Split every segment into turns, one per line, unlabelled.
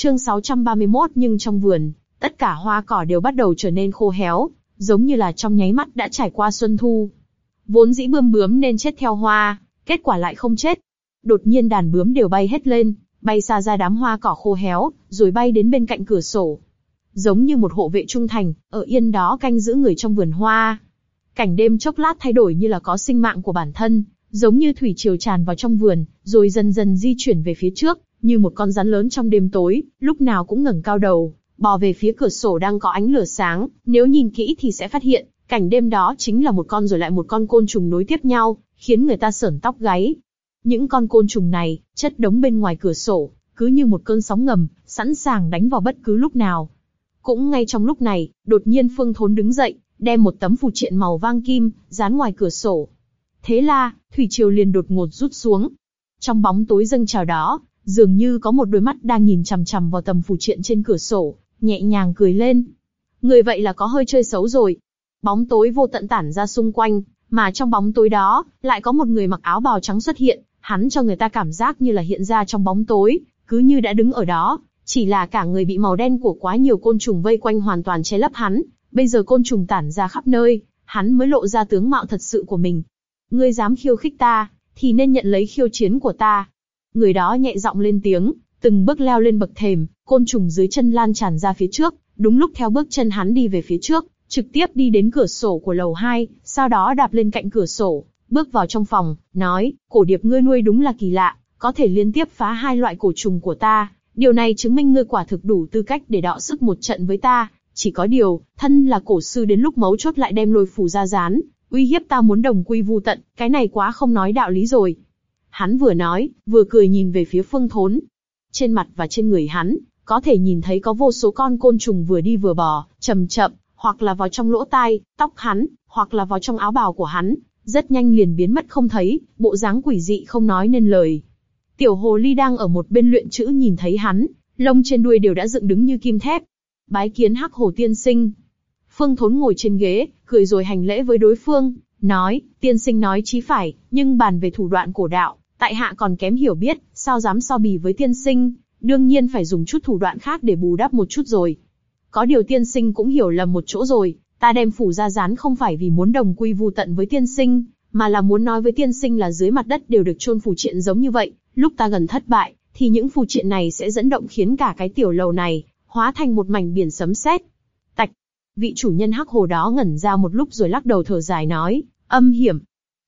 Chương 631 nhưng trong vườn, tất cả hoa cỏ đều bắt đầu trở nên khô héo, giống như là trong nháy mắt đã trải qua xuân thu. Vốn dĩ bươm bướm nên chết theo hoa, kết quả lại không chết. Đột nhiên đàn bướm đều bay hết lên, bay xa ra đám hoa cỏ khô héo, rồi bay đến bên cạnh cửa sổ. Giống như một hộ vệ trung thành, ở yên đó canh giữ người trong vườn hoa. Cảnh đêm chốc lát thay đổi như là có sinh mạng của bản thân, giống như thủy triều tràn vào trong vườn, rồi dần dần di chuyển về phía trước, như một con rắn lớn trong đêm tối, lúc nào cũng ngẩng cao đầu, bò về phía cửa sổ đang có ánh lửa sáng, nếu nhìn kỹ thì sẽ phát hiện, cảnh đêm đó chính là một con rồi lại một con côn trùng nối tiếp nhau, khiến người ta sởn tóc gáy. Những con côn trùng này, chất đống bên ngoài cửa sổ, cứ như một cơn sóng ngầm, sẵn sàng đánh vào bất cứ lúc nào. Cũng ngay trong lúc này, đột nhiên Phương Thốn đứng dậy, đem một tấm phù triện màu vang kim, dán ngoài cửa sổ. Thế là, thủy triều liền đột ngột rút xuống. Trong bóng tối dâng trào đó, dường như có một đôi mắt đang nhìn chằm chằm vào tấm phủ triện trên cửa sổ, nhẹ nhàng cười lên. Người vậy là có hơi chơi xấu rồi. Bóng tối vô tận tản ra xung quanh, mà trong bóng tối đó, lại có một người mặc áo bào trắng xuất hiện, hắn cho người ta cảm giác như là hiện ra trong bóng tối, cứ như đã đứng ở đó, chỉ là cả người bị màu đen của quá nhiều côn trùng vây quanh hoàn toàn che lấp hắn, bây giờ côn trùng tản ra khắp nơi, hắn mới lộ ra tướng mạo thật sự của mình. Ngươi dám khiêu khích ta, thì nên nhận lấy khiêu chiến của ta. Người đó nhẹ giọng lên tiếng, từng bước leo lên bậc thềm, côn trùng dưới chân lan tràn ra phía trước, đúng lúc theo bước chân hắn đi về phía trước, trực tiếp đi đến cửa sổ của lầu 2, sau đó đạp lên cạnh cửa sổ, bước vào trong phòng, nói, cổ điệp ngươi nuôi đúng là kỳ lạ, có thể liên tiếp phá hai loại cổ trùng của ta, điều này chứng minh ngươi quả thực đủ tư cách để đọ sức một trận với ta, chỉ có điều, thân là cổ sư đến lúc mấu chốt lại đem lôi phù ra dán, uy hiếp ta muốn đồng quy vu tận, cái này quá không nói đạo lý rồi. Hắn vừa nói, vừa cười nhìn về phía phương thốn. Trên mặt và trên người hắn, có thể nhìn thấy có vô số con côn trùng vừa đi vừa bò, chậm chậm, hoặc là vào trong lỗ tai, tóc hắn, hoặc là vào trong áo bào của hắn, rất nhanh liền biến mất không thấy, bộ dáng quỷ dị không nói nên lời. Tiểu hồ ly đang ở một bên luyện chữ nhìn thấy hắn, lông trên đuôi đều đã dựng đứng như kim thép. Bái kiến hắc hồ tiên sinh. Phương Thốn ngồi trên ghế, cười rồi hành lễ với đối phương, nói, tiên sinh nói chí phải, nhưng bàn về thủ đoạn cổ đạo, tại hạ còn kém hiểu biết, sao dám so bì với tiên sinh, đương nhiên phải dùng chút thủ đoạn khác để bù đắp một chút rồi. Có điều tiên sinh cũng hiểu lầm một chỗ rồi, ta đem phủ ra dán không phải vì muốn đồng quy vu tận với tiên sinh, mà là muốn nói với tiên sinh là dưới mặt đất đều được chôn phù triện giống như vậy, lúc ta gần thất bại, thì những phù triện này sẽ dẫn động khiến cả cái tiểu lầu này hóa thành một mảnh biển sấm sét. Tạch, vị chủ nhân hắc hồ đó ngẩn ra một lúc rồi lắc đầu thở dài nói, âm hiểm.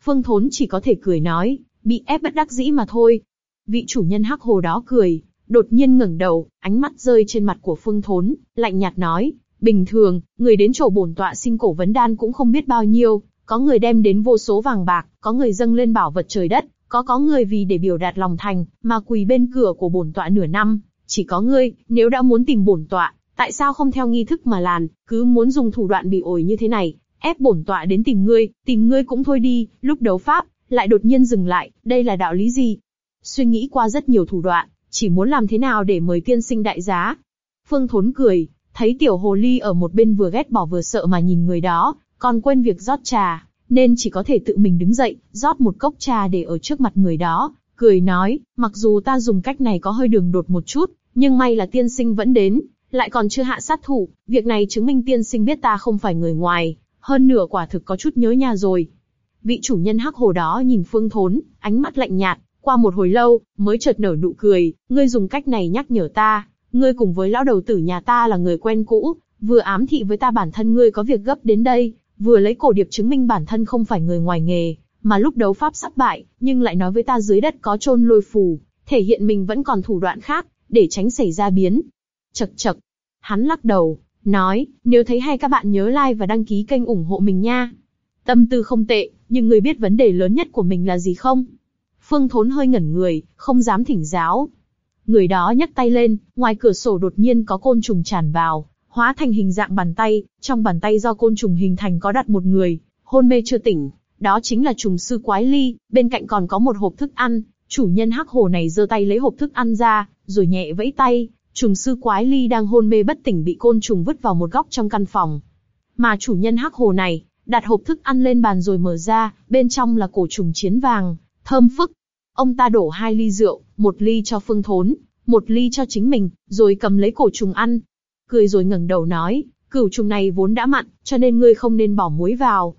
Phương Thốn chỉ có thể cười nói, bị ép bất đắc dĩ mà thôi. Vị chủ nhân hắc hồ đó cười, đột nhiên ngẩng đầu, ánh mắt rơi trên mặt của Phương Thốn, lạnh nhạt nói, bình thường, người đến chỗ bổn tọa xin cổ vấn đan cũng không biết bao nhiêu, có người đem đến vô số vàng bạc, có người dâng lên bảo vật trời đất, có có người vì để biểu đạt lòng thành, mà quỳ bên cửa của bổn tọa nửa năm, chỉ có ngươi, nếu đã muốn tìm bổn tọa, tại sao không theo nghi thức mà làn, cứ muốn dùng thủ đoạn bị ổi như thế này, ép bổn tọa đến tìm ngươi, tìm ngươi cũng thôi đi, lúc đấu pháp, lại đột nhiên dừng lại, đây là đạo lý gì? Suy nghĩ qua rất nhiều thủ đoạn, chỉ muốn làm thế nào để mời tiên sinh đại giá. Phương Thốn cười, thấy tiểu hồ ly ở một bên vừa ghét bỏ vừa sợ mà nhìn người đó, còn quên việc rót trà, nên chỉ có thể tự mình đứng dậy, rót một cốc trà để ở trước mặt người đó, cười nói, mặc dù ta dùng cách này có hơi đường đột một chút, nhưng may là tiên sinh vẫn đến, lại còn chưa hạ sát thủ, việc này chứng minh tiên sinh biết ta không phải người ngoài, hơn nửa quả thực có chút nhớ nhà rồi. Vị chủ nhân hắc hồ đó nhìn Phương Thốn, ánh mắt lạnh nhạt, qua một hồi lâu, mới chợt nở nụ cười, ngươi dùng cách này nhắc nhở ta, ngươi cùng với lão đầu tử nhà ta là người quen cũ, vừa ám thị với ta bản thân ngươi có việc gấp đến đây, vừa lấy cổ điệp chứng minh bản thân không phải người ngoài nghề, mà lúc đấu pháp sắp bại, nhưng lại nói với ta dưới đất có trôn lôi phù, thể hiện mình vẫn còn thủ đoạn khác, để tránh xảy ra biến. Chật chật, hắn lắc đầu, nói, nếu thấy hay các bạn nhớ like và đăng ký kênh ủng hộ mình nha. Tâm tư không tệ, nhưng người biết vấn đề lớn nhất của mình là gì không? Phương Thốn hơi ngẩn người, không dám thỉnh giáo. Người đó nhấc tay lên, ngoài cửa sổ đột nhiên có côn trùng tràn vào, hóa thành hình dạng bàn tay, trong bàn tay do côn trùng hình thành có đặt một người, hôn mê chưa tỉnh, đó chính là trùng sư quái ly, bên cạnh còn có một hộp thức ăn, chủ nhân hắc hồ này giơ tay lấy hộp thức ăn ra, rồi nhẹ vẫy tay, trùng sư quái ly đang hôn mê bất tỉnh bị côn trùng vứt vào một góc trong căn phòng. Mà chủ nhân hắc hồ này, đặt hộp thức ăn lên bàn rồi mở ra, bên trong là cổ trùng chiến vàng, thơm phức. Ông ta đổ hai ly rượu, một ly cho phương thốn, một ly cho chính mình, rồi cầm lấy cổ trùng ăn. Cười rồi ngẩng đầu nói, cửu trùng này vốn đã mặn, cho nên ngươi không nên bỏ muối vào.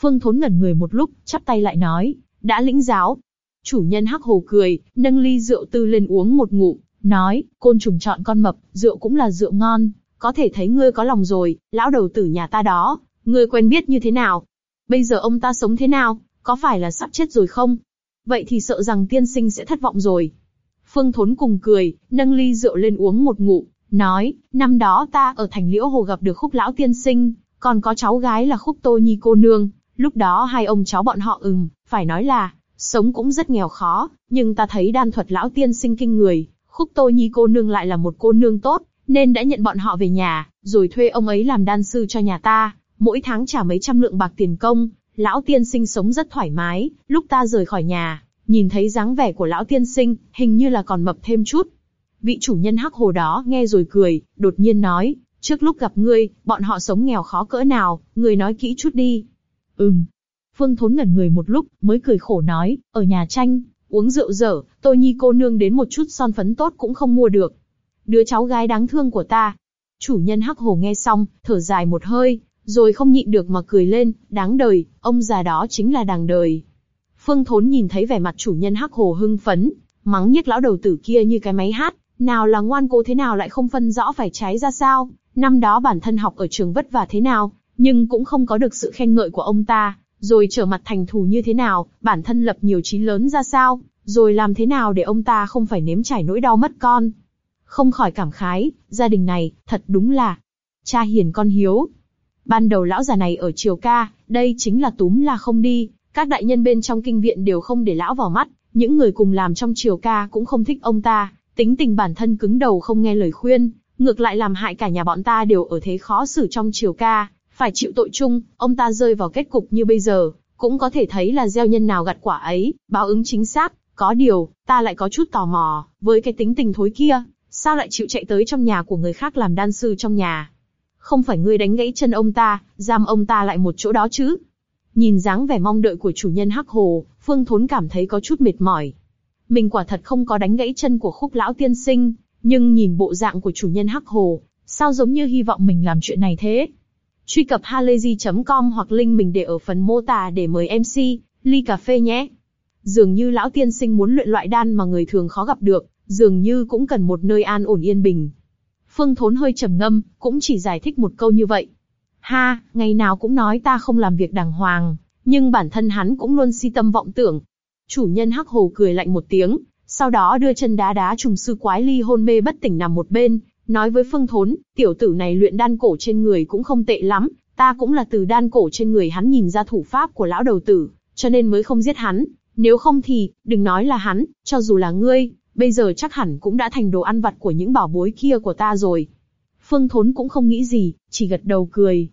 Phương Thốn ngẩn người một lúc, chắp tay lại nói, đã lĩnh giáo. Chủ nhân hắc hồ cười, nâng ly rượu tư lên uống một ngụm, nói, côn trùng chọn con mập, rượu cũng là rượu ngon, có thể thấy ngươi có lòng rồi, lão đầu tử nhà ta đó, ngươi quen biết như thế nào? Bây giờ ông ta sống thế nào, có phải là sắp chết rồi không? Vậy thì sợ rằng tiên sinh sẽ thất vọng rồi. Phương Thốn cùng cười, nâng ly rượu lên uống một ngụm, nói, năm đó ta ở thành liễu hồ gặp được khúc lão tiên sinh, còn có cháu gái là khúc tô nhi cô nương, lúc đó hai ông cháu bọn họ ừm, phải nói là, sống cũng rất nghèo khó, nhưng ta thấy đan thuật lão tiên sinh kinh người, khúc tô nhi cô nương lại là một cô nương tốt, nên đã nhận bọn họ về nhà, rồi thuê ông ấy làm đan sư cho nhà ta, mỗi tháng trả mấy trăm lượng bạc tiền công, lão tiên sinh sống rất thoải mái, lúc ta rời khỏi nhà, nhìn thấy dáng vẻ của lão tiên sinh, hình như là còn mập thêm chút. Vị chủ nhân hắc hồ đó nghe rồi cười, đột nhiên nói, trước lúc gặp ngươi, bọn họ sống nghèo khó cỡ nào, ngươi nói kỹ chút đi. Ừm. Phương Thốn ngẩn người một lúc, mới cười khổ nói, ở nhà tranh, uống rượu dở, tôi nhi cô nương đến một chút son phấn tốt cũng không mua được. Đứa cháu gái đáng thương của ta. Chủ nhân hắc hồ nghe xong, thở dài một hơi, rồi không nhịn được mà cười lên, đáng đời, ông già đó chính là đàng đời. Phương Thốn nhìn thấy vẻ mặt chủ nhân hắc hồ hưng phấn, mắng nhiếc lão đầu tử kia như cái máy hát, nào là ngoan cố thế nào lại không phân rõ phải trái ra sao. Năm đó bản thân học ở trường vất vả thế nào, nhưng cũng không có được sự khen ngợi của ông ta, rồi trở mặt thành thù như thế nào, bản thân lập nhiều chí lớn ra sao, rồi làm thế nào để ông ta không phải nếm trải nỗi đau mất con. Không khỏi cảm khái, gia đình này, thật đúng là cha hiền con hiếu. Ban đầu lão già này ở triều ca, đây chính là túm là không đi, các đại nhân bên trong kinh viện đều không để lão vào mắt, những người cùng làm trong triều ca cũng không thích ông ta, tính tình bản thân cứng đầu không nghe lời khuyên, ngược lại làm hại cả nhà bọn ta đều ở thế khó xử trong triều ca, phải chịu tội chung, ông ta rơi vào kết cục như bây giờ, cũng có thể thấy là gieo nhân nào gặt quả ấy, báo ứng chính xác. Có điều, ta lại có chút tò mò, với cái tính tình thối kia, sao lại chịu chạy tới trong nhà của người khác làm đan sư trong nhà? Không phải ngươi đánh gãy chân ông ta, giam ông ta lại một chỗ đó chứ? Nhìn dáng vẻ mong đợi của chủ nhân Hắc Hồ, Phương Thốn cảm thấy có chút mệt mỏi. Mình quả thật không có đánh gãy chân của khúc lão tiên sinh, nhưng nhìn bộ dạng của chủ nhân Hắc Hồ, sao giống như hy vọng mình làm chuyện này thế? Truy cập halayzi.com hoặc link mình để ở phần mô tả để mời MC, ly cà phê nhé. Dường như lão tiên sinh muốn luyện loại đan mà người thường khó gặp được, dường như cũng cần một nơi an ổn yên bình. Phương Thốn hơi trầm ngâm, cũng chỉ giải thích một câu như vậy. Ha, ngày nào cũng nói ta không làm việc đàng hoàng, nhưng bản thân hắn cũng luôn si tâm vọng tưởng. Chủ nhân hắc hồ cười lạnh một tiếng, sau đó đưa chân đá đá trùng sư quái ly hôn mê bất tỉnh nằm một bên, nói với Phương Thốn, tiểu tử này luyện đan cổ trên người cũng không tệ lắm, ta cũng là từ đan cổ trên người hắn nhìn ra thủ pháp của lão đầu tử, cho nên mới không giết hắn. Nếu không thì, đừng nói là hắn, cho dù là ngươi, bây giờ chắc hẳn cũng đã thành đồ ăn vặt của những bảo bối kia của ta rồi. Phương Thốn cũng không nghĩ gì, chỉ gật đầu cười.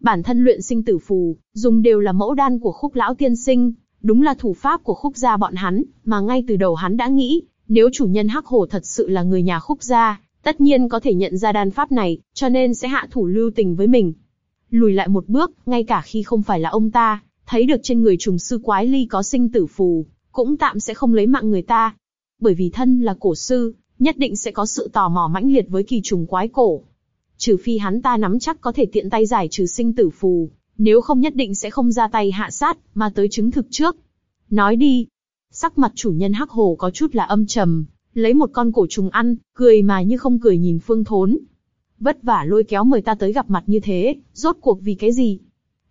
Bản thân luyện sinh tử phù, dùng đều là mẫu đan của khúc lão tiên sinh, đúng là thủ pháp của khúc gia bọn hắn, mà ngay từ đầu hắn đã nghĩ, nếu chủ nhân hắc hổ thật sự là người nhà khúc gia, tất nhiên có thể nhận ra đan pháp này, cho nên sẽ hạ thủ lưu tình với mình. Lùi lại một bước, ngay cả khi không phải là ông ta, thấy được trên người trùng sư quái ly có sinh tử phù, cũng tạm sẽ không lấy mạng người ta. Bởi vì thân là cổ sư, nhất định sẽ có sự tò mò mãnh liệt với kỳ trùng quái cổ. Trừ phi hắn ta nắm chắc có thể tiện tay giải trừ sinh tử phù, nếu không nhất định sẽ không ra tay hạ sát, mà tới chứng thực trước. Nói đi. Sắc mặt chủ nhân hắc hồ có chút là âm trầm, lấy một con cổ trùng ăn, cười mà như không cười nhìn Phương Thốn. Vất vả lôi kéo mời ta tới gặp mặt như thế, rốt cuộc vì cái gì?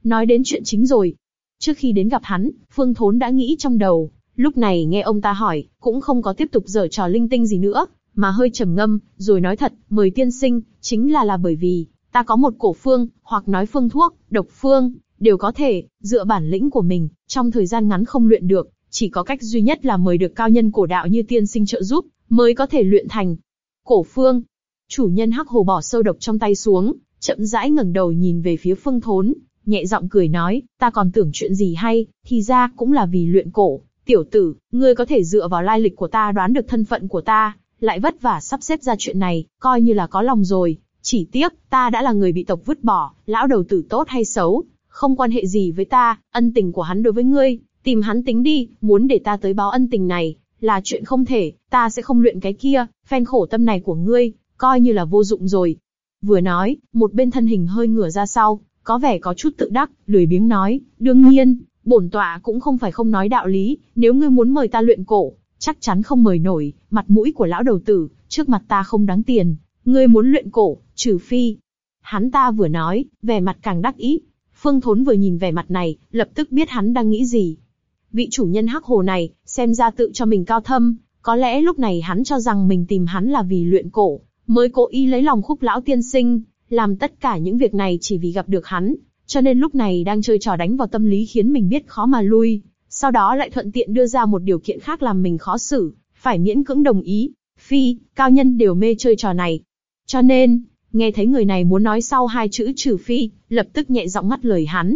Nói đến chuyện chính rồi. Trước khi đến gặp hắn, Phương Thốn đã nghĩ trong đầu, lúc này nghe ông ta hỏi, cũng không có tiếp tục dở trò linh tinh gì nữa, mà hơi trầm ngâm, rồi nói thật, mời tiên sinh, chính là là bởi vì, ta có một cổ phương, hoặc nói phương thuốc, độc phương, đều có thể, dựa bản lĩnh của mình, trong thời gian ngắn không luyện được, chỉ có cách duy nhất là mời được cao nhân cổ đạo như tiên sinh trợ giúp, mới có thể luyện thành. Cổ phương, chủ nhân hắc hồ bỏ sâu độc trong tay xuống, chậm rãi ngẩng đầu nhìn về phía phương thốn, nhẹ giọng cười nói, ta còn tưởng chuyện gì hay, thì ra cũng là vì luyện cổ. Tiểu tử, ngươi có thể dựa vào lai lịch của ta đoán được thân phận của ta, lại vất vả sắp xếp ra chuyện này, coi như là có lòng rồi. Chỉ tiếc, ta đã là người bị tộc vứt bỏ, lão đầu tử tốt hay xấu, không quan hệ gì với ta, ân tình của hắn đối với ngươi, Tìm hắn tính đi, muốn để ta tới báo ân tình này, là chuyện không thể, ta sẽ không luyện cái kia, phen khổ tâm này của ngươi, coi như là vô dụng rồi. Vừa nói, một bên thân hình hơi ngửa ra sau, có vẻ có chút tự đắc, lười biếng nói, đương nhiên, bổn tọa cũng không phải không nói đạo lý, nếu ngươi muốn mời ta luyện cổ, chắc chắn không mời nổi, mặt mũi của lão đầu tử, trước mặt ta không đáng tiền, ngươi muốn luyện cổ, trừ phi. Hắn ta vừa nói, vẻ mặt càng đắc ý. Phương Thốn vừa nhìn vẻ mặt này, lập tức biết hắn đang nghĩ gì. Vị chủ nhân hắc hồ này, xem ra tự cho mình cao thâm, có lẽ lúc này hắn cho rằng mình tìm hắn là vì luyện cổ, mới cố ý lấy lòng khúc lão tiên sinh, làm tất cả những việc này chỉ vì gặp được hắn, cho nên lúc này đang chơi trò đánh vào tâm lý khiến mình biết khó mà lui, sau đó lại thuận tiện đưa ra một điều kiện khác làm mình khó xử, phải miễn cưỡng đồng ý. Phi, cao nhân đều mê chơi trò này. Cho nên, nghe thấy người này muốn nói sau hai chữ trừ phi, lập tức nhẹ giọng ngắt lời hắn.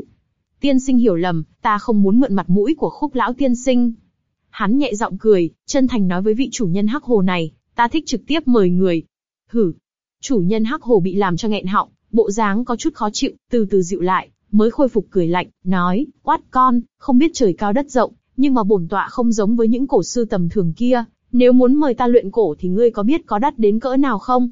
Tiên sinh hiểu lầm, ta không muốn mượn mặt mũi của khúc lão tiên sinh. Hắn nhẹ giọng cười, chân thành nói với vị chủ nhân hắc hồ này, ta thích trực tiếp mời người. Hử. Chủ nhân hắc hồ bị làm cho nghẹn họng, bộ dáng có chút khó chịu, từ từ dịu lại, mới khôi phục cười lạnh, nói, quát con, không biết trời cao đất rộng, nhưng mà bổn tọa không giống với những cổ sư tầm thường kia, nếu muốn mời ta luyện cổ thì ngươi có biết có đắt đến cỡ nào không?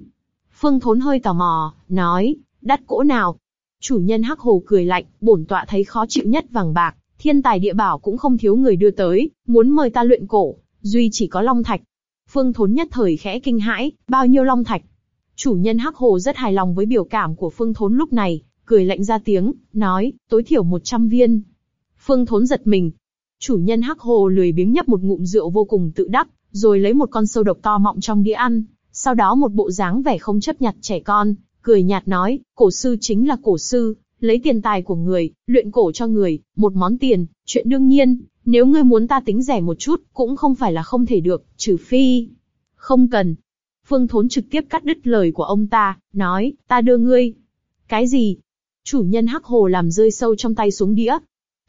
Phương Thốn hơi tò mò, nói, đắt cỗ nào? Chủ nhân hắc hồ cười lạnh, bổn tọa thấy khó chịu nhất vàng bạc, thiên tài địa bảo cũng không thiếu người đưa tới, muốn mời ta luyện cổ, duy chỉ có long thạch. Phương Thốn nhất thời khẽ kinh hãi, bao nhiêu long thạch? Chủ nhân hắc hồ rất hài lòng với biểu cảm của Phương Thốn lúc này, cười lạnh ra tiếng, nói, tối thiểu 100 viên. Phương Thốn giật mình. Chủ nhân hắc hồ lười biếng nhấp một ngụm rượu vô cùng tự đắc, rồi lấy một con sâu độc to mọng trong đĩa ăn, sau đó một bộ dáng vẻ không chấp nhặt trẻ con, cười nhạt nói, cổ sư chính là cổ sư, lấy tiền tài của người, luyện cổ cho người, một món tiền, chuyện đương nhiên, nếu ngươi muốn ta tính rẻ một chút, cũng không phải là không thể được, trừ phi. Không cần. Phương Thốn trực tiếp cắt đứt lời của ông ta, nói, ta đưa ngươi. Cái gì? Chủ nhân hắc hồ làm rơi sâu trong tay xuống đĩa.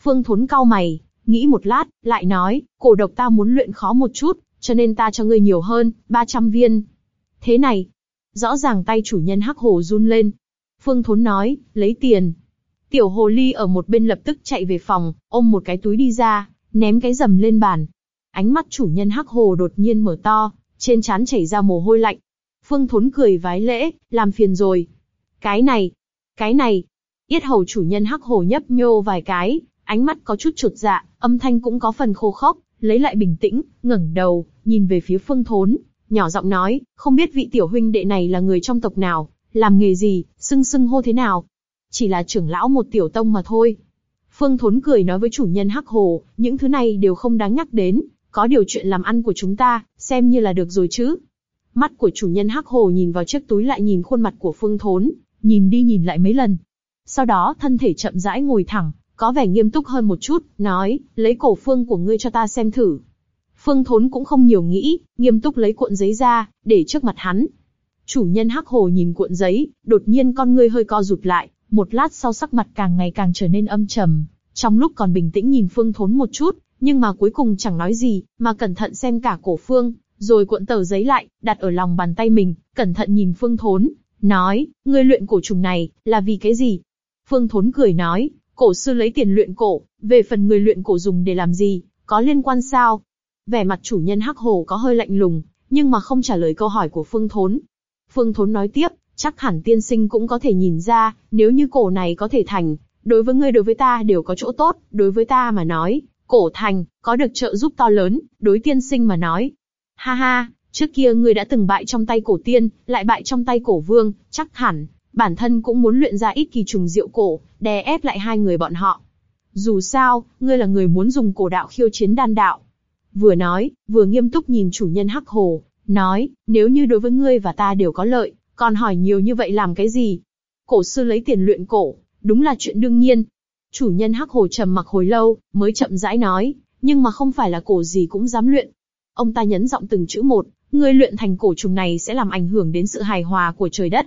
Phương Thốn cau mày, nghĩ một lát, lại nói, cổ độc ta muốn luyện khó một chút, cho nên ta cho ngươi nhiều hơn, 300 viên. Thế này, rõ ràng tay chủ nhân hắc hồ run lên. Phương Thốn nói, lấy tiền. Tiểu hồ ly ở một bên lập tức chạy về phòng, ôm một cái túi đi ra, ném cái rầm lên bàn. Ánh mắt chủ nhân hắc hồ đột nhiên mở to, trên trán chảy ra mồ hôi lạnh. Phương Thốn cười vái lễ, làm phiền rồi. Cái này, cái này, yết hầu chủ nhân hắc hồ nhấp nhô vài cái, ánh mắt có chút chuột dạ, âm thanh cũng có phần khô khốc, lấy lại bình tĩnh, ngẩng đầu, nhìn về phía Phương Thốn, nhỏ giọng nói, không biết vị tiểu huynh đệ này là người trong tộc nào, làm nghề gì, sưng sưng hô thế nào. Chỉ là trưởng lão một tiểu tông mà thôi. Phương Thốn cười nói với chủ nhân Hắc Hồ, những thứ này đều không đáng nhắc đến, có điều chuyện làm ăn của chúng ta, xem như là được rồi chứ. Mắt của chủ nhân Hắc Hồ nhìn vào chiếc túi lại nhìn khuôn mặt của Phương Thốn, nhìn đi nhìn lại mấy lần. Sau đó thân thể chậm rãi ngồi thẳng, có vẻ nghiêm túc hơn một chút, nói, lấy cổ phương của ngươi cho ta xem thử. Phương Thốn cũng không nhiều nghĩ, nghiêm túc lấy cuộn giấy ra, để trước mặt hắn. Chủ nhân hắc hồ nhìn cuộn giấy, đột nhiên con ngươi hơi co rụt lại, một lát sau sắc mặt càng ngày càng trở nên âm trầm. Trong lúc còn bình tĩnh nhìn Phương Thốn một chút, nhưng mà cuối cùng chẳng nói gì, mà cẩn thận xem cả cổ phương, rồi cuộn tờ giấy lại, đặt ở lòng bàn tay mình, cẩn thận nhìn Phương Thốn, nói, ngươi luyện cổ trùng này, là vì cái gì? Phương Thốn cười nói, cổ sư lấy tiền luyện cổ, về phần người luyện cổ dùng để làm gì, có liên quan sao? Vẻ mặt chủ nhân hắc hồ có hơi lạnh lùng, nhưng mà không trả lời câu hỏi của Phương Thốn. Phương Thốn nói tiếp, chắc hẳn tiên sinh cũng có thể nhìn ra, nếu như cổ này có thể thành, đối với ngươi đối với ta đều có chỗ tốt, đối với ta mà nói, cổ thành, có được trợ giúp to lớn, đối tiên sinh mà nói. Ha ha, trước kia ngươi đã từng bại trong tay cổ tiên, lại bại trong tay cổ vương, chắc hẳn, bản thân cũng muốn luyện ra ít kỳ trùng diệu cổ, đè ép lại hai người bọn họ. Dù sao, ngươi là người muốn dùng cổ đạo khiêu chiến đan đạo, Vừa nói, vừa nghiêm túc nhìn chủ nhân hắc hồ, nói, nếu như đối với ngươi và ta đều có lợi, còn hỏi nhiều như vậy làm cái gì? Cổ sư lấy tiền luyện cổ, đúng là chuyện đương nhiên. Chủ nhân hắc hồ trầm mặc hồi lâu, mới chậm rãi nói, nhưng mà không phải là cổ gì cũng dám luyện. Ông ta nhấn giọng từng chữ một, ngươi luyện thành cổ trùng này sẽ làm ảnh hưởng đến sự hài hòa của trời đất.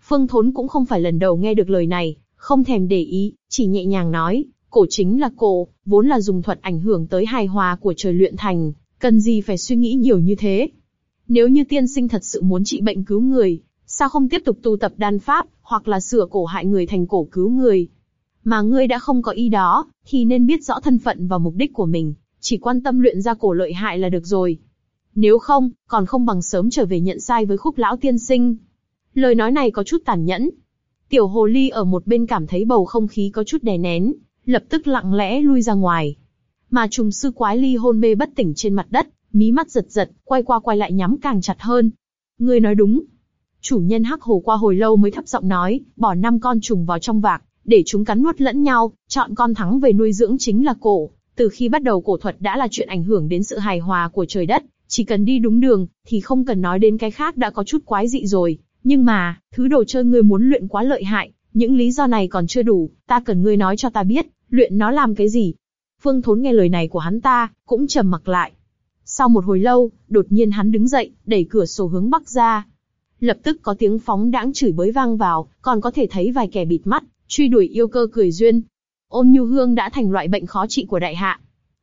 Phương Thốn cũng không phải lần đầu nghe được lời này, không thèm để ý, chỉ nhẹ nhàng nói, Cổ chính là cổ, vốn là dùng thuật ảnh hưởng tới hài hòa của trời luyện thành, cần gì phải suy nghĩ nhiều như thế. Nếu như tiên sinh thật sự muốn trị bệnh cứu người, sao không tiếp tục tu tập đan pháp, hoặc là sửa cổ hại người thành cổ cứu người? Mà ngươi đã không có ý đó, thì nên biết rõ thân phận và mục đích của mình, chỉ quan tâm luyện ra cổ lợi hại là được rồi. Nếu không, còn không bằng sớm trở về nhận sai với khúc lão tiên sinh. Lời nói này có chút tàn nhẫn. Tiểu hồ ly ở một bên cảm thấy bầu không khí có chút đè nén, lập tức lặng lẽ lui ra ngoài. Mà trùng sư quái ly hôn mê bất tỉnh trên mặt đất, mí mắt giật giật, quay qua quay lại nhắm càng chặt hơn. ngươi nói đúng. Chủ nhân hắc hồ qua hồi lâu mới thấp giọng nói, bỏ năm con trùng vào trong vạc, để chúng cắn nuốt lẫn nhau, chọn con thắng về nuôi dưỡng chính là cổ. Từ khi bắt đầu cổ thuật đã là chuyện ảnh hưởng đến sự hài hòa của trời đất, chỉ cần đi đúng đường, thì không cần nói đến cái khác đã có chút quái dị rồi. Nhưng mà, thứ đồ chơi ngươi muốn luyện quá lợi hại, những lý do này còn chưa đủ, ta cần ngươi nói cho ta biết, luyện nó làm cái gì. Phương Thốn nghe lời này của hắn ta, cũng trầm mặc lại. Sau một hồi lâu, đột nhiên hắn đứng dậy, đẩy cửa sổ hướng bắc ra. Lập tức có tiếng phóng đãng chửi bới vang vào, còn có thể thấy vài kẻ bịt mắt, truy đuổi yêu cơ cười duyên. Ôn nhu hương đã thành loại bệnh khó trị của đại hạ.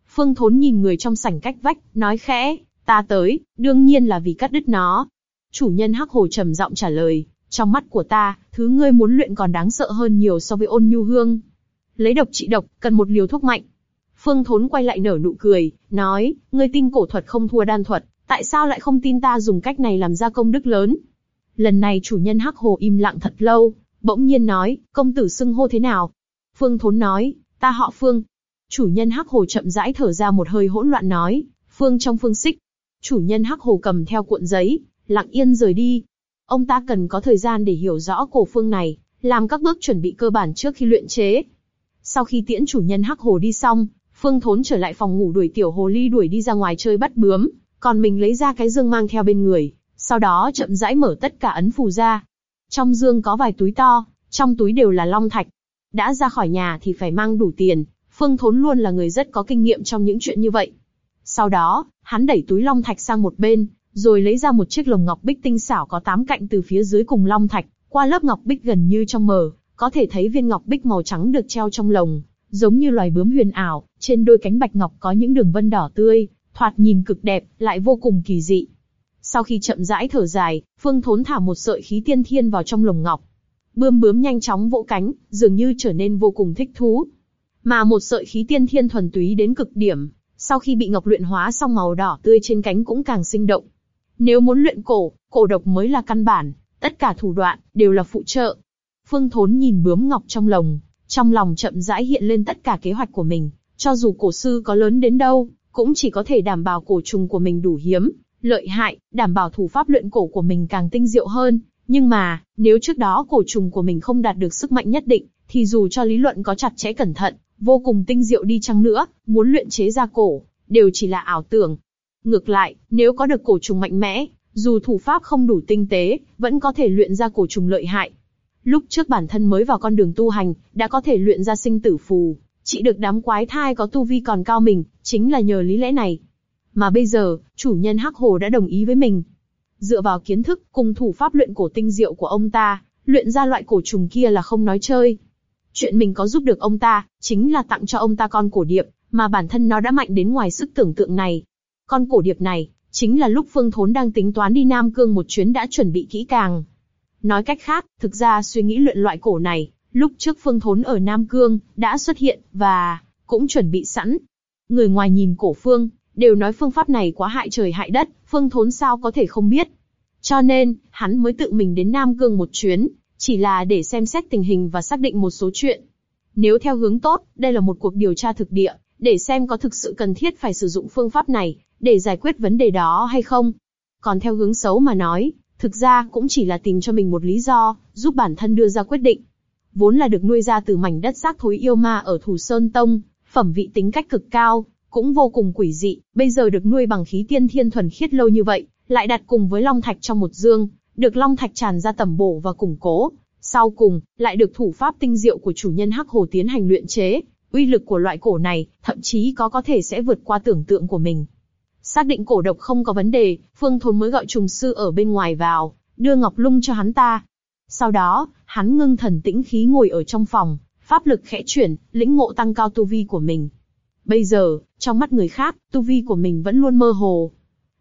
Phương Thốn nhìn người trong sảnh cách vách, nói khẽ, ta tới, đương nhiên là vì cắt đứt nó. Chủ nhân hắc hồ trầm giọng trả lời, trong mắt của ta, thứ ngươi muốn luyện còn đáng sợ hơn nhiều so với ôn nhu hương. Lấy độc trị độc, cần một liều thuốc mạnh. Phương Thốn quay lại nở nụ cười, nói, ngươi tin cổ thuật không thua đan thuật, tại sao lại không tin ta dùng cách này làm ra công đức lớn? Lần này chủ nhân hắc hồ im lặng thật lâu, bỗng nhiên nói, công tử xưng hô thế nào? Phương Thốn nói, ta họ Phương. Chủ nhân hắc hồ chậm rãi thở ra một hơi hỗn loạn nói, Phương trong phương xích. Chủ nhân hắc hồ cầm theo cuộn giấy, lặng yên rời đi. Ông ta cần có thời gian để hiểu rõ cổ phương này, làm các bước chuẩn bị cơ bản trước khi luyện chế. Sau khi tiễn chủ nhân hắc hồ đi xong, Phương Thốn trở lại phòng ngủ đuổi tiểu hồ ly đuổi đi ra ngoài chơi bắt bướm, còn mình lấy ra cái dương mang theo bên người, sau đó chậm rãi mở tất cả ấn phù ra. Trong dương có vài túi to, trong túi đều là long thạch. Đã ra khỏi nhà thì phải mang đủ tiền, Phương Thốn luôn là người rất có kinh nghiệm trong những chuyện như vậy. Sau đó, hắn đẩy túi long thạch sang một bên, rồi lấy ra một chiếc lồng ngọc bích tinh xảo có tám cạnh từ phía dưới cùng long thạch, qua lớp ngọc bích gần như trong mờ, có thể thấy viên ngọc bích màu trắng được treo trong lồng, giống như loài bướm huyền ảo, trên đôi cánh bạch ngọc có những đường vân đỏ tươi, thoạt nhìn cực đẹp, lại vô cùng kỳ dị. Sau khi chậm rãi thở dài, Phương Thốn thả một sợi khí tiên thiên vào trong lồng ngọc. Bươm bướm nhanh chóng vỗ cánh, dường như trở nên vô cùng thích thú. Mà một sợi khí tiên thiên thuần túy đến cực điểm, sau khi bị ngọc luyện hóa xong màu đỏ tươi trên cánh cũng càng sinh động. Nếu muốn luyện cổ, cổ độc mới là căn bản, tất cả thủ đoạn đều là phụ trợ. Phương Thốn nhìn bướm ngọc trong lồng, trong lòng chậm rãi hiện lên tất cả kế hoạch của mình. Cho dù cổ sư có lớn đến đâu, cũng chỉ có thể đảm bảo cổ trùng của mình đủ hiếm, lợi hại, đảm bảo thủ pháp luyện cổ của mình càng tinh diệu hơn. Nhưng mà, nếu trước đó cổ trùng của mình không đạt được sức mạnh nhất định, thì dù cho lý luận có chặt chẽ cẩn thận, vô cùng tinh diệu đi chăng nữa, muốn luyện chế ra cổ, đều chỉ là ảo tưởng. Ngược lại, nếu có được cổ trùng mạnh mẽ, dù thủ pháp không đủ tinh tế, vẫn có thể luyện ra cổ trùng lợi hại. Lúc trước bản thân mới vào con đường tu hành, đã có thể luyện ra sinh tử phù, chị được đám quái thai có tu vi còn cao mình, chính là nhờ lý lẽ này. Mà bây giờ, chủ nhân Hắc Hồ đã đồng ý với mình. Dựa vào kiến thức cùng thủ pháp luyện cổ tinh diệu của ông ta, luyện ra loại cổ trùng kia là không nói chơi. Chuyện mình có giúp được ông ta, chính là tặng cho ông ta con cổ điệp, mà bản thân nó đã mạnh đến ngoài sức tưởng tượng này. Con cổ điệp này, chính là lúc Phương Thốn đang tính toán đi Nam Cương một chuyến đã chuẩn bị kỹ càng. Nói cách khác, thực ra suy nghĩ luyện loại cổ này, lúc trước Phương Thốn ở Nam Cương đã xuất hiện và cũng chuẩn bị sẵn. Người ngoài nhìn cổ phương đều nói phương pháp này quá hại trời hại đất, Phương Thốn sao có thể không biết. Cho nên, hắn mới tự mình đến Nam Cương một chuyến, chỉ là để xem xét tình hình và xác định một số chuyện. Nếu theo hướng tốt, đây là một cuộc điều tra thực địa, để xem có thực sự cần thiết phải sử dụng phương pháp này để giải quyết vấn đề đó hay không. Còn theo hướng xấu mà nói, thực ra cũng chỉ là tìm cho mình một lý do, giúp bản thân đưa ra quyết định. Vốn là được nuôi ra từ mảnh đất xác thối yêu ma ở Thủ Sơn Tông, phẩm vị tính cách cực cao, cũng vô cùng quỷ dị, bây giờ được nuôi bằng khí tiên thiên thuần khiết lâu như vậy, lại đặt cùng với long thạch trong một dương, được long thạch tràn ra tầm bổ và củng cố. Sau cùng, lại được thủ pháp tinh diệu của chủ nhân Hắc Hồ tiến hành luyện chế, uy lực của loại cổ này, thậm chí có có thể sẽ vượt qua tưởng tượng của mình. Xác định cổ độc không có vấn đề, Phương Thốn mới gọi trùng sư ở bên ngoài vào, đưa ngọc lung cho hắn ta. Sau đó, hắn ngưng thần tĩnh khí ngồi ở trong phòng, pháp lực khẽ chuyển, lĩnh ngộ tăng cao tu vi của mình. Bây giờ, trong mắt người khác, tu vi của mình vẫn luôn mơ hồ.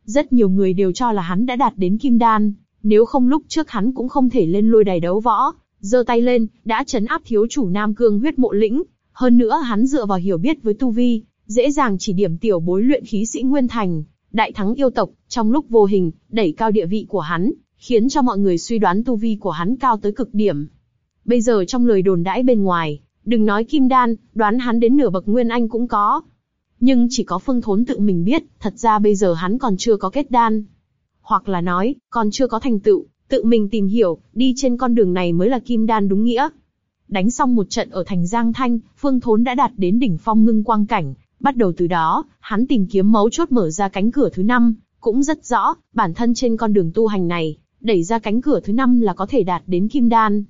Rất nhiều người đều cho là hắn đã đạt đến kim đan, nếu không lúc trước hắn cũng không thể lên lôi đài đấu võ, giơ tay lên, đã chấn áp thiếu chủ Nam Cương huyết mộ lĩnh. Hơn nữa hắn dựa vào hiểu biết với tu vi, dễ dàng chỉ điểm tiểu bối luyện khí sĩ Nguyên Thành, đại thắng yêu tộc, trong lúc vô hình, đẩy cao địa vị của hắn, khiến cho mọi người suy đoán tu vi của hắn cao tới cực điểm. Bây giờ trong lời đồn đãi bên ngoài, đừng nói kim đan, đoán hắn đến nửa bậc nguyên anh cũng có. Nhưng chỉ có phương thốn tự mình biết, thật ra bây giờ hắn còn chưa có kết đan. Hoặc là nói, còn chưa có thành tựu, tự mình tìm hiểu, đi trên con đường này mới là kim đan đúng nghĩa. Đánh xong một trận ở thành Giang Thanh, Phương Thốn đã đạt đến đỉnh phong ngưng quang cảnh. Bắt đầu từ đó, hắn tìm kiếm mấu chốt mở ra cánh cửa thứ năm, cũng rất rõ, bản thân trên con đường tu hành này, đẩy ra cánh cửa thứ năm là có thể đạt đến kim đan.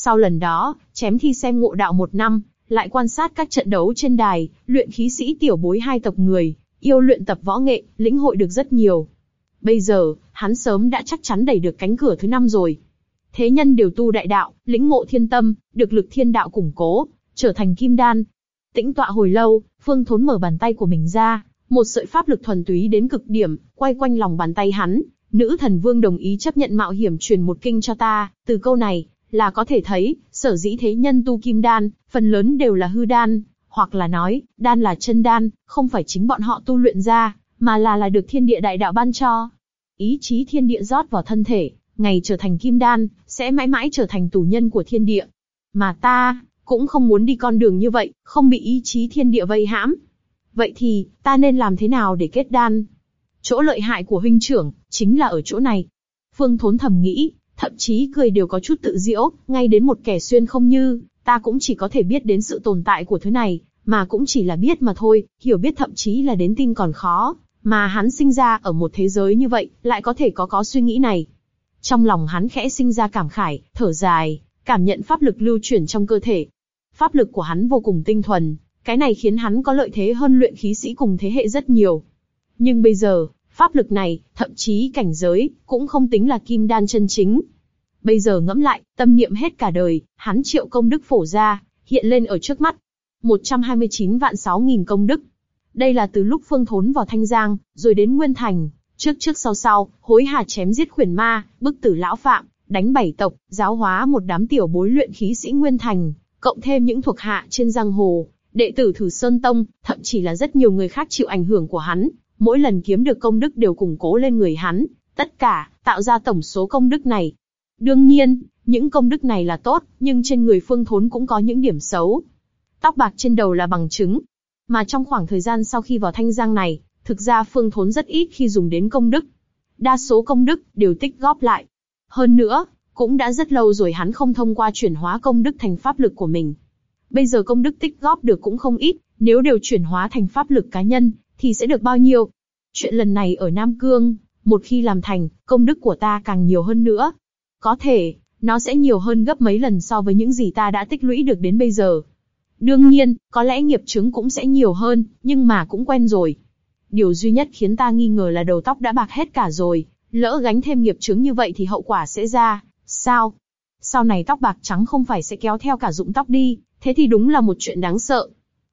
Sau lần đó, chém thi xem ngộ đạo một năm, lại quan sát các trận đấu trên đài, luyện khí sĩ tiểu bối hai tộc người, yêu luyện tập võ nghệ, lĩnh hội được rất nhiều. Bây giờ, hắn sớm đã chắc chắn đẩy được cánh cửa thứ năm rồi. Thế nhân đều tu đại đạo, lĩnh ngộ thiên tâm, được lực thiên đạo củng cố, trở thành kim đan. Tĩnh tọa hồi lâu, Phương Thốn mở bàn tay của mình ra, một sợi pháp lực thuần túy đến cực điểm, quay quanh lòng bàn tay hắn. Nữ thần vương đồng ý chấp nhận mạo hiểm truyền một kinh cho ta. Từ câu này, là có thể thấy, sở dĩ thế nhân tu kim đan, phần lớn đều là hư đan, hoặc là nói, đan là chân đan, không phải chính bọn họ tu luyện ra, mà là là được thiên địa đại đạo ban cho. Ý chí thiên địa rót vào thân thể, ngày trở thành kim đan, sẽ mãi mãi trở thành tù nhân của thiên địa. Mà ta, cũng không muốn đi con đường như vậy, không bị ý chí thiên địa vây hãm. Vậy thì, ta nên làm thế nào để kết đan? Chỗ lợi hại của huynh trưởng, chính là ở chỗ này. Phương Thốn thầm nghĩ, thậm chí cười đều có chút tự diễu, ngay đến một kẻ xuyên không như, ta cũng chỉ có thể biết đến sự tồn tại của thứ này, mà cũng chỉ là biết mà thôi, hiểu biết thậm chí là đến tin còn khó, mà hắn sinh ra ở một thế giới như vậy, lại có thể có có suy nghĩ này. Trong lòng hắn khẽ sinh ra cảm khải, thở dài, cảm nhận pháp lực lưu chuyển trong cơ thể. Pháp lực của hắn vô cùng tinh thuần, cái này khiến hắn có lợi thế hơn luyện khí sĩ cùng thế hệ rất nhiều. Nhưng bây giờ, pháp lực này, thậm chí cảnh giới, cũng không tính là kim đan chân chính. Bây giờ ngẫm lại, tâm niệm hết cả đời, hắn triệu công đức phổ ra, hiện lên ở trước mắt. 129 vạn 6 nghìn công đức. Đây là từ lúc phương thốn vào Thanh Giang, rồi đến Nguyên Thành, trước trước sau sau, hối hà chém giết khuyển ma, bức tử lão phạm, đánh bảy tộc, giáo hóa một đám tiểu bối luyện khí sĩ Nguyên Thành, cộng thêm những thuộc hạ trên giang hồ, đệ tử Thử Sơn Tông, thậm chí là rất nhiều người khác chịu ảnh hưởng của hắn, mỗi lần kiếm được công đức đều củng cố lên người hắn, tất cả, tạo ra tổng số công đức này. Đương nhiên, những công đức này là tốt, nhưng trên người phương thốn cũng có những điểm xấu. Tóc bạc trên đầu là bằng chứng. Mà trong khoảng thời gian sau khi vào thanh giang này, thực ra phương thốn rất ít khi dùng đến công đức. Đa số công đức đều tích góp lại. Hơn nữa, cũng đã rất lâu rồi hắn không thông qua chuyển hóa công đức thành pháp lực của mình. Bây giờ công đức tích góp được cũng không ít, nếu đều chuyển hóa thành pháp lực cá nhân, thì sẽ được bao nhiêu? Chuyện lần này ở Nam Cương, một khi làm thành, công đức của ta càng nhiều hơn nữa. Có thể, nó sẽ nhiều hơn gấp mấy lần so với những gì ta đã tích lũy được đến bây giờ. Đương nhiên, có lẽ nghiệp chứng cũng sẽ nhiều hơn, nhưng mà cũng quen rồi. Điều duy nhất khiến ta nghi ngờ là đầu tóc đã bạc hết cả rồi, lỡ gánh thêm nghiệp chứng như vậy thì hậu quả sẽ ra, sao? Sau này tóc bạc trắng không phải sẽ kéo theo cả rụng tóc đi, thế thì đúng là một chuyện đáng sợ.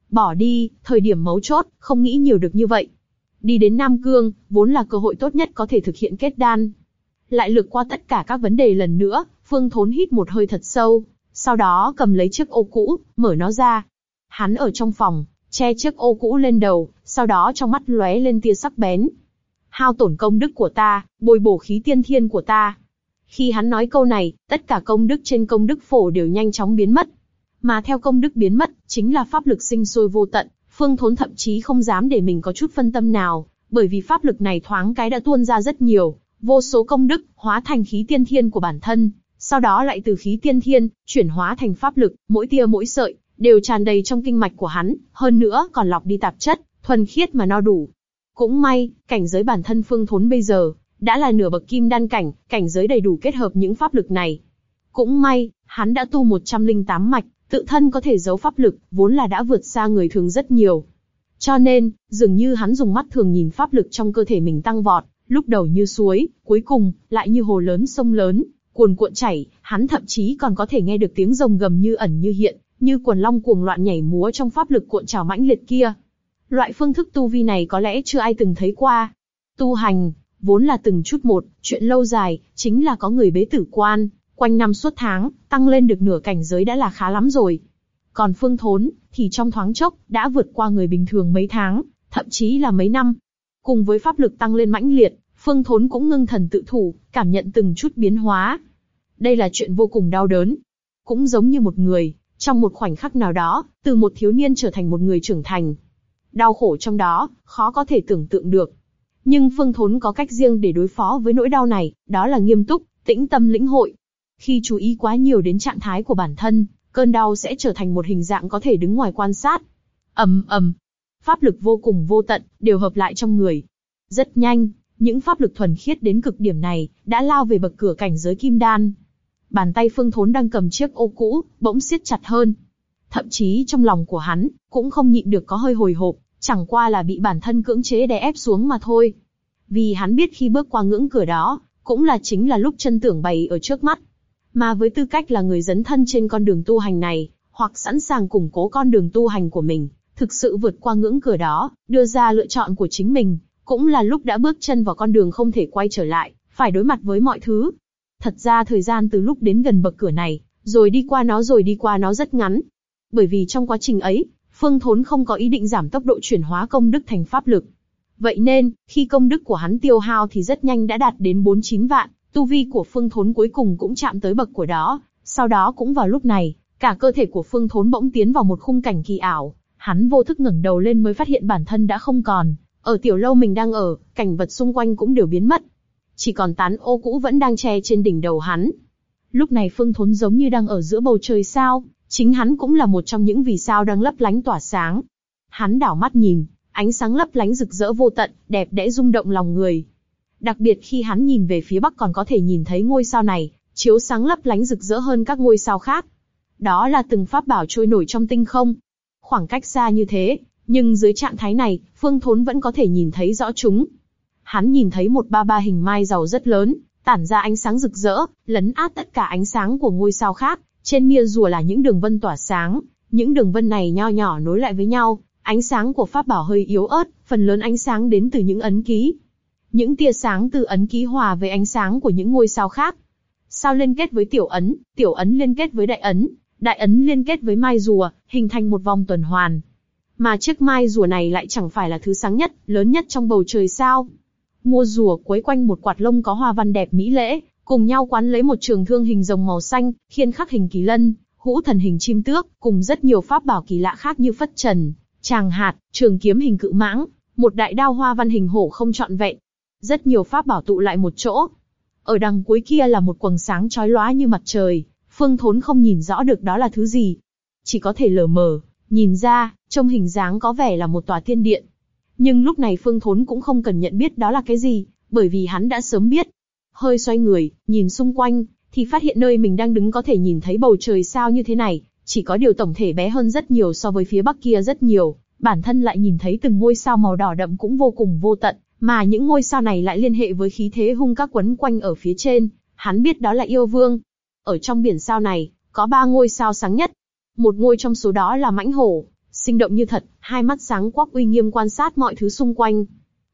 Bỏ đi, thời điểm mấu chốt, không nghĩ nhiều được như vậy. Đi đến Nam Cương, vốn là cơ hội tốt nhất có thể thực hiện kết đan. Lại lược qua tất cả các vấn đề lần nữa, Phương Thốn hít một hơi thật sâu, sau đó cầm lấy chiếc ô cũ, mở nó ra. Hắn ở trong phòng, che chiếc ô cũ lên đầu, sau đó trong mắt lóe lên tia sắc bén. Hao tổn công đức của ta, bồi bổ khí tiên thiên của ta. Khi hắn nói câu này, tất cả công đức trên công đức phổ đều nhanh chóng biến mất. Mà theo công đức biến mất, chính là pháp lực sinh sôi vô tận, Phương Thốn thậm chí không dám để mình có chút phân tâm nào, bởi vì pháp lực này thoáng cái đã tuôn ra rất nhiều, vô số công đức, hóa thành khí tiên thiên của bản thân, sau đó lại từ khí tiên thiên, chuyển hóa thành pháp lực, mỗi tia mỗi sợi, đều tràn đầy trong kinh mạch của hắn, hơn nữa còn lọc đi tạp chất, thuần khiết mà no đủ. Cũng may, cảnh giới bản thân Phương Thốn bây giờ, đã là nửa bậc kim đan cảnh, cảnh giới đầy đủ kết hợp những pháp lực này. Cũng may, hắn đã tu 108 mạch, tự thân có thể giấu pháp lực, vốn là đã vượt xa người thường rất nhiều. Cho nên, dường như hắn dùng mắt thường nhìn pháp lực trong cơ thể mình tăng vọt, lúc đầu như suối, cuối cùng, lại như hồ lớn sông lớn, cuồn cuộn chảy, hắn thậm chí còn có thể nghe được tiếng rồng gầm như ẩn như hiện, như quần long cuồng loạn nhảy múa trong pháp lực cuộn trào mãnh liệt kia. Loại phương thức tu vi này có lẽ chưa ai từng thấy qua. Tu hành, vốn là từng chút một, chuyện lâu dài, chính là có người bế tử quan, quanh năm suốt tháng, tăng lên được nửa cảnh giới đã là khá lắm rồi. Còn Phương Thốn, thì trong thoáng chốc, đã vượt qua người bình thường mấy tháng, thậm chí là mấy năm. Cùng với pháp lực tăng lên mãnh liệt, Phương Thốn cũng ngưng thần tự thủ, cảm nhận từng chút biến hóa. Đây là chuyện vô cùng đau đớn. Cũng giống như một người, trong một khoảnh khắc nào đó, từ một thiếu niên trở thành một người trưởng thành. Đau khổ trong đó, khó có thể tưởng tượng được. Nhưng Phương Thốn có cách riêng để đối phó với nỗi đau này, đó là nghiêm túc, tĩnh tâm lĩnh hội. Khi chú ý quá nhiều đến trạng thái của bản thân, cơn đau sẽ trở thành một hình dạng có thể đứng ngoài quan sát. ầm ầm, pháp lực vô cùng vô tận, đều hợp lại trong người. Rất nhanh, những pháp lực thuần khiết đến cực điểm này, đã lao về bậc cửa cảnh giới kim đan. Bàn tay phương thốn đang cầm chiếc ô cũ, bỗng siết chặt hơn. Thậm chí trong lòng của hắn, cũng không nhịn được có hơi hồi hộp, chẳng qua là bị bản thân cưỡng chế đè ép xuống mà thôi. Vì hắn biết khi bước qua ngưỡng cửa đó, cũng là chính là lúc chân tưởng bày ở trước mắt. Mà với tư cách là người dấn thân trên con đường tu hành này, hoặc sẵn sàng củng cố con đường tu hành của mình, thực sự vượt qua ngưỡng cửa đó, đưa ra lựa chọn của chính mình, cũng là lúc đã bước chân vào con đường không thể quay trở lại, phải đối mặt với mọi thứ. Thật ra thời gian từ lúc đến gần bậc cửa này, rồi đi qua nó rồi đi qua nó rất ngắn. Bởi vì trong quá trình ấy, Phương Thốn không có ý định giảm tốc độ chuyển hóa công đức thành pháp lực. Vậy nên, khi công đức của hắn tiêu hao thì rất nhanh đã đạt đến 49 vạn, tu vi của Phương Thốn cuối cùng cũng chạm tới bậc của đó. Sau đó cũng vào lúc này, cả cơ thể của Phương Thốn bỗng tiến vào một khung cảnh kỳ ảo. Hắn vô thức ngẩng đầu lên mới phát hiện bản thân đã không còn. Ở tiểu lâu mình đang ở, cảnh vật xung quanh cũng đều biến mất. Chỉ còn tán ô cũ vẫn đang che trên đỉnh đầu hắn. Lúc này Phương Thốn giống như đang ở giữa bầu trời sao, chính hắn cũng là một trong những vì sao đang lấp lánh tỏa sáng. Hắn đảo mắt nhìn, ánh sáng lấp lánh rực rỡ vô tận, đẹp đẽ rung động lòng người. Đặc biệt khi hắn nhìn về phía bắc còn có thể nhìn thấy ngôi sao này, chiếu sáng lấp lánh rực rỡ hơn các ngôi sao khác. Đó là từng pháp bảo trôi nổi trong tinh không. Khoảng cách xa như thế, nhưng dưới trạng thái này, Phương Thốn vẫn có thể nhìn thấy rõ chúng. Hắn nhìn thấy một ba ba hình mai giàu rất lớn, tản ra ánh sáng rực rỡ, lấn át tất cả ánh sáng của ngôi sao khác. Trên mia rùa là những đường vân tỏa sáng, những đường vân này nho nhỏ nối lại với nhau, ánh sáng của pháp bảo hơi yếu ớt, phần lớn ánh sáng đến từ những ấn ký. Những tia sáng từ ấn ký hòa với ánh sáng của những ngôi sao khác. Sao liên kết với tiểu ấn, tiểu ấn liên kết với đại ấn, đại ấn liên kết với mai rùa, hình thành một vòng tuần hoàn. Mà chiếc mai rùa này lại chẳng phải là thứ sáng nhất, lớn nhất trong bầu trời sao. Mua rùa quấy quanh một quạt lông có hoa văn đẹp mỹ lễ, cùng nhau quán lấy một trường thương hình rồng màu xanh, khiên khắc hình kỳ lân, hũ thần hình chim tước, cùng rất nhiều pháp bảo kỳ lạ khác như phất trần, tràng hạt, trường kiếm hình cự mãng, một đại đao hoa văn hình hổ không trọn vẹn. Rất nhiều pháp bảo tụ lại một chỗ. Ở đằng cuối kia là một quầng sáng chói lóa như mặt trời, Phương Thốn không nhìn rõ được đó là thứ gì, chỉ có thể lờ mờ nhìn ra, trông hình dáng có vẻ là một tòa thiên điện. Nhưng lúc này Phương Thốn cũng không cần nhận biết đó là cái gì, bởi vì hắn đã sớm biết. Hơi xoay người, nhìn xung quanh, thì phát hiện nơi mình đang đứng có thể nhìn thấy bầu trời sao như thế này, chỉ có điều tổng thể bé hơn rất nhiều so với phía bắc kia rất nhiều, bản thân lại nhìn thấy từng ngôi sao màu đỏ đậm cũng vô cùng vô tận, mà những ngôi sao này lại liên hệ với khí thế hung các quấn quanh ở phía trên, hắn biết đó là yêu vương. Ở trong biển sao này, có ba ngôi sao sáng nhất, một ngôi trong số đó là mãnh hổ, sinh động như thật, hai mắt sáng quắc uy nghiêm quan sát mọi thứ xung quanh.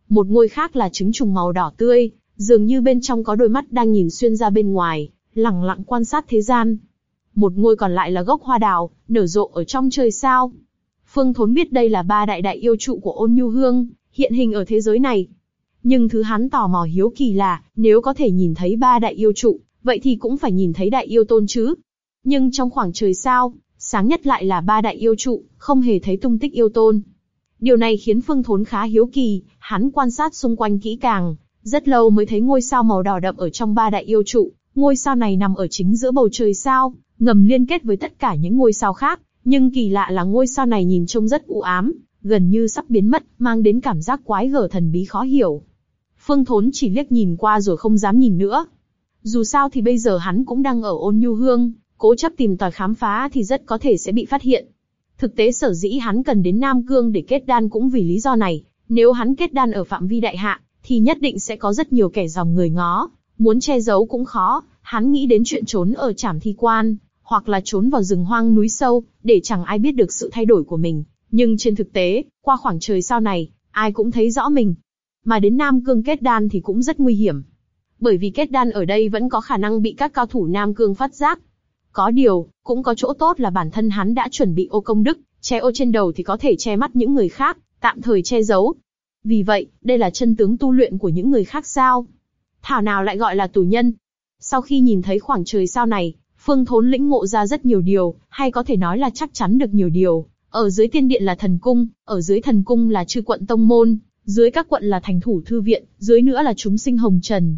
Một ngôi khác là trứng trùng màu đỏ tươi, dường như bên trong có đôi mắt đang nhìn xuyên ra bên ngoài, lặng lặng quan sát thế gian. Một ngôi còn lại là gốc hoa đào, nở rộ ở trong trời sao. Phương Thốn biết đây là ba đại đại yêu trụ của ôn nhu hương, hiện hình ở thế giới này. Nhưng thứ hắn tò mò hiếu kỳ là, nếu có thể nhìn thấy ba đại yêu trụ, vậy thì cũng phải nhìn thấy đại yêu tôn chứ. Nhưng trong khoảng trời sao, sáng nhất lại là ba đại yêu trụ, không hề thấy tung tích yêu tôn. Điều này khiến Phương Thốn khá hiếu kỳ, hắn quan sát xung quanh kỹ càng, rất lâu mới thấy ngôi sao màu đỏ đậm ở trong ba đại yêu trụ. Ngôi sao này nằm ở chính giữa bầu trời sao, ngầm liên kết với tất cả những ngôi sao khác, nhưng kỳ lạ là ngôi sao này nhìn trông rất u ám, gần như sắp biến mất, mang đến cảm giác quái gở thần bí khó hiểu. Phương Thốn chỉ liếc nhìn qua rồi không dám nhìn nữa. Dù sao thì bây giờ hắn cũng đang ở ôn nhu hương, cố chấp tìm tòi khám phá thì rất có thể sẽ bị phát hiện. Thực tế sở dĩ hắn cần đến Nam Cương để kết đan cũng vì lý do này, nếu hắn kết đan ở phạm vi đại hạ, thì nhất định sẽ có rất nhiều kẻ dòng người ngó, muốn che giấu cũng khó, hắn nghĩ đến chuyện trốn ở trảm thi quan, hoặc là trốn vào rừng hoang núi sâu, để chẳng ai biết được sự thay đổi của mình. Nhưng trên thực tế, qua khoảng trời sau này, ai cũng thấy rõ mình. Mà đến Nam Cương kết đan thì cũng rất nguy hiểm. Bởi vì kết đan ở đây vẫn có khả năng bị các cao thủ Nam Cương phát giác, có điều, cũng có chỗ tốt là bản thân hắn đã chuẩn bị ô công đức, che ô trên đầu thì có thể che mắt những người khác, tạm thời che giấu. Vì vậy, đây là chân tướng tu luyện của những người khác sao? Thảo nào lại gọi là tù nhân? Sau khi nhìn thấy khoảng trời sao này, Phương Thốn lĩnh ngộ ra rất nhiều điều, hay có thể nói là chắc chắn được nhiều điều. Ở dưới tiên điện là thần cung, ở dưới thần cung là chư quận tông môn, dưới các quận là thành thủ thư viện, dưới nữa là chúng sinh hồng trần.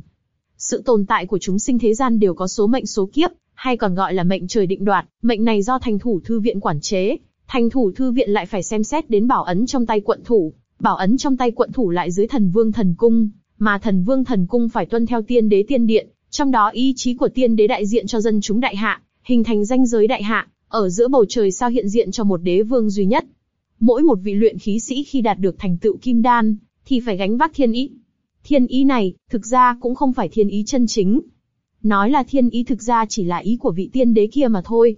Sự tồn tại của chúng sinh thế gian đều có số mệnh số kiếp, hay còn gọi là mệnh trời định đoạt, mệnh này do thành thủ thư viện quản chế, thành thủ thư viện lại phải xem xét đến bảo ấn trong tay quận thủ, bảo ấn trong tay quận thủ lại dưới thần vương thần cung, mà thần vương thần cung phải tuân theo tiên đế tiên điện, trong đó ý chí của tiên đế đại diện cho dân chúng đại hạ, hình thành danh giới đại hạ, ở giữa bầu trời sao hiện diện cho một đế vương duy nhất. Mỗi một vị luyện khí sĩ khi đạt được thành tựu kim đan, thì phải gánh vác thiên ý. Thiên ý này, thực ra cũng không phải thiên ý chân chính. Nói là thiên ý thực ra chỉ là ý của vị tiên đế kia mà thôi.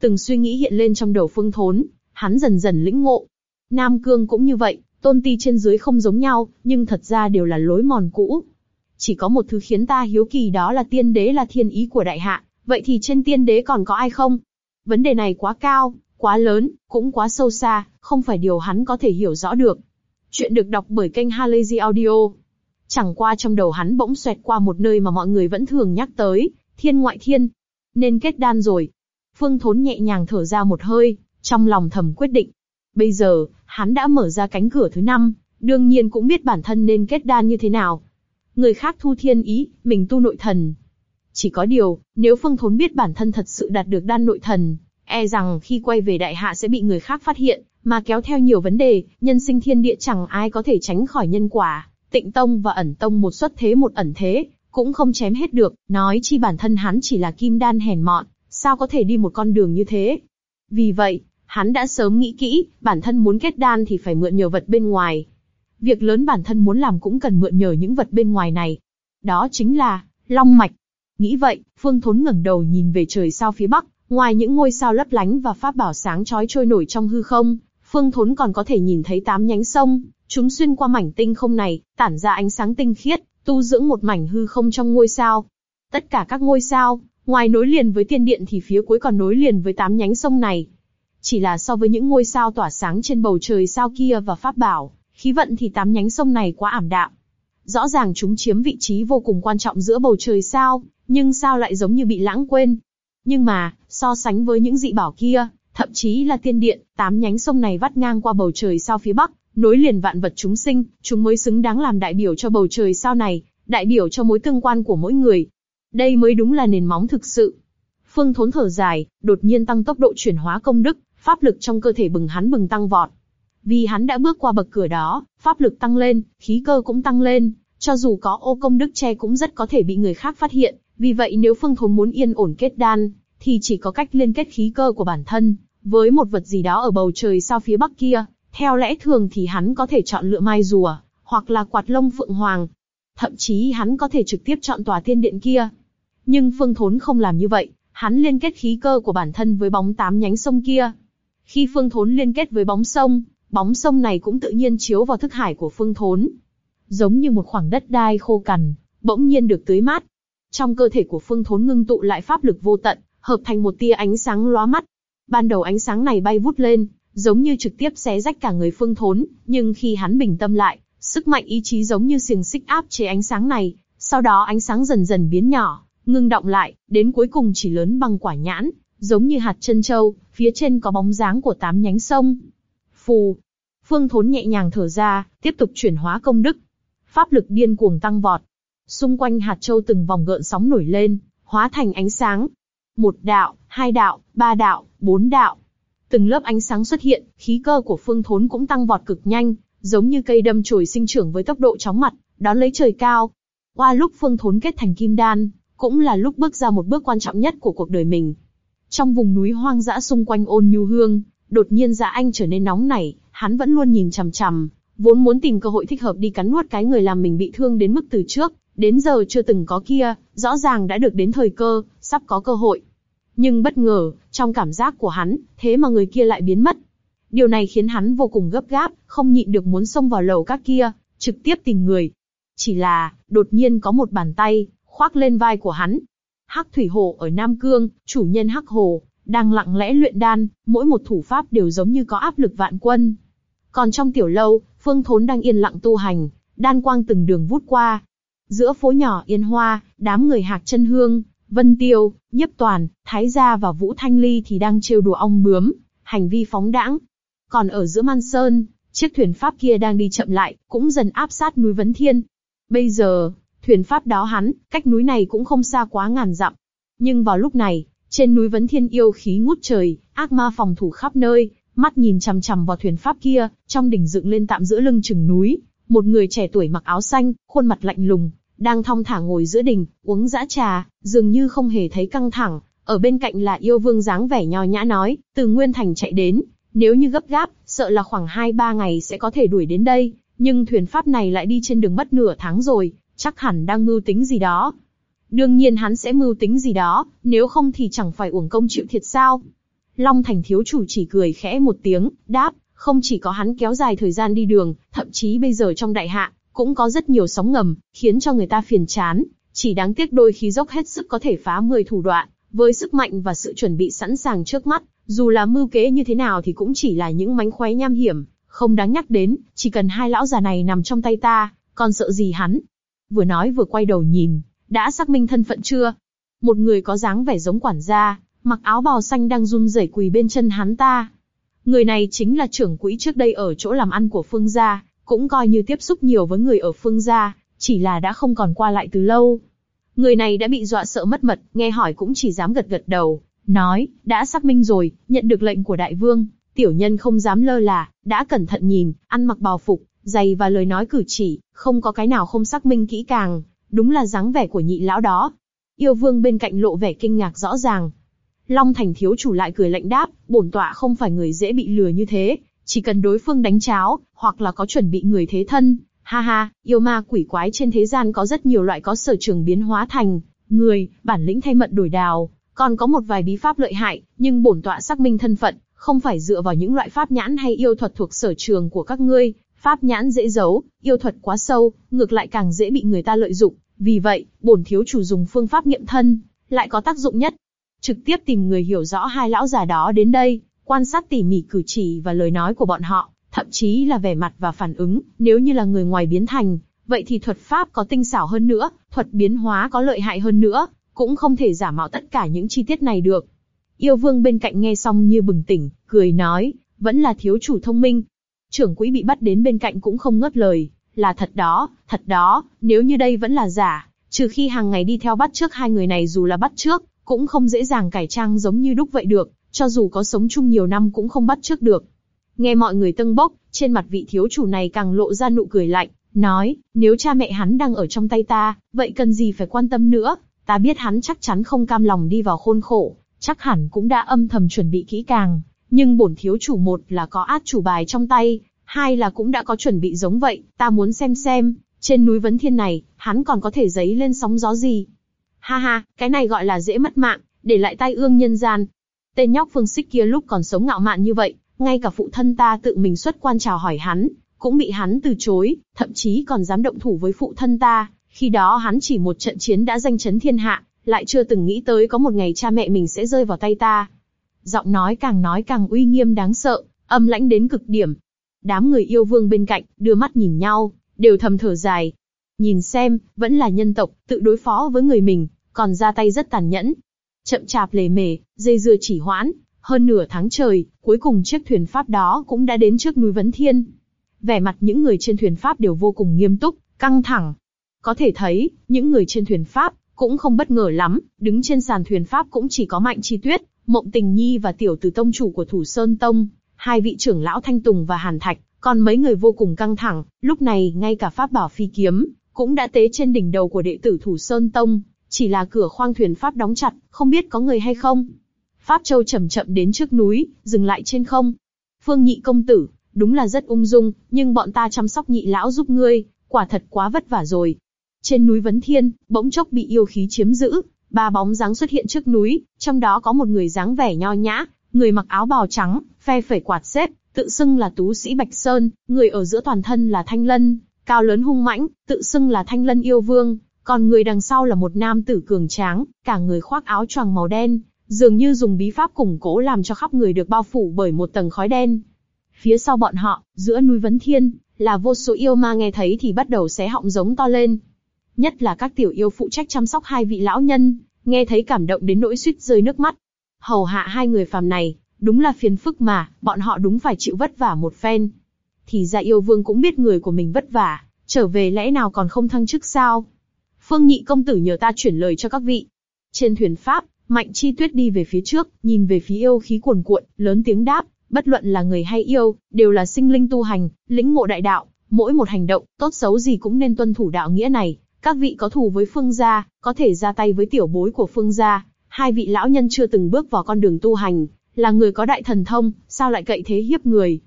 Từng suy nghĩ hiện lên trong đầu phương thốn, hắn dần dần lĩnh ngộ. Nam Cương cũng như vậy, tôn ti trên dưới không giống nhau, nhưng thật ra đều là lối mòn cũ. Chỉ có một thứ khiến ta hiếu kỳ đó là tiên đế là thiên ý của đại hạ, vậy thì trên tiên đế còn có ai không? Vấn đề này quá cao, quá lớn, cũng quá sâu xa, không phải điều hắn có thể hiểu rõ được. Chuyện được đọc bởi kênh Halazy Audio. Chẳng qua trong đầu hắn bỗng xoẹt qua một nơi mà mọi người vẫn thường nhắc tới, thiên ngoại thiên. Nên kết đan rồi. Phương Thốn nhẹ nhàng thở ra một hơi, trong lòng thầm quyết định. Bây giờ, hắn đã mở ra cánh cửa thứ năm, đương nhiên cũng biết bản thân nên kết đan như thế nào. Người khác thu thiên ý, mình tu nội thần. Chỉ có điều, nếu Phương Thốn biết bản thân thật sự đạt được đan nội thần, e rằng khi quay về đại hạ sẽ bị người khác phát hiện, mà kéo theo nhiều vấn đề, nhân sinh thiên địa chẳng ai có thể tránh khỏi nhân quả. Tịnh Tông và ẩn Tông một xuất thế một ẩn thế, cũng không chém hết được, nói chi bản thân hắn chỉ là kim đan hèn mọn, sao có thể đi một con đường như thế. Vì vậy, hắn đã sớm nghĩ kỹ, bản thân muốn kết đan thì phải mượn nhờ vật bên ngoài. Việc lớn bản thân muốn làm cũng cần mượn nhờ những vật bên ngoài này. Đó chính là, long mạch. Nghĩ vậy, Phương Thốn ngẩng đầu nhìn về trời sao phía bắc, ngoài những ngôi sao lấp lánh và pháp bảo sáng chói trôi nổi trong hư không, Phương Thốn còn có thể nhìn thấy tám nhánh sông, chúng xuyên qua mảnh tinh không này, tản ra ánh sáng tinh khiết, tu dưỡng một mảnh hư không trong ngôi sao. Tất cả các ngôi sao, ngoài nối liền với tiên điện thì phía cuối còn nối liền với tám nhánh sông này. Chỉ là so với những ngôi sao tỏa sáng trên bầu trời sao kia và pháp bảo, khí vận thì tám nhánh sông này quá ảm đạm. Rõ ràng chúng chiếm vị trí vô cùng quan trọng giữa bầu trời sao, nhưng sao lại giống như bị lãng quên. Nhưng mà, so sánh với những dị bảo kia, thậm chí là tiên điện, tám nhánh sông này vắt ngang qua bầu trời sao phía bắc, nối liền vạn vật chúng sinh, chúng mới xứng đáng làm đại biểu cho bầu trời sao này, đại biểu cho mối tương quan của mỗi người. Đây mới đúng là nền móng thực sự. Phương Thốn thở dài, đột nhiên tăng tốc độ chuyển hóa công đức, pháp lực trong cơ thể bừng hắn bừng tăng vọt. Vì hắn đã bước qua bậc cửa đó, pháp lực tăng lên, khí cơ cũng tăng lên, cho dù có ô công đức che cũng rất có thể bị người khác phát hiện. Vì vậy nếu Phương Thốn muốn yên ổn kết đan, thì chỉ có cách liên kết khí cơ của bản thân với một vật gì đó ở bầu trời sao phía bắc kia. Theo lẽ thường thì hắn có thể chọn lựa mai rùa, hoặc là quạt lông phượng hoàng. Thậm chí hắn có thể trực tiếp chọn tòa thiên điện kia. Nhưng Phương Thốn không làm như vậy, hắn liên kết khí cơ của bản thân với bóng tám nhánh sông kia. Khi Phương Thốn liên kết với bóng sông, bóng sông này cũng tự nhiên chiếu vào thức hải của Phương Thốn. Giống như một khoảng đất đai khô cằn, bỗng nhiên được tưới mát. Trong cơ thể của Phương Thốn ngưng tụ lại pháp lực vô tận, hợp thành một tia ánh sáng lóa mắt. Ban đầu ánh sáng này bay vút lên, giống như trực tiếp xé rách cả người Phương Thốn, nhưng khi hắn bình tâm lại, sức mạnh ý chí giống như xiềng xích áp chế ánh sáng này. Sau đó ánh sáng dần dần biến nhỏ, ngưng động lại, đến cuối cùng chỉ lớn bằng quả nhãn, giống như hạt chân châu, phía trên có bóng dáng của tám nhánh sông. Phù. Phương Thốn nhẹ nhàng thở ra, tiếp tục chuyển hóa công đức. Pháp lực điên cuồng tăng vọt. Xung quanh hạt châu từng vòng gợn sóng nổi lên, hóa thành ánh sáng, một đạo, hai đạo, ba đạo, bốn đạo. Từng lớp ánh sáng xuất hiện, khí cơ của phương thốn cũng tăng vọt cực nhanh, giống như cây đâm chồi sinh trưởng với tốc độ chóng mặt, đón lấy trời cao. Qua lúc phương thốn kết thành kim đan, cũng là lúc bước ra một bước quan trọng nhất của cuộc đời mình. Trong vùng núi hoang dã xung quanh ôn nhu hương, đột nhiên dạ anh trở nên nóng nảy, hắn vẫn luôn nhìn chằm chằm, vốn muốn tìm cơ hội thích hợp đi cắn nuốt cái người làm mình bị thương đến mức từ trước, đến giờ chưa từng có kia, rõ ràng đã được đến thời cơ, sắp có cơ hội. Nhưng bất ngờ, trong cảm giác của hắn, thế mà người kia lại biến mất. Điều này khiến hắn vô cùng gấp gáp, không nhịn được muốn xông vào lầu các kia, trực tiếp tìm người. Chỉ là, đột nhiên có một bàn tay, khoác lên vai của hắn. Hắc Thủy Hồ ở Nam Cương, chủ nhân Hắc Hồ, đang lặng lẽ luyện đan, mỗi một thủ pháp đều giống như có áp lực vạn quân. Còn trong tiểu lâu, Phương Thốn đang yên lặng tu hành, đan quang từng đường vút qua. Giữa phố nhỏ yên hoa, đám người hạc chân hương, Vân Tiêu, nhấp Toàn, Thái Gia và Vũ Thanh Ly thì đang trêu đùa ong bướm, hành vi phóng đãng. Còn ở giữa Man Sơn, chiếc thuyền pháp kia đang đi chậm lại, cũng dần áp sát núi Vấn Thiên. Bây giờ, thuyền pháp đó hắn, cách núi này cũng không xa quá ngàn dặm. Nhưng vào lúc này, trên núi Vấn Thiên yêu khí ngút trời, ác ma phòng thủ khắp nơi, mắt nhìn chằm chằm vào thuyền pháp kia, trong đỉnh dựng lên tạm giữa lưng chừng núi, một người trẻ tuổi mặc áo xanh, khuôn mặt lạnh lùng, đang thong thả ngồi giữa đỉnh, uống dã trà, dường như không hề thấy căng thẳng. Ở bên cạnh là yêu vương dáng vẻ nho nhã nói, từ Nguyên Thành chạy đến, nếu như gấp gáp, sợ là khoảng 2-3 ngày sẽ có thể đuổi đến đây, nhưng thuyền pháp này lại đi trên đường mất nửa tháng rồi, chắc hẳn đang mưu tính gì đó. Đương nhiên hắn sẽ mưu tính gì đó, nếu không thì chẳng phải uổng công chịu thiệt sao. Long Thành thiếu chủ chỉ cười khẽ một tiếng, đáp, không chỉ có hắn kéo dài thời gian đi đường, thậm chí bây giờ trong đại hạ, cũng có rất nhiều sóng ngầm, khiến cho người ta phiền chán. Chỉ đáng tiếc đôi khi dốc hết sức có thể phá 10 thủ đoạn, với sức mạnh và sự chuẩn bị sẵn sàng trước mắt, dù là mưu kế như thế nào thì cũng chỉ là những mánh khóe nham hiểm, không đáng nhắc đến, chỉ cần hai lão già này nằm trong tay ta, còn sợ gì hắn. Vừa nói vừa quay đầu nhìn, đã xác minh thân phận chưa? Một người có dáng vẻ giống quản gia, mặc áo bào xanh đang run rẩy quỳ bên chân hắn ta. Người này chính là trưởng quỹ trước đây ở chỗ làm ăn của Phương gia, cũng coi như tiếp xúc nhiều với người ở Phương gia, chỉ là đã không còn qua lại từ lâu. Người này đã bị dọa sợ mất mật, nghe hỏi cũng chỉ dám gật gật đầu, nói, đã xác minh rồi, nhận được lệnh của đại vương, tiểu nhân không dám lơ là, đã cẩn thận nhìn, ăn mặc bào phục, giày và lời nói cử chỉ, không có cái nào không xác minh kỹ càng, đúng là dáng vẻ của nhị lão đó. Yêu vương bên cạnh lộ vẻ kinh ngạc rõ ràng. Long Thành thiếu chủ lại cười lạnh đáp, bổn tọa không phải người dễ bị lừa như thế, chỉ cần đối phương đánh cháo, hoặc là có chuẩn bị người thế thân, ha ha, yêu ma quỷ quái trên thế gian có rất nhiều loại có sở trường biến hóa thành người, bản lĩnh thay mận đổi đào, còn có một vài bí pháp lợi hại, nhưng bổn tọa xác minh thân phận, không phải dựa vào những loại pháp nhãn hay yêu thuật thuộc sở trường của các ngươi, pháp nhãn dễ giấu, yêu thuật quá sâu, ngược lại càng dễ bị người ta lợi dụng, vì vậy, bổn thiếu chủ dùng phương pháp nghiệm thân, lại có tác dụng nhất. Trực tiếp tìm người hiểu rõ hai lão già đó đến đây, quan sát tỉ mỉ cử chỉ và lời nói của bọn họ, thậm chí là vẻ mặt và phản ứng, nếu như là người ngoài biến thành, vậy thì thuật pháp có tinh xảo hơn nữa, thuật biến hóa có lợi hại hơn nữa, cũng không thể giả mạo tất cả những chi tiết này được. Yêu vương bên cạnh nghe xong như bừng tỉnh, cười nói, vẫn là thiếu chủ thông minh. Trưởng quỹ bị bắt đến bên cạnh cũng không ngớt lời, là thật đó, thật đó, nếu như đây vẫn là giả, trừ khi hàng ngày đi theo bắt trước hai người này dù là bắt trước, cũng không dễ dàng cải trang giống như đúc vậy được, cho dù có sống chung nhiều năm cũng không bắt trước được. Nghe mọi người tâng bốc, trên mặt vị thiếu chủ này càng lộ ra nụ cười lạnh, nói, nếu cha mẹ hắn đang ở trong tay ta, vậy cần gì phải quan tâm nữa, ta biết hắn chắc chắn không cam lòng đi vào khôn khổ, chắc hẳn cũng đã âm thầm chuẩn bị kỹ càng, nhưng bổn thiếu chủ một là có át chủ bài trong tay, hai là cũng đã có chuẩn bị giống vậy, ta muốn xem xem, trên núi Vấn Thiên này, hắn còn có thể giấy lên sóng gió gì. Ha ha, cái này gọi là dễ mất mạng, để lại tai ương nhân gian. Tên nhóc phương xích kia lúc còn sống ngạo mạn như vậy, ngay cả phụ thân ta tự mình xuất quan chào hỏi hắn, cũng bị hắn từ chối, thậm chí còn dám động thủ với phụ thân ta. Khi đó hắn chỉ một trận chiến đã danh chấn thiên hạ, lại chưa từng nghĩ tới có một ngày cha mẹ mình sẽ rơi vào tay ta. Giọng nói càng nói càng uy nghiêm đáng sợ, âm lãnh đến cực điểm. Đám người yêu vương bên cạnh, đưa mắt nhìn nhau, đều thầm thở dài. Nhìn xem, vẫn là nhân tộc, tự đối phó với người mình, còn ra tay rất tàn nhẫn. Chậm chạp lề mề, dây dưa chỉ hoãn, hơn nửa tháng trời, cuối cùng chiếc thuyền pháp đó cũng đã đến trước núi Vấn Thiên. Vẻ mặt những người trên thuyền pháp đều vô cùng nghiêm túc, căng thẳng. Có thể thấy, những người trên thuyền pháp cũng không bất ngờ lắm, đứng trên sàn thuyền pháp cũng chỉ có Mạnh Chi Tuyết, Mộng Tình Nhi và tiểu tử tông chủ của Thủ Sơn Tông, hai vị trưởng lão Thanh Tùng và Hàn Thạch, còn mấy người vô cùng căng thẳng, lúc này ngay cả pháp bảo phi kiếm cũng đã tế trên đỉnh đầu của đệ tử Thủ Sơn Tông, chỉ là cửa khoang thuyền pháp đóng chặt, không biết có người hay không. Pháp Châu chậm chậm đến trước núi, dừng lại trên không. Phương Nhị công tử, đúng là rất ung dung, nhưng bọn ta chăm sóc nhị lão giúp ngươi, quả thật quá vất vả rồi. Trên núi Vấn Thiên, bỗng chốc bị yêu khí chiếm giữ, ba bóng dáng xuất hiện trước núi, trong đó có một người dáng vẻ nho nhã, người mặc áo bào trắng, phe phẩy quạt xếp, tự xưng là tú sĩ Bạch Sơn, người ở giữa toàn thân là Thanh Lân, cao lớn hung mãnh, tự xưng là Thanh Lân yêu vương, còn người đằng sau là một nam tử cường tráng, cả người khoác áo choàng màu đen, dường như dùng bí pháp củng cố làm cho khắp người được bao phủ bởi một tầng khói đen. Phía sau bọn họ, giữa núi Vấn Thiên, là vô số yêu ma nghe thấy thì bắt đầu xé họng giống to lên. Nhất là các tiểu yêu phụ trách chăm sóc hai vị lão nhân, nghe thấy cảm động đến nỗi suýt rơi nước mắt. Hầu hạ hai người phàm này, đúng là phiền phức mà, bọn họ đúng phải chịu vất vả một phen. Thì ra yêu vương cũng biết người của mình vất vả, trở về lẽ nào còn không thăng chức sao? Phương nhị công tử nhờ ta chuyển lời cho các vị. Trên thuyền Pháp, Mạnh Chi Tuyết đi về phía trước, nhìn về phía yêu khí cuồn cuộn, lớn tiếng đáp, bất luận là người hay yêu, đều là sinh linh tu hành, lĩnh ngộ đại đạo, mỗi một hành động, tốt xấu gì cũng nên tuân thủ đạo nghĩa này. Các vị có thù với Phương gia, có thể ra tay với tiểu bối của Phương gia. Hai vị lão nhân chưa từng bước vào con đường tu hành, là người có đại thần thông, sao lại cậy thế hiếp người?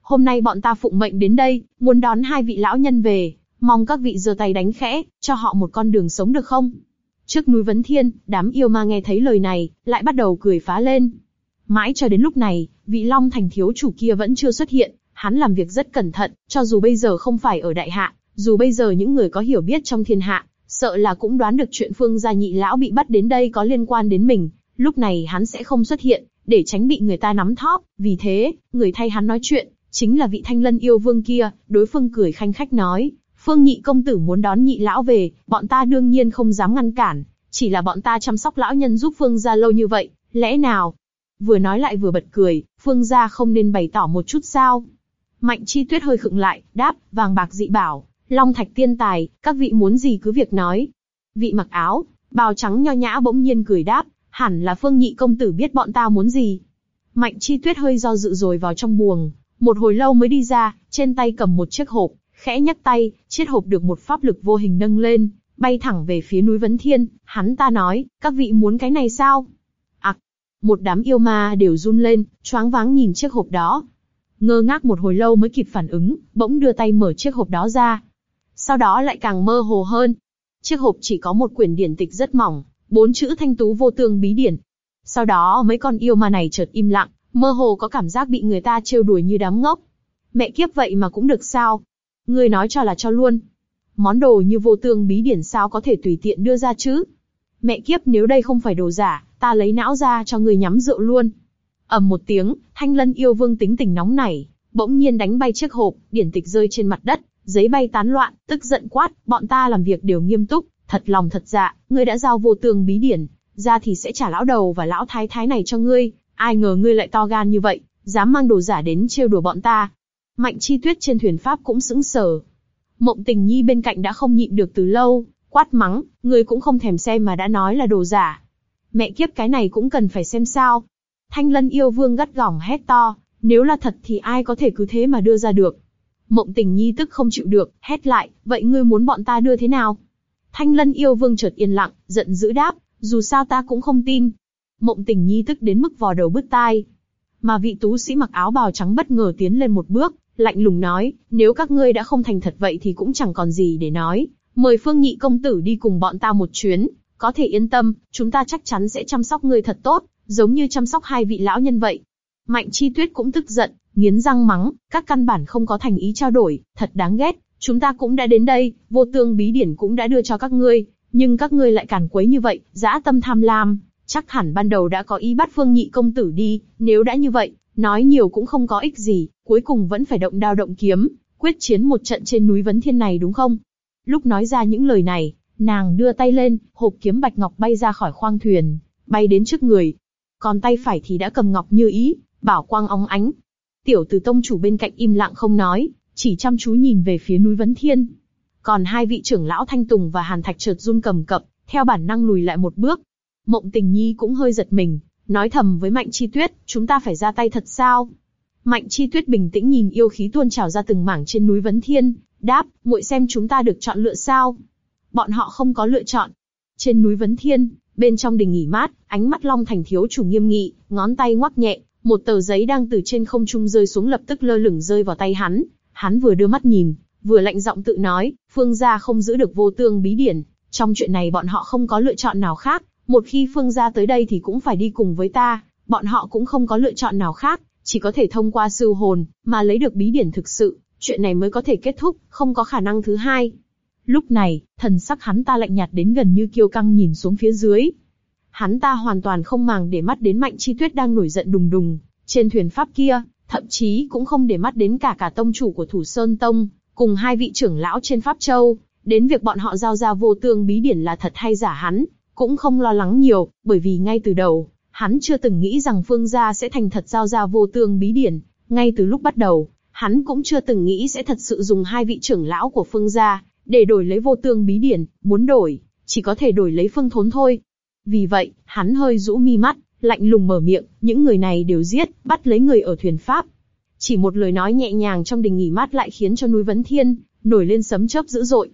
Hôm nay bọn ta phụng mệnh đến đây, muốn đón hai vị lão nhân về, mong các vị giơ tay đánh khẽ, cho họ một con đường sống được không? Trước núi Vấn Thiên, đám yêu ma nghe thấy lời này, lại bắt đầu cười phá lên. Mãi cho đến lúc này, vị Long Thành thiếu chủ kia vẫn chưa xuất hiện, hắn làm việc rất cẩn thận, cho dù bây giờ không phải ở đại hạ, dù bây giờ những người có hiểu biết trong thiên hạ, sợ là cũng đoán được chuyện Phương gia nhị lão bị bắt đến đây có liên quan đến mình, lúc này hắn sẽ không xuất hiện, để tránh bị người ta nắm thóp, vì thế, người thay hắn nói chuyện, chính là vị thanh lân yêu vương kia, đối phương cười khanh khách nói, Phương nhị công tử muốn đón nhị lão về, bọn ta đương nhiên không dám ngăn cản, chỉ là bọn ta chăm sóc lão nhân giúp Phương gia lâu như vậy, lẽ nào? Vừa nói lại vừa bật cười, Phương gia không nên bày tỏ một chút sao? Mạnh chi tuyết hơi khựng lại, đáp, vàng bạc dị bảo, long thạch tiên tài, các vị muốn gì cứ việc nói. Vị mặc áo, bào trắng nho nhã bỗng nhiên cười đáp, hẳn là Phương nhị công tử biết bọn ta muốn gì. Mạnh chi tuyết hơi do dự rồi vào trong buồng, một hồi lâu mới đi ra, trên tay cầm một chiếc hộp, khẽ nhấc tay, chiếc hộp được một pháp lực vô hình nâng lên, bay thẳng về phía núi Vấn Thiên, hắn ta nói, các vị muốn cái này sao? Ặc, một đám yêu ma đều run lên, choáng váng nhìn chiếc hộp đó. Ngơ ngác một hồi lâu mới kịp phản ứng, bỗng đưa tay mở chiếc hộp đó ra. Sau đó lại càng mơ hồ hơn. Chiếc hộp chỉ có một quyển điển tịch rất mỏng, bốn chữ thanh tú vô tương bí điển. Sau đó mấy con yêu ma này chợt im lặng, mơ hồ có cảm giác bị người ta trêu đuổi như đám ngốc. Mẹ kiếp vậy mà cũng được sao? người nói cho là cho luôn. Món đồ như vô tương bí điển sao có thể tùy tiện đưa ra chứ? Mẹ kiếp nếu đây không phải đồ giả, ta lấy não ra cho người nhắm rượu luôn. ầm một tiếng, thanh lân yêu vương tính tình nóng nảy, bỗng nhiên đánh bay chiếc hộp, điển tịch rơi trên mặt đất, giấy bay tán loạn, tức giận quát, bọn ta làm việc đều nghiêm túc, thật lòng thật dạ, ngươi đã giao vô tương bí điển, ra thì sẽ trả lão đầu và lão thái thái này cho ngươi, ai ngờ ngươi lại to gan như vậy, dám mang đồ giả đến trêu đùa bọn ta. Mạnh chi tuyết trên thuyền Pháp cũng sững sờ. Mộng tình nhi bên cạnh đã không nhịn được từ lâu, quát mắng, người cũng không thèm xem mà đã nói là đồ giả. Mẹ kiếp cái này cũng cần phải xem sao. Thanh lân yêu vương gắt gỏng hét to, nếu là thật thì ai có thể cứ thế mà đưa ra được. Mộng tình nhi tức không chịu được, hét lại, vậy ngươi muốn bọn ta đưa thế nào? Thanh lân yêu vương chợt yên lặng, giận dữ đáp, dù sao ta cũng không tin. Mộng tình nhi tức đến mức vò đầu bứt tai. Mà vị tú sĩ mặc áo bào trắng bất ngờ tiến lên một bước, lạnh lùng nói, nếu các ngươi đã không thành thật vậy thì cũng chẳng còn gì để nói, mời Phương Nhị công tử đi cùng bọn ta một chuyến, có thể yên tâm, chúng ta chắc chắn sẽ chăm sóc ngươi thật tốt, giống như chăm sóc hai vị lão nhân vậy. Mạnh Chi Tuyết cũng tức giận, nghiến răng mắng, các căn bản không có thành ý trao đổi, thật đáng ghét, chúng ta cũng đã đến đây, vô tương bí điển cũng đã đưa cho các ngươi, nhưng các ngươi lại càn quấy như vậy, dã tâm tham lam, chắc hẳn ban đầu đã có ý bắt Phương Nhị công tử đi, nếu đã như vậy, Nói nhiều cũng không có ích gì, cuối cùng vẫn phải động đao động kiếm, quyết chiến một trận trên núi Vấn Thiên này đúng không? Lúc nói ra những lời này, nàng đưa tay lên, hộp kiếm bạch ngọc bay ra khỏi khoang thuyền, bay đến trước người. Còn tay phải thì đã cầm ngọc như ý, bảo quang óng ánh. Tiểu từ tông chủ bên cạnh im lặng không nói, chỉ chăm chú nhìn về phía núi Vấn Thiên. Còn hai vị trưởng lão Thanh Tùng và Hàn Thạch chợt run cầm cập, theo bản năng lùi lại một bước. Mộng Tình Nhi cũng hơi giật mình, nói thầm với Mạnh Chi Tuyết, chúng ta phải ra tay thật sao? Mạnh Chi Tuyết bình tĩnh nhìn yêu khí tuôn trào ra từng mảng trên núi Vấn Thiên, đáp, muội xem chúng ta được chọn lựa sao? Bọn họ không có lựa chọn. Trên núi Vấn Thiên, bên trong đình nghỉ mát, ánh mắt Long Thành thiếu chủ nghiêm nghị, ngón tay ngoắc nhẹ, một tờ giấy đang từ trên không trung rơi xuống lập tức lơ lửng rơi vào tay hắn. Hắn vừa đưa mắt nhìn, vừa lạnh giọng tự nói, phương gia không giữ được vô tương bí điển, trong chuyện này bọn họ không có lựa chọn nào khác, một khi Phương gia tới đây thì cũng phải đi cùng với ta, bọn họ cũng không có lựa chọn nào khác, chỉ có thể thông qua sư hồn, mà lấy được bí điển thực sự, chuyện này mới có thể kết thúc, không có khả năng thứ hai. Lúc này, thần sắc hắn ta lạnh nhạt đến gần như kiêu căng nhìn xuống phía dưới. Hắn ta hoàn toàn không màng để mắt đến Mạnh Chi Tuyết đang nổi giận đùng đùng, trên thuyền pháp kia, thậm chí cũng không để mắt đến cả cả tông chủ của Thủ Sơn Tông, cùng hai vị trưởng lão trên Pháp Châu, đến việc bọn họ giao ra vô tương bí điển là thật hay giả hắn, cũng không lo lắng nhiều, bởi vì ngay từ đầu, hắn chưa từng nghĩ rằng Phương gia sẽ thành thật giao ra vô tương bí điển, ngay từ lúc bắt đầu, hắn cũng chưa từng nghĩ sẽ thật sự dùng hai vị trưởng lão của Phương gia, để đổi lấy vô tương bí điển, muốn đổi, chỉ có thể đổi lấy phương thốn thôi. Vì vậy, hắn hơi rũ mi mắt, lạnh lùng mở miệng, những người này đều giết, bắt lấy người ở thuyền Pháp. Chỉ một lời nói nhẹ nhàng trong đình nghỉ mát lại khiến cho núi Vấn Thiên, nổi lên sấm chớp dữ dội.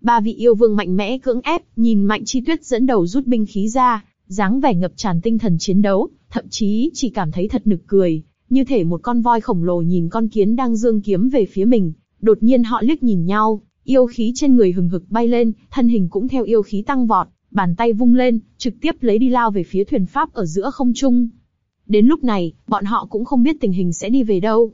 Ba vị yêu vương mạnh mẽ cưỡng ép, nhìn Mạnh Chi Tuyết dẫn đầu rút binh khí ra, dáng vẻ ngập tràn tinh thần chiến đấu, thậm chí chỉ cảm thấy thật nực cười, như thể một con voi khổng lồ nhìn con kiến đang dương kiếm về phía mình. Đột nhiên họ liếc nhìn nhau, yêu khí trên người hừng hực bay lên, thân hình cũng theo yêu khí tăng vọt, bàn tay vung lên, trực tiếp lấy đi lao về phía thuyền pháp ở giữa không trung. Đến lúc này, bọn họ cũng không biết tình hình sẽ đi về đâu.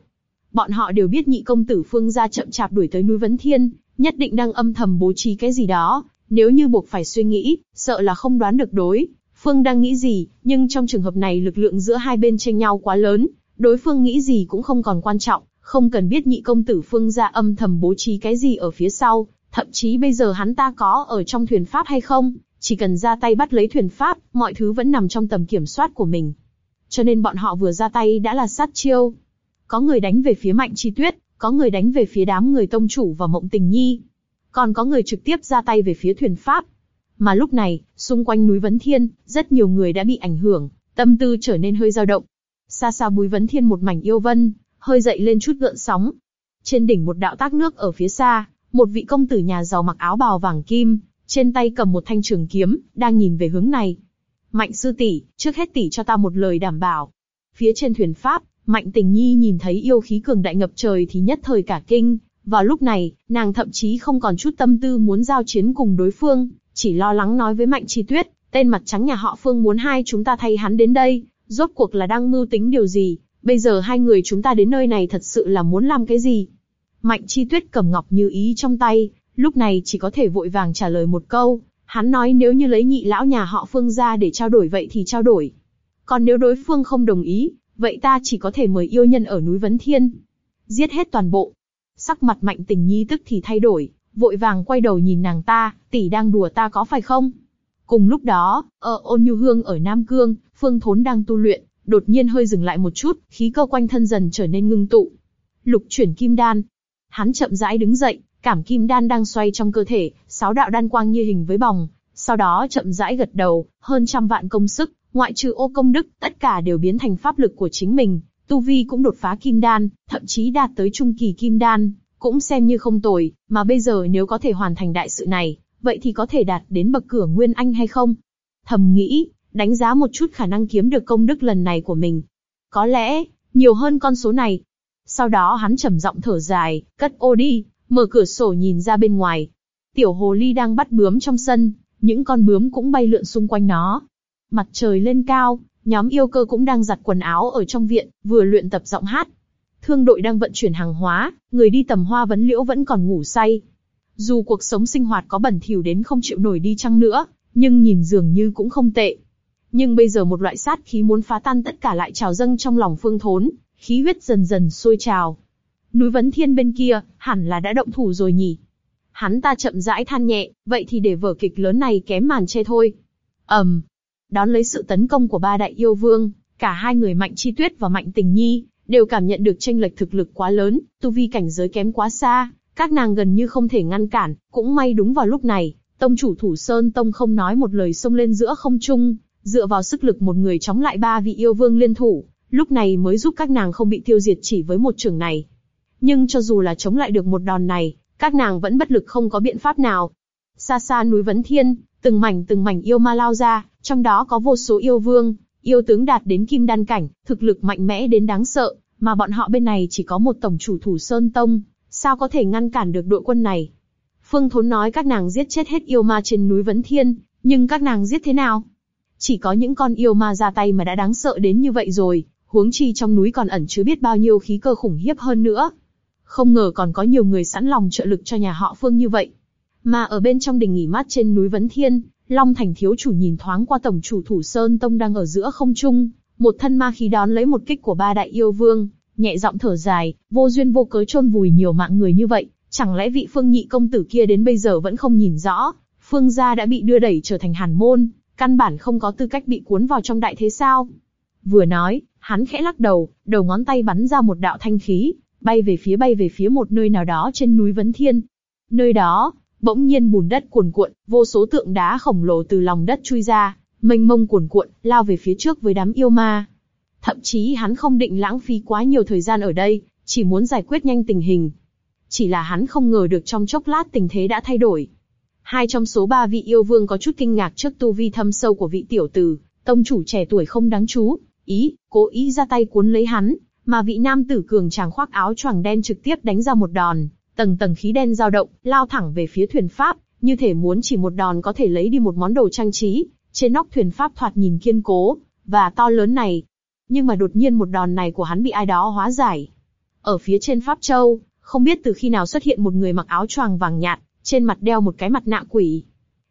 Bọn họ đều biết nhị công tử Phương gia chậm chạp đuổi tới núi Vấn Thiên, nhất định đang âm thầm bố trí cái gì đó. Nếu như buộc phải suy nghĩ, sợ là không đoán được đối. Phương đang nghĩ gì, nhưng trong trường hợp này lực lượng giữa hai bên tranh nhau quá lớn, đối phương nghĩ gì cũng không còn quan trọng, không cần biết nhị công tử Phương gia âm thầm bố trí cái gì ở phía sau, thậm chí bây giờ hắn ta có ở trong thuyền pháp hay không, chỉ cần ra tay bắt lấy thuyền pháp, mọi thứ vẫn nằm trong tầm kiểm soát của mình. Cho nên bọn họ vừa ra tay đã là sát chiêu. Có người đánh về phía Mạnh Chi Tuyết, có người đánh về phía đám người tông chủ và Mộng Tình Nhi. Còn có người trực tiếp ra tay về phía thuyền Pháp. Mà lúc này, xung quanh núi Vấn Thiên, rất nhiều người đã bị ảnh hưởng, tâm tư trở nên hơi dao động. Xa xa bùi Vấn Thiên một mảnh yêu vân, hơi dậy lên chút gợn sóng. Trên đỉnh một đạo tác nước ở phía xa, một vị công tử nhà giàu mặc áo bào vàng kim, trên tay cầm một thanh trường kiếm, đang nhìn về hướng này. Mạnh sư tỷ, trước hết tỷ cho ta một lời đảm bảo. Phía trên thuyền Pháp, Mạnh tình nhi nhìn thấy yêu khí cường đại ngập trời thì nhất thời cả kinh. Vào lúc này, nàng thậm chí không còn chút tâm tư muốn giao chiến cùng đối phương, chỉ lo lắng nói với Mạnh Chi Tuyết, tên mặt trắng nhà họ Phương muốn hai chúng ta thay hắn đến đây, rốt cuộc là đang mưu tính điều gì, bây giờ hai người chúng ta đến nơi này thật sự là muốn làm cái gì. Mạnh Chi Tuyết cầm ngọc như ý trong tay, lúc này chỉ có thể vội vàng trả lời một câu, hắn nói nếu như lấy nhị lão nhà họ Phương ra để trao đổi vậy thì trao đổi. Còn nếu đối phương không đồng ý, vậy ta chỉ có thể mời yêu nhân ở núi Vấn Thiên. Giết hết toàn bộ. Sắc mặt mạnh tình nhi tức thì thay đổi, vội vàng quay đầu nhìn nàng ta, tỷ đang đùa ta có phải không? Cùng lúc đó, ở ôn nhu hương ở Nam Cương, Phương Thốn đang tu luyện, đột nhiên hơi dừng lại một chút, khí cơ quanh thân dần trở nên ngưng tụ. Lục chuyển kim đan. Hắn chậm rãi đứng dậy, cảm kim đan đang xoay trong cơ thể, sáu đạo đan quang như hình với bòng. Sau đó chậm rãi gật đầu, hơn trăm vạn công sức, ngoại trừ ô công đức, tất cả đều biến thành pháp lực của chính mình. Tu Vi cũng đột phá kim đan, thậm chí đạt tới trung kỳ kim đan, cũng xem như không tồi, mà bây giờ nếu có thể hoàn thành đại sự này, vậy thì có thể đạt đến bậc cửa Nguyên Anh hay không? Thầm nghĩ, đánh giá một chút khả năng kiếm được công đức lần này của mình. Có lẽ, nhiều hơn con số này. Sau đó hắn trầm giọng thở dài, cất ô đi, mở cửa sổ nhìn ra bên ngoài. Tiểu hồ ly đang bắt bướm trong sân, những con bướm cũng bay lượn xung quanh nó. Mặt trời lên cao, nhóm yêu cơ cũng đang giặt quần áo ở trong viện, vừa luyện tập giọng hát. Thương đội đang vận chuyển hàng hóa, người đi tầm hoa vấn liễu vẫn còn ngủ say. Dù cuộc sống sinh hoạt có bẩn thỉu đến không chịu nổi đi chăng nữa, nhưng nhìn dường như cũng không tệ. Nhưng bây giờ một loại sát khí muốn phá tan tất cả lại trào dâng trong lòng phương thốn, khí huyết dần dần sôi trào. Núi Vấn Thiên bên kia, hẳn là đã động thủ rồi nhỉ. Hắn ta chậm rãi than nhẹ, vậy thì để vở kịch lớn này kém màn che thôi. ầm, um, đón lấy sự tấn công của ba đại yêu vương, cả hai người Mạnh Chi Tuyết và Mạnh Tình Nhi đều cảm nhận được tranh lệch thực lực quá lớn, tu vi cảnh giới kém quá xa, các nàng gần như không thể ngăn cản. Cũng may đúng vào lúc này, tông chủ Thủ Sơn Tông không nói một lời xông lên giữa không trung, dựa vào sức lực một người chống lại ba vị yêu vương liên thủ, lúc này mới giúp các nàng không bị tiêu diệt chỉ với một trường này. Nhưng cho dù là chống lại được một đòn này, các nàng vẫn bất lực không có biện pháp nào. Xa xa núi Vấn Thiên, từng mảnh từng mảnh yêu ma lao ra, trong đó có vô số yêu vương, yêu tướng đạt đến kim đan cảnh, thực lực mạnh mẽ đến đáng sợ, mà bọn họ bên này chỉ có một tổng chủ thủ Sơn Tông, sao có thể ngăn cản được đội quân này? Phương Thốn nói các nàng giết chết hết yêu ma trên núi Vấn Thiên, nhưng các nàng giết thế nào? Chỉ có những con yêu ma ra tay mà đã đáng sợ đến như vậy rồi, huống chi trong núi còn ẩn chứa biết bao nhiêu khí cơ khủng khiếp hơn nữa. Không ngờ còn có nhiều người sẵn lòng trợ lực cho nhà họ Phương như vậy. Mà ở bên trong đình nghỉ mát trên núi Vấn Thiên, Long Thành thiếu chủ nhìn thoáng qua tổng chủ thủ Sơn Tông đang ở giữa không trung, một thân ma khí đón lấy một kích của ba đại yêu vương, nhẹ giọng thở dài, vô duyên vô cớ chôn vùi nhiều mạng người như vậy, Chẳng lẽ vị phương nhị công tử kia đến bây giờ vẫn không nhìn rõ, phương gia đã bị đưa đẩy trở thành hàn môn, căn bản không có tư cách bị cuốn vào trong đại thế sao? Vừa nói, hắn khẽ lắc đầu, đầu ngón tay bắn ra một đạo thanh khí, bay về phía bay về phía một nơi nào đó trên núi Vấn Thiên. Nơi đó, bỗng nhiên bùn đất cuồn cuộn, vô số tượng đá khổng lồ từ lòng đất chui ra, mênh mông cuồn cuộn, lao về phía trước với đám yêu ma. Thậm chí hắn không định lãng phí quá nhiều thời gian ở đây, chỉ muốn giải quyết nhanh tình hình. Chỉ là hắn không ngờ được trong chốc lát tình thế đã thay đổi. Hai trong số ba vị yêu vương có chút kinh ngạc trước tu vi thâm sâu của vị tiểu tử, tông chủ trẻ tuổi không đáng chú, ý, cố ý ra tay cuốn lấy hắn, mà vị nam tử cường tráng khoác áo choàng đen trực tiếp đánh ra một đòn, tầng tầng khí đen dao động, lao thẳng về phía thuyền pháp, như thể muốn chỉ một đòn có thể lấy đi một món đồ trang trí, trên nóc thuyền pháp thoạt nhìn kiên cố và to lớn này. Nhưng mà đột nhiên một đòn này của hắn bị ai đó hóa giải. Ở phía trên pháp châu, không biết từ khi nào xuất hiện một người mặc áo choàng vàng nhạt, trên mặt đeo một cái mặt nạ quỷ.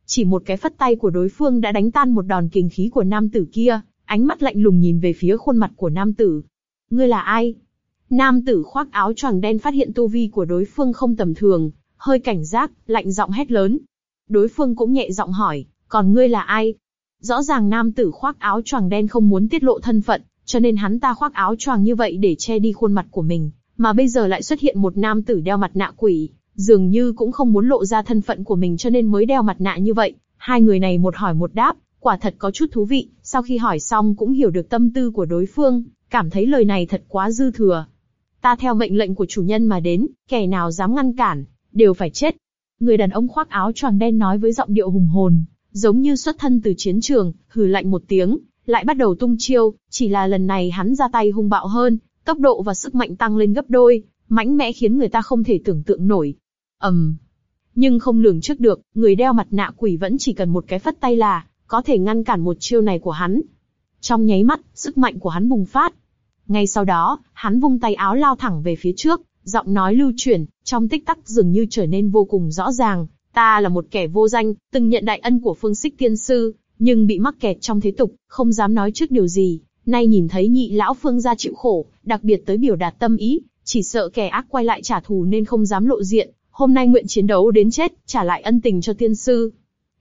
Chỉ một cái phất tay của đối phương đã đánh tan một đòn kình khí của nam tử kia, ánh mắt lạnh lùng nhìn về phía khuôn mặt của nam tử. Ngươi là ai? Nam tử khoác áo choàng đen phát hiện tu vi của đối phương không tầm thường, hơi cảnh giác, lạnh giọng hét lớn. Đối phương cũng nhẹ giọng hỏi, còn ngươi là ai? Rõ ràng nam tử khoác áo choàng đen không muốn tiết lộ thân phận, cho nên hắn ta khoác áo choàng như vậy để che đi khuôn mặt của mình, mà bây giờ lại xuất hiện một nam tử đeo mặt nạ quỷ, dường như cũng không muốn lộ ra thân phận của mình cho nên mới đeo mặt nạ như vậy. Hai người này một hỏi một đáp, quả thật có chút thú vị, sau khi hỏi xong cũng hiểu được tâm tư của đối phương, cảm thấy lời này thật quá dư thừa. Ta theo mệnh lệnh của chủ nhân mà đến, kẻ nào dám ngăn cản, đều phải chết. Người đàn ông khoác áo choàng đen nói với giọng điệu hùng hồn, giống như xuất thân từ chiến trường, hừ lạnh một tiếng, lại bắt đầu tung chiêu, chỉ là lần này hắn ra tay hung bạo hơn, tốc độ và sức mạnh tăng lên gấp đôi, mãnh mẽ khiến người ta không thể tưởng tượng nổi. ầm, um. nhưng không lường trước được, người đeo mặt nạ quỷ vẫn chỉ cần một cái phất tay là có thể ngăn cản một chiêu này của hắn. Trong nháy mắt, sức mạnh của hắn bùng phát. Ngay sau đó, hắn vung tay áo lao thẳng về phía trước, giọng nói lưu chuyển, trong tích tắc dường như trở nên vô cùng rõ ràng. Ta là một kẻ vô danh, từng nhận đại ân của phương xích tiên sư, nhưng bị mắc kẹt trong thế tục, không dám nói trước điều gì. Nay nhìn thấy nhị lão phương gia chịu khổ, đặc biệt tới biểu đạt tâm ý, chỉ sợ kẻ ác quay lại trả thù nên không dám lộ diện. Hôm nay nguyện chiến đấu đến chết, trả lại ân tình cho tiên sư.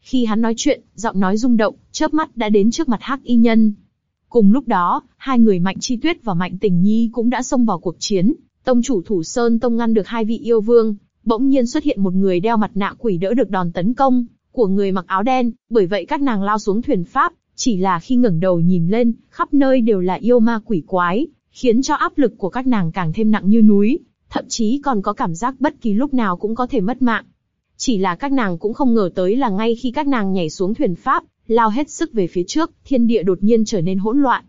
Khi hắn nói chuyện, giọng nói rung động, chớp mắt đã đến trước mặt Hắc Y Nhân. Cùng lúc đó, hai người Mạnh Chi Tuyết và Mạnh Tình Nhi cũng đã xông vào cuộc chiến. Tông chủ Thủ Sơn Tông ngăn được hai vị yêu vương, bỗng nhiên xuất hiện một người đeo mặt nạ quỷ đỡ được đòn tấn công của người mặc áo đen, bởi vậy các nàng lao xuống thuyền pháp, chỉ là khi ngẩng đầu nhìn lên, khắp nơi đều là yêu ma quỷ quái, khiến cho áp lực của các nàng càng thêm nặng như núi, thậm chí còn có cảm giác bất kỳ lúc nào cũng có thể mất mạng. Chỉ là các nàng cũng không ngờ tới là ngay khi các nàng nhảy xuống thuyền pháp, lao hết sức về phía trước, thiên địa đột nhiên trở nên hỗn loạn.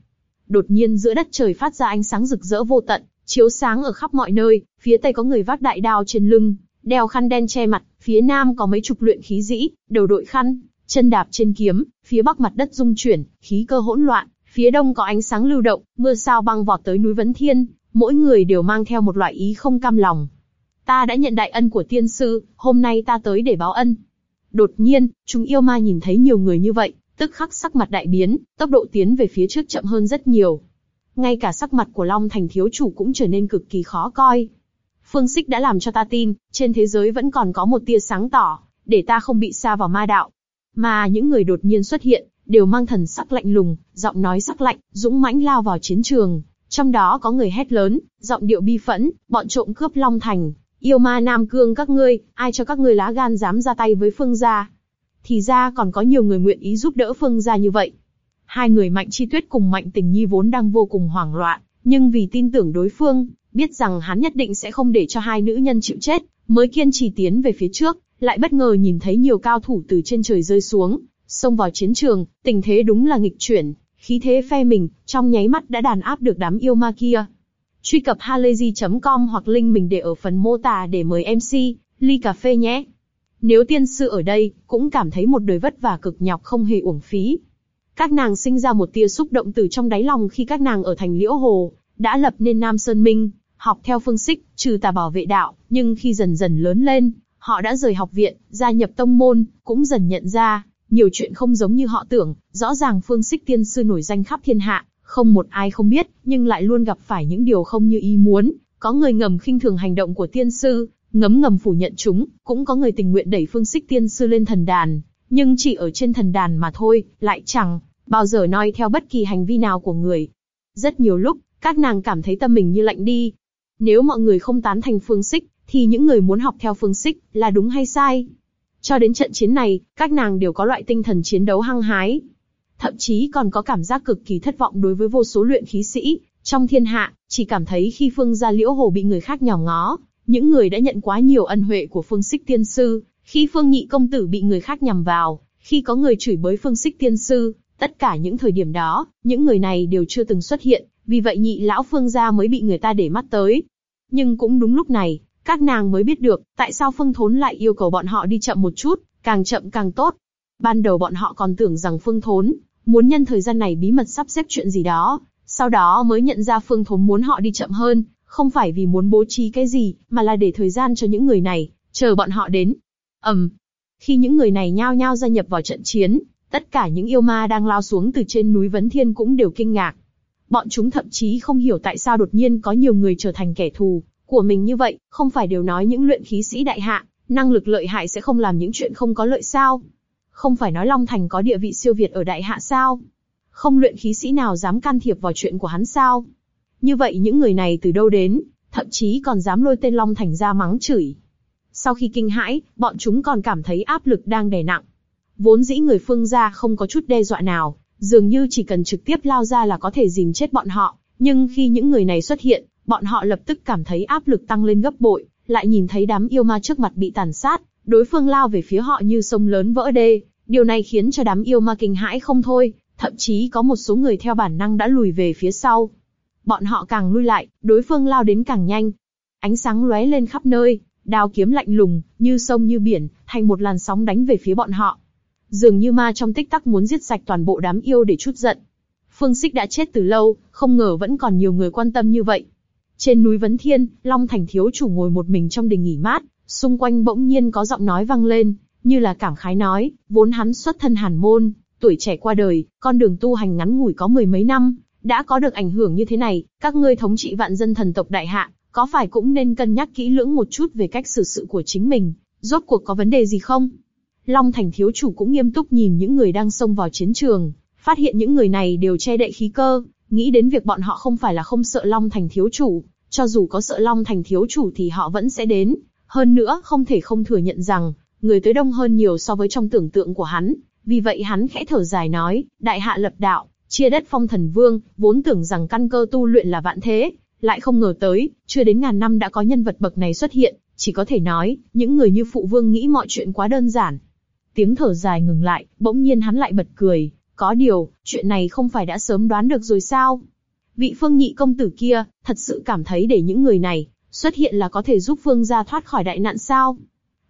Đột nhiên giữa đất trời phát ra ánh sáng rực rỡ vô tận, chiếu sáng ở khắp mọi nơi, phía tây có người vác đại đao trên lưng, đeo khăn đen che mặt, phía nam có mấy chục luyện khí dĩ, đầu đội khăn, chân đạp trên kiếm, phía bắc mặt đất rung chuyển, khí cơ hỗn loạn, phía đông có ánh sáng lưu động, mưa sao băng vọt tới núi Vấn Thiên, mỗi người đều mang theo một loại ý không cam lòng. Ta đã nhận đại ân của tiên sư, hôm nay ta tới để báo ân. Đột nhiên, chúng yêu ma nhìn thấy nhiều người như vậy, tức khắc sắc mặt đại biến, tốc độ tiến về phía trước chậm hơn rất nhiều. Ngay cả sắc mặt của Long Thành thiếu chủ cũng trở nên cực kỳ khó coi. Phương Sích đã làm cho ta tin, trên thế giới vẫn còn có một tia sáng tỏ, để ta không bị xa vào ma đạo. Mà những người đột nhiên xuất hiện, đều mang thần sắc lạnh lùng, giọng nói sắc lạnh, dũng mãnh lao vào chiến trường. Trong đó có người hét lớn, giọng điệu bi phẫn, bọn trộm cướp Long Thành, Yêu ma Nam Cương các ngươi, ai cho các ngươi lá gan dám ra tay với Phương gia? Thì ra còn có nhiều người nguyện ý giúp đỡ Phương gia như vậy. Hai người Mạnh Chi Tuyết cùng Mạnh Tình Nhi vốn đang vô cùng hoảng loạn, nhưng vì tin tưởng đối phương, biết rằng hắn nhất định sẽ không để cho hai nữ nhân chịu chết, mới kiên trì tiến về phía trước, lại bất ngờ nhìn thấy nhiều cao thủ từ trên trời rơi xuống, xông vào chiến trường, tình thế đúng là nghịch chuyển, khí thế phe mình, trong nháy mắt đã đàn áp được đám yêu ma kia. Truy cập halayzi.com hoặc link mình để ở phần mô tả để mời MC, ly cà phê nhé. Nếu tiên sư ở đây, cũng cảm thấy một đời vất vả cực nhọc không hề uổng phí. Các nàng sinh ra một tia xúc động từ trong đáy lòng khi các nàng ở thành Liễu Hồ, đã lập nên Nam Sơn Minh, học theo phương xích, trừ tà bảo vệ đạo, nhưng khi dần dần lớn lên, họ đã rời học viện, gia nhập tông môn, cũng dần nhận ra, nhiều chuyện không giống như họ tưởng, rõ ràng phương xích tiên sư nổi danh khắp thiên hạ, không một ai không biết, nhưng lại luôn gặp phải những điều không như ý muốn, có người ngầm khinh thường hành động của tiên sư, ngấm ngầm phủ nhận chúng, cũng có người tình nguyện đẩy phương xích tiên sư lên thần đàn, nhưng chỉ ở trên thần đàn mà thôi, lại chẳng bao giờ noi theo bất kỳ hành vi nào của người. Rất nhiều lúc, các nàng cảm thấy tâm mình như lạnh đi. Nếu mọi người không tán thành phương xích, thì những người muốn học theo phương xích là đúng hay sai? Cho đến trận chiến này, các nàng đều có loại tinh thần chiến đấu hăng hái. Thậm chí còn có cảm giác cực kỳ thất vọng đối với vô số luyện khí sĩ, trong thiên hạ, chỉ cảm thấy khi phương gia liễu hồ bị người khác nhòm ngó, những người đã nhận quá nhiều ân huệ của phương xích tiên sư, khi phương nhị công tử bị người khác nhầm vào, khi có người chửi bới phương xích tiên sư, tất cả những thời điểm đó, những người này đều chưa từng xuất hiện, vì vậy nhị lão phương gia mới bị người ta để mắt tới. Nhưng cũng đúng lúc này, các nàng mới biết được, tại sao Phương Thốn lại yêu cầu bọn họ đi chậm một chút, càng chậm càng tốt. Ban đầu bọn họ còn tưởng rằng Phương Thốn muốn nhân thời gian này bí mật sắp xếp chuyện gì đó, sau đó mới nhận ra Phương Thốn muốn họ đi chậm hơn, không phải vì muốn bố trí cái gì, mà là để thời gian cho những người này, chờ bọn họ đến. ầm, um, khi những người này nhao nhao gia nhập vào trận chiến, tất cả những yêu ma đang lao xuống từ trên núi Vấn Thiên cũng đều kinh ngạc. Bọn chúng thậm chí không hiểu tại sao đột nhiên có nhiều người trở thành kẻ thù của mình như vậy, không phải đều nói những luyện khí sĩ đại hạ, năng lực lợi hại sẽ không làm những chuyện không có lợi sao? Không phải nói Long Thành có địa vị siêu việt ở đại hạ sao? Không luyện khí sĩ nào dám can thiệp vào chuyện của hắn sao? Như vậy những người này từ đâu đến, thậm chí còn dám lôi tên Long Thành ra mắng chửi. Sau khi kinh hãi, bọn chúng còn cảm thấy áp lực đang đè nặng. Vốn dĩ người phương gia không có chút đe dọa nào, dường như chỉ cần trực tiếp lao ra là có thể dìm chết bọn họ. Nhưng khi những người này xuất hiện, bọn họ lập tức cảm thấy áp lực tăng lên gấp bội, lại nhìn thấy đám yêu ma trước mặt bị tàn sát, đối phương lao về phía họ như sông lớn vỡ đê. Điều này khiến cho đám yêu ma kinh hãi không thôi, thậm chí có một số người theo bản năng đã lùi về phía sau. Bọn họ càng lui lại, đối phương lao đến càng nhanh. Ánh sáng lóe lên khắp nơi, đao kiếm lạnh lùng, như sông như biển, thành một làn sóng đánh về phía bọn họ. Dường như ma trong tích tắc muốn giết sạch toàn bộ đám yêu để chút giận. Phương Sích đã chết từ lâu, không ngờ vẫn còn nhiều người quan tâm như vậy. Trên núi Vấn Thiên, Long Thành thiếu chủ ngồi một mình trong đình nghỉ mát, xung quanh bỗng nhiên có giọng nói vang lên, như là cảm khái nói, vốn hắn xuất thân hàn môn, tuổi trẻ qua đời, con đường tu hành ngắn ngủi có mười mấy năm, đã có được ảnh hưởng như thế này, các ngươi thống trị vạn dân thần tộc đại hạ, có phải cũng nên cân nhắc kỹ lưỡng một chút về cách xử sự của chính mình, rốt cuộc có vấn đề gì không? Long Thành thiếu chủ cũng nghiêm túc nhìn những người đang xông vào chiến trường, phát hiện những người này đều che đậy khí cơ, nghĩ đến việc bọn họ không phải là không sợ Long Thành thiếu chủ, cho dù có sợ Long Thành thiếu chủ thì họ vẫn sẽ đến. Hơn nữa, không thể không thừa nhận rằng, người tới đông hơn nhiều so với trong tưởng tượng của hắn. Vì vậy hắn khẽ thở dài nói, đại hạ lập đạo, chia đất phong thần vương, vốn tưởng rằng căn cơ tu luyện là vạn thế, lại không ngờ tới, chưa đến ngàn năm đã có nhân vật bậc này xuất hiện, chỉ có thể nói, những người như phụ vương nghĩ mọi chuyện quá đơn giản. Tiếng thở dài ngừng lại, bỗng nhiên hắn lại bật cười, có điều, chuyện này không phải đã sớm đoán được rồi sao? Vị phương nhị công tử kia, thật sự cảm thấy để những người này xuất hiện là có thể giúp vương gia thoát khỏi đại nạn sao?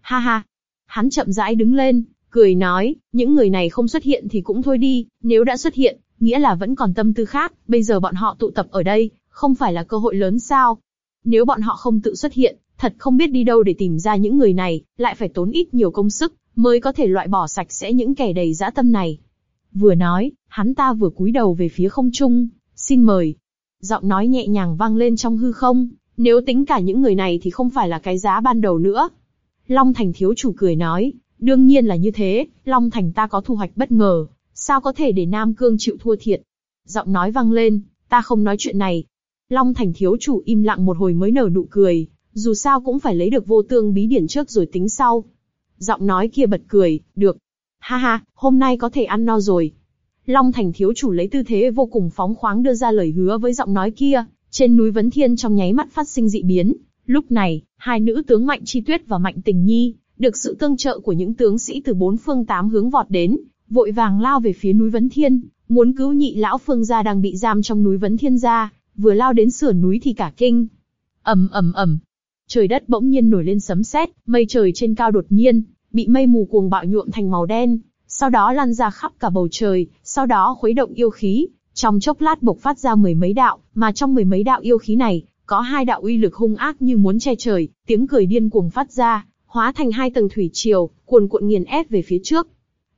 Ha ha! Hắn chậm rãi đứng lên, cười nói, những người này không xuất hiện thì cũng thôi đi, nếu đã xuất hiện, nghĩa là vẫn còn tâm tư khác, bây giờ bọn họ tụ tập ở đây, không phải là cơ hội lớn sao? Nếu bọn họ không tự xuất hiện, thật không biết đi đâu để tìm ra những người này, lại phải tốn ít nhiều công sức, mới có thể loại bỏ sạch sẽ những kẻ đầy dã tâm này. Vừa nói, hắn ta vừa cúi đầu về phía không trung, xin mời. Giọng nói nhẹ nhàng vang lên trong hư không, nếu tính cả những người này thì không phải là cái giá ban đầu nữa. Long Thành thiếu chủ cười nói, đương nhiên là như thế, Long Thành ta có thu hoạch bất ngờ, sao có thể để Nam Cương chịu thua thiệt. Giọng nói vang lên, ta không nói chuyện này. Long Thành thiếu chủ im lặng một hồi mới nở nụ cười, dù sao cũng phải lấy được vô tương bí điển trước rồi tính sau. Giọng nói kia bật cười, được. Ha ha, hôm nay có thể ăn no rồi. Long Thành thiếu chủ lấy tư thế vô cùng phóng khoáng đưa ra lời hứa với giọng nói kia, trên núi Vấn Thiên trong nháy mắt phát sinh dị biến. Lúc này, hai nữ tướng Mạnh Chi Tuyết và Mạnh Tình Nhi, được sự tương trợ của những tướng sĩ từ bốn phương tám hướng vọt đến, vội vàng lao về phía núi Vấn Thiên, muốn cứu nhị lão phương gia đang bị giam trong núi Vấn Thiên gia, vừa lao đến sườn núi thì cả kinh. ầm ầm ầm, trời đất bỗng nhiên nổi lên sấm sét, mây trời trên cao đột nhiên bị mây mù cuồng bạo nhuộm thành màu đen, sau đó lan ra khắp cả bầu trời, sau đó khuấy động yêu khí, trong chốc lát bộc phát ra mười mấy đạo, mà trong mười mấy đạo yêu khí này, có hai đạo uy lực hung ác như muốn che trời, tiếng cười điên cuồng phát ra, hóa thành hai tầng thủy triều, cuồn cuộn nghiền ép về phía trước.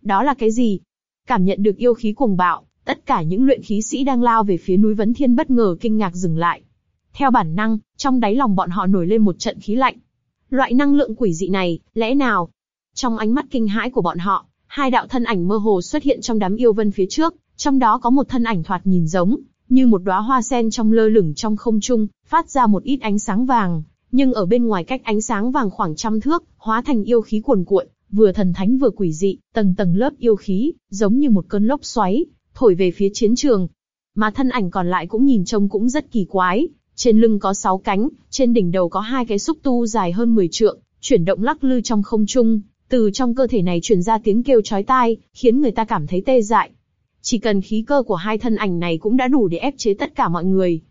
Đó là cái gì? Cảm nhận được yêu khí cuồng bạo, tất cả những luyện khí sĩ đang lao về phía núi Vấn Thiên bất ngờ kinh ngạc dừng lại. Theo bản năng, trong đáy lòng bọn họ nổi lên một trận khí lạnh. Loại năng lượng quỷ dị này, lẽ nào? Trong ánh mắt kinh hãi của bọn họ, hai đạo thân ảnh mơ hồ xuất hiện trong đám yêu vân phía trước, trong đó có một thân ảnh thoạt nhìn giống như một đóa hoa sen trong lơ lửng trong không trung, phát ra một ít ánh sáng vàng, nhưng ở bên ngoài cách ánh sáng vàng khoảng trăm thước, hóa thành yêu khí cuồn cuộn, vừa thần thánh vừa quỷ dị, tầng tầng lớp yêu khí, giống như một cơn lốc xoáy, thổi về phía chiến trường. Mà thân ảnh còn lại cũng nhìn trông cũng rất kỳ quái, trên lưng có sáu cánh, trên đỉnh đầu có hai cái xúc tu dài hơn 10 trượng, chuyển động lắc lư trong không trung, từ trong cơ thể này truyền ra tiếng kêu chói tai, khiến người ta cảm thấy tê dại. Chỉ cần khí cơ của hai thân ảnh này cũng đã đủ để ép chế tất cả mọi người.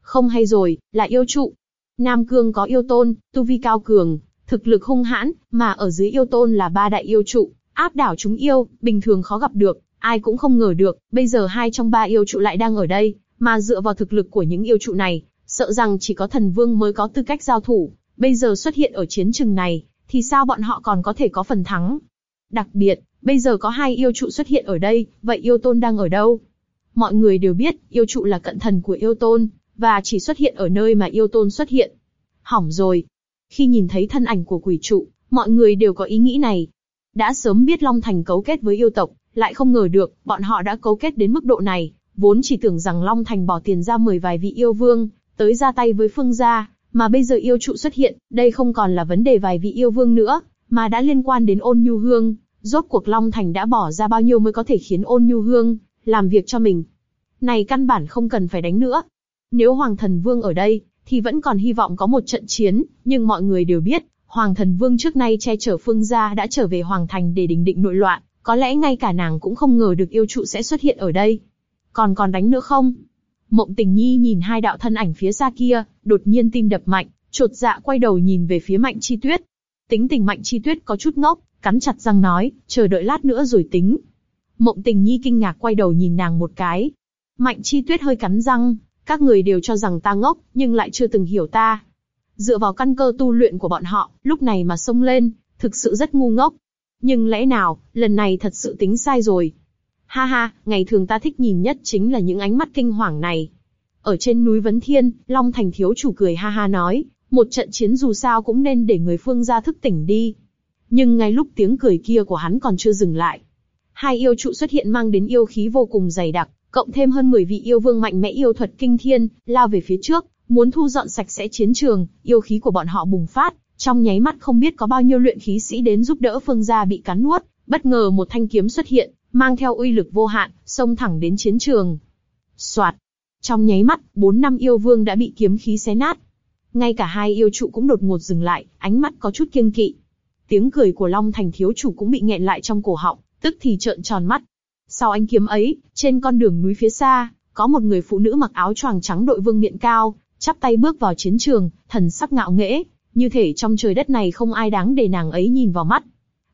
Không hay rồi, là yêu trụ. Nam Cương có yêu tôn, tu vi cao cường, thực lực hung hãn, mà ở dưới yêu tôn là ba đại yêu trụ, áp đảo chúng yêu, bình thường khó gặp được, ai cũng không ngờ được, bây giờ hai trong ba yêu trụ lại đang ở đây, mà dựa vào thực lực của những yêu trụ này, sợ rằng chỉ có thần vương mới có tư cách giao thủ, bây giờ xuất hiện ở chiến trường này, thì sao bọn họ còn có thể có phần thắng? Đặc biệt, bây giờ có hai yêu trụ xuất hiện ở đây, vậy yêu tôn đang ở đâu? Mọi người đều biết, yêu trụ là cận thần của yêu tôn, và chỉ xuất hiện ở nơi mà yêu tôn xuất hiện. Hỏng rồi. Khi nhìn thấy thân ảnh của quỷ trụ, mọi người đều có ý nghĩ này. Đã sớm biết Long Thành cấu kết với yêu tộc, lại không ngờ được, bọn họ đã cấu kết đến mức độ này, vốn chỉ tưởng rằng Long Thành bỏ tiền ra mời vài vị yêu vương, tới ra tay với phương gia, mà bây giờ yêu trụ xuất hiện, đây không còn là vấn đề vài vị yêu vương nữa, mà đã liên quan đến ôn nhu hương. Rốt cuộc Long Thành đã bỏ ra bao nhiêu mới có thể khiến ôn nhu hương làm việc cho mình. Này căn bản không cần phải đánh nữa. Nếu Hoàng Thần Vương ở đây, thì vẫn còn hy vọng có một trận chiến, nhưng mọi người đều biết, Hoàng Thần Vương trước nay che chở Phương gia đã trở về Hoàng Thành để đình định nội loạn, có lẽ ngay cả nàng cũng không ngờ được yêu trụ sẽ xuất hiện ở đây. Còn còn đánh nữa không? Mộng Tình Nhi nhìn hai đạo thân ảnh phía xa kia, đột nhiên tim đập mạnh, chột dạ quay đầu nhìn về phía Mạnh Chi Tuyết. Tính tình Mạnh Chi Tuyết có chút ngốc, cắn chặt răng nói, chờ đợi lát nữa rồi tính. Mộng Tình Nhi kinh ngạc quay đầu nhìn nàng một cái. Mạnh Chi Tuyết hơi cắn răng, các người đều cho rằng ta ngốc, nhưng lại chưa từng hiểu ta. Dựa vào căn cơ tu luyện của bọn họ, lúc này mà xông lên, thực sự rất ngu ngốc. Nhưng lẽ nào, lần này thật sự tính sai rồi. Ha ha, ngày thường ta thích nhìn nhất chính là những ánh mắt kinh hoàng này. Ở trên núi Vấn Thiên, Long Thành thiếu chủ cười ha ha nói, một trận chiến dù sao cũng nên để người phương gia thức tỉnh đi. Nhưng ngay lúc tiếng cười kia của hắn còn chưa dừng lại. Hai yêu trụ xuất hiện mang đến yêu khí vô cùng dày đặc, cộng thêm hơn 10 vị yêu vương mạnh mẽ yêu thuật kinh thiên, lao về phía trước, muốn thu dọn sạch sẽ chiến trường, yêu khí của bọn họ bùng phát, trong nháy mắt không biết có bao nhiêu luyện khí sĩ đến giúp đỡ phương gia bị cắn nuốt, bất ngờ một thanh kiếm xuất hiện, mang theo uy lực vô hạn, xông thẳng đến chiến trường. Soạt. Trong nháy mắt, bốn năm yêu vương đã bị kiếm khí xé nát. Ngay cả hai yêu trụ cũng đột ngột dừng lại, ánh mắt có chút kiêng kỵ. Tiếng cười của Long Thành thiếu chủ cũng bị nghẹn lại trong cổ họng, tức thì trợn tròn mắt. Sau ánh kiếm ấy, trên con đường núi phía xa, có một người phụ nữ mặc áo choàng trắng đội vương miện cao, chắp tay bước vào chiến trường, thần sắc ngạo nghễ, như thể trong trời đất này không ai đáng để nàng ấy nhìn vào mắt.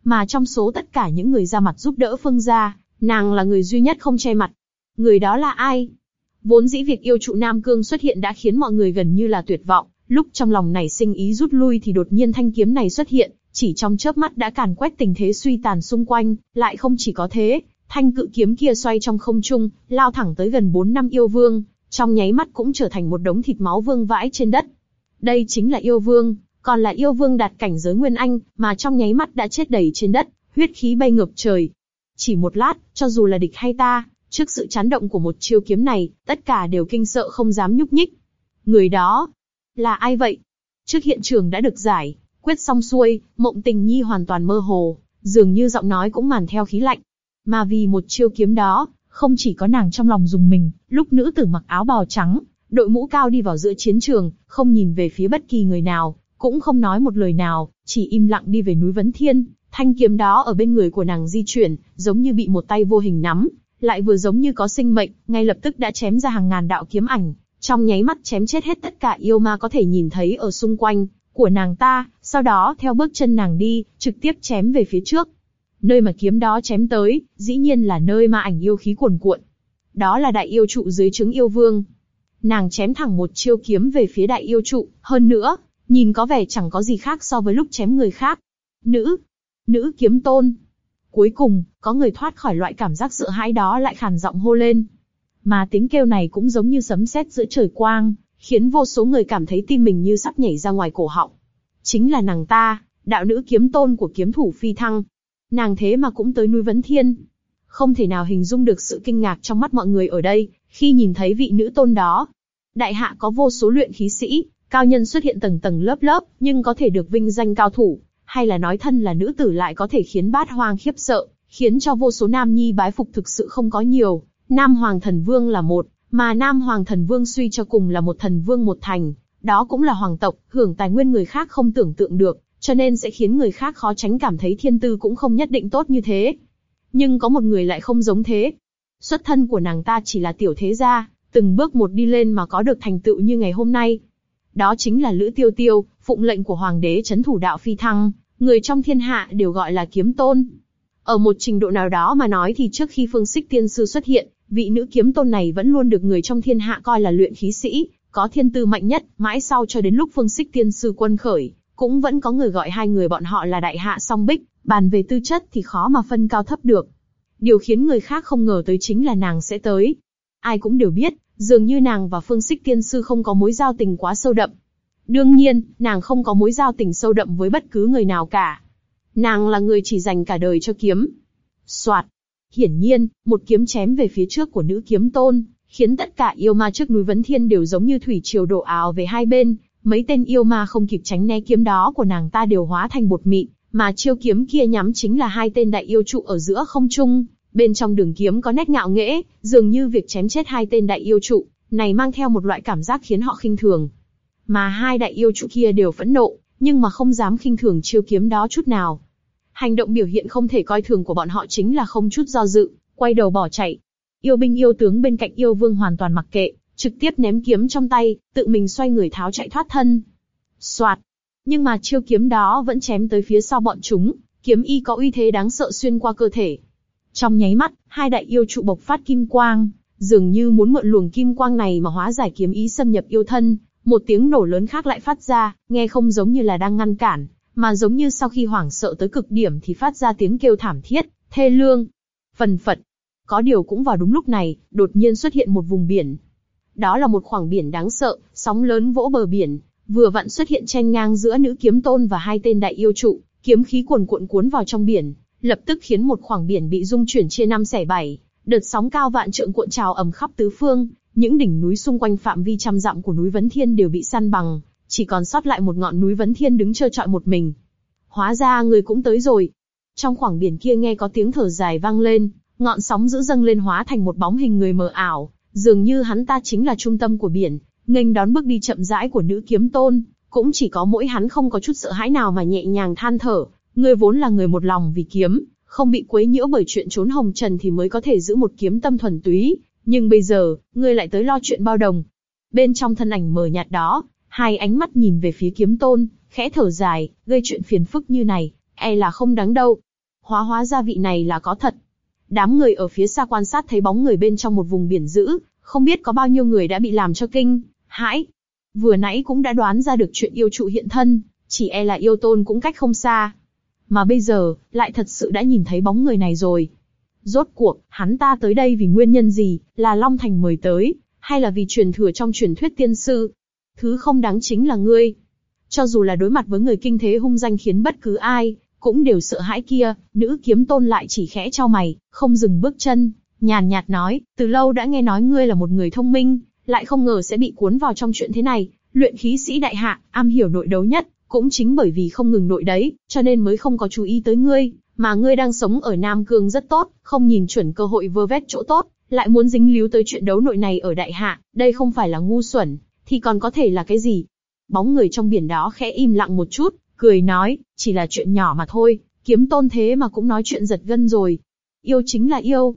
Mà trong số tất cả những người ra mặt giúp đỡ Phương gia, nàng là người duy nhất không che mặt. Người đó là ai? Vốn dĩ việc yêu trụ Nam Cương xuất hiện đã khiến mọi người gần như là tuyệt vọng, lúc trong lòng này sinh ý rút lui thì đột nhiên thanh kiếm này xuất hiện, chỉ trong chớp mắt đã càn quét tình thế suy tàn xung quanh, lại không chỉ có thế, thanh cự kiếm kia xoay trong không trung, lao thẳng tới gần bốn năm yêu vương, trong nháy mắt cũng trở thành một đống thịt máu vương vãi trên đất. Đây chính là yêu vương, còn là yêu vương đạt cảnh giới nguyên anh, mà trong nháy mắt đã chết đầy trên đất, huyết khí bay ngược trời. Chỉ một lát, cho dù là địch hay ta, trước sự chấn động của một chiêu kiếm này, tất cả đều kinh sợ không dám nhúc nhích. Người đó, là ai vậy? Trước hiện trường đã được giải, quyết xong xuôi, mộng tình nhi hoàn toàn mơ hồ, dường như giọng nói cũng màn theo khí lạnh. Mà vì một chiêu kiếm đó, không chỉ có nàng trong lòng dùng mình, lúc nữ tử mặc áo bào trắng, đội mũ cao đi vào giữa chiến trường, không nhìn về phía bất kỳ người nào, cũng không nói một lời nào, chỉ im lặng đi về núi Vấn Thiên. Thanh kiếm đó ở bên người của nàng di chuyển, giống như bị một tay vô hình nắm, lại vừa giống như có sinh mệnh, ngay lập tức đã chém ra hàng ngàn đạo kiếm ảnh, trong nháy mắt chém chết hết tất cả yêu ma có thể nhìn thấy ở xung quanh của nàng ta, sau đó theo bước chân nàng đi, trực tiếp chém về phía trước. Nơi mà kiếm đó chém tới, dĩ nhiên là nơi mà ảnh yêu khí cuồn cuộn. Đó là đại yêu trụ dưới trứng yêu vương. Nàng chém thẳng một chiêu kiếm về phía đại yêu trụ, hơn nữa, nhìn có vẻ chẳng có gì khác so với lúc chém người khác. Nữ, nữ kiếm tôn. Cuối cùng, có người thoát khỏi loại cảm giác sợ hãi đó lại khàn giọng hô lên. Mà tiếng kêu này cũng giống như sấm sét giữa trời quang, khiến vô số người cảm thấy tim mình như sắp nhảy ra ngoài cổ họng. Chính là nàng ta, đạo nữ kiếm tôn của kiếm thủ phi thăng. Nàng thế mà cũng tới núi Vấn Thiên. Không thể nào hình dung được sự kinh ngạc trong mắt mọi người ở đây, khi nhìn thấy vị nữ tôn đó. Đại hạ có vô số luyện khí sĩ, cao nhân xuất hiện tầng tầng lớp lớp, nhưng có thể được vinh danh cao thủ, hay là nói thân là nữ tử lại có thể khiến bát hoang khiếp sợ, khiến cho vô số nam nhi bái phục thực sự không có nhiều. Nam Hoàng Thần Vương là một, mà Nam Hoàng Thần Vương suy cho cùng là một thần vương một thành, đó cũng là hoàng tộc, hưởng tài nguyên người khác không tưởng tượng được, cho nên sẽ khiến người khác khó tránh cảm thấy thiên tư cũng không nhất định tốt như thế. Nhưng có một người lại không giống thế. Xuất thân của nàng ta chỉ là tiểu thế gia, từng bước một đi lên mà có được thành tựu như ngày hôm nay. Đó chính là Lữ Tiêu Tiêu, phụng lệnh của hoàng đế chấn thủ đạo phi thăng, người trong thiên hạ đều gọi là kiếm tôn. Ở một trình độ nào đó mà nói thì trước khi phương xích tiên sư xuất hiện, vị nữ kiếm tôn này vẫn luôn được người trong thiên hạ coi là luyện khí sĩ, có thiên tư mạnh nhất, mãi sau cho đến lúc phương xích tiên sư quân khởi, cũng vẫn có người gọi hai người bọn họ là đại hạ song bích, bàn về tư chất thì khó mà phân cao thấp được. Điều khiến người khác không ngờ tới chính là nàng sẽ tới. Ai cũng đều biết, dường như nàng và phương xích tiên sư không có mối giao tình quá sâu đậm. Đương nhiên, nàng không có mối giao tình sâu đậm với bất cứ người nào cả. Nàng là người chỉ dành cả đời cho kiếm. Soạt. Hiển nhiên, một kiếm chém về phía trước của nữ kiếm tôn, khiến tất cả yêu ma trước núi Vấn Thiên đều giống như thủy triều đổ ào về hai bên, mấy tên yêu ma không kịp tránh né kiếm đó của nàng ta đều hóa thành bột mịn, mà chiêu kiếm kia nhắm chính là hai tên đại yêu trụ ở giữa không trung, bên trong đường kiếm có nét ngạo nghễ, dường như việc chém chết hai tên đại yêu trụ này mang theo một loại cảm giác khiến họ khinh thường. Mà hai đại yêu trụ kia đều phẫn nộ, nhưng mà không dám khinh thường chiêu kiếm đó chút nào. Hành động biểu hiện không thể coi thường của bọn họ chính là không chút do dự, quay đầu bỏ chạy. Yêu binh yêu tướng bên cạnh yêu vương hoàn toàn mặc kệ, trực tiếp ném kiếm trong tay, tự mình xoay người tháo chạy thoát thân. Soạt. Nhưng mà chiêu kiếm đó vẫn chém tới phía sau bọn chúng, kiếm y có uy thế đáng sợ xuyên qua cơ thể. Trong nháy mắt, hai đại yêu trụ bộc phát kim quang, dường như muốn mượn luồng kim quang này mà hóa giải kiếm ý xâm nhập yêu thân. Một tiếng nổ lớn khác lại phát ra, nghe không giống như là đang ngăn cản, mà giống như sau khi hoảng sợ tới cực điểm thì phát ra tiếng kêu thảm thiết, thê lương. Phần phật. Có điều cũng vào đúng lúc này, đột nhiên xuất hiện một vùng biển, đó là một khoảng biển đáng sợ, sóng lớn vỗ bờ biển, vừa vặn xuất hiện chen ngang giữa nữ kiếm tôn và hai tên đại yêu trụ, kiếm khí cuồn cuộn cuốn vào trong biển, lập tức khiến một khoảng biển bị rung chuyển chia năm xẻ bảy, đợt sóng cao vạn trượng cuộn trào ầm khắp tứ phương, những đỉnh núi xung quanh phạm vi trăm dặm của núi Vấn Thiên đều bị săn bằng, chỉ còn sót lại một ngọn núi Vấn Thiên đứng trơ trọi một mình. Hóa ra người cũng tới rồi. Trong khoảng biển kia nghe có tiếng thở dài vang lên, ngọn sóng dữ dâng lên hóa thành một bóng hình người mờ ảo, Dường như hắn ta chính là trung tâm của biển, nghênh đón bước đi chậm rãi của nữ kiếm tôn, cũng chỉ có mỗi hắn không có chút sợ hãi nào mà nhẹ nhàng than thở, ngươi vốn là người một lòng vì kiếm, không bị quấy nhiễu bởi chuyện trốn hồng trần thì mới có thể giữ một kiếm tâm thuần túy, nhưng bây giờ, ngươi lại tới lo chuyện bao đồng. Bên trong thân ảnh mờ nhạt đó, hai ánh mắt nhìn về phía kiếm tôn, khẽ thở dài, gây chuyện phiền phức như này, e là không đáng đâu. Hóa hóa gia vị này là có thật, Đám người ở phía xa quan sát thấy bóng người bên trong một vùng biển dữ, không biết có bao nhiêu người đã bị làm cho kinh, hãi. Vừa nãy cũng đã đoán ra được chuyện yêu trụ hiện thân, chỉ e là yêu tôn cũng cách không xa. Mà bây giờ, lại thật sự đã nhìn thấy bóng người này rồi. Rốt cuộc, hắn ta tới đây vì nguyên nhân gì, là Long Thành mời tới, hay là vì truyền thừa trong truyền thuyết tiên sư? Thứ không đáng chính là ngươi. Cho dù là đối mặt với người kinh thế hung danh khiến bất cứ ai, cũng đều sợ hãi kia, nữ kiếm tôn lại chỉ khẽ trao mày, không dừng bước chân, nhàn nhạt nói, từ lâu đã nghe nói ngươi là một người thông minh, lại không ngờ sẽ bị cuốn vào trong chuyện thế này, luyện khí sĩ đại hạ, am hiểu nội đấu nhất, cũng chính bởi vì không ngừng nội đấy, cho nên mới không có chú ý tới ngươi, mà ngươi đang sống ở Nam Cương rất tốt, không nhìn chuẩn cơ hội vơ vét chỗ tốt, lại muốn dính líu tới chuyện đấu nội này ở đại hạ, đây không phải là ngu xuẩn, thì còn có thể là cái gì? Bóng người trong biển đó khẽ im lặng một chút, cười nói, chỉ là chuyện nhỏ mà thôi, kiếm tôn thế mà cũng nói chuyện giật gân rồi. Yêu chính là yêu.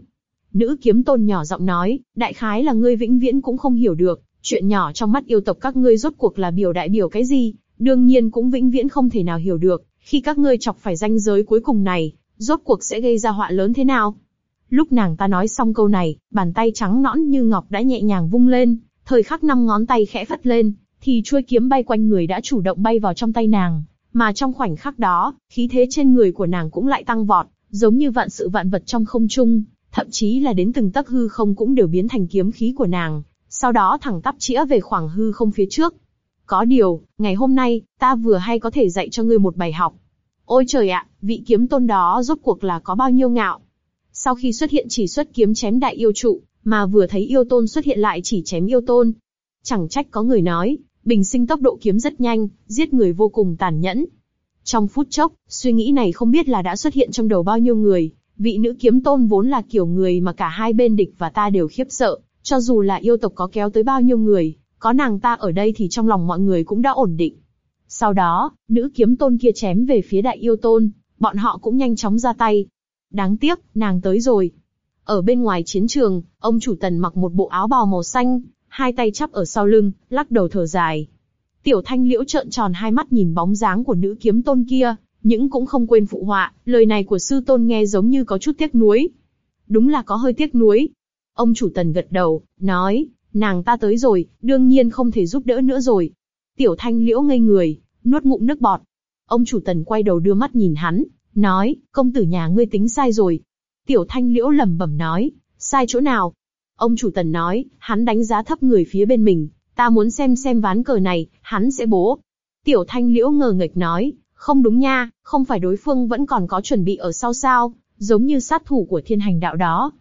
Nữ kiếm tôn nhỏ giọng nói, đại khái là ngươi vĩnh viễn cũng không hiểu được, chuyện nhỏ trong mắt yêu tộc các ngươi rốt cuộc là biểu đại biểu cái gì, đương nhiên cũng vĩnh viễn không thể nào hiểu được, khi các ngươi chọc phải ranh giới cuối cùng này, rốt cuộc sẽ gây ra họa lớn thế nào. Lúc nàng ta nói xong câu này, bàn tay trắng nõn như ngọc đã nhẹ nhàng vung lên, thời khắc năm ngón tay khẽ phất lên, thì chuôi kiếm bay quanh người đã chủ động bay vào trong tay nàng. Mà trong khoảnh khắc đó, khí thế trên người của nàng cũng lại tăng vọt, giống như vạn sự vạn vật trong không trung, thậm chí là đến từng tấc hư không cũng đều biến thành kiếm khí của nàng, sau đó thẳng tắp chĩa về khoảng hư không phía trước. Có điều, ngày hôm nay, ta vừa hay có thể dạy cho ngươi một bài học. Ôi trời ạ, vị kiếm tôn đó rốt cuộc là có bao nhiêu ngạo. Sau khi xuất hiện chỉ xuất kiếm chém đại yêu trụ, mà vừa thấy yêu tôn xuất hiện lại chỉ chém yêu tôn. Chẳng trách có người nói, bình sinh tốc độ kiếm rất nhanh, giết người vô cùng tàn nhẫn. Trong phút chốc, suy nghĩ này không biết là đã xuất hiện trong đầu bao nhiêu người, vị nữ kiếm tôn vốn là kiểu người mà cả hai bên địch và ta đều khiếp sợ, cho dù là yêu tộc có kéo tới bao nhiêu người, có nàng ta ở đây thì trong lòng mọi người cũng đã ổn định. Sau đó, nữ kiếm tôn kia chém về phía đại yêu tôn, bọn họ cũng nhanh chóng ra tay. Đáng tiếc, nàng tới rồi. Ở bên ngoài chiến trường, ông chủ tần mặc một bộ áo bào màu xanh, hai tay chắp ở sau lưng, lắc đầu thở dài. Tiểu thanh liễu trợn tròn hai mắt nhìn bóng dáng của nữ kiếm tôn kia, những cũng không quên phụ họa, lời này của sư tôn nghe giống như có chút tiếc nuối. Đúng là có hơi tiếc nuối. Ông chủ tần gật đầu, nói, nàng ta tới rồi, đương nhiên không thể giúp đỡ nữa rồi. Tiểu thanh liễu ngây người, nuốt ngụm nước bọt. Ông chủ tần quay đầu đưa mắt nhìn hắn, nói, công tử nhà ngươi tính sai rồi. Tiểu thanh liễu lẩm bẩm nói, sai chỗ nào? Ông chủ tần nói, hắn đánh giá thấp người phía bên mình, ta muốn xem xem ván cờ này, hắn sẽ bố. Tiểu thanh liễu ngờ nghịch nói, không đúng nha, không phải đối phương vẫn còn có chuẩn bị ở sau sao, giống như sát thủ của thiên hành đạo đó.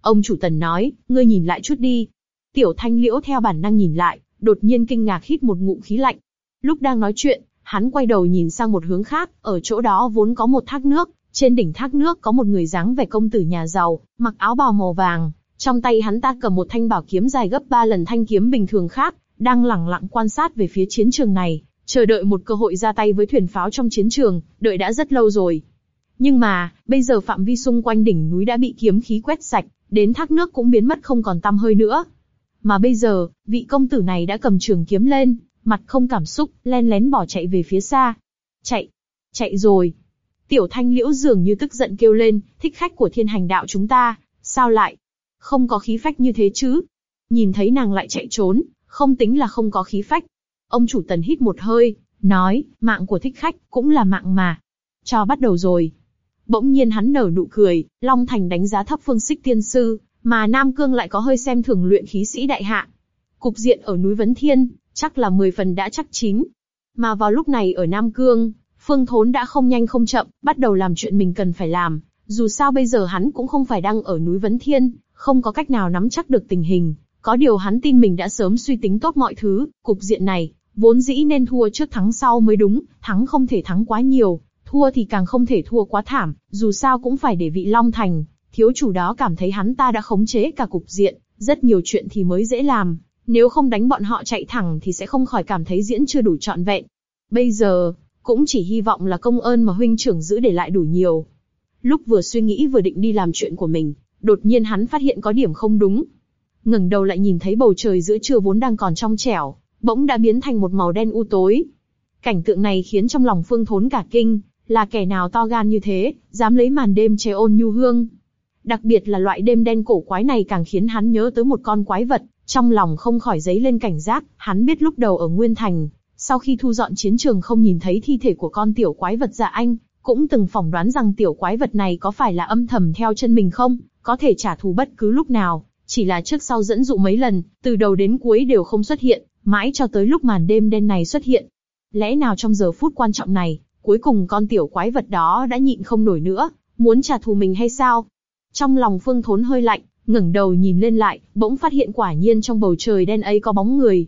Ông chủ tần nói, ngươi nhìn lại chút đi. Tiểu thanh liễu theo bản năng nhìn lại, đột nhiên kinh ngạc hít một ngụm khí lạnh. Lúc đang nói chuyện, hắn quay đầu nhìn sang một hướng khác, ở chỗ đó vốn có một thác nước, trên đỉnh thác nước có một người dáng vẻ công tử nhà giàu, mặc áo bào màu vàng, trong tay hắn ta cầm một thanh bảo kiếm dài gấp ba lần thanh kiếm bình thường khác, đang lẳng lặng quan sát về phía chiến trường này, chờ đợi một cơ hội ra tay với thuyền pháo trong chiến trường, đợi đã rất lâu rồi. Nhưng mà, bây giờ phạm vi xung quanh đỉnh núi đã bị kiếm khí quét sạch, đến thác nước cũng biến mất không còn tăm hơi nữa. Mà bây giờ, vị công tử này đã cầm trường kiếm lên, mặt không cảm xúc, len lén bỏ chạy về phía xa. Chạy, chạy rồi. Tiểu thanh liễu dường như tức giận kêu lên, thích khách của thiên hành đạo chúng ta, sao lại? Không có khí phách như thế chứ? Nhìn thấy nàng lại chạy trốn, không tính là không có khí phách. Ông chủ tần hít một hơi, nói, mạng của thích khách cũng là mạng mà. Cho bắt đầu rồi. Bỗng nhiên hắn nở nụ cười, Long Thành đánh giá thấp phương xích tiên sư, mà Nam Cương lại có hơi xem thường luyện khí sĩ đại hạ. Cục diện ở núi Vấn Thiên, chắc là 10 phần đã chắc chín. Mà vào lúc này ở Nam Cương, Phương Thốn đã không nhanh không chậm, bắt đầu làm chuyện mình cần phải làm. Dù sao bây giờ hắn cũng không phải đang ở núi Vấn Thiên, không có cách nào nắm chắc được tình hình. Có điều hắn tin mình đã sớm suy tính tốt mọi thứ, cục diện này, vốn dĩ nên thua trước thắng sau mới đúng, thắng không thể thắng quá nhiều, thua thì càng không thể thua quá thảm, dù sao cũng phải để vị Long Thành, thiếu chủ đó cảm thấy hắn ta đã khống chế cả cục diện, rất nhiều chuyện thì mới dễ làm, nếu không đánh bọn họ chạy thẳng thì sẽ không khỏi cảm thấy diễn chưa đủ trọn vẹn. Bây giờ, cũng chỉ hy vọng là công ơn mà huynh trưởng giữ để lại đủ nhiều. Lúc vừa suy nghĩ vừa định đi làm chuyện của mình, đột nhiên hắn phát hiện có điểm không đúng. ngẩng đầu lại nhìn thấy bầu trời giữa trưa vốn đang còn trong trẻo, bỗng đã biến thành một màu đen u tối. Cảnh tượng này khiến trong lòng Phương Thốn cả kinh, là kẻ nào to gan như thế, dám lấy màn đêm che ôn nhu hương. Đặc biệt là loại đêm đen cổ quái này càng khiến hắn nhớ tới một con quái vật, trong lòng không khỏi dấy lên cảnh giác, hắn biết lúc đầu ở Nguyên Thành, sau khi thu dọn chiến trường không nhìn thấy thi thể của con tiểu quái vật dạ anh, cũng từng phỏng đoán rằng tiểu quái vật này có phải là âm thầm theo chân mình không, có thể trả thù bất cứ lúc nào, chỉ là trước sau dẫn dụ mấy lần, từ đầu đến cuối đều không xuất hiện, mãi cho tới lúc màn đêm đen này xuất hiện. Lẽ nào trong giờ phút quan trọng này, cuối cùng con tiểu quái vật đó đã nhịn không nổi nữa, muốn trả thù mình hay sao? Trong lòng Phương Thốn hơi lạnh, ngẩng đầu nhìn lên lại, bỗng phát hiện quả nhiên trong bầu trời đen ấy có bóng người.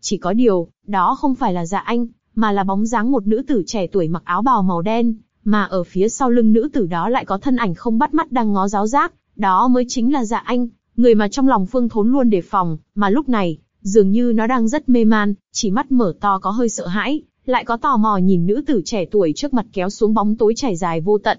Chỉ có điều, đó không phải là dạ anh, mà là bóng dáng một nữ tử trẻ tuổi mặc áo bào màu đen, mà ở phía sau lưng nữ tử đó lại có thân ảnh không bắt mắt đang ngó giáo giác, đó mới chính là dạ anh, người mà trong lòng Phương Thốn luôn đề phòng, mà lúc này, dường như nó đang rất mê man, chỉ mắt mở to có hơi sợ hãi, lại có tò mò nhìn nữ tử trẻ tuổi trước mặt kéo xuống bóng tối trải dài vô tận.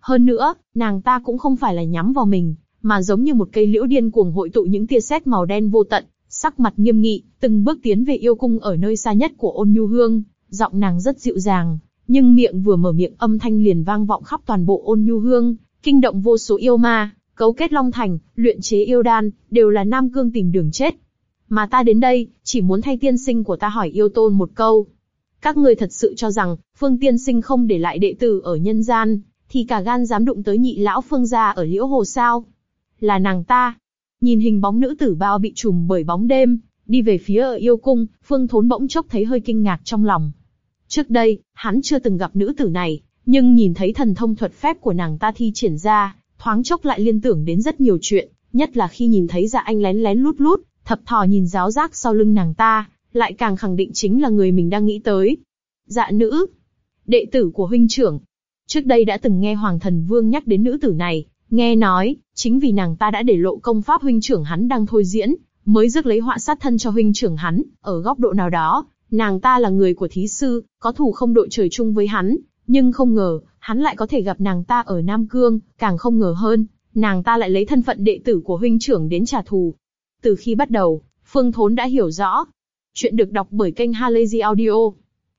Hơn nữa, nàng ta cũng không phải là nhắm vào mình, mà giống như một cây liễu điên cuồng hội tụ những tia sét màu đen vô tận, sắc mặt nghiêm nghị, từng bước tiến về yêu cung ở nơi xa nhất của ôn nhu hương, giọng nàng rất dịu dàng, nhưng miệng vừa mở miệng âm thanh liền vang vọng khắp toàn bộ ôn nhu hương, kinh động vô số yêu ma, cấu kết long thành, luyện chế yêu đan, đều là nam cương tìm đường chết. Mà ta đến đây, chỉ muốn thay tiên sinh của ta hỏi yêu tôn một câu. Các ngươi thật sự cho rằng, phương tiên sinh không để lại đệ tử ở nhân gian, thì cả gan dám đụng tới nhị lão phương gia ở liễu hồ sao? Là nàng ta. Nhìn hình bóng nữ tử bao bị trùm bởi bóng đêm, đi về phía ở yêu cung, Phương Thốn bỗng chốc thấy hơi kinh ngạc trong lòng. Trước đây, hắn chưa từng gặp nữ tử này, nhưng nhìn thấy thần thông thuật phép của nàng ta thi triển ra, thoáng chốc lại liên tưởng đến rất nhiều chuyện, nhất là khi nhìn thấy dạ anh lén lén lút lút, thập thò nhìn giáo giác sau lưng nàng ta, lại càng khẳng định chính là người mình đang nghĩ tới. Dạ nữ, đệ tử của huynh trưởng. Trước đây đã từng nghe Hoàng Thần Vương nhắc đến nữ tử này, nghe nói, chính vì nàng ta đã để lộ công pháp huynh trưởng hắn đang thôi diễn, mới rước lấy họa sát thân cho huynh trưởng hắn, ở góc độ nào đó, nàng ta là người của thí sư, có thù không đội trời chung với hắn, nhưng không ngờ, hắn lại có thể gặp nàng ta ở Nam Cương, càng không ngờ hơn, nàng ta lại lấy thân phận đệ tử của huynh trưởng đến trả thù. Từ khi bắt đầu, Phương Thốn đã hiểu rõ. Chuyện được đọc bởi kênh Halazy Audio.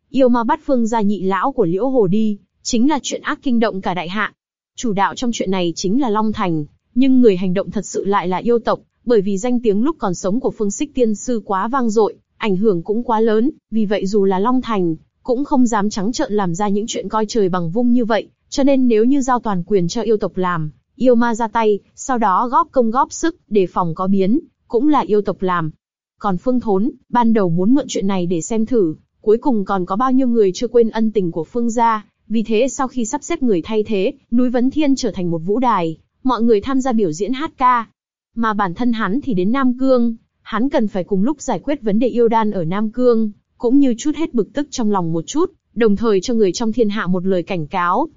Yêu ma bắt phương gia nhị lão của Liễu Hồ đi, chính là chuyện ác kinh động cả đại hạ. Chủ đạo trong chuyện này chính là Long Thành, nhưng người hành động thật sự lại là yêu tộc, bởi vì danh tiếng lúc còn sống của Phương Sích Tiên Sư quá vang dội, ảnh hưởng cũng quá lớn, vì vậy dù là Long Thành, cũng không dám trắng trợn làm ra những chuyện coi trời bằng vung như vậy, cho nên nếu như giao toàn quyền cho yêu tộc làm, yêu ma ra tay, sau đó góp công góp sức, để phòng có biến, cũng là yêu tộc làm. Còn Phương Thốn, ban đầu muốn mượn chuyện này để xem thử, cuối cùng còn có bao nhiêu người chưa quên ân tình của Phương gia, vì thế sau khi sắp xếp người thay thế, núi Vấn Thiên trở thành một vũ đài, mọi người tham gia biểu diễn hát ca. Mà bản thân hắn thì đến Nam Cương, hắn cần phải cùng lúc giải quyết vấn đề yêu đan ở Nam Cương, cũng như chút hết bực tức trong lòng một chút, đồng thời cho người trong thiên hạ một lời cảnh cáo.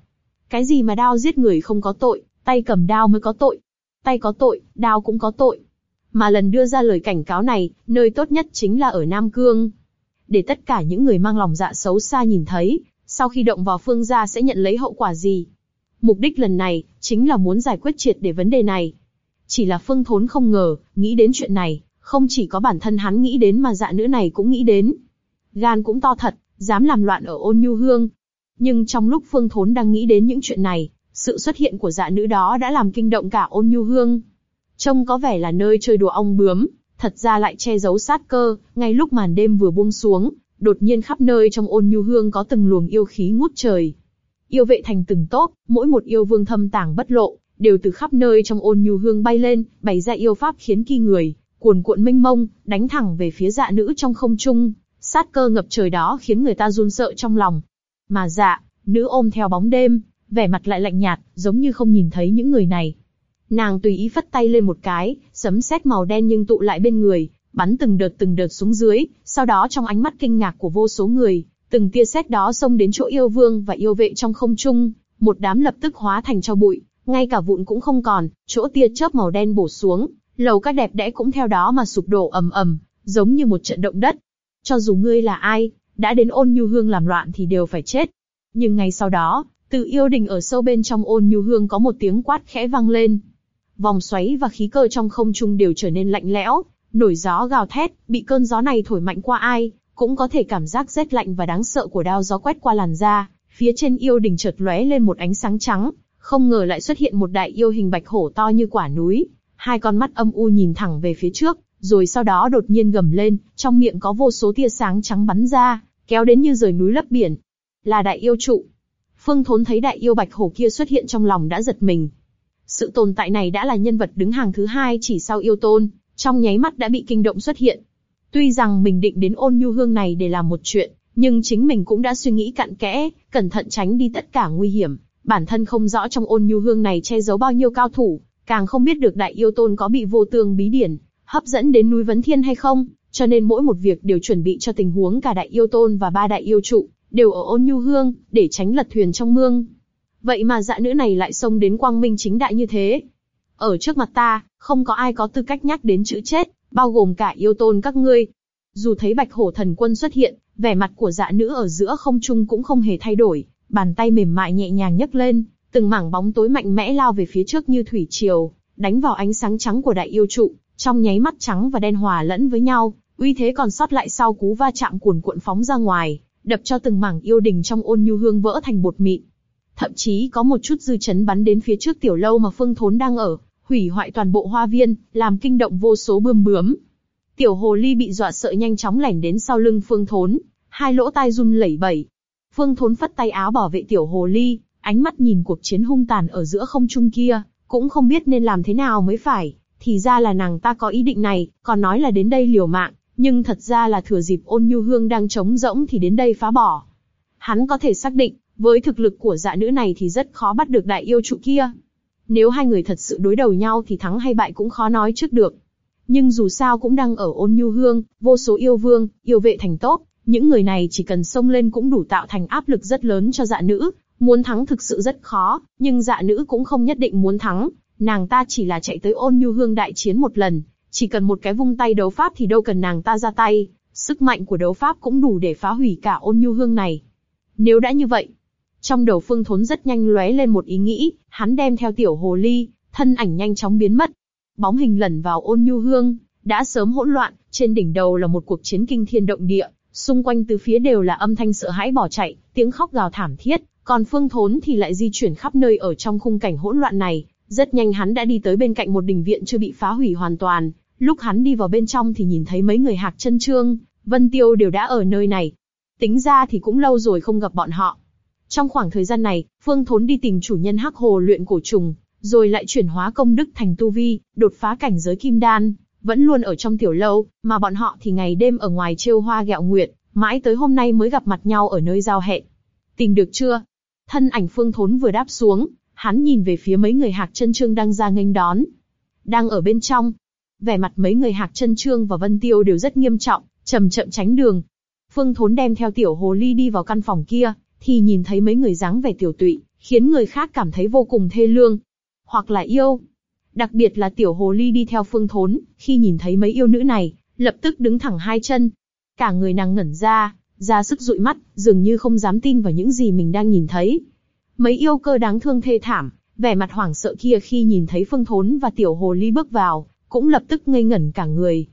Cái gì mà đao giết người không có tội, tay cầm đao mới có tội. Tay có tội, đao cũng có tội. Mà lần đưa ra lời cảnh cáo này, nơi tốt nhất chính là ở Nam Cương. Để tất cả những người mang lòng dạ xấu xa nhìn thấy, sau khi động vào phương gia sẽ nhận lấy hậu quả gì. Mục đích lần này, chính là muốn giải quyết triệt để vấn đề này. Chỉ là phương thốn không ngờ, nghĩ đến chuyện này, không chỉ có bản thân hắn nghĩ đến mà dạ nữ này cũng nghĩ đến. Gan cũng to thật, dám làm loạn ở ôn nhu hương. Nhưng trong lúc phương thốn đang nghĩ đến những chuyện này, sự xuất hiện của dạ nữ đó đã làm kinh động cả ôn nhu hương. Trông có vẻ là nơi chơi đùa ong bướm, thật ra lại che giấu sát cơ, ngay lúc màn đêm vừa buông xuống, đột nhiên khắp nơi trong ôn nhu hương có từng luồng yêu khí ngút trời. Yêu vệ thành từng tốp, mỗi một yêu vương thâm tàng bất lộ, đều từ khắp nơi trong ôn nhu hương bay lên, bày ra yêu pháp khiến kỳ người, cuồn cuộn mênh mông, đánh thẳng về phía dạ nữ trong không trung, sát cơ ngập trời đó khiến người ta run sợ trong lòng. Mà dạ, nữ ôm theo bóng đêm, vẻ mặt lại lạnh nhạt, giống như không nhìn thấy những người này. Nàng tùy ý phất tay lên một cái, sấm sét màu đen nhưng tụ lại bên người, bắn từng đợt từng đợt xuống dưới, sau đó trong ánh mắt kinh ngạc của vô số người, từng tia sét đó xông đến chỗ yêu vương và yêu vệ trong không trung, một đám lập tức hóa thành cho bụi, ngay cả vụn cũng không còn, chỗ tia chớp màu đen bổ xuống, lầu các đẹp đẽ cũng theo đó mà sụp đổ ầm ầm, giống như một trận động đất. Cho dù ngươi là ai, đã đến ôn nhu hương làm loạn thì đều phải chết. Nhưng ngay sau đó, từ yêu đình ở sâu bên trong ôn nhu hương có một tiếng quát khẽ vang lên. Vòng xoáy và khí cơ trong không trung đều trở nên lạnh lẽo, nổi gió gào thét, bị cơn gió này thổi mạnh qua ai, cũng có thể cảm giác rét lạnh và đáng sợ của đao gió quét qua làn da. Phía trên yêu đình chợt lóe lên một ánh sáng trắng, không ngờ lại xuất hiện một đại yêu hình bạch hổ to như quả núi, hai con mắt âm u nhìn thẳng về phía trước, rồi sau đó đột nhiên gầm lên, trong miệng có vô số tia sáng trắng bắn ra, kéo đến như rời núi lấp biển. Là đại yêu trụ. Phương Thốn thấy đại yêu bạch hổ kia xuất hiện trong lòng đã giật mình. Sự tồn tại này đã là nhân vật đứng hàng thứ hai chỉ sau yêu tôn, trong nháy mắt đã bị kinh động xuất hiện. Tuy rằng mình định đến ôn nhu hương này để làm một chuyện, nhưng chính mình cũng đã suy nghĩ cặn kẽ, cẩn thận tránh đi tất cả nguy hiểm. Bản thân không rõ trong ôn nhu hương này che giấu bao nhiêu cao thủ, càng không biết được đại yêu tôn có bị vô tương bí điển hấp dẫn đến núi vấn thiên hay không, cho nên mỗi một việc đều chuẩn bị cho tình huống cả đại yêu tôn và ba đại yêu trụ đều ở ôn nhu hương để tránh lật thuyền trong mương. Vậy mà dạ nữ này lại xông đến quang minh chính đại như thế. Ở trước mặt ta, không có ai có tư cách nhắc đến chữ chết, bao gồm cả yêu tôn các ngươi. Dù thấy bạch hổ thần quân xuất hiện, vẻ mặt của dạ nữ ở giữa không trung cũng không hề thay đổi, bàn tay mềm mại nhẹ nhàng nhấc lên, từng mảng bóng tối mạnh mẽ lao về phía trước như thủy triều, đánh vào ánh sáng trắng của đại yêu trụ, trong nháy mắt trắng và đen hòa lẫn với nhau, uy thế còn sót lại sau cú va chạm cuồn cuộn phóng ra ngoài, đập cho từng mảng yêu đình trong ôn nhu hương vỡ thành bột mịn. Thậm chí có một chút dư chấn bắn đến phía trước tiểu lâu mà Phương Thốn đang ở, hủy hoại toàn bộ hoa viên, làm kinh động vô số bươm bướm. Tiểu hồ ly bị dọa sợ nhanh chóng lẻn đến sau lưng Phương Thốn, hai lỗ tai run lẩy bẩy. Phương Thốn phất tay áo bảo vệ tiểu hồ ly, ánh mắt nhìn cuộc chiến hung tàn ở giữa không trung kia, cũng không biết nên làm thế nào mới phải. Thì ra là nàng ta có ý định này, còn nói là đến đây liều mạng, nhưng thật ra là thừa dịp ôn nhu hương đang trống rỗng thì đến đây phá bỏ. Hắn có thể xác định, với thực lực của dạ nữ này thì rất khó bắt được đại yêu trụ kia. Nếu hai người thật sự đối đầu nhau thì thắng hay bại cũng khó nói trước được. Nhưng dù sao cũng đang ở ôn nhu hương, vô số yêu vương, yêu vệ thành tốt, những người này chỉ cần xông lên cũng đủ tạo thành áp lực rất lớn cho dạ nữ, muốn thắng thực sự rất khó, nhưng dạ nữ cũng không nhất định muốn thắng, nàng ta chỉ là chạy tới ôn nhu hương đại chiến một lần, chỉ cần một cái vung tay đấu pháp thì đâu cần nàng ta ra tay, sức mạnh của đấu pháp cũng đủ để phá hủy cả ôn nhu hương này. Nếu đã như vậy, trong đầu phương thốn rất nhanh lóe lên một ý nghĩ, hắn đem theo tiểu hồ ly, thân ảnh nhanh chóng biến mất. Bóng hình lẩn vào ôn nhu hương, đã sớm hỗn loạn, trên đỉnh đầu là một cuộc chiến kinh thiên động địa, xung quanh từ phía đều là âm thanh sợ hãi bỏ chạy, tiếng khóc gào thảm thiết, còn phương thốn thì lại di chuyển khắp nơi ở trong khung cảnh hỗn loạn này. Rất nhanh hắn đã đi tới bên cạnh một đình viện chưa bị phá hủy hoàn toàn, lúc hắn đi vào bên trong thì nhìn thấy mấy người hạc chân trương, Vân Tiêu đều đã ở nơi này. Tính ra thì cũng lâu rồi không gặp bọn họ. Trong khoảng thời gian này, Phương Thốn đi tìm chủ nhân hắc hồ luyện cổ trùng, rồi lại chuyển hóa công đức thành tu vi, đột phá cảnh giới kim đan, vẫn luôn ở trong tiểu lâu, mà bọn họ thì ngày đêm ở ngoài trêu hoa gẹo nguyệt, mãi tới hôm nay mới gặp mặt nhau ở nơi giao hẹn. Tìm được chưa? Thân ảnh Phương Thốn vừa đáp xuống, hắn nhìn về phía mấy người hạc chân trương đang ra nghênh đón. Đang ở bên trong. Vẻ mặt mấy người hạc chân trương và Vân Tiêu đều rất nghiêm trọng, chậm chậm tránh đường. Phương Thốn đem theo tiểu hồ ly đi vào căn phòng kia, thì nhìn thấy mấy người dáng vẻ tiểu tụy, khiến người khác cảm thấy vô cùng thê lương. Hoặc là yêu. Đặc biệt là tiểu hồ ly đi theo phương thốn, khi nhìn thấy mấy yêu nữ này, lập tức đứng thẳng hai chân. Cả người nàng ngẩn ra, ra sức dụi mắt, dường như không dám tin vào những gì mình đang nhìn thấy. Mấy yêu cơ đáng thương thê thảm, vẻ mặt hoảng sợ kia khi nhìn thấy phương thốn và tiểu hồ ly bước vào, cũng lập tức ngây ngẩn cả người.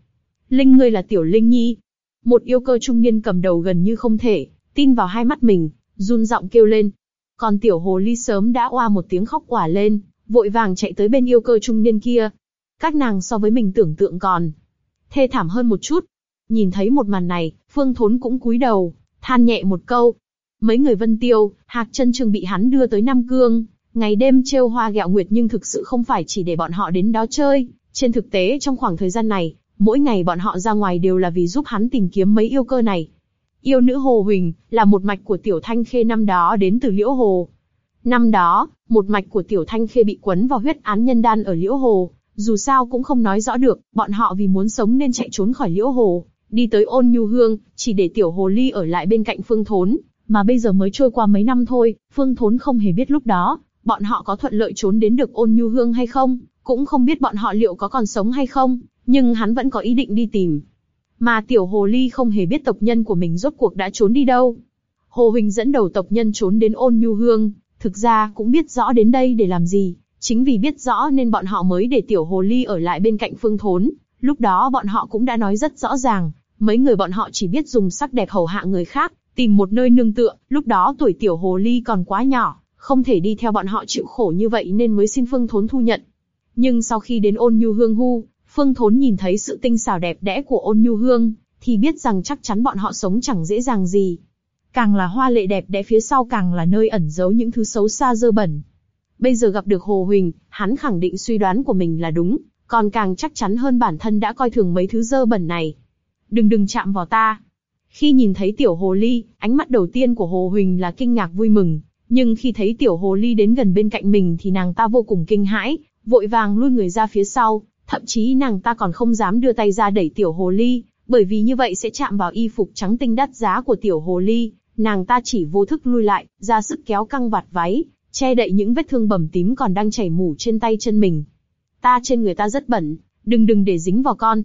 Linh ngươi là tiểu linh nhi. Một yêu cơ trung niên cầm đầu gần như không thể, tin vào hai mắt mình, run giọng kêu lên. Còn tiểu hồ ly sớm đã oa một tiếng khóc quả lên, vội vàng chạy tới bên yêu cơ trung niên kia. Các nàng so với mình tưởng tượng còn thê thảm hơn một chút. Nhìn thấy một màn này, Phương Thốn cũng cúi đầu, than nhẹ một câu. Mấy người Vân Tiêu, Hạc chân Trường bị hắn đưa tới Nam Cương, ngày đêm trêu hoa gẹo nguyệt nhưng thực sự không phải chỉ để bọn họ đến đó chơi. Trên thực tế trong khoảng thời gian này, mỗi ngày bọn họ ra ngoài đều là vì giúp hắn tìm kiếm mấy yêu cơ này. Yêu nữ Hồ Huỳnh, là một mạch của Tiểu Thanh Khê năm đó đến từ Liễu Hồ. Năm đó, một mạch của Tiểu Thanh Khê bị quấn vào huyết án nhân đan ở Liễu Hồ, dù sao cũng không nói rõ được, bọn họ vì muốn sống nên chạy trốn khỏi Liễu Hồ, đi tới ôn nhu hương, chỉ để Tiểu Hồ Ly ở lại bên cạnh Phương Thốn, mà bây giờ mới trôi qua mấy năm thôi, Phương Thốn không hề biết lúc đó, bọn họ có thuận lợi trốn đến được ôn nhu hương hay không, cũng không biết bọn họ liệu có còn sống hay không, nhưng hắn vẫn có ý định đi tìm. Mà tiểu hồ ly không hề biết tộc nhân của mình rốt cuộc đã trốn đi đâu. Hồ Huỳnh dẫn đầu tộc nhân trốn đến ôn nhu hương, thực ra cũng biết rõ đến đây để làm gì. Chính vì biết rõ nên bọn họ mới để tiểu hồ ly ở lại bên cạnh phương thốn. Lúc đó bọn họ cũng đã nói rất rõ ràng, mấy người bọn họ chỉ biết dùng sắc đẹp hầu hạ người khác, tìm một nơi nương tựa. Lúc đó tuổi tiểu hồ ly còn quá nhỏ, không thể đi theo bọn họ chịu khổ như vậy nên mới xin phương thốn thu nhận. Nhưng sau khi đến ôn nhu hương hu, Phương Thốn nhìn thấy sự tinh xảo đẹp đẽ của ôn nhu hương, thì biết rằng chắc chắn bọn họ sống chẳng dễ dàng gì. Càng là hoa lệ đẹp đẽ phía sau càng là nơi ẩn giấu những thứ xấu xa dơ bẩn. Bây giờ gặp được Hồ Huỳnh, hắn khẳng định suy đoán của mình là đúng, còn càng chắc chắn hơn bản thân đã coi thường mấy thứ dơ bẩn này. Đừng đừng chạm vào ta. Khi nhìn thấy tiểu hồ ly, ánh mắt đầu tiên của Hồ Huỳnh là kinh ngạc vui mừng, nhưng khi thấy tiểu hồ ly đến gần bên cạnh mình thì nàng ta vô cùng kinh hãi, vội vàng lui người ra phía sau, thậm chí nàng ta còn không dám đưa tay ra đẩy tiểu hồ ly, bởi vì như vậy sẽ chạm vào y phục trắng tinh đắt giá của tiểu hồ ly. Nàng ta chỉ vô thức lui lại, ra sức kéo căng vạt váy, che đậy những vết thương bầm tím còn đang chảy mủ trên tay chân mình. Ta trên người ta rất bẩn, đừng đừng để dính vào con.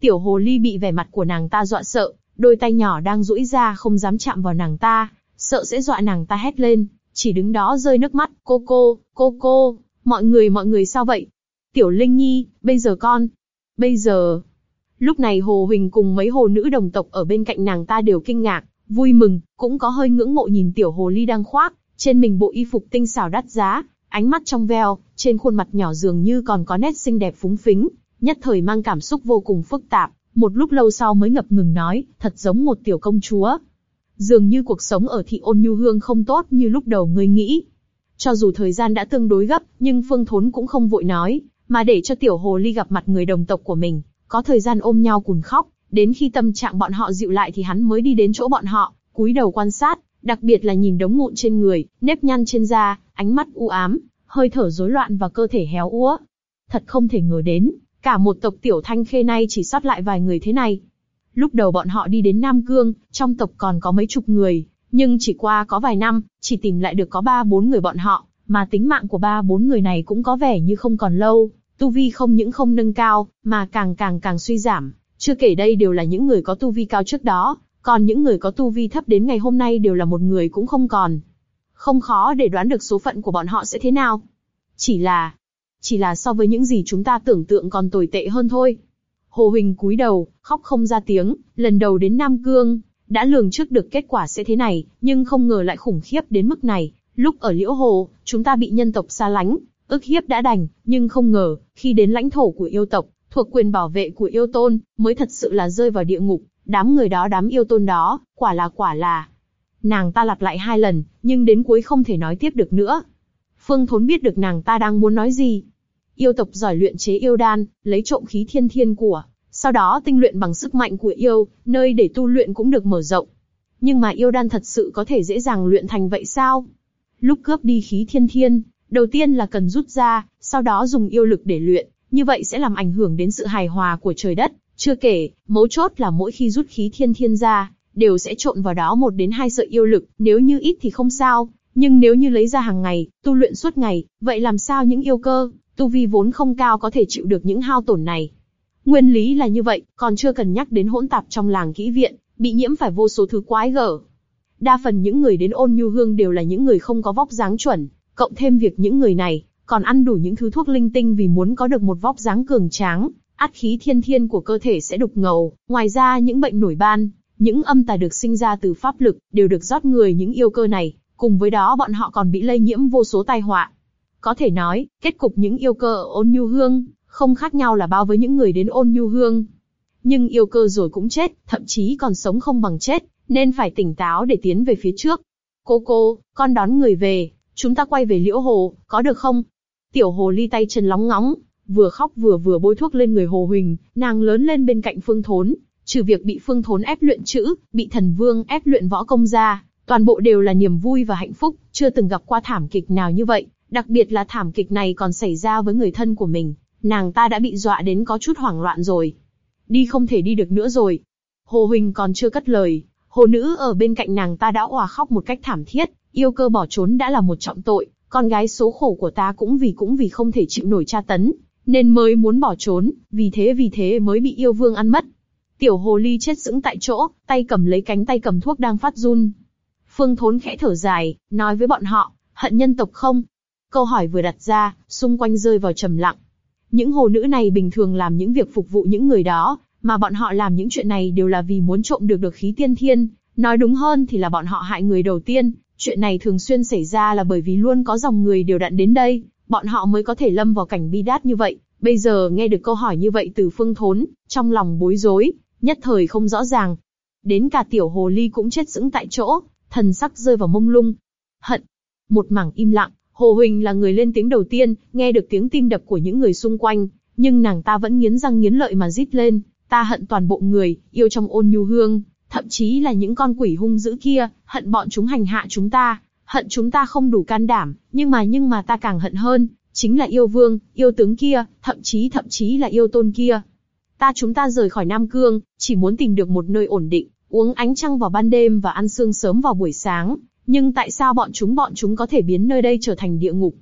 Tiểu hồ ly bị vẻ mặt của nàng ta dọa sợ, đôi tay nhỏ đang duỗi ra không dám chạm vào nàng ta, sợ sẽ dọa nàng ta hét lên, chỉ đứng đó rơi nước mắt, cô cô, cô cô, mọi người mọi người sao vậy? Tiểu Linh Nhi, bây giờ con, bây giờ. Lúc này Hồ Huỳnh cùng mấy hồ nữ đồng tộc ở bên cạnh nàng ta đều kinh ngạc, vui mừng, cũng có hơi ngưỡng mộ nhìn tiểu hồ ly đang khoác, trên mình bộ y phục tinh xảo đắt giá, ánh mắt trong veo, trên khuôn mặt nhỏ dường như còn có nét xinh đẹp phúng phính, nhất thời mang cảm xúc vô cùng phức tạp, một lúc lâu sau mới ngập ngừng nói, thật giống một tiểu công chúa. Dường như cuộc sống ở thị ôn nhu hương không tốt như lúc đầu ngươi nghĩ. Cho dù thời gian đã tương đối gấp, nhưng Phương Thốn cũng không vội nói, mà để cho tiểu hồ ly gặp mặt người đồng tộc của mình, có thời gian ôm nhau cùn khóc, Đến khi tâm trạng bọn họ dịu lại thì hắn mới đi đến chỗ bọn họ, cúi đầu quan sát, đặc biệt là nhìn đống mụn trên người, nếp nhăn trên da, ánh mắt u ám, hơi thở rối loạn và cơ thể héo úa. Thật không thể ngờ đến, cả một tộc tiểu thanh khê này chỉ sót lại vài người thế này. Lúc đầu bọn họ đi đến Nam Cương, trong tộc còn có mấy chục người, nhưng chỉ qua có vài năm, chỉ tìm lại được có ba bốn người bọn họ, mà tính mạng của ba bốn người này cũng có vẻ như không còn lâu, tu vi không những không nâng cao, mà càng càng càng suy giảm. Chưa kể đây đều là những người có tu vi cao trước đó, còn những người có tu vi thấp đến ngày hôm nay đều là một người cũng không còn. Không khó để đoán được số phận của bọn họ sẽ thế nào. Chỉ là, chỉ là so với những gì chúng ta tưởng tượng còn tồi tệ hơn thôi. Hồ Huỳnh cúi đầu, khóc không ra tiếng, lần đầu đến Nam Cương, đã lường trước được kết quả sẽ thế này, nhưng không ngờ lại khủng khiếp đến mức này. Lúc ở Liễu Hồ, chúng ta bị nhân tộc xa lánh, ức hiếp đã đành, nhưng không ngờ, khi đến lãnh thổ của yêu tộc, thuộc quyền bảo vệ của yêu tôn, mới thật sự là rơi vào địa ngục, đám người đó đám yêu tôn đó, quả là quả là. Nàng ta lặp lại hai lần, nhưng đến cuối không thể nói tiếp được nữa. Phương Thốn biết được nàng ta đang muốn nói gì. Yêu tộc giỏi luyện chế yêu đan, lấy trộm khí thiên thiên của, sau đó tinh luyện bằng sức mạnh của yêu, nơi để tu luyện cũng được mở rộng. Nhưng mà yêu đan thật sự có thể dễ dàng luyện thành vậy sao? Lúc cướp đi khí thiên thiên, đầu tiên là cần rút ra, sau đó dùng yêu lực để luyện, như vậy sẽ làm ảnh hưởng đến sự hài hòa của trời đất. Chưa kể, mấu chốt là mỗi khi rút khí thiên thiên ra, đều sẽ trộn vào đó một đến hai sợi yêu lực, nếu như ít thì không sao, nhưng nếu như lấy ra hàng ngày, tu luyện suốt ngày, vậy làm sao những yêu cơ, tu vi vốn không cao có thể chịu được những hao tổn này? Nguyên lý là như vậy, còn chưa cần nhắc đến hỗn tạp trong làng kỹ viện, bị nhiễm phải vô số thứ quái gở. Đa phần những người đến ôn nhu hương đều là những người không có vóc dáng chuẩn, cộng thêm việc những người này còn ăn đủ những thứ thuốc linh tinh vì muốn có được một vóc dáng cường tráng, át khí thiên thiên của cơ thể sẽ đục ngầu. Ngoài ra những bệnh nổi ban, những âm tà được sinh ra từ pháp lực đều được rót người những yêu cơ này, cùng với đó bọn họ còn bị lây nhiễm vô số tai họa. Có thể nói, kết cục những yêu cơ ở ôn nhu hương không khác nhau là bao với những người đến ôn nhu hương. Nhưng yêu cơ rồi cũng chết, thậm chí còn sống không bằng chết, nên phải tỉnh táo để tiến về phía trước. Cô cô, con đón người về, chúng ta quay về liễu hồ, có được không? Tiểu hồ ly tay chân lóng ngóng, vừa khóc vừa vừa bôi thuốc lên người hồ huỳnh, nàng lớn lên bên cạnh phương thốn, trừ việc bị phương thốn ép luyện chữ, bị thần vương ép luyện võ công ra, toàn bộ đều là niềm vui và hạnh phúc, chưa từng gặp qua thảm kịch nào như vậy, đặc biệt là thảm kịch này còn xảy ra với người thân của mình nàng ta đã bị dọa đến có chút hoảng loạn rồi. Đi không thể đi được nữa rồi. Hồ Huỳnh còn chưa cất lời, hồ nữ ở bên cạnh nàng ta đã òa khóc một cách thảm thiết, yêu cơ bỏ trốn đã là một trọng tội, con gái số khổ của ta cũng vì cũng vì không thể chịu nổi tra tấn, nên mới muốn bỏ trốn, vì thế vì thế mới bị yêu vương ăn mất. Tiểu hồ ly chết sững tại chỗ, tay cầm lấy cánh tay cầm thuốc đang phát run. Phương Thốn khẽ thở dài, nói với bọn họ, hận nhân tộc không? Câu hỏi vừa đặt ra, xung quanh rơi vào trầm lặng. Những hồ nữ này bình thường làm những việc phục vụ những người đó, mà bọn họ làm những chuyện này đều là vì muốn trộm được được khí tiên thiên. Nói đúng hơn thì là bọn họ hại người đầu tiên. Chuyện này thường xuyên xảy ra là bởi vì luôn có dòng người đều đặn đến đây, bọn họ mới có thể lâm vào cảnh bi đát như vậy. Bây giờ nghe được câu hỏi như vậy từ Phương Thốn, trong lòng bối rối, nhất thời không rõ ràng. Đến cả tiểu hồ ly cũng chết sững tại chỗ, thần sắc rơi vào mông lung. Hận. Một mảng im lặng, Hồ Huỳnh là người lên tiếng đầu tiên, nghe được tiếng tim đập của những người xung quanh, nhưng nàng ta vẫn nghiến răng nghiến lợi mà rít lên, ta hận toàn bộ người, yêu trong ôn nhu hương, thậm chí là những con quỷ hung dữ kia, hận bọn chúng hành hạ chúng ta, hận chúng ta không đủ can đảm, nhưng mà nhưng mà ta càng hận hơn, chính là yêu vương, yêu tướng kia, thậm chí thậm chí là yêu tôn kia. Ta chúng ta rời khỏi Nam Cương, chỉ muốn tìm được một nơi ổn định, uống ánh trăng vào ban đêm và ăn sương sớm vào buổi sáng, nhưng tại sao bọn chúng bọn chúng có thể biến nơi đây trở thành địa ngục?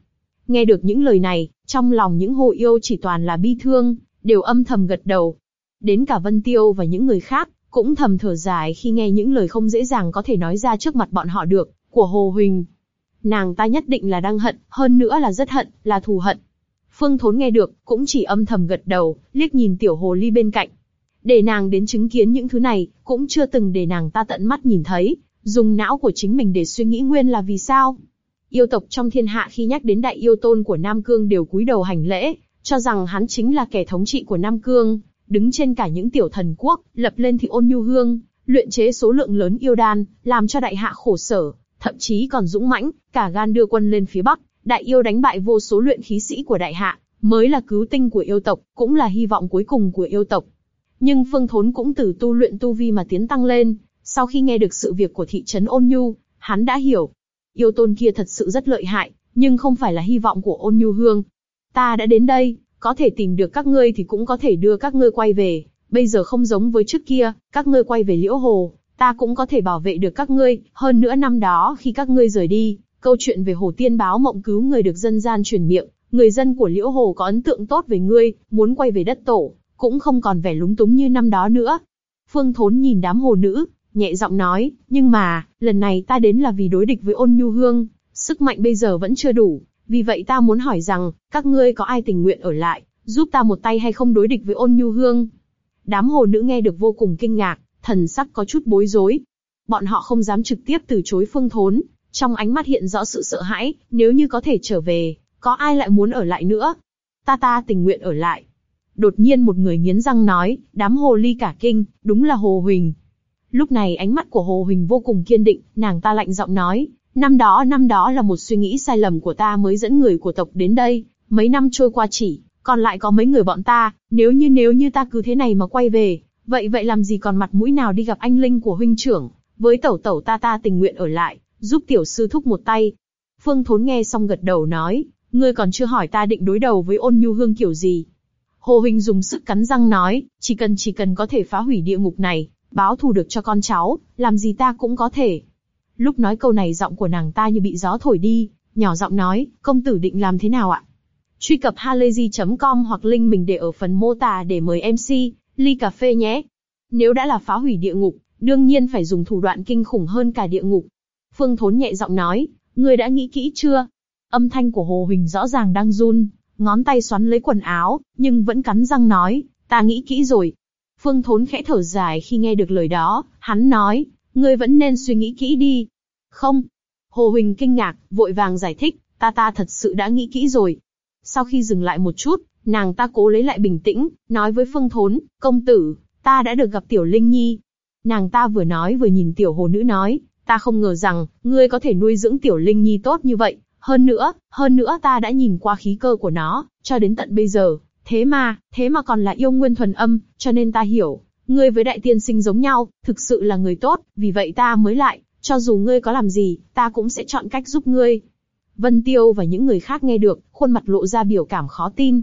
Nghe được những lời này, trong lòng những hồ yêu chỉ toàn là bi thương, đều âm thầm gật đầu. Đến cả Vân Tiêu và những người khác, cũng thầm thở dài khi nghe những lời không dễ dàng có thể nói ra trước mặt bọn họ được, của Hồ Huỳnh. Nàng ta nhất định là đang hận, hơn nữa là rất hận, là thù hận. Phương Thốn nghe được, cũng chỉ âm thầm gật đầu, liếc nhìn tiểu hồ ly bên cạnh. Để nàng đến chứng kiến những thứ này, cũng chưa từng để nàng ta tận mắt nhìn thấy, dùng não của chính mình để suy nghĩ nguyên là vì sao. Yêu tộc trong thiên hạ khi nhắc đến đại yêu tôn của Nam Cương đều cúi đầu hành lễ, cho rằng hắn chính là kẻ thống trị của Nam Cương, đứng trên cả những tiểu thần quốc, lập lên thị ôn nhu hương, luyện chế số lượng lớn yêu đan, làm cho đại hạ khổ sở, thậm chí còn dũng mãnh, cả gan đưa quân lên phía bắc, đại yêu đánh bại vô số luyện khí sĩ của đại hạ, mới là cứu tinh của yêu tộc, cũng là hy vọng cuối cùng của yêu tộc. Nhưng Phương Thốn cũng từ tu luyện tu vi mà tiến tăng lên, sau khi nghe được sự việc của thị trấn Ôn Nhu, hắn đã hiểu. Yêu tôn kia thật sự rất lợi hại, nhưng không phải là hy vọng của Ôn Nhu Hương. Ta đã đến đây, có thể tìm được các ngươi thì cũng có thể đưa các ngươi quay về. Bây giờ không giống với trước kia, các ngươi quay về Liễu Hồ, ta cũng có thể bảo vệ được các ngươi. Hơn nữa năm đó khi các ngươi rời đi, câu chuyện về Hồ Tiên báo mộng cứu người được dân gian truyền miệng, người dân của Liễu Hồ có ấn tượng tốt về ngươi, muốn quay về đất tổ, cũng không còn vẻ lúng túng như năm đó nữa. Phương Thốn nhìn đám hồ nữ, nhẹ giọng nói, nhưng mà, lần này ta đến là vì đối địch với ôn nhu hương, sức mạnh bây giờ vẫn chưa đủ, vì vậy ta muốn hỏi rằng, các ngươi có ai tình nguyện ở lại, giúp ta một tay hay không đối địch với ôn nhu hương? Đám hồ nữ nghe được vô cùng kinh ngạc, thần sắc có chút bối rối. Bọn họ không dám trực tiếp từ chối phương thốn, trong ánh mắt hiện rõ sự sợ hãi, nếu như có thể trở về, có ai lại muốn ở lại nữa? Ta ta tình nguyện ở lại. Đột nhiên một người nghiến răng nói, đám hồ ly cả kinh, đúng là hồ huỳnh. Lúc này ánh mắt của hồ huỳnh vô cùng kiên định, nàng ta lạnh giọng nói, năm đó năm đó là một suy nghĩ sai lầm của ta mới dẫn người của tộc đến đây, mấy năm trôi qua chỉ, còn lại có mấy người bọn ta, nếu như nếu như ta cứ thế này mà quay về, vậy vậy làm gì còn mặt mũi nào đi gặp anh linh của huynh trưởng, với tẩu tẩu ta ta tình nguyện ở lại, giúp tiểu sư thúc một tay. Phương Thốn nghe xong gật đầu nói, ngươi còn chưa hỏi ta định đối đầu với ôn nhu hương kiểu gì. Hồ Huỳnh dùng sức cắn răng nói, chỉ cần chỉ cần có thể phá hủy địa ngục này, báo thù được cho con cháu, làm gì ta cũng có thể. Lúc nói câu này giọng của nàng ta như bị gió thổi đi, nhỏ giọng nói, công tử định làm thế nào ạ? Truy cập halayzi.com hoặc link mình để ở phần mô tả để mời MC, ly cà phê nhé. Nếu đã là phá hủy địa ngục, đương nhiên phải dùng thủ đoạn kinh khủng hơn cả địa ngục. Phương Thốn nhẹ giọng nói, ngươi đã nghĩ kỹ chưa? Âm thanh của Hồ Huỳnh rõ ràng đang run, ngón tay xoắn lấy quần áo, nhưng vẫn cắn răng nói, ta nghĩ kỹ rồi. Phương Thốn khẽ thở dài khi nghe được lời đó, hắn nói, ngươi vẫn nên suy nghĩ kỹ đi. Không. Hồ Huỳnh kinh ngạc, vội vàng giải thích, ta ta thật sự đã nghĩ kỹ rồi. Sau khi dừng lại một chút, nàng ta cố lấy lại bình tĩnh, nói với Phương Thốn, công tử, ta đã được gặp Tiểu Linh Nhi. Nàng ta vừa nói vừa nhìn Tiểu Hồ Nữ nói, ta không ngờ rằng, ngươi có thể nuôi dưỡng Tiểu Linh Nhi tốt như vậy, hơn nữa, hơn nữa ta đã nhìn qua khí cơ của nó, cho đến tận bây giờ, thế mà, thế mà còn là yêu nguyên thuần âm, cho nên ta hiểu, ngươi với đại tiên sinh giống nhau, thực sự là người tốt, vì vậy ta mới lại, cho dù ngươi có làm gì, ta cũng sẽ chọn cách giúp ngươi. Vân Tiêu và những người khác nghe được, khuôn mặt lộ ra biểu cảm khó tin.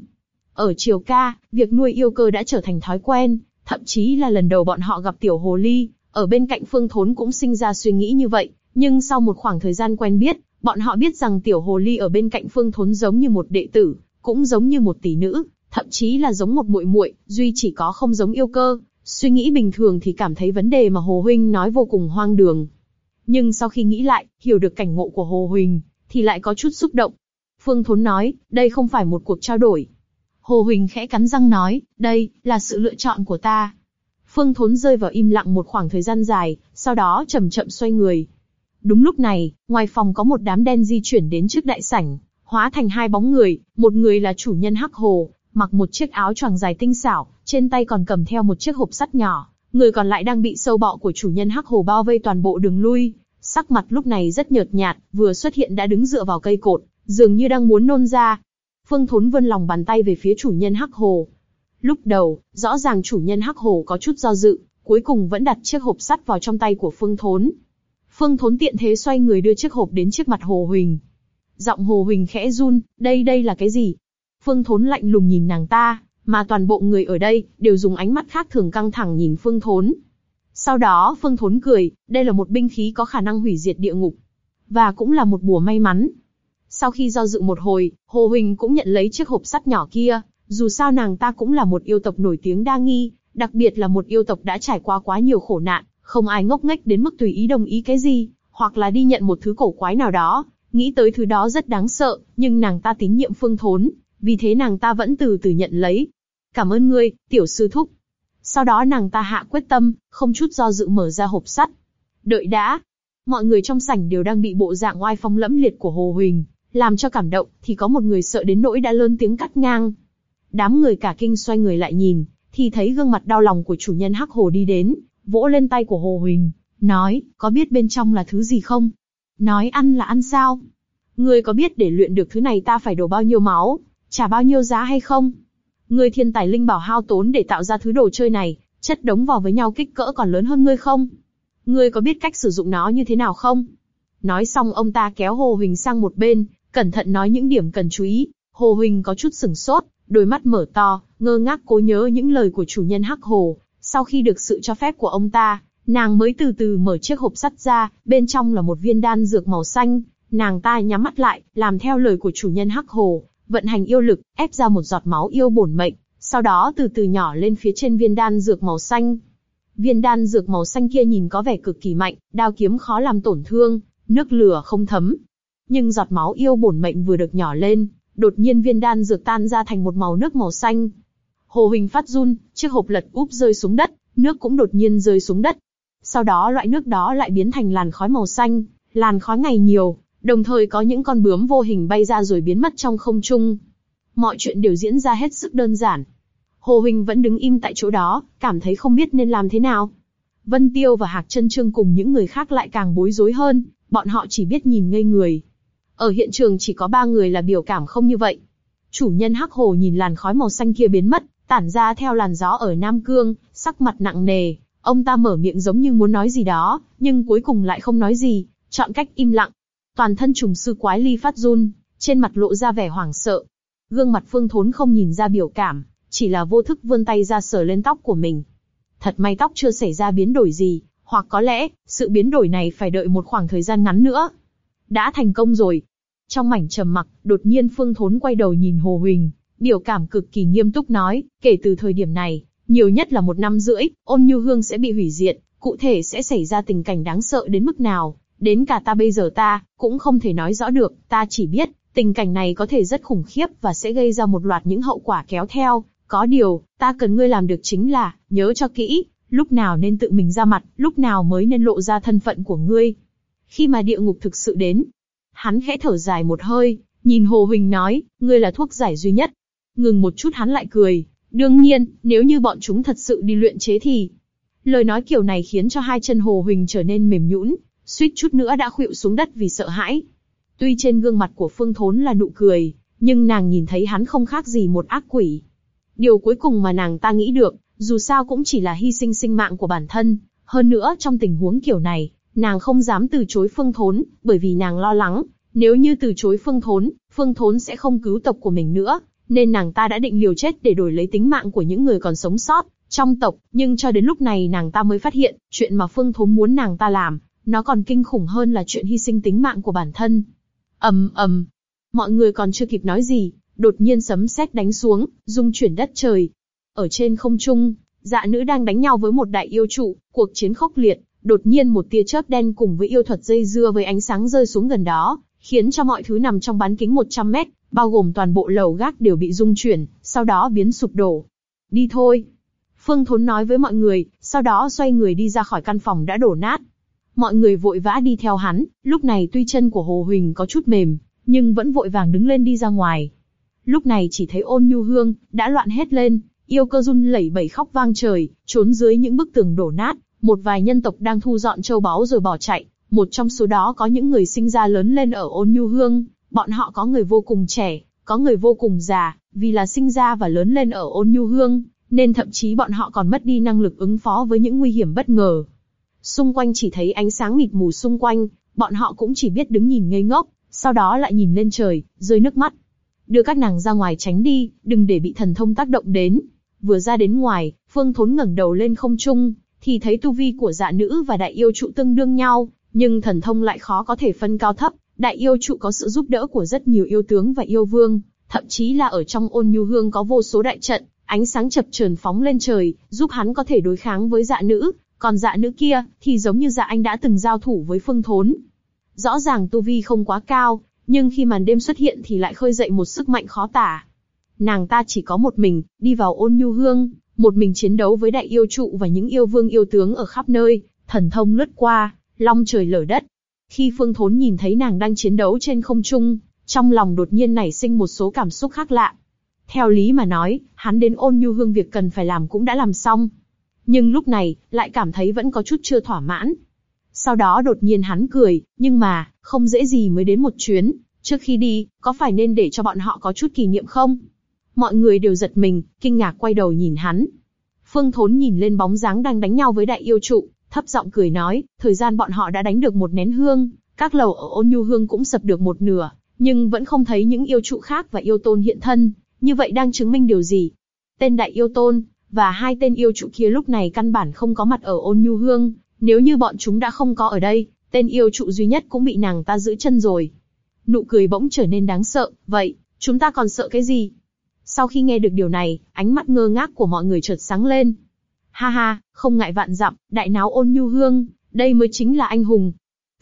Ở Triều Ca, việc nuôi yêu cơ đã trở thành thói quen, thậm chí là lần đầu bọn họ gặp tiểu hồ ly, ở bên cạnh Phương Thốn cũng sinh ra suy nghĩ như vậy, nhưng sau một khoảng thời gian quen biết, bọn họ biết rằng tiểu hồ ly ở bên cạnh Phương Thốn giống như một đệ tử, cũng giống như một tỷ nữ, thậm chí là giống một muội muội, duy chỉ có không giống yêu cơ. Suy nghĩ bình thường thì cảm thấy vấn đề mà Hồ Huynh nói vô cùng hoang đường. Nhưng sau khi nghĩ lại, hiểu được cảnh ngộ của Hồ Huỳnh, thì lại có chút xúc động. Phương Thốn nói, đây không phải một cuộc trao đổi. Hồ Huỳnh khẽ cắn răng nói, đây, là sự lựa chọn của ta. Phương Thốn rơi vào im lặng một khoảng thời gian dài, sau đó chậm chậm xoay người. Đúng lúc này, ngoài phòng có một đám đen di chuyển đến trước đại sảnh, hóa thành hai bóng người, một người là chủ nhân Hắc Hồ, mặc một chiếc áo choàng dài tinh xảo, trên tay còn cầm theo một chiếc hộp sắt nhỏ, người còn lại đang bị sâu bọ của chủ nhân Hắc Hồ bao vây toàn bộ đường lui, sắc mặt lúc này rất nhợt nhạt, vừa xuất hiện đã đứng dựa vào cây cột, dường như đang muốn nôn ra. Phương Thốn vươn lòng bàn tay về phía chủ nhân Hắc Hồ. Lúc đầu, rõ ràng chủ nhân Hắc Hồ có chút do dự, cuối cùng vẫn đặt chiếc hộp sắt vào trong tay của Phương Thốn. Phương Thốn tiện thế xoay người đưa chiếc hộp đến trước mặt Hồ Huỳnh. Giọng Hồ Huỳnh khẽ run, đây đây là cái gì? Phương Thốn lạnh lùng nhìn nàng ta, mà toàn bộ người ở đây đều dùng ánh mắt khác thường căng thẳng nhìn Phương Thốn. Sau đó Phương Thốn cười, đây là một binh khí có khả năng hủy diệt địa ngục, và cũng là một bùa may mắn. Sau khi do dự một hồi, Hồ Huỳnh cũng nhận lấy chiếc hộp sắt nhỏ kia. Dù sao nàng ta cũng là một yêu tộc nổi tiếng đa nghi, đặc biệt là một yêu tộc đã trải qua quá nhiều khổ nạn, không ai ngốc nghếch đến mức tùy ý đồng ý cái gì, hoặc là đi nhận một thứ cổ quái nào đó, nghĩ tới thứ đó rất đáng sợ, nhưng nàng ta tín nhiệm Phương Thốn, vì thế nàng ta vẫn từ từ nhận lấy. Cảm ơn ngươi, tiểu sư thúc. Sau đó nàng ta hạ quyết tâm, không chút do dự mở ra hộp sắt. Đợi đã. Mọi người trong sảnh đều đang bị bộ dạng oai phong lẫm liệt của Hồ Huỳnh, làm cho cảm động, thì có một người sợ đến nỗi đã lớn tiếng cắt ngang. Đám người cả kinh xoay người lại nhìn, thì thấy gương mặt đau lòng của chủ nhân Hắc Hồ đi đến, vỗ lên tay của Hồ Huỳnh, nói, có biết bên trong là thứ gì không? Nói ăn là ăn sao? Ngươi có biết để luyện được thứ này ta phải đổ bao nhiêu máu, trả bao nhiêu giá hay không? Ngươi thiên tài linh bảo hao tốn để tạo ra thứ đồ chơi này, Chất đống vào với nhau kích cỡ còn lớn hơn ngươi không? Ngươi có biết cách sử dụng nó như thế nào không? Nói xong ông ta kéo Hồ Huỳnh sang một bên, cẩn thận nói những điểm cần chú ý. Hồ Huỳnh có chút sửng sốt, đôi mắt mở to, ngơ ngác cố nhớ những lời của chủ nhân Hắc Hồ. Sau khi được sự cho phép của ông ta, nàng mới từ từ mở chiếc hộp sắt ra, bên trong là một viên đan dược màu xanh. Nàng ta nhắm mắt lại, làm theo lời của chủ nhân Hắc Hồ, vận hành yêu lực, ép ra một giọt máu yêu bổn mệnh, sau đó từ từ nhỏ lên phía trên viên đan dược màu xanh. Viên đan dược màu xanh kia nhìn có vẻ cực kỳ mạnh, đao kiếm khó làm tổn thương, nước lửa không thấm. Nhưng giọt máu yêu bổn mệnh vừa được nhỏ lên, đột nhiên viên đan dược tan ra thành một màu nước màu xanh. Hồ Huỳnh phát run, chiếc hộp lật úp rơi xuống đất, nước cũng đột nhiên rơi xuống đất. Sau đó loại nước đó lại biến thành làn khói màu xanh, làn khói ngày nhiều, đồng thời có những con bướm vô hình bay ra rồi biến mất trong không trung. Mọi chuyện đều diễn ra hết sức đơn giản. Hồ Huỳnh vẫn đứng im tại chỗ đó, cảm thấy không biết nên làm thế nào. Vân Tiêu và Hạc Trân Trương cùng những người khác lại càng bối rối hơn, bọn họ chỉ biết nhìn ngây người. Ở hiện trường chỉ có ba người là biểu cảm không như vậy. Chủ nhân Hắc Hồ nhìn làn khói màu xanh kia biến mất, tản ra theo làn gió ở Nam Cương, sắc mặt nặng nề. Ông ta mở miệng giống như muốn nói gì đó, nhưng cuối cùng lại không nói gì, chọn cách im lặng. Toàn thân trùng sư quái ly phát run, trên mặt lộ ra vẻ hoảng sợ. Gương mặt Phương Thốn không nhìn ra biểu cảm, chỉ là vô thức vươn tay ra sờ lên tóc của mình. Thật may tóc chưa xảy ra biến đổi gì, hoặc có lẽ, sự biến đổi này phải đợi một khoảng thời gian ngắn nữa. Đã thành công rồi. Trong mảnh trầm mặc, đột nhiên Phương Thốn quay đầu nhìn Hồ Huỳnh, biểu cảm cực kỳ nghiêm túc nói, kể từ thời điểm này, nhiều nhất là một năm rưỡi, ôn như hương sẽ bị hủy diệt, cụ thể sẽ xảy ra tình cảnh đáng sợ đến mức nào, đến cả ta bây giờ ta, cũng không thể nói rõ được, ta chỉ biết, tình cảnh này có thể rất khủng khiếp và sẽ gây ra một loạt những hậu quả kéo theo, có điều, ta cần ngươi làm được chính là, nhớ cho kỹ, lúc nào nên tự mình ra mặt, lúc nào mới nên lộ ra thân phận của ngươi. Khi mà địa ngục thực sự đến, hắn khẽ thở dài một hơi, nhìn Hồ Huỳnh nói, ngươi là thuốc giải duy nhất. Ngừng một chút hắn lại cười, đương nhiên, nếu như bọn chúng thật sự đi luyện chế thì... Lời nói kiểu này khiến cho hai chân Hồ Huỳnh trở nên mềm nhũn, suýt chút nữa đã khuỵu xuống đất vì sợ hãi. Tuy trên gương mặt của Phương Thốn là nụ cười, nhưng nàng nhìn thấy hắn không khác gì một ác quỷ. Điều cuối cùng mà nàng ta nghĩ được, dù sao cũng chỉ là hy sinh sinh mạng của bản thân. Hơn nữa trong tình huống kiểu này, nàng không dám từ chối Phương Thốn, bởi vì nàng lo lắng, nếu như từ chối Phương Thốn, Phương Thốn sẽ không cứu tộc của mình nữa, nên nàng ta đã định liều chết để đổi lấy tính mạng của những người còn sống sót trong tộc. Nhưng cho đến lúc này nàng ta mới phát hiện, chuyện mà Phương Thốn muốn nàng ta làm, nó còn kinh khủng hơn là chuyện hy sinh tính mạng của bản thân. ầm ầm, mọi người còn chưa kịp nói gì, đột nhiên sấm sét đánh xuống, rung chuyển đất trời. Ở trên không trung, dạ nữ đang đánh nhau với một đại yêu trụ, cuộc chiến khốc liệt, đột nhiên một tia chớp đen cùng với yêu thuật dây dưa với ánh sáng rơi xuống gần đó, khiến cho mọi thứ nằm trong bán kính 100 mét, bao gồm toàn bộ lầu gác đều bị rung chuyển, sau đó biến sụp đổ. Đi thôi. Phương Thốn nói với mọi người, sau đó xoay người đi ra khỏi căn phòng đã đổ nát. Mọi người vội vã đi theo hắn, lúc này tuy chân của Hồ Huỳnh có chút mềm, nhưng vẫn vội vàng đứng lên đi ra ngoài. Lúc này chỉ thấy ôn nhu hương, đã loạn hết lên, yêu cơ run lẩy bẩy khóc vang trời, trốn dưới những bức tường đổ nát, một vài nhân tộc đang thu dọn châu báu rồi bỏ chạy, một trong số đó có những người sinh ra lớn lên ở ôn nhu hương, bọn họ có người vô cùng trẻ, có người vô cùng già, vì là sinh ra và lớn lên ở ôn nhu hương, nên thậm chí bọn họ còn mất đi năng lực ứng phó với những nguy hiểm bất ngờ. Xung quanh chỉ thấy ánh sáng mịt mù xung quanh, bọn họ cũng chỉ biết đứng nhìn ngây ngốc, sau đó lại nhìn lên trời, rơi nước mắt đưa các nàng ra ngoài tránh đi, đừng để bị thần thông tác động đến. Vừa ra đến ngoài, Phương Thốn ngẩng đầu lên không trung, thì thấy tu vi của dạ nữ và đại yêu trụ tương đương nhau, nhưng thần thông lại khó có thể phân cao thấp. Đại yêu trụ có sự giúp đỡ của rất nhiều yêu tướng và yêu vương, thậm chí là ở trong ôn nhu hương có vô số đại trận, ánh sáng chập chờn phóng lên trời, giúp hắn có thể đối kháng với dạ nữ. Còn dạ nữ kia, thì giống như dạ anh đã từng giao thủ với phương thốn. Rõ ràng tu vi không quá cao, nhưng khi màn đêm xuất hiện thì lại khơi dậy một sức mạnh khó tả. Nàng ta chỉ có một mình, đi vào ôn nhu hương, một mình chiến đấu với đại yêu trụ và những yêu vương yêu tướng ở khắp nơi, thần thông lướt qua, long trời lở đất. Khi Phương Thốn nhìn thấy nàng đang chiến đấu trên không trung, trong lòng đột nhiên nảy sinh một số cảm xúc khác lạ. Theo lý mà nói, hắn đến ôn nhu hương việc cần phải làm cũng đã làm xong. Nhưng lúc này, lại cảm thấy vẫn có chút chưa thỏa mãn, sau đó đột nhiên hắn cười, nhưng mà, không dễ gì mới đến một chuyến, trước khi đi, có phải nên để cho bọn họ có chút kỷ niệm không? Mọi người đều giật mình, kinh ngạc quay đầu nhìn hắn. Phương Thốn nhìn lên bóng dáng đang đánh nhau với đại yêu trụ, thấp giọng cười nói, thời gian bọn họ đã đánh được một nén hương, các lầu ở ôn nhu hương cũng sập được một nửa, nhưng vẫn không thấy những yêu trụ khác và yêu tôn hiện thân, như vậy đang chứng minh điều gì? Tên đại yêu tôn và hai tên yêu trụ kia lúc này căn bản không có mặt ở ôn nhu hương, nếu như bọn chúng đã không có ở đây, tên yêu trụ duy nhất cũng bị nàng ta giữ chân rồi. Nụ cười bỗng trở nên đáng sợ, vậy, chúng ta còn sợ cái gì? Sau khi nghe được điều này, ánh mắt ngơ ngác của mọi người chợt sáng lên. Ha ha, không ngại vạn dặm, đại náo ôn nhu hương, đây mới chính là anh hùng.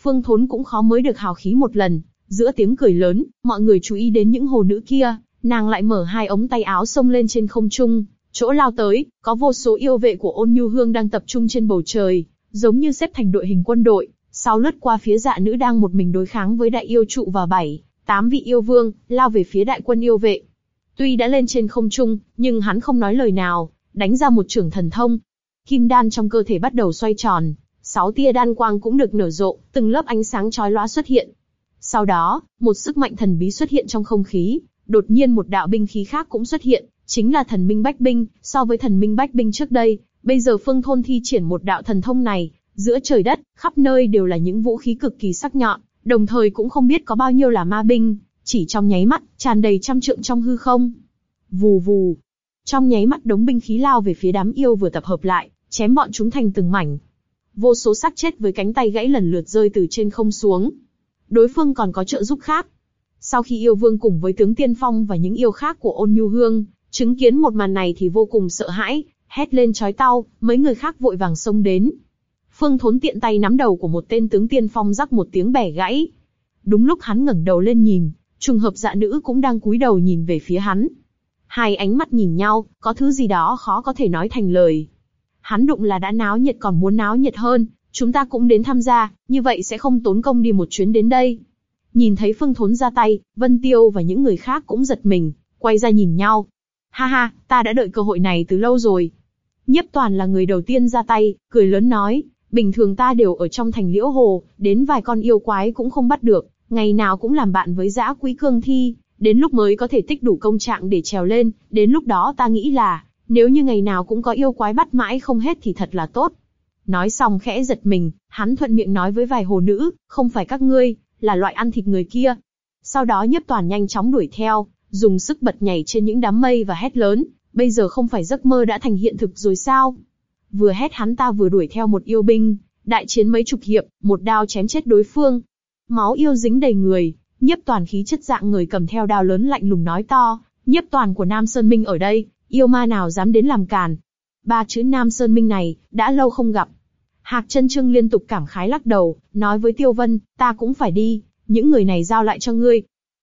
Phương Thốn cũng khó mới được hào khí một lần, giữa tiếng cười lớn, mọi người chú ý đến những hồ nữ kia, nàng lại mở hai ống tay áo xông lên trên không trung, chỗ lao tới, có vô số yêu vệ của ôn nhu hương đang tập trung trên bầu trời, giống như xếp thành đội hình quân đội, sau lướt qua phía dạ nữ đang một mình đối kháng với đại yêu trụ và bảy, tám vị yêu vương, lao về phía đại quân yêu vệ. Tuy đã lên trên không trung, nhưng hắn không nói lời nào, đánh ra một trưởng thần thông. Kim đan trong cơ thể bắt đầu xoay tròn, sáu tia đan quang cũng được nở rộ, từng lớp ánh sáng chói lóa xuất hiện. Sau đó, một sức mạnh thần bí xuất hiện trong không khí, đột nhiên một đạo binh khí khác cũng xuất hiện, chính là thần minh bách binh. So với thần minh bách binh trước đây, bây giờ phương thôn thi triển một đạo thần thông này, giữa trời đất, khắp nơi đều là những vũ khí cực kỳ sắc nhọn, đồng thời cũng không biết có bao nhiêu là ma binh, chỉ trong nháy mắt, tràn đầy trăm trượng trong hư không. Vù vù. Trong nháy mắt đống binh khí lao về phía đám yêu vừa tập hợp lại, chém bọn chúng thành từng mảnh. Vô số xác chết với cánh tay gãy lần lượt rơi từ trên không xuống. Đối phương còn có trợ giúp khác. Sau khi yêu vương cùng với tướng tiên phong và những yêu khác của ôn nhu hương, chứng kiến một màn này thì vô cùng sợ hãi, hét lên chói tao, mấy người khác vội vàng xông đến. Phương Thốn tiện tay nắm đầu của một tên tướng tiên phong rắc một tiếng bẻ gãy. Đúng lúc hắn ngẩng đầu lên nhìn, trùng hợp dạ nữ cũng đang cúi đầu nhìn về phía hắn. Hai ánh mắt nhìn nhau, có thứ gì đó khó có thể nói thành lời. Hắn đụng là đã náo nhiệt còn muốn náo nhiệt hơn, chúng ta cũng đến tham gia, như vậy sẽ không tốn công đi một chuyến đến đây. Nhìn thấy Phương Thốn ra tay, Vân Tiêu và những người khác cũng giật mình, quay ra nhìn nhau. Ha ha, ta đã đợi cơ hội này từ lâu rồi. Nhiếp Toàn là người đầu tiên ra tay, cười lớn nói, bình thường ta đều ở trong thành liễu hồ, đến vài con yêu quái cũng không bắt được, ngày nào cũng làm bạn với dã quý cương thi, đến lúc mới có thể tích đủ công trạng để trèo lên, đến lúc đó ta nghĩ là, nếu như ngày nào cũng có yêu quái bắt mãi không hết thì thật là tốt. Nói xong khẽ giật mình, hắn thuận miệng nói với vài hồ nữ, không phải các ngươi, là loại ăn thịt người kia. Sau đó nhiếp toàn nhanh chóng đuổi theo, dùng sức bật nhảy trên những đám mây và hét lớn, bây giờ không phải giấc mơ đã thành hiện thực rồi sao? Vừa hét hắn ta vừa đuổi theo một yêu binh, đại chiến mấy chục hiệp, một đao chém chết đối phương. Máu yêu dính đầy người, nhiếp toàn khí chất dạng người cầm theo đao lớn lạnh lùng nói to, nhiếp toàn của Nam Sơn Minh ở đây, yêu ma nào dám đến làm càn. Ba chữ Nam Sơn Minh này, đã lâu không gặp. Hạc chân trương liên tục cảm khái lắc đầu, nói với Tiêu Vân, ta cũng phải đi, những người này giao lại cho ngươi.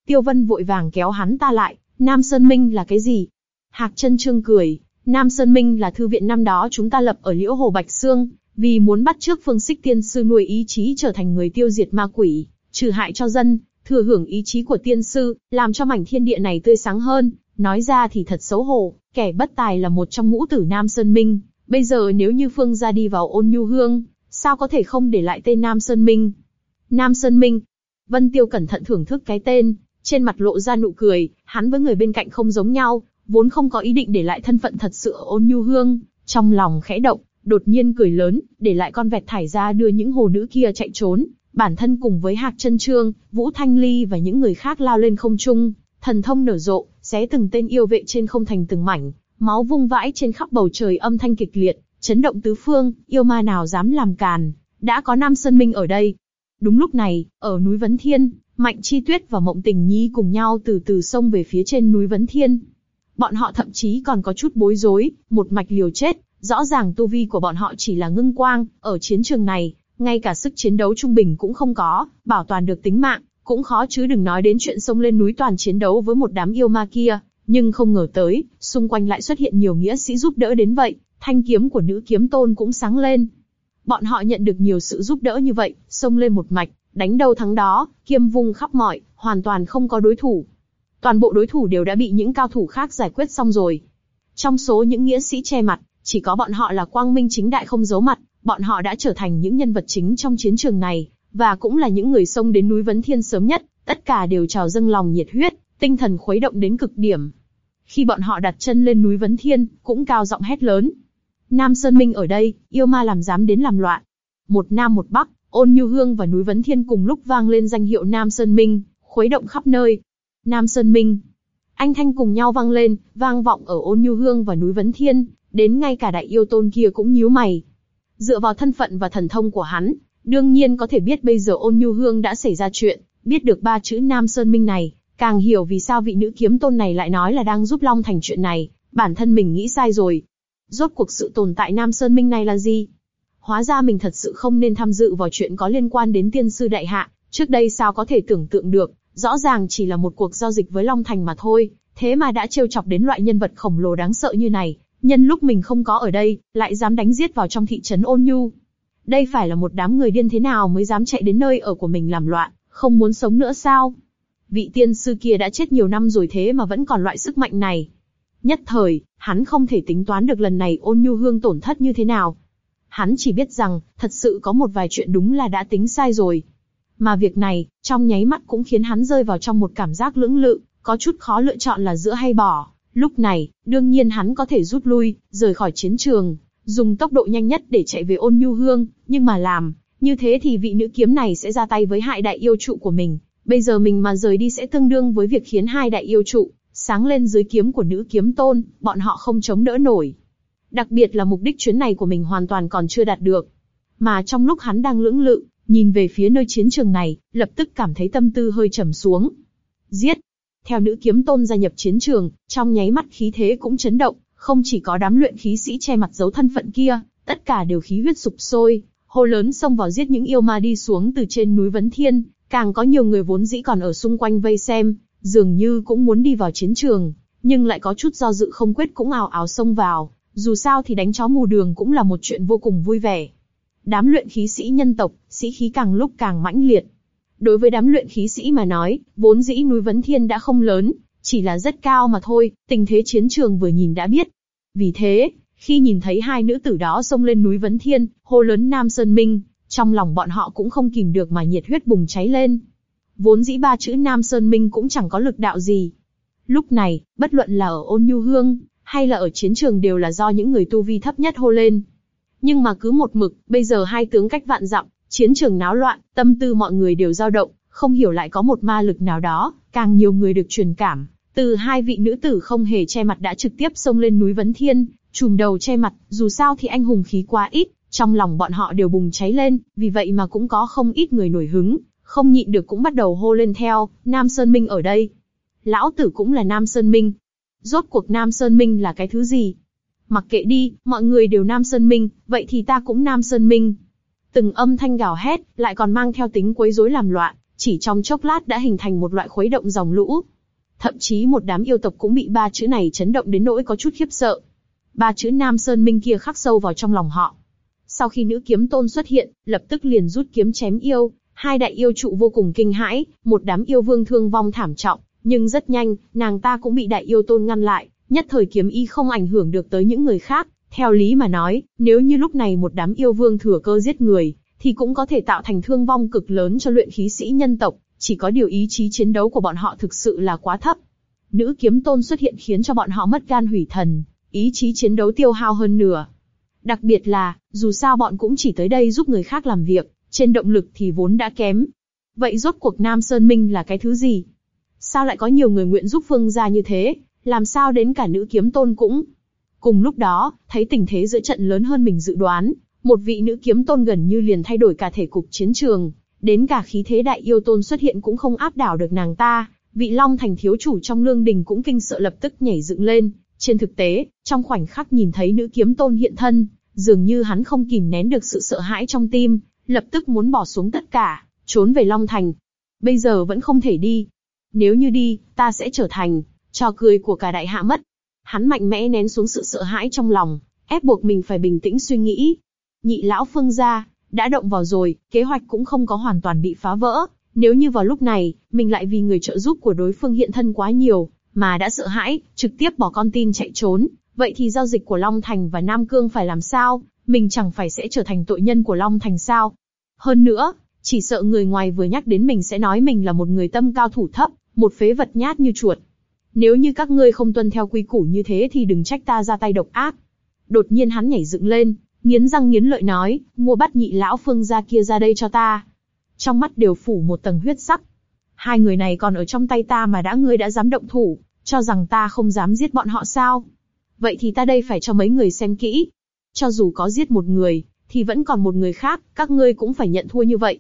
Tiêu Vân vội vàng kéo hắn ta lại, Nam Sơn Minh là cái gì? Hạc chân trương cười, Nam Sơn Minh là thư viện năm đó chúng ta lập ở Liễu Hồ Bạch Sương, vì muốn bắt trước phương xích tiên sư nuôi ý chí trở thành người tiêu diệt ma quỷ, trừ hại cho dân, thừa hưởng ý chí của tiên sư, làm cho mảnh thiên địa này tươi sáng hơn. Nói ra thì thật xấu hổ, kẻ bất tài là một trong ngũ tử Nam Sơn Minh. Bây giờ nếu như Phương ra đi vào ôn nhu hương, sao có thể không để lại tên Nam Sơn Minh? Nam Sơn Minh. Vân Tiêu cẩn thận thưởng thức cái tên, trên mặt lộ ra nụ cười, hắn với người bên cạnh không giống nhau, vốn không có ý định để lại thân phận thật sự ở ôn nhu hương, trong lòng khẽ động, đột nhiên cười lớn, để lại con vẹt thải ra đưa những hồ nữ kia chạy trốn, bản thân cùng với Hạc Chân Trương, Vũ Thanh Ly và những người khác lao lên không trung, thần thông nở rộ, xé từng tên yêu vệ trên không thành từng mảnh, máu vung vãi trên khắp bầu trời âm thanh kịch liệt, chấn động tứ phương, yêu ma nào dám làm càn, đã có Nam Sơn Minh ở đây. Đúng lúc này, ở núi Vấn Thiên, Mạnh Chi Tuyết và Mộng Tình Nhi cùng nhau từ từ xông về phía trên núi Vấn Thiên. Bọn họ thậm chí còn có chút bối rối, một mạch liều chết, rõ ràng tu vi của bọn họ chỉ là ngưng quang, ở chiến trường này, ngay cả sức chiến đấu trung bình cũng không có, bảo toàn được tính mạng, cũng khó chứ đừng nói đến chuyện xông lên núi toàn chiến đấu với một đám yêu ma kia. Nhưng không ngờ tới, xung quanh lại xuất hiện nhiều nghĩa sĩ giúp đỡ đến vậy, thanh kiếm của nữ kiếm tôn cũng sáng lên. Bọn họ nhận được nhiều sự giúp đỡ như vậy, xông lên một mạch, đánh đâu thắng đó, kiêm vung khắp mọi, hoàn toàn không có đối thủ. Toàn bộ đối thủ đều đã bị những cao thủ khác giải quyết xong rồi. Trong số những nghĩa sĩ che mặt, chỉ có bọn họ là quang minh chính đại không giấu mặt, bọn họ đã trở thành những nhân vật chính trong chiến trường này, và cũng là những người xông đến núi Vấn Thiên sớm nhất, tất cả đều trào dâng lòng nhiệt huyết, tinh thần khuấy động đến cực điểm. Khi bọn họ đặt chân lên núi Vấn Thiên, cũng cao giọng hét lớn. Nam Sơn Minh ở đây, yêu ma làm dám đến làm loạn. Một Nam một Bắc, ôn nhu hương và núi Vấn Thiên cùng lúc vang lên danh hiệu Nam Sơn Minh, khuấy động khắp nơi. Nam Sơn Minh. Anh thanh cùng nhau vang lên, vang vọng ở ôn nhu hương và núi Vấn Thiên, đến ngay cả đại yêu tôn kia cũng nhíu mày. Dựa vào thân phận và thần thông của hắn, đương nhiên có thể biết bây giờ ôn nhu hương đã xảy ra chuyện, biết được ba chữ Nam Sơn Minh này, càng hiểu vì sao vị nữ kiếm tôn này lại nói là đang giúp Long Thành chuyện này, bản thân mình nghĩ sai rồi. Rốt cuộc sự tồn tại Nam Sơn Minh này là gì? Hóa ra mình thật sự không nên tham dự vào chuyện có liên quan đến tiên sư đại hạ, trước đây sao có thể tưởng tượng được, rõ ràng chỉ là một cuộc giao dịch với Long Thành mà thôi, thế mà đã trêu chọc đến loại nhân vật khổng lồ đáng sợ như này, nhân lúc mình không có ở đây, lại dám đánh giết vào trong thị trấn ôn nhu. Đây phải là một đám người điên thế nào mới dám chạy đến nơi ở của mình làm loạn, không muốn sống nữa sao? Vị tiên sư kia đã chết nhiều năm rồi thế mà vẫn còn loại sức mạnh này. Nhất thời, hắn không thể tính toán được lần này ôn nhu hương tổn thất như thế nào. Hắn chỉ biết rằng, thật sự có một vài chuyện đúng là đã tính sai rồi. Mà việc này, trong nháy mắt cũng khiến hắn rơi vào trong một cảm giác lưỡng lự, có chút khó lựa chọn là giữa hay bỏ. Lúc này, đương nhiên hắn có thể rút lui, rời khỏi chiến trường, dùng tốc độ nhanh nhất để chạy về ôn nhu hương, nhưng mà làm, như thế thì vị nữ kiếm này sẽ ra tay với hại đại yêu trụ của mình. Bây giờ mình mà rời đi sẽ tương đương với việc khiến hai đại yêu trụ, sáng lên dưới kiếm của nữ kiếm tôn, bọn họ không chống đỡ nổi. Đặc biệt là mục đích chuyến này của mình hoàn toàn còn chưa đạt được. Mà trong lúc hắn đang lưỡng lự, nhìn về phía nơi chiến trường này, lập tức cảm thấy tâm tư hơi trầm xuống. Giết! Theo nữ kiếm tôn gia nhập chiến trường, trong nháy mắt khí thế cũng chấn động, không chỉ có đám luyện khí sĩ che mặt giấu thân phận kia, tất cả đều khí huyết sụp sôi, hô lớn xông vào giết những yêu ma đi xuống từ trên núi Vấn Thiên, càng có nhiều người vốn dĩ còn ở xung quanh vây xem, dường như cũng muốn đi vào chiến trường, nhưng lại có chút do dự không quyết cũng ào ào xông vào, dù sao thì đánh chó mù đường cũng là một chuyện vô cùng vui vẻ. Đám luyện khí sĩ nhân tộc, sĩ khí càng lúc càng mãnh liệt. Đối với đám luyện khí sĩ mà nói, vốn dĩ núi Vấn Thiên đã không lớn, chỉ là rất cao mà thôi, tình thế chiến trường vừa nhìn đã biết. Vì thế, khi nhìn thấy hai nữ tử đó xông lên núi Vấn Thiên, hô lớn Nam Sơn Minh, trong lòng bọn họ cũng không kìm được mà nhiệt huyết bùng cháy lên. Vốn dĩ ba chữ Nam Sơn Minh cũng chẳng có lực đạo gì. Lúc này, bất luận là ở ôn nhu hương, hay là ở chiến trường đều là do những người tu vi thấp nhất hô lên. Nhưng mà cứ một mực, bây giờ hai tướng cách vạn dặm, chiến trường náo loạn, tâm tư mọi người đều dao động, không hiểu lại có một ma lực nào đó, càng nhiều người được truyền cảm. Từ hai vị nữ tử không hề che mặt đã trực tiếp xông lên núi Vấn Thiên, chùm đầu che mặt, dù sao thì anh hùng khí quá ít, trong lòng bọn họ đều bùng cháy lên, vì vậy mà cũng có không ít người nổi hứng, không nhịn được cũng bắt đầu hô lên theo, Nam Sơn Minh ở đây. Lão tử cũng là Nam Sơn Minh. Rốt cuộc Nam Sơn Minh là cái thứ gì? Mặc kệ đi, mọi người đều Nam Sơn Minh, vậy thì ta cũng Nam Sơn Minh. Từng âm thanh gào hét, lại còn mang theo tính quấy rối làm loạn, chỉ trong chốc lát đã hình thành một loại khuấy động dòng lũ. Thậm chí một đám yêu tộc cũng bị ba chữ này chấn động đến nỗi có chút khiếp sợ. Ba chữ Nam Sơn Minh kia khắc sâu vào trong lòng họ. Sau khi nữ kiếm tôn xuất hiện, lập tức liền rút kiếm chém yêu, hai đại yêu trụ vô cùng kinh hãi, một đám yêu vương thương vong thảm trọng, nhưng rất nhanh, nàng ta cũng bị đại yêu tôn ngăn lại, nhất thời kiếm y không ảnh hưởng được tới những người khác. Theo lý mà nói, nếu như lúc này một đám yêu vương thừa cơ giết người, thì cũng có thể tạo thành thương vong cực lớn cho luyện khí sĩ nhân tộc, chỉ có điều ý chí chiến đấu của bọn họ thực sự là quá thấp. Nữ kiếm tôn xuất hiện khiến cho bọn họ mất gan hủy thần, ý chí chiến đấu tiêu hao hơn nửa. Đặc biệt là, dù sao bọn cũng chỉ tới đây giúp người khác làm việc, trên động lực thì vốn đã kém. Vậy rốt cuộc Nam Sơn Minh là cái thứ gì? Sao lại có nhiều người nguyện giúp Phương gia như thế? Làm sao đến cả nữ kiếm tôn cũng? Cùng lúc đó, thấy tình thế giữa trận lớn hơn mình dự đoán, một vị nữ kiếm tôn gần như liền thay đổi cả thể cục chiến trường, đến cả khí thế đại yêu tôn xuất hiện cũng không áp đảo được nàng ta. Vị Long Thành thiếu chủ trong lương đình cũng kinh sợ lập tức nhảy dựng lên. Trên thực tế, trong khoảnh khắc nhìn thấy nữ kiếm tôn hiện thân, dường như hắn không kìm nén được sự sợ hãi trong tim, lập tức muốn bỏ xuống tất cả, trốn về Long Thành. Bây giờ vẫn không thể đi. Nếu như đi, ta sẽ trở thành trò cười của cả đại hạ mất. Hắn mạnh mẽ nén xuống sự sợ hãi trong lòng, ép buộc mình phải bình tĩnh suy nghĩ. Nhị lão phương gia, đã động vào rồi, kế hoạch cũng không có hoàn toàn bị phá vỡ. Nếu như vào lúc này, mình lại vì người trợ giúp của đối phương hiện thân quá nhiều, mà đã sợ hãi, trực tiếp bỏ con tin chạy trốn, vậy thì giao dịch của Long Thành và Nam Cương phải làm sao? mình chẳng phải sẽ trở thành tội nhân của Long Thành sao? Hơn nữa, chỉ sợ người ngoài vừa nhắc đến mình sẽ nói mình là một người tâm cao thủ thấp, một phế vật nhát như chuột. Nếu như các ngươi không tuân theo quy củ như thế thì đừng trách ta ra tay độc ác. Đột nhiên hắn nhảy dựng lên, nghiến răng nghiến lợi nói, mua bắt nhị lão phương gia kia ra đây cho ta. Trong mắt đều phủ một tầng huyết sắc. Hai người này còn ở trong tay ta mà đã ngươi đã dám động thủ, cho rằng ta không dám giết bọn họ sao? Vậy thì ta đây phải cho mấy người xem kỹ. Cho dù có giết một người, thì vẫn còn một người khác, các ngươi cũng phải nhận thua như vậy.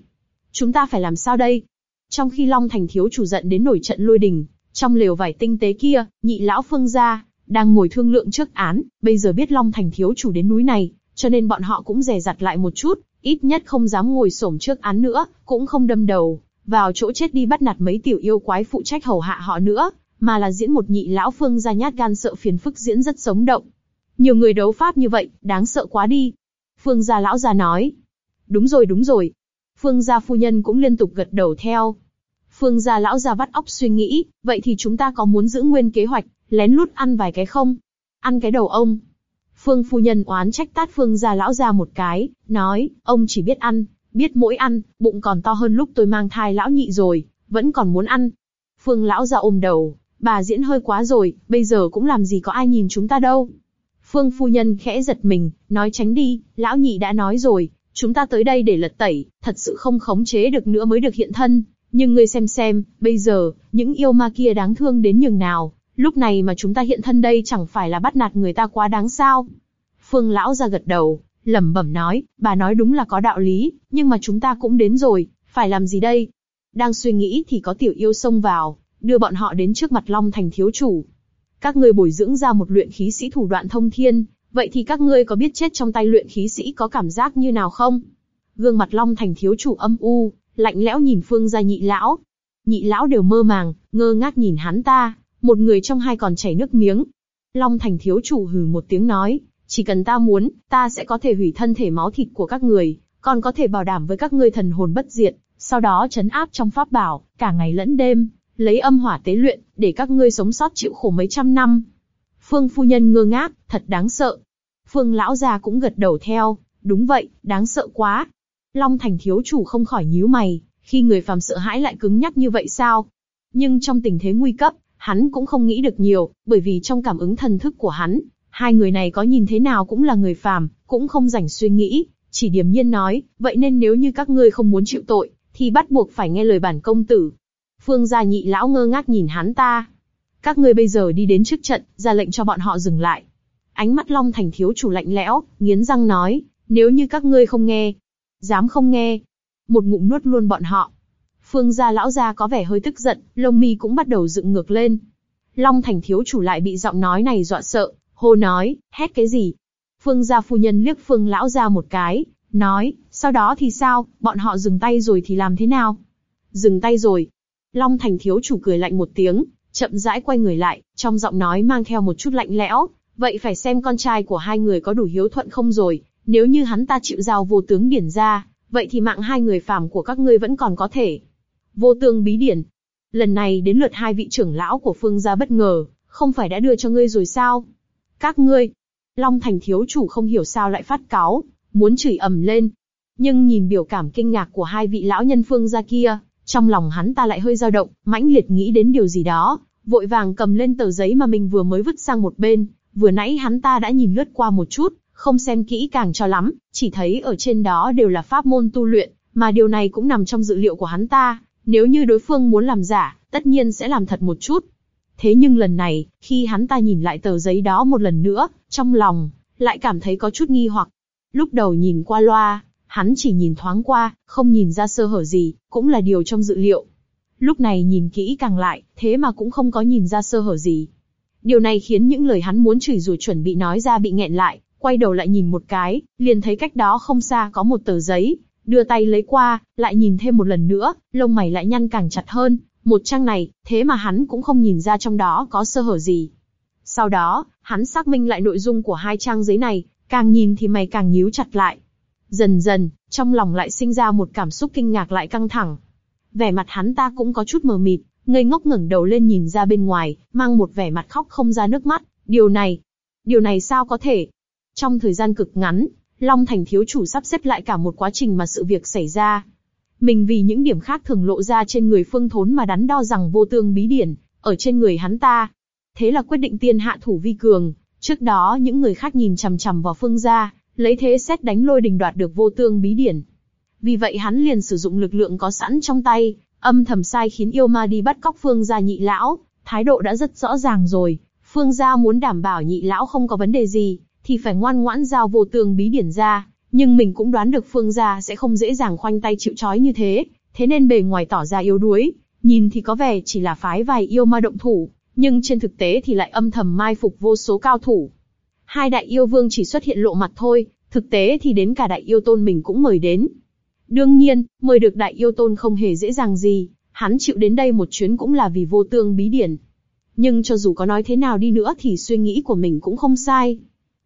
Chúng ta phải làm sao đây? Trong khi Long Thành thiếu chủ giận đến nổi trận lôi đình, trong lều vải tinh tế kia, nhị lão phương gia, đang ngồi thương lượng trước án, bây giờ biết Long Thành thiếu chủ đến núi này, cho nên bọn họ cũng dè dặt lại một chút, ít nhất không dám ngồi xổm trước án nữa, cũng không đâm đầu, vào chỗ chết đi bắt nạt mấy tiểu yêu quái phụ trách hầu hạ họ nữa, mà là diễn một nhị lão phương gia nhát gan sợ phiền phức diễn rất sống động. Nhiều người đấu pháp như vậy, đáng sợ quá đi. Phương gia lão già nói. Đúng rồi đúng rồi. Phương gia phu nhân cũng liên tục gật đầu theo. Phương gia lão gia vắt óc suy nghĩ, vậy thì chúng ta có muốn giữ nguyên kế hoạch, lén lút ăn vài cái không? Ăn cái đầu ông. Phương phu nhân oán trách tát Phương gia lão gia một cái, nói, ông chỉ biết ăn, biết mỗi ăn, bụng còn to hơn lúc tôi mang thai lão nhị rồi, vẫn còn muốn ăn. Phương lão gia ôm đầu, bà diễn hơi quá rồi, bây giờ cũng làm gì có ai nhìn chúng ta đâu. Phương phu nhân khẽ giật mình, nói tránh đi, lão nhị đã nói rồi, chúng ta tới đây để lật tẩy, thật sự không khống chế được nữa mới được hiện thân. Nhưng ngươi xem xem, bây giờ, những yêu ma kia đáng thương đến nhường nào, lúc này mà chúng ta hiện thân đây chẳng phải là bắt nạt người ta quá đáng sao. Phương lão ra gật đầu, lẩm bẩm nói, bà nói đúng là có đạo lý, nhưng mà chúng ta cũng đến rồi, phải làm gì đây? Đang suy nghĩ thì có tiểu yêu xông vào, đưa bọn họ đến trước mặt Long Thành thiếu chủ. Các ngươi bồi dưỡng ra một luyện khí sĩ thủ đoạn thông thiên, vậy thì các ngươi có biết chết trong tay luyện khí sĩ có cảm giác như nào không? Gương mặt Long Thành thiếu chủ âm u, lạnh lẽo nhìn Phương gia nhị lão. Nhị lão đều mơ màng, ngơ ngác nhìn hắn ta, một người trong hai còn chảy nước miếng. Long Thành thiếu chủ hừ một tiếng nói, chỉ cần ta muốn, ta sẽ có thể hủy thân thể máu thịt của các người, còn có thể bảo đảm với các ngươi thần hồn bất diệt, sau đó chấn áp trong pháp bảo, cả ngày lẫn đêm, lấy âm hỏa tế luyện, để các ngươi sống sót chịu khổ mấy trăm năm. Phương phu nhân ngơ ngác, thật đáng sợ. Phương lão gia cũng gật đầu theo, đúng vậy, đáng sợ quá. Long Thành thiếu chủ không khỏi nhíu mày, khi người phàm sợ hãi lại cứng nhắc như vậy sao? Nhưng trong tình thế nguy cấp, hắn cũng không nghĩ được nhiều, bởi vì trong cảm ứng thần thức của hắn, hai người này có nhìn thế nào cũng là người phàm, cũng không rảnh suy nghĩ, chỉ điềm nhiên nói, vậy nên nếu như các ngươi không muốn chịu tội, thì bắt buộc phải nghe lời bản công tử. Phương gia nhị lão ngơ ngác nhìn hắn ta. Các ngươi bây giờ đi đến trước trận, ra lệnh cho bọn họ dừng lại. Ánh mắt Long Thành thiếu chủ lạnh lẽo, nghiến răng nói, nếu như các ngươi không nghe, dám không nghe, một ngụm nuốt luôn bọn họ. Phương gia lão gia có vẻ hơi tức giận, lông mi cũng bắt đầu dựng ngược lên. Long Thành thiếu chủ lại bị giọng nói này dọa sợ, hô nói, hét cái gì? Phương gia phu nhân liếc Phương lão gia một cái, nói, sau đó thì sao, bọn họ dừng tay rồi thì làm thế nào? Dừng tay rồi. Long Thành thiếu chủ cười lạnh một tiếng, chậm rãi quay người lại, trong giọng nói mang theo một chút lạnh lẽo, vậy phải xem con trai của hai người có đủ hiếu thuận không rồi, nếu như hắn ta chịu giao vô tướng điển ra, vậy thì mạng hai người phàm của các ngươi vẫn còn có thể. Vô tướng bí điển. Lần này đến lượt hai vị trưởng lão của phương gia bất ngờ, không phải đã đưa cho ngươi rồi sao? Các ngươi. Long Thành thiếu chủ không hiểu sao lại phát cáo, muốn chửi ầm lên. Nhưng nhìn biểu cảm kinh ngạc của hai vị lão nhân phương gia kia, trong lòng hắn ta lại hơi dao động, mãnh liệt nghĩ đến điều gì đó, vội vàng cầm lên tờ giấy mà mình vừa mới vứt sang một bên, vừa nãy hắn ta đã nhìn lướt qua một chút, không xem kỹ càng cho lắm, chỉ thấy ở trên đó đều là pháp môn tu luyện, mà điều này cũng nằm trong dự liệu của hắn ta, nếu như đối phương muốn làm giả, tất nhiên sẽ làm thật một chút. Thế nhưng lần này, khi hắn ta nhìn lại tờ giấy đó một lần nữa, trong lòng, lại cảm thấy có chút nghi hoặc. Lúc đầu nhìn qua loa, hắn chỉ nhìn thoáng qua, không nhìn ra sơ hở gì, cũng là điều trong dự liệu. Lúc này nhìn kỹ càng lại, thế mà cũng không có nhìn ra sơ hở gì. Điều này khiến những lời hắn muốn chửi rủa chuẩn bị nói ra bị nghẹn lại, quay đầu lại nhìn một cái, liền thấy cách đó không xa có một tờ giấy, đưa tay lấy qua, lại nhìn thêm một lần nữa, lông mày lại nhăn càng chặt hơn, một trang này, thế mà hắn cũng không nhìn ra trong đó có sơ hở gì. Sau đó, hắn xác minh lại nội dung của hai trang giấy này, càng nhìn thì mày càng nhíu chặt lại. Dần dần, trong lòng lại sinh ra một cảm xúc kinh ngạc lại căng thẳng. Vẻ mặt hắn ta cũng có chút mờ mịt, ngây ngốc ngẩng đầu lên nhìn ra bên ngoài, mang một vẻ mặt khóc không ra nước mắt. Điều này, điều này sao có thể? Trong thời gian cực ngắn, Long Thành thiếu chủ sắp xếp lại cả một quá trình mà sự việc xảy ra. Mình vì những điểm khác thường lộ ra trên người phương thốn mà đắn đo rằng vô tương bí điển, ở trên người hắn ta. Thế là quyết định tiên hạ thủ vi cường, Trước đó những người khác nhìn chằm chằm vào Phương gia, lấy thế xét đánh lôi đình đoạt được vô tương bí điển. Vì vậy hắn liền sử dụng lực lượng có sẵn trong tay, âm thầm sai khiến yêu ma đi bắt cóc Phương gia nhị lão, thái độ đã rất rõ ràng rồi. Phương gia muốn đảm bảo nhị lão không có vấn đề gì, thì phải ngoan ngoãn giao vô tương bí điển ra, nhưng mình cũng đoán được Phương gia sẽ không dễ dàng khoanh tay chịu trói như thế, thế nên bề ngoài tỏ ra yếu đuối, nhìn thì có vẻ chỉ là phái vài yêu ma động thủ, nhưng trên thực tế thì lại âm thầm mai phục vô số cao thủ. Hai đại yêu vương chỉ xuất hiện lộ mặt thôi, thực tế thì đến cả đại yêu tôn mình cũng mời đến. Đương nhiên, mời được đại yêu tôn không hề dễ dàng gì, hắn chịu đến đây một chuyến cũng là vì vô tương bí điển. Nhưng cho dù có nói thế nào đi nữa thì suy nghĩ của mình cũng không sai.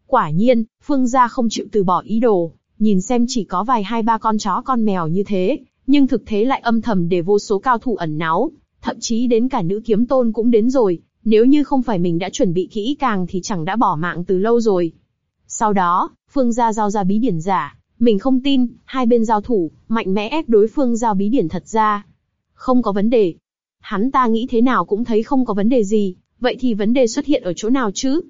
Quả nhiên, Phương gia không chịu từ bỏ ý đồ, nhìn xem chỉ có vài hai ba con chó con mèo như thế, nhưng thực thế lại âm thầm để vô số cao thủ ẩn náu, thậm chí đến cả nữ kiếm tôn cũng đến rồi, nếu như không phải mình đã chuẩn bị kỹ càng thì chẳng đã bỏ mạng từ lâu rồi. Sau đó, Phương gia giao ra bí điển giả, mình không tin, hai bên giao thủ, mạnh mẽ ép đối phương giao bí điển thật ra. Không có vấn đề. Hắn ta nghĩ thế nào cũng thấy không có vấn đề gì, vậy thì vấn đề xuất hiện ở chỗ nào chứ?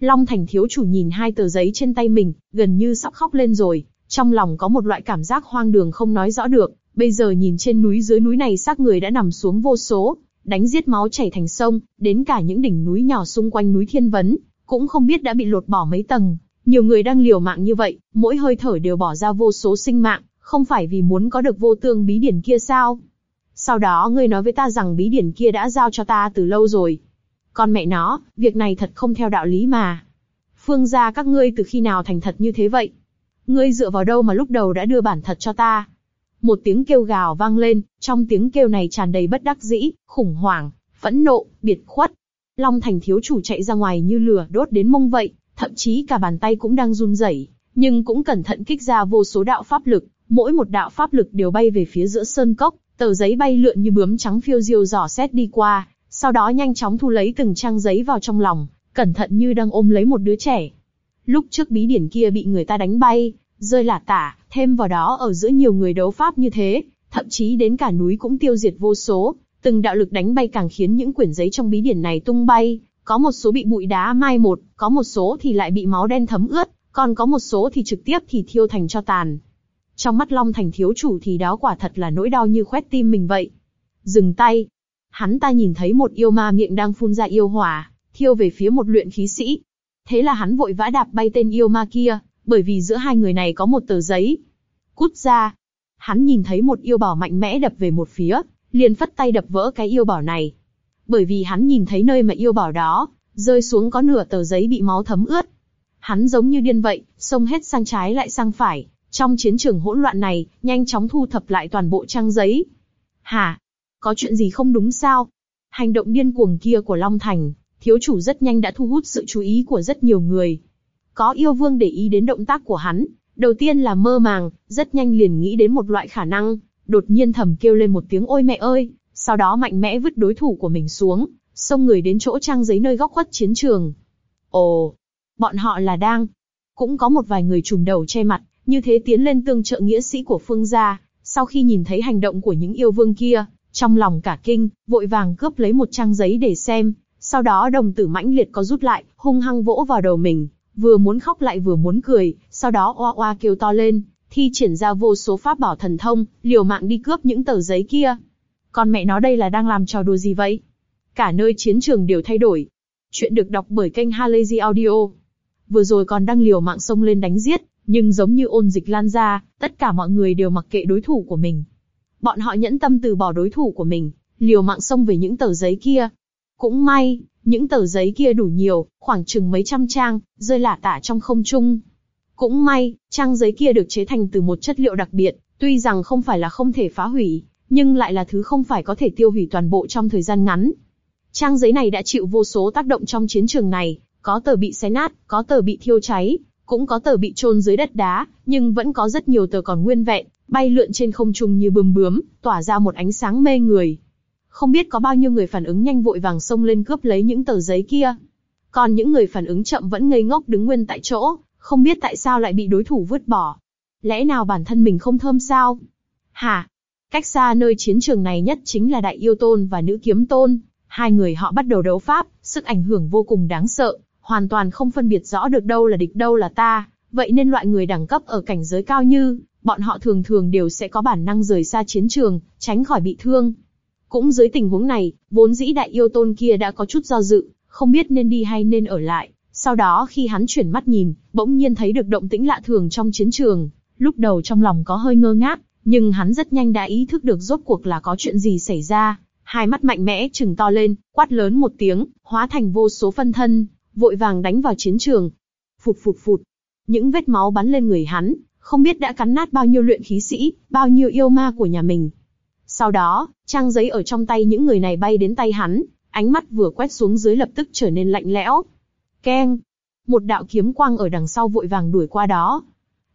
Long Thành thiếu chủ nhìn hai tờ giấy trên tay mình, gần như sắp khóc lên rồi, trong lòng có một loại cảm giác hoang đường không nói rõ được, bây giờ nhìn trên núi dưới núi này xác người đã nằm xuống vô số, đánh giết máu chảy thành sông, đến cả những đỉnh núi nhỏ xung quanh núi Thiên Vấn, cũng không biết đã bị lột bỏ mấy tầng. Nhiều người đang liều mạng như vậy, mỗi hơi thở đều bỏ ra vô số sinh mạng, không phải vì muốn có được vô tương bí điển kia sao? Sau đó ngươi nói với ta rằng bí điển kia đã giao cho ta từ lâu rồi. Con mẹ nó, việc này thật không theo đạo lý mà. Phương gia các ngươi từ khi nào thành thật như thế vậy? Ngươi dựa vào đâu mà lúc đầu đã đưa bản thật cho ta? Một tiếng kêu gào vang lên, trong tiếng kêu này tràn đầy bất đắc dĩ, khủng hoảng, phẫn nộ, biệt khuất. Long Thành thiếu chủ chạy ra ngoài như lửa đốt đến mông vậy, thậm chí cả bàn tay cũng đang run rẩy, nhưng cũng cẩn thận kích ra vô số đạo pháp lực, mỗi một đạo pháp lực đều bay về phía giữa sơn cốc, tờ giấy bay lượn như bướm trắng phiêu diêu dò xét đi qua, sau đó nhanh chóng thu lấy từng trang giấy vào trong lòng, cẩn thận như đang ôm lấy một đứa trẻ. Lúc trước bí điển kia bị người ta đánh bay, rơi lả tả, thêm vào đó ở giữa nhiều người đấu pháp như thế, thậm chí đến cả núi cũng tiêu diệt vô số, từng đạo lực đánh bay càng khiến những quyển giấy trong bí điển này tung bay, có một số bị bụi đá mai một, có một số thì lại bị máu đen thấm ướt, còn có một số thì trực tiếp thì thiêu thành cho tàn. Trong mắt Long Thành thiếu chủ thì đó quả thật là nỗi đau như khoét tim mình vậy. Dừng tay. Hắn ta nhìn thấy một yêu ma miệng đang phun ra yêu hỏa, thiêu về phía một luyện khí sĩ. Thế là hắn vội vã đạp bay tên yêu ma kia, bởi vì giữa hai người này có một tờ giấy. Cút ra. Hắn nhìn thấy một yêu bảo mạnh mẽ đập về một phía, liền phất tay đập vỡ cái yêu bảo này. Bởi vì hắn nhìn thấy nơi mà yêu bảo đó, rơi xuống có nửa tờ giấy bị máu thấm ướt. Hắn giống như điên vậy, xông hết sang trái lại sang phải, trong chiến trường hỗn loạn này, nhanh chóng thu thập lại toàn bộ trang giấy. Hả? Có chuyện gì không đúng sao? Hành động điên cuồng kia của Long Thành, thiếu chủ rất nhanh đã thu hút sự chú ý của rất nhiều người. Có yêu vương để ý đến động tác của hắn, đầu tiên là mơ màng, rất nhanh liền nghĩ đến một loại khả năng, đột nhiên thầm kêu lên một tiếng ôi mẹ ơi, sau đó mạnh mẽ vứt đối thủ của mình xuống, xông người đến chỗ trang giấy nơi góc khuất chiến trường. Ồ, bọn họ là đang, cũng có một vài người trùm đầu che mặt, như thế tiến lên tương trợ nghĩa sĩ của phương gia, sau khi nhìn thấy hành động của những yêu vương kia, trong lòng cả kinh, vội vàng cướp lấy một trang giấy để xem, sau đó đồng tử mãnh liệt có rút lại, hung hăng vỗ vào đầu mình, vừa muốn khóc lại vừa muốn cười, sau đó oa oa kêu to lên, thi triển ra vô số pháp bảo thần thông, liều mạng đi cướp những tờ giấy kia. Con mẹ nó đây là đang làm trò đùa gì vậy? Cả nơi chiến trường đều thay đổi. Chuyện được đọc bởi kênh Halazy Audio. Vừa rồi còn đang liều mạng xông lên đánh giết, nhưng giống như ôn dịch lan ra, tất cả mọi người đều mặc kệ đối thủ của mình. Bọn họ nhẫn tâm từ bỏ đối thủ của mình, liều mạng xông về những tờ giấy kia. Cũng may, những tờ giấy kia đủ nhiều, khoảng chừng mấy trăm trang, rơi lả tả trong không trung. Cũng may, trang giấy kia được chế thành từ một chất liệu đặc biệt, tuy rằng không phải là không thể phá hủy, nhưng lại là thứ không phải có thể tiêu hủy toàn bộ trong thời gian ngắn. Trang giấy này đã chịu vô số tác động trong chiến trường này, có tờ bị xé nát, có tờ bị thiêu cháy, cũng có tờ bị chôn dưới đất đá, nhưng vẫn có rất nhiều tờ còn nguyên vẹn, bay lượn trên không trung như bướm bướm, tỏa ra một ánh sáng mê người. Không biết có bao nhiêu người phản ứng nhanh vội vàng xông lên cướp lấy những tờ giấy kia. Còn những người phản ứng chậm vẫn ngây ngốc đứng nguyên tại chỗ, không biết tại sao lại bị đối thủ vứt bỏ. Lẽ nào bản thân mình không thơm sao? Hả? Cách xa nơi chiến trường này nhất chính là Đại Yêu Tôn và Nữ Kiếm Tôn. Hai người họ bắt đầu đấu pháp, sức ảnh hưởng vô cùng đáng sợ, hoàn toàn không phân biệt rõ được đâu là địch đâu là ta, vậy nên loại người đẳng cấp ở cảnh giới cao như, bọn họ thường thường đều sẽ có bản năng rời xa chiến trường, tránh khỏi bị thương. Cũng dưới tình huống này, vốn dĩ đại yêu tôn kia đã có chút do dự, không biết nên đi hay nên ở lại. Sau đó khi hắn chuyển mắt nhìn, bỗng nhiên thấy được động tĩnh lạ thường trong chiến trường. Lúc đầu trong lòng có hơi ngơ ngác, nhưng hắn rất nhanh đã ý thức được rốt cuộc là có chuyện gì xảy ra. Hai mắt mạnh mẽ chừng to lên, quát lớn một tiếng, hóa thành vô số phân thân, vội vàng đánh vào chiến trường. Phụt phụt phụt, những vết máu bắn lên người hắn, không biết đã cắn nát bao nhiêu luyện khí sĩ, bao nhiêu yêu ma của nhà mình. Sau đó, trang giấy ở trong tay những người này bay đến tay hắn, ánh mắt vừa quét xuống dưới lập tức trở nên lạnh lẽo. Keng! Một đạo kiếm quang ở đằng sau vội vàng đuổi qua đó.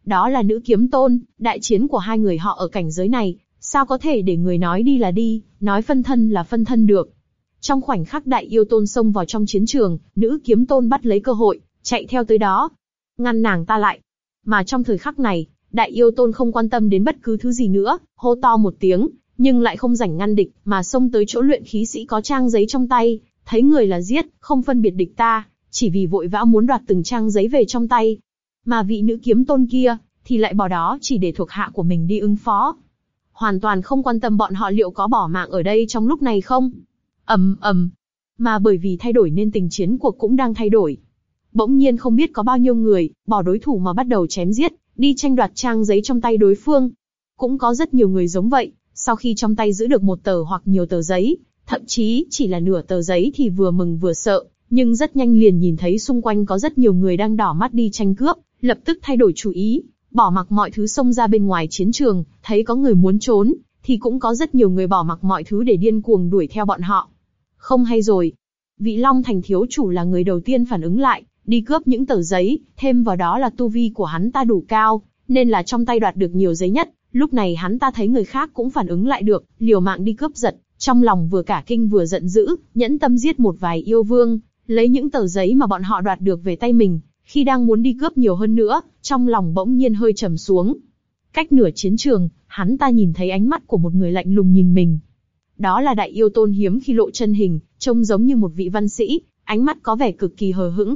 Đó là nữ kiếm tôn, đại chiến của hai người họ ở cảnh giới này, sao có thể để người nói đi là đi, nói phân thân là phân thân được. Trong khoảnh khắc đại yêu tôn xông vào trong chiến trường, nữ kiếm tôn bắt lấy cơ hội, chạy theo tới đó. Ngăn nàng ta lại. Mà trong thời khắc này, đại yêu tôn không quan tâm đến bất cứ thứ gì nữa, hô to một tiếng, nhưng lại không rảnh ngăn địch, mà xông tới chỗ luyện khí sĩ có trang giấy trong tay, thấy người là giết, không phân biệt địch ta, chỉ vì vội vã muốn đoạt từng trang giấy về trong tay. Mà vị nữ kiếm tôn kia, thì lại bỏ đó chỉ để thuộc hạ của mình đi ứng phó. Hoàn toàn không quan tâm bọn họ liệu có bỏ mạng ở đây trong lúc này không. ầm ầm, mà bởi vì thay đổi nên tình chiến cuộc cũng đang thay đổi. Bỗng nhiên không biết có bao nhiêu người, bỏ đối thủ mà bắt đầu chém giết, đi tranh đoạt trang giấy trong tay đối phương. Cũng có rất nhiều người giống vậy, sau khi trong tay giữ được một tờ hoặc nhiều tờ giấy, thậm chí chỉ là nửa tờ giấy thì vừa mừng vừa sợ, nhưng rất nhanh liền nhìn thấy xung quanh có rất nhiều người đang đỏ mắt đi tranh cướp, lập tức thay đổi chủ ý, bỏ mặc mọi thứ xông ra bên ngoài chiến trường, thấy có người muốn trốn, thì cũng có rất nhiều người bỏ mặc mọi thứ để điên cuồng đuổi theo bọn họ. Không hay rồi. Vị Long Thành thiếu chủ là người đầu tiên phản ứng lại, đi cướp những tờ giấy, thêm vào đó là tu vi của hắn ta đủ cao, nên là trong tay đoạt được nhiều giấy nhất, Lúc này hắn ta thấy người khác cũng phản ứng lại được, liều mạng đi cướp giật, trong lòng vừa cả kinh vừa giận dữ, nhẫn tâm giết một vài yêu vương, lấy những tờ giấy mà bọn họ đoạt được về tay mình. Khi đang muốn đi cướp nhiều hơn nữa, trong lòng bỗng nhiên hơi trầm xuống. Cách nửa chiến trường, hắn ta nhìn thấy ánh mắt của một người lạnh lùng nhìn mình. Đó là đại yêu tôn hiếm khi lộ chân hình, trông giống như một vị văn sĩ, ánh mắt có vẻ cực kỳ hờ hững.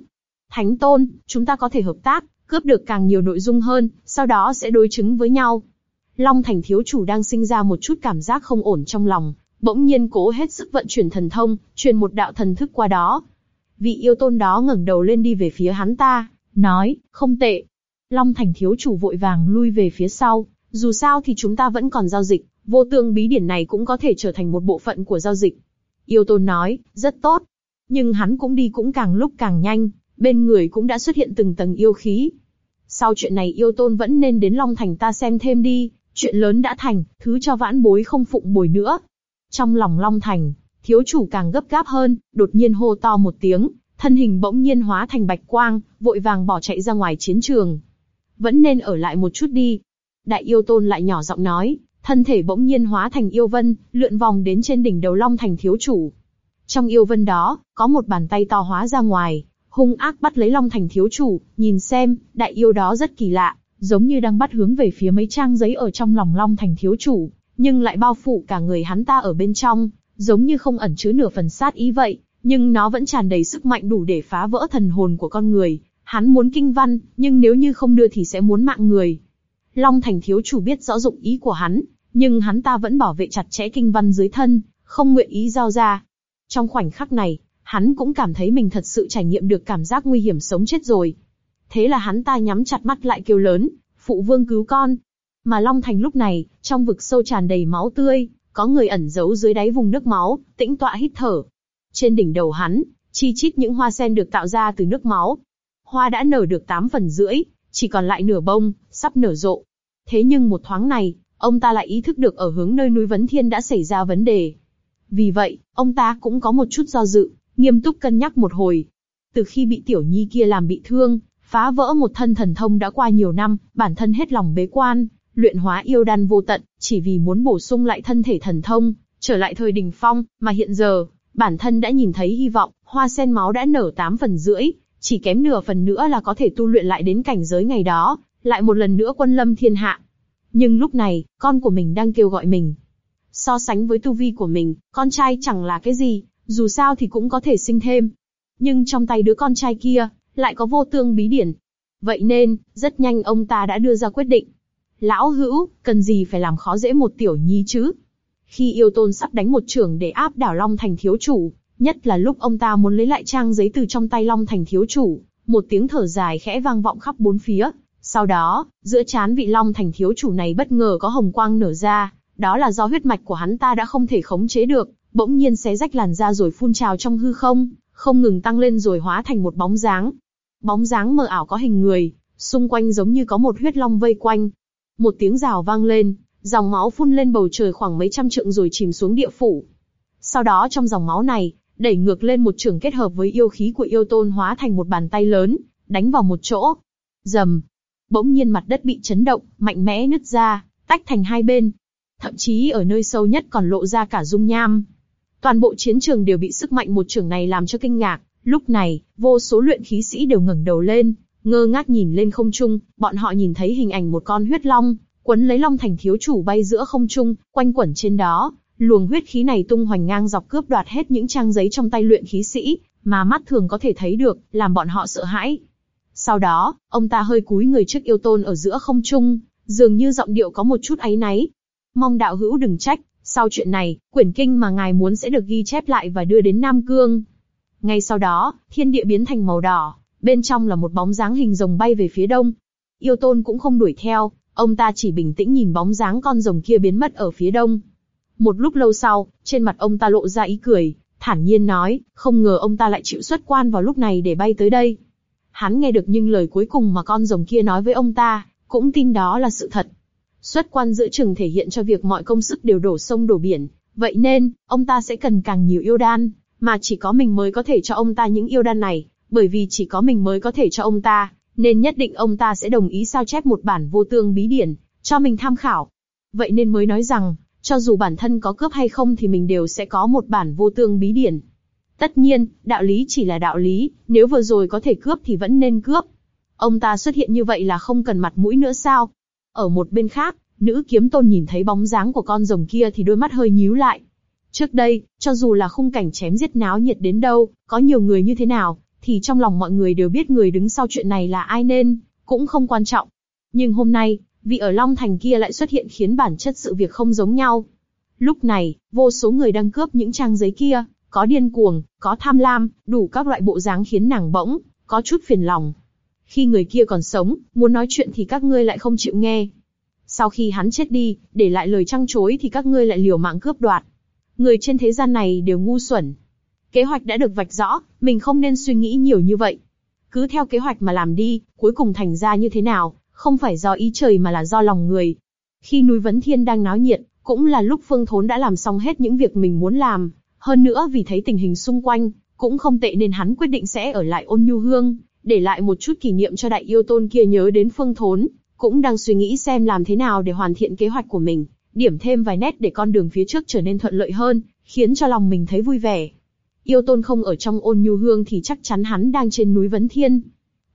Thánh tôn, chúng ta có thể hợp tác, cướp được càng nhiều nội dung hơn, sau đó sẽ đối chứng với nhau. Long Thành thiếu chủ đang sinh ra một chút cảm giác không ổn trong lòng, bỗng nhiên cố hết sức vận chuyển thần thông, truyền một đạo thần thức qua đó. Vị yêu tôn đó ngẩng đầu lên đi về phía hắn ta, nói, không tệ. Long Thành thiếu chủ vội vàng lui về phía sau, dù sao thì chúng ta vẫn còn giao dịch, vô tương bí điển này cũng có thể trở thành một bộ phận của giao dịch. Yêu tôn nói, rất tốt. Nhưng hắn cũng đi cũng càng lúc càng nhanh, bên người cũng đã xuất hiện từng tầng yêu khí. Sau chuyện này yêu tôn vẫn nên đến Long Thành ta xem thêm đi, Chuyện lớn đã thành, thứ cho vãn bối không phụng bồi nữa. Trong lòng Long Thành, thiếu chủ càng gấp gáp hơn, đột nhiên hô to một tiếng, thân hình bỗng nhiên hóa thành bạch quang, vội vàng bỏ chạy ra ngoài chiến trường. Vẫn nên ở lại một chút đi. Đại yêu tôn lại nhỏ giọng nói, thân thể bỗng nhiên hóa thành yêu vân, lượn vòng đến trên đỉnh đầu Long Thành thiếu chủ. Trong yêu vân đó, có một bàn tay to hóa ra ngoài, hung ác bắt lấy Long Thành thiếu chủ, nhìn xem, đại yêu đó rất kỳ lạ, giống như đang bắt hướng về phía mấy trang giấy ở trong lòng Long Thành thiếu chủ, nhưng lại bao phủ cả người hắn ta ở bên trong, giống như không ẩn chứa nửa phần sát ý vậy, nhưng nó vẫn tràn đầy sức mạnh đủ để phá vỡ thần hồn của con người. Hắn muốn kinh văn, nhưng nếu như không đưa thì sẽ muốn mạng người. Long Thành thiếu chủ biết rõ dụng ý của hắn, nhưng hắn ta vẫn bảo vệ chặt chẽ kinh văn dưới thân, không nguyện ý giao ra. Trong khoảnh khắc này, hắn cũng cảm thấy mình thật sự trải nghiệm được cảm giác nguy hiểm sống chết rồi. Thế là hắn ta nhắm chặt mắt lại kêu lớn, phụ vương cứu con. Mà Long Thành lúc này, trong vực sâu tràn đầy máu tươi, có người ẩn giấu dưới đáy vùng nước máu, tĩnh tọa hít thở. Trên đỉnh đầu hắn, chi chít những hoa sen được tạo ra từ nước máu. Hoa đã nở được tám phần rưỡi, chỉ còn lại nửa bông, sắp nở rộ. Thế nhưng một thoáng này, ông ta lại ý thức được ở hướng nơi núi Vấn Thiên đã xảy ra vấn đề. Vì vậy, ông ta cũng có một chút do dự, nghiêm túc cân nhắc một hồi. Từ khi bị tiểu nhi kia làm bị thương, Phá vỡ một thân thần thông đã qua nhiều năm, bản thân hết lòng bế quan, luyện hóa yêu đan vô tận, chỉ vì muốn bổ sung lại thân thể thần thông, trở lại thời đỉnh phong, mà hiện giờ, bản thân đã nhìn thấy hy vọng, hoa sen máu đã nở tám phần rưỡi, chỉ kém nửa phần nữa là có thể tu luyện lại đến cảnh giới ngày đó, lại một lần nữa quân lâm thiên hạ. Nhưng lúc này, con của mình đang kêu gọi mình. So sánh với tu vi của mình, con trai chẳng là cái gì, dù sao thì cũng có thể sinh thêm. Nhưng trong tay đứa con trai kia, lại có vô tương bí điển. Vậy nên, rất nhanh ông ta đã đưa ra quyết định. Lão hữu, cần gì phải làm khó dễ một tiểu nhi chứ? Khi yêu tôn sắp đánh một trưởng để áp đảo Long Thành thiếu chủ, nhất là lúc ông ta muốn lấy lại trang giấy từ trong tay Long Thành thiếu chủ, một tiếng thở dài khẽ vang vọng khắp bốn phía. Sau đó, giữa chán vị Long Thành thiếu chủ này bất ngờ có hồng quang nở ra, đó là do huyết mạch của hắn ta đã không thể khống chế được, bỗng nhiên xé rách làn da rồi phun trào trong hư không, không ngừng tăng lên rồi hóa thành một bóng dáng. Bóng dáng mờ ảo có hình người, xung quanh giống như có một huyết long vây quanh. Một tiếng rào vang lên, dòng máu phun lên bầu trời khoảng mấy trăm trượng rồi chìm xuống địa phủ. Sau đó trong dòng máu này, đẩy ngược lên một trường kết hợp với yêu khí của yêu tôn hóa thành một bàn tay lớn, đánh vào một chỗ. Dầm. Bỗng nhiên mặt đất bị chấn động, mạnh mẽ nứt ra, tách thành hai bên. Thậm chí ở nơi sâu nhất còn lộ ra cả dung nham. Toàn bộ chiến trường đều bị sức mạnh một trường này làm cho kinh ngạc. Lúc này, vô số luyện khí sĩ đều ngẩng đầu lên, ngơ ngác nhìn lên không trung, bọn họ nhìn thấy hình ảnh một con huyết long, quấn lấy long thành thiếu chủ bay giữa không trung, quanh quẩn trên đó, luồng huyết khí này tung hoành ngang dọc cướp đoạt hết những trang giấy trong tay luyện khí sĩ, mà mắt thường có thể thấy được, làm bọn họ sợ hãi. Sau đó, ông ta hơi cúi người trước yêu tôn ở giữa không trung, dường như giọng điệu có một chút áy náy. Mong đạo hữu đừng trách, sau chuyện này, quyển kinh mà ngài muốn sẽ được ghi chép lại và đưa đến Nam Cương. Ngay sau đó, thiên địa biến thành màu đỏ, bên trong là một bóng dáng hình rồng bay về phía đông. Yêu tôn cũng không đuổi theo, ông ta chỉ bình tĩnh nhìn bóng dáng con rồng kia biến mất ở phía đông. Một lúc lâu sau, trên mặt ông ta lộ ra ý cười, thản nhiên nói, không ngờ ông ta lại chịu xuất quan vào lúc này để bay tới đây. Hắn nghe được nhưng lời cuối cùng mà con rồng kia nói với ông ta, cũng tin đó là sự thật. Xuất quan giữa chừng thể hiện cho việc mọi công sức đều đổ sông đổ biển, vậy nên, ông ta sẽ cần càng nhiều yêu đan, mà chỉ có mình mới có thể cho ông ta những yêu đan này, bởi vì chỉ có mình mới có thể cho ông ta, nên nhất định ông ta sẽ đồng ý sao chép một bản vô tương bí điển, cho mình tham khảo. Vậy nên mới nói rằng, cho dù bản thân có cướp hay không thì mình đều sẽ có một bản vô tương bí điển. Tất nhiên, đạo lý chỉ là đạo lý, nếu vừa rồi có thể cướp thì vẫn nên cướp. Ông ta xuất hiện như vậy là không cần mặt mũi nữa sao? Ở một bên khác, nữ kiếm tôn nhìn thấy bóng dáng của con rồng kia thì đôi mắt hơi nhíu lại. Trước đây, cho dù là khung cảnh chém giết náo nhiệt đến đâu, có nhiều người như thế nào, thì trong lòng mọi người đều biết người đứng sau chuyện này là ai nên, cũng không quan trọng. Nhưng hôm nay, vị ở Long Thành kia lại xuất hiện khiến bản chất sự việc không giống nhau. Lúc này, vô số người đang cướp những trang giấy kia, có điên cuồng, có tham lam, đủ các loại bộ dáng khiến nàng bỗng, có chút phiền lòng. Khi người kia còn sống, muốn nói chuyện thì các ngươi lại không chịu nghe. Sau khi hắn chết đi, để lại lời trăng chối thì các ngươi lại liều mạng cướp đoạt. Người trên thế gian này đều ngu xuẩn. Kế hoạch đã được vạch rõ, mình không nên suy nghĩ nhiều như vậy. Cứ theo kế hoạch mà làm đi, cuối cùng thành ra như thế nào, không phải do ý trời mà là do lòng người. Khi núi Vấn Thiên đang náo nhiệt, cũng là lúc Phương Thốn đã làm xong hết những việc mình muốn làm. Hơn nữa vì thấy tình hình xung quanh, cũng không tệ nên hắn quyết định sẽ ở lại ôn nhu hương, để lại một chút kỷ niệm cho đại yêu tôn kia nhớ đến Phương Thốn, cũng đang suy nghĩ xem làm thế nào để hoàn thiện kế hoạch của mình, điểm thêm vài nét để con đường phía trước trở nên thuận lợi hơn, khiến cho lòng mình thấy vui vẻ. Yêu tôn không ở trong ôn nhu hương thì chắc chắn hắn đang trên núi Vấn Thiên,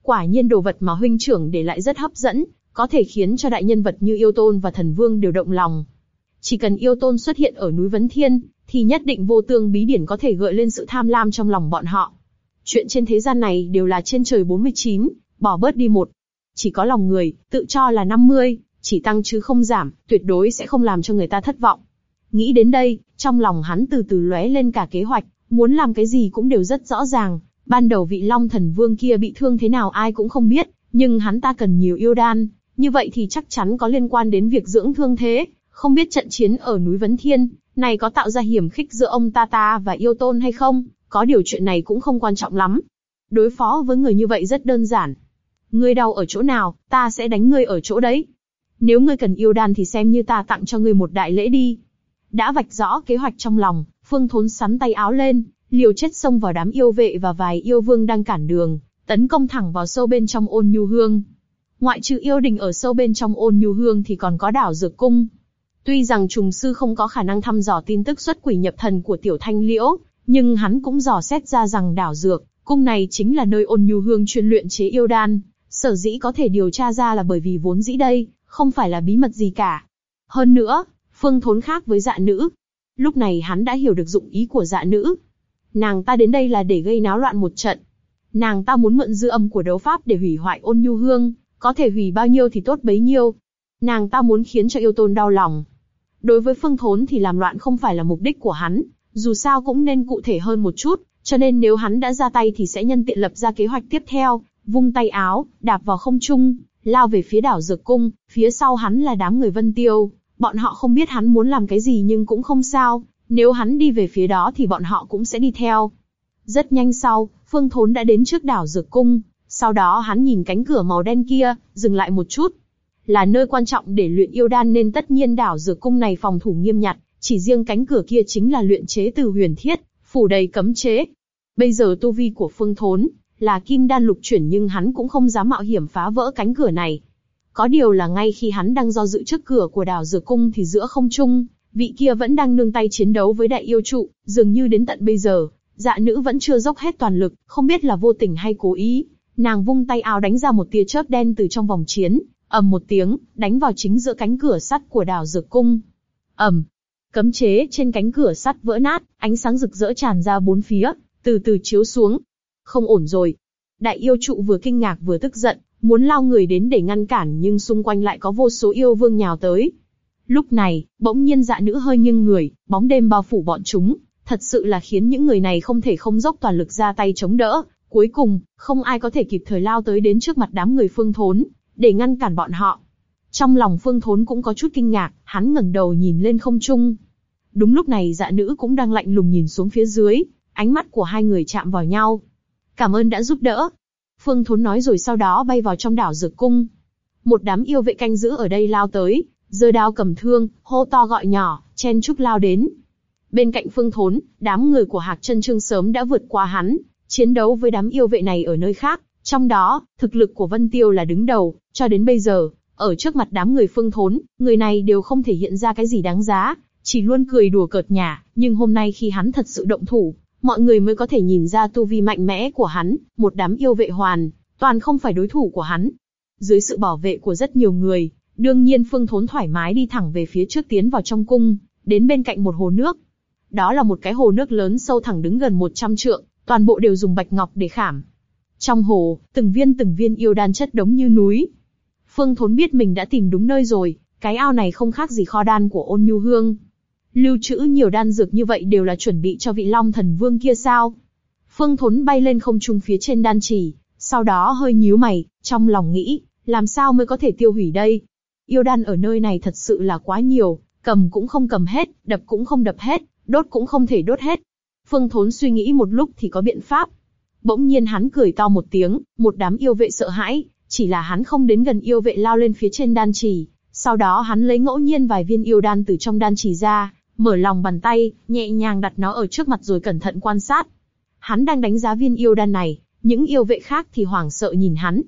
Quả nhiên đồ vật mà huynh trưởng để lại rất hấp dẫn, có thể khiến cho đại nhân vật như yêu tôn và thần vương đều động lòng. Chỉ cần yêu tôn xuất hiện ở núi Vấn Thiên, thì nhất định vô tương bí điển có thể gợi lên sự tham lam trong lòng bọn họ. Chuyện trên thế gian này đều là trên trời 49, bỏ bớt đi một. Chỉ có lòng người, tự cho là 50, chỉ tăng chứ không giảm, tuyệt đối sẽ không làm cho người ta thất vọng. Nghĩ đến đây, trong lòng hắn từ từ lóe lên cả kế hoạch, muốn làm cái gì cũng đều rất rõ ràng, Ban đầu vị Long Thần Vương kia bị thương thế nào ai cũng không biết, nhưng hắn ta cần nhiều yêu đan, như vậy thì chắc chắn có liên quan đến việc dưỡng thương thế, không biết trận chiến ở núi Vấn Thiên, này có tạo ra hiểm khích giữa ông ta ta và yêu tôn hay không, có điều chuyện này cũng không quan trọng lắm. Đối phó với người như vậy rất đơn giản. Ngươi đau ở chỗ nào, ta sẽ đánh ngươi ở chỗ đấy. Nếu ngươi cần yêu đan thì xem như ta tặng cho ngươi một đại lễ đi. Đã vạch rõ kế hoạch trong lòng, Phương Thốn sắn tay áo lên, liều chết xông vào đám yêu vệ và vài yêu vương đang cản đường, tấn công thẳng vào sâu bên trong ôn nhu hương. Ngoại trừ yêu đình ở sâu bên trong ôn nhu hương thì còn có đảo dược cung. Tuy rằng trùng sư không có khả năng thăm dò tin tức xuất quỷ nhập thần của tiểu thanh liễu, nhưng hắn cũng dò xét ra rằng đảo dược cung này chính là nơi ôn nhu hương chuyên luyện chế yêu đan. Sở dĩ có thể điều tra ra là bởi vì vốn dĩ đây không phải là bí mật gì cả. Hơn nữa, phương thốn khác với dạ nữ. Lúc này hắn đã hiểu được dụng ý của dạ nữ, Nàng ta đến đây là để gây náo loạn một trận. Nàng ta muốn mượn dư âm của đấu pháp để hủy hoại ôn nhu hương, có thể hủy bao nhiêu thì tốt bấy nhiêu. Nàng ta muốn khiến cho yêu tôn đau lòng. Đối với phương thốn thì làm loạn không phải là mục đích của hắn, dù sao cũng nên cụ thể hơn một chút, cho nên nếu hắn đã ra tay thì sẽ nhân tiện lập ra kế hoạch tiếp theo, vung tay áo, đạp vào không trung, lao về phía đảo Dược Cung, phía sau hắn là đám người Vân Tiêu, bọn họ không biết hắn muốn làm cái gì nhưng cũng không sao, nếu hắn đi về phía đó thì bọn họ cũng sẽ đi theo. Rất nhanh sau, Phương Thốn đã đến trước đảo Dược Cung, sau đó hắn nhìn cánh cửa màu đen kia, dừng lại một chút. Là nơi quan trọng để luyện yêu đan nên tất nhiên đảo Dược Cung này phòng thủ nghiêm ngặt, chỉ riêng cánh cửa kia chính là luyện chế từ huyền thiết, phủ đầy cấm chế. Bây giờ tu vi của Phương Thốn là kim đan lục chuyển nhưng hắn cũng không dám mạo hiểm phá vỡ cánh cửa này. Có điều là ngay khi hắn đang do dự trước cửa của đảo Dược Cung thì giữa không trung, vị kia vẫn đang nương tay chiến đấu với đại yêu trụ, dường như đến tận bây giờ, dạ nữ vẫn chưa dốc hết toàn lực, không biết là vô tình hay cố ý. Nàng vung tay áo đánh ra một tia chớp đen từ trong vòng chiến, ầm một tiếng, đánh vào chính giữa cánh cửa sắt của đảo Dược Cung. ầm, cấm chế trên cánh cửa sắt vỡ nát, ánh sáng rực rỡ tràn ra bốn phía, từ từ chiếu xuống. Không ổn rồi. Đại yêu trụ vừa kinh ngạc vừa tức giận, muốn lao người đến để ngăn cản nhưng xung quanh lại có vô số yêu vương nhào tới. Lúc này, bỗng nhiên dạ nữ hơi nghiêng người, bóng đêm bao phủ bọn chúng, thật sự là khiến những người này không thể không dốc toàn lực ra tay chống đỡ. Cuối cùng, không ai có thể kịp thời lao tới đến trước mặt đám người phương thốn, để ngăn cản bọn họ. Trong lòng phương thốn cũng có chút kinh ngạc, hắn ngẩng đầu nhìn lên không trung. Đúng lúc này dạ nữ cũng đang lạnh lùng nhìn xuống phía dưới, ánh mắt của hai người chạm vào nhau. Cảm ơn đã giúp đỡ. Phương Thốn nói rồi sau đó bay vào trong đảo Dược Cung. Một đám yêu vệ canh giữ ở đây lao tới, giơ đao cầm thương, hô to gọi nhỏ, chen chúc lao đến. Bên cạnh Phương Thốn, đám người của Hạc Trân Trương sớm đã vượt qua hắn, chiến đấu với đám yêu vệ này ở nơi khác. Trong đó, thực lực của Vân Tiêu là đứng đầu, cho đến bây giờ, ở trước mặt đám người Phương Thốn, người này đều không thể hiện ra cái gì đáng giá, chỉ luôn cười đùa cợt nhả. Nhưng hôm nay khi hắn thật sự động thủ, mọi người mới có thể nhìn ra tu vi mạnh mẽ của hắn, một đám yêu vệ hoàn, toàn không phải đối thủ của hắn. Dưới sự bảo vệ của rất nhiều người, đương nhiên Phương Thốn thoải mái đi thẳng về phía trước tiến vào trong cung, đến bên cạnh một hồ nước. Đó là một cái hồ nước lớn sâu thẳng đứng gần 100 trượng, toàn bộ đều dùng bạch ngọc để khảm. Trong hồ, từng viên từng viên yêu đan chất đống như núi. Phương Thốn biết mình đã tìm đúng nơi rồi, cái ao này không khác gì kho đan của ôn nhu hương. Lưu trữ nhiều đan dược như vậy đều là chuẩn bị cho vị Long Thần Vương kia sao? Phương Thốn bay lên không trung phía trên đan chỉ, sau đó hơi nhíu mày, trong lòng nghĩ, làm sao mới có thể tiêu hủy đây? Yêu đan ở nơi này thật sự là quá nhiều, cầm cũng không cầm hết, đập cũng không đập hết, đốt cũng không thể đốt hết. Phương Thốn suy nghĩ một lúc thì có biện pháp. Bỗng nhiên hắn cười to một tiếng, một đám yêu vệ sợ hãi, chỉ là hắn không đến gần yêu vệ lao lên phía trên đan chỉ. Sau đó hắn lấy ngẫu nhiên vài viên yêu đan từ trong đan chỉ ra, mở lòng bàn tay, nhẹ nhàng đặt nó ở trước mặt rồi cẩn thận quan sát. Hắn đang đánh giá viên yêu đan này, những yêu vệ khác thì hoảng sợ nhìn hắn.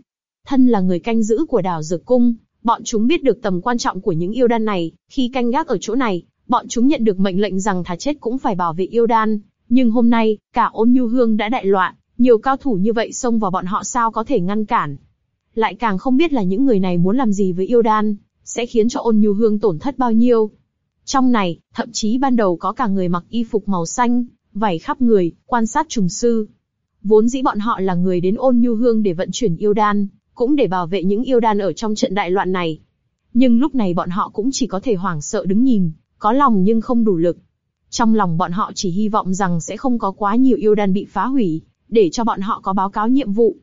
Thân là người canh giữ của đảo Dược Cung, bọn chúng biết được tầm quan trọng của những yêu đan này, khi canh gác ở chỗ này, bọn chúng nhận được mệnh lệnh rằng thà chết cũng phải bảo vệ yêu đan. Nhưng hôm nay, cả ôn nhu hương đã đại loạn, nhiều cao thủ như vậy xông vào bọn họ sao có thể ngăn cản. Lại càng không biết là những người này muốn làm gì với yêu đan, sẽ khiến cho ôn nhu hương tổn thất bao nhiêu. Trong này, thậm chí ban đầu có cả người mặc y phục màu xanh, vảy khắp người, quan sát trùng sư. Vốn dĩ bọn họ là người đến ôn nhu hương để vận chuyển yêu đan, cũng để bảo vệ những yêu đan ở trong trận đại loạn này. Nhưng lúc này bọn họ cũng chỉ có thể hoảng sợ đứng nhìn, có lòng nhưng không đủ lực. Trong lòng bọn họ chỉ hy vọng rằng sẽ không có quá nhiều yêu đan bị phá hủy, để cho bọn họ có báo cáo nhiệm vụ.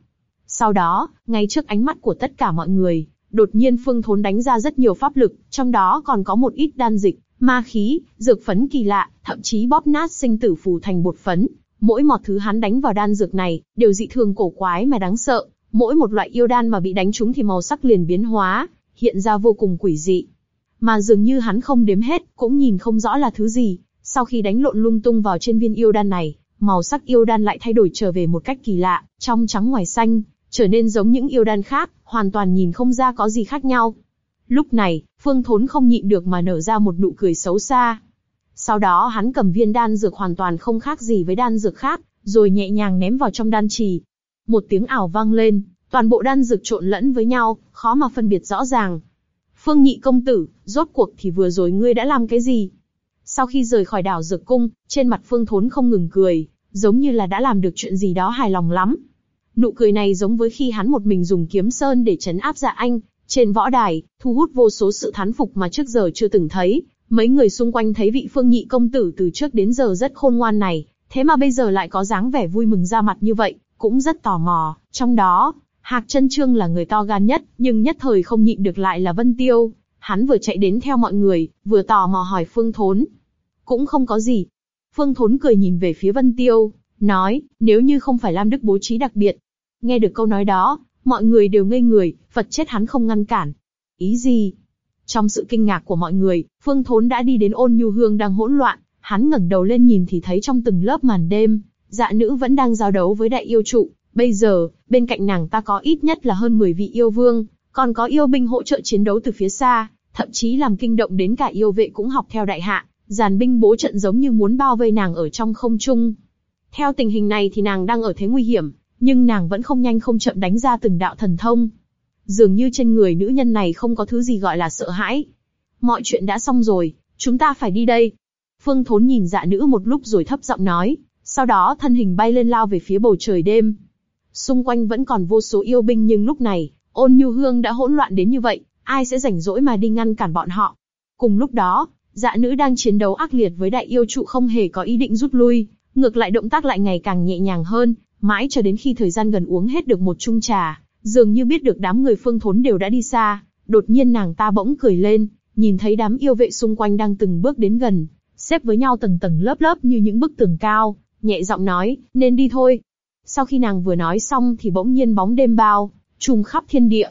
Sau đó, ngay trước ánh mắt của tất cả mọi người, đột nhiên Phương Thốn đánh ra rất nhiều pháp lực, trong đó còn có một ít đan dịch, ma khí, dược phấn kỳ lạ, thậm chí bóp nát sinh tử phù thành bột phấn. Mỗi một thứ hắn đánh vào đan dược này, đều dị thường cổ quái mà đáng sợ. Mỗi một loại yêu đan mà bị đánh trúng thì màu sắc liền biến hóa, hiện ra vô cùng quỷ dị. Mà dường như hắn không đếm hết, cũng nhìn không rõ là thứ gì. Sau khi đánh lộn lung tung vào trên viên yêu đan này, màu sắc yêu đan lại thay đổi trở về một cách kỳ lạ, trong trắng ngoài xanh, trở nên giống những yêu đan khác, hoàn toàn nhìn không ra có gì khác nhau. Lúc này, Phương Thốn không nhịn được mà nở ra một nụ cười xấu xa. Sau đó hắn cầm viên đan dược hoàn toàn không khác gì với đan dược khác, rồi nhẹ nhàng ném vào trong đan trì. Một tiếng ảo vang lên, toàn bộ đan dược trộn lẫn với nhau, khó mà phân biệt rõ ràng. Phương Nhị công tử, rốt cuộc thì vừa rồi ngươi đã làm cái gì? Sau khi rời khỏi đảo Dược Cung, trên mặt Phương Thốn không ngừng cười, giống như là đã làm được chuyện gì đó hài lòng lắm. Nụ cười này giống với khi hắn một mình dùng kiếm sơn để chấn áp dạ anh, trên võ đài, thu hút vô số sự thán phục mà trước giờ chưa từng thấy. Mấy người xung quanh thấy vị phương nhị công tử từ trước đến giờ rất khôn ngoan này, thế mà bây giờ lại có dáng vẻ vui mừng ra mặt như vậy, cũng rất tò mò. Trong đó, Hạc chân Trương là người to gan nhất, nhưng nhất thời không nhịn được lại là Vân Tiêu. Hắn vừa chạy đến theo mọi người, vừa tò mò hỏi Phương Thốn. Cũng không có gì. Phương Thốn cười nhìn về phía Vân Tiêu, nói, nếu như không phải Lam Đức bố trí đặc biệt. Nghe được câu nói đó, mọi người đều ngây người, Phật chết hắn không ngăn cản. Ý gì? Trong sự kinh ngạc của mọi người, Phương Thốn đã đi đến ôn nhu hương đang hỗn loạn, hắn ngẩng đầu lên nhìn thì thấy trong từng lớp màn đêm, dạ nữ vẫn đang giao đấu với đại yêu trụ. Bây giờ, bên cạnh nàng ta có ít nhất là hơn 10 vị yêu vương, còn có yêu binh hỗ trợ chiến đấu từ phía xa, thậm chí làm kinh động đến cả yêu vệ cũng học theo đại hạ, giàn binh bố trận giống như muốn bao vây nàng ở trong không trung. Theo tình hình này thì nàng đang ở thế nguy hiểm, nhưng nàng vẫn không nhanh không chậm đánh ra từng đạo thần thông. Dường như trên người nữ nhân này không có thứ gì gọi là sợ hãi. Mọi chuyện đã xong rồi, chúng ta phải đi đây. Phương Thốn nhìn dạ nữ một lúc rồi thấp giọng nói, sau đó thân hình bay lên lao về phía bầu trời đêm. Xung quanh vẫn còn vô số yêu binh nhưng lúc này, ôn nhu hương đã hỗn loạn đến như vậy, ai sẽ rảnh rỗi mà đi ngăn cản bọn họ. Cùng lúc đó, dạ nữ đang chiến đấu ác liệt với đại yêu trụ không hề có ý định rút lui, ngược lại động tác lại ngày càng nhẹ nhàng hơn, mãi cho đến khi thời gian gần uống hết được một chung trà, dường như biết được đám người phương thốn đều đã đi xa, đột nhiên nàng ta bỗng cười lên, nhìn thấy đám yêu vệ xung quanh đang từng bước đến gần, xếp với nhau tầng tầng lớp lớp như những bức tường cao, nhẹ giọng nói, nên đi thôi. Sau khi nàng vừa nói xong thì bỗng nhiên bóng đêm bao, trùm khắp thiên địa.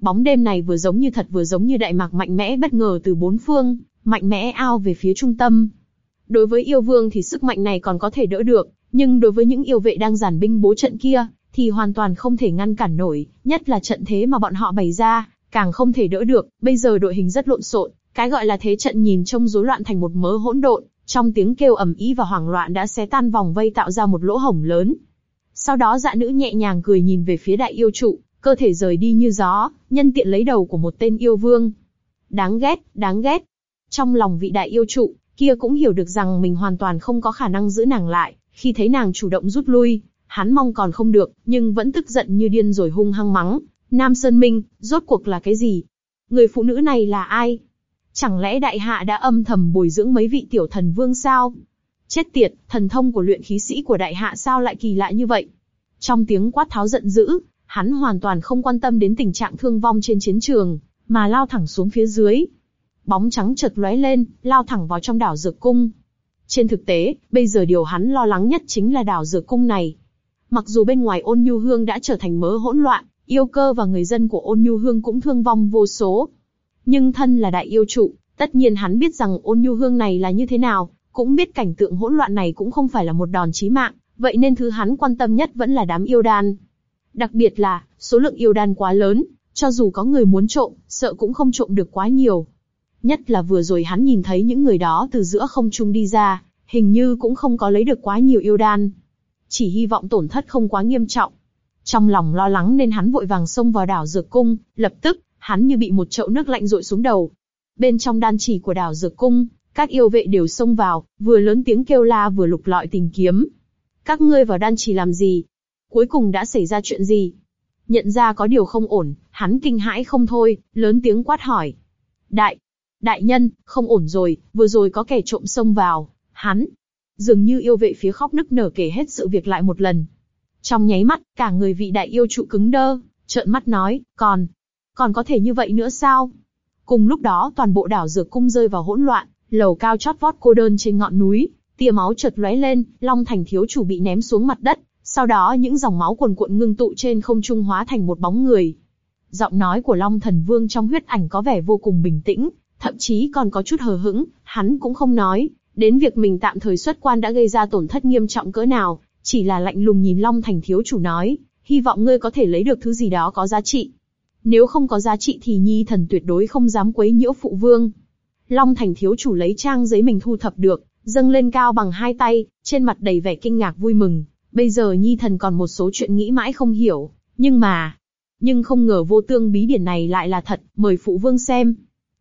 Bóng đêm này vừa giống như thật vừa giống như đại mạc mạnh mẽ bất ngờ từ bốn phương, mạnh mẽ ao về phía trung tâm. Đối với yêu vương thì sức mạnh này còn có thể đỡ được, nhưng đối với những yêu vệ đang giản binh bố trận kia, thì hoàn toàn không thể ngăn cản nổi, nhất là trận thế mà bọn họ bày ra, càng không thể đỡ được. Bây giờ đội hình rất lộn xộn, cái gọi là thế trận nhìn trông rối loạn thành một mớ hỗn độn, trong tiếng kêu ầm ĩ và hoảng loạn đã xé tan vòng vây tạo ra một lỗ hổng lớn. Sau đó dạ nữ nhẹ nhàng cười nhìn về phía đại yêu trụ, cơ thể rời đi như gió, nhân tiện lấy đầu của một tên yêu vương. Đáng ghét, đáng ghét. Trong lòng vị đại yêu trụ, kia cũng hiểu được rằng mình hoàn toàn không có khả năng giữ nàng lại, khi thấy nàng chủ động rút lui, hắn mong còn không được, nhưng vẫn tức giận như điên rồi hung hăng mắng. Nam Sơn Minh, rốt cuộc là cái gì? Người phụ nữ này là ai? Chẳng lẽ đại hạ đã âm thầm bồi dưỡng mấy vị tiểu thần vương sao? Chết tiệt, thần thông của luyện khí sĩ của đại hạ sao lại kỳ lạ như vậy? Trong tiếng quát tháo giận dữ, hắn hoàn toàn không quan tâm đến tình trạng thương vong trên chiến trường, mà lao thẳng xuống phía dưới. Bóng trắng chợt lóe lên, lao thẳng vào trong đảo dược cung. Trên thực tế, bây giờ điều hắn lo lắng nhất chính là đảo dược cung này. Mặc dù bên ngoài ôn nhu hương đã trở thành mớ hỗn loạn, yêu cơ và người dân của ôn nhu hương cũng thương vong vô số. Nhưng thân là đại yêu trụ, tất nhiên hắn biết rằng ôn nhu hương này là như thế nào, cũng biết cảnh tượng hỗn loạn này cũng không phải là một đòn chí mạng, vậy nên thứ hắn quan tâm nhất vẫn là đám yêu đan. Đặc biệt là, số lượng yêu đan quá lớn, cho dù có người muốn trộm, sợ cũng không trộm được quá nhiều. Nhất là vừa rồi hắn nhìn thấy những người đó từ giữa không trung đi ra, hình như cũng không có lấy được quá nhiều yêu đan. Chỉ hy vọng tổn thất không quá nghiêm trọng. Trong lòng lo lắng nên hắn vội vàng xông vào đảo Dược Cung, lập tức, hắn như bị một chậu nước lạnh rội xuống đầu. Bên trong đan chỉ của đảo Dược Cung, các yêu vệ đều xông vào, vừa lớn tiếng kêu la vừa lục lọi tìm kiếm. Các ngươi vào đan chỉ làm gì? Cuối cùng đã xảy ra chuyện gì? Nhận ra có điều không ổn, hắn kinh hãi không thôi, lớn tiếng quát hỏi. Đại, đại nhân, không ổn rồi, vừa rồi có kẻ trộm xông vào, hắn. Dường như yêu vệ phía khóc nức nở kể hết sự việc lại một lần. Trong nháy mắt, cả người vị đại yêu trụ cứng đơ, trợn mắt nói, còn, còn có thể như vậy nữa sao? Cùng lúc đó toàn bộ đảo dược cung rơi vào hỗn loạn, lầu cao chót vót cô đơn trên ngọn núi, tia máu chợt lóe lên, Long Thành thiếu chủ bị ném xuống mặt đất, sau đó những dòng máu cuồn cuộn ngưng tụ trên không trung hóa thành một bóng người. Giọng nói của Long Thần Vương trong huyết ảnh có vẻ vô cùng bình tĩnh, thậm chí còn có chút hờ hững, hắn cũng không nói, đến việc mình tạm thời xuất quan đã gây ra tổn thất nghiêm trọng cỡ nào, chỉ là lạnh lùng nhìn Long Thành thiếu chủ nói, hy vọng ngươi có thể lấy được thứ gì đó có giá trị. Nếu không có giá trị thì nhi thần tuyệt đối không dám quấy nhiễu phụ vương. Long Thành thiếu chủ lấy trang giấy mình thu thập được, dâng lên cao bằng hai tay, trên mặt đầy vẻ kinh ngạc vui mừng. Bây giờ nhi thần còn một số chuyện nghĩ mãi không hiểu, nhưng mà... Nhưng không ngờ vô tương bí điển này lại là thật, mời phụ vương xem.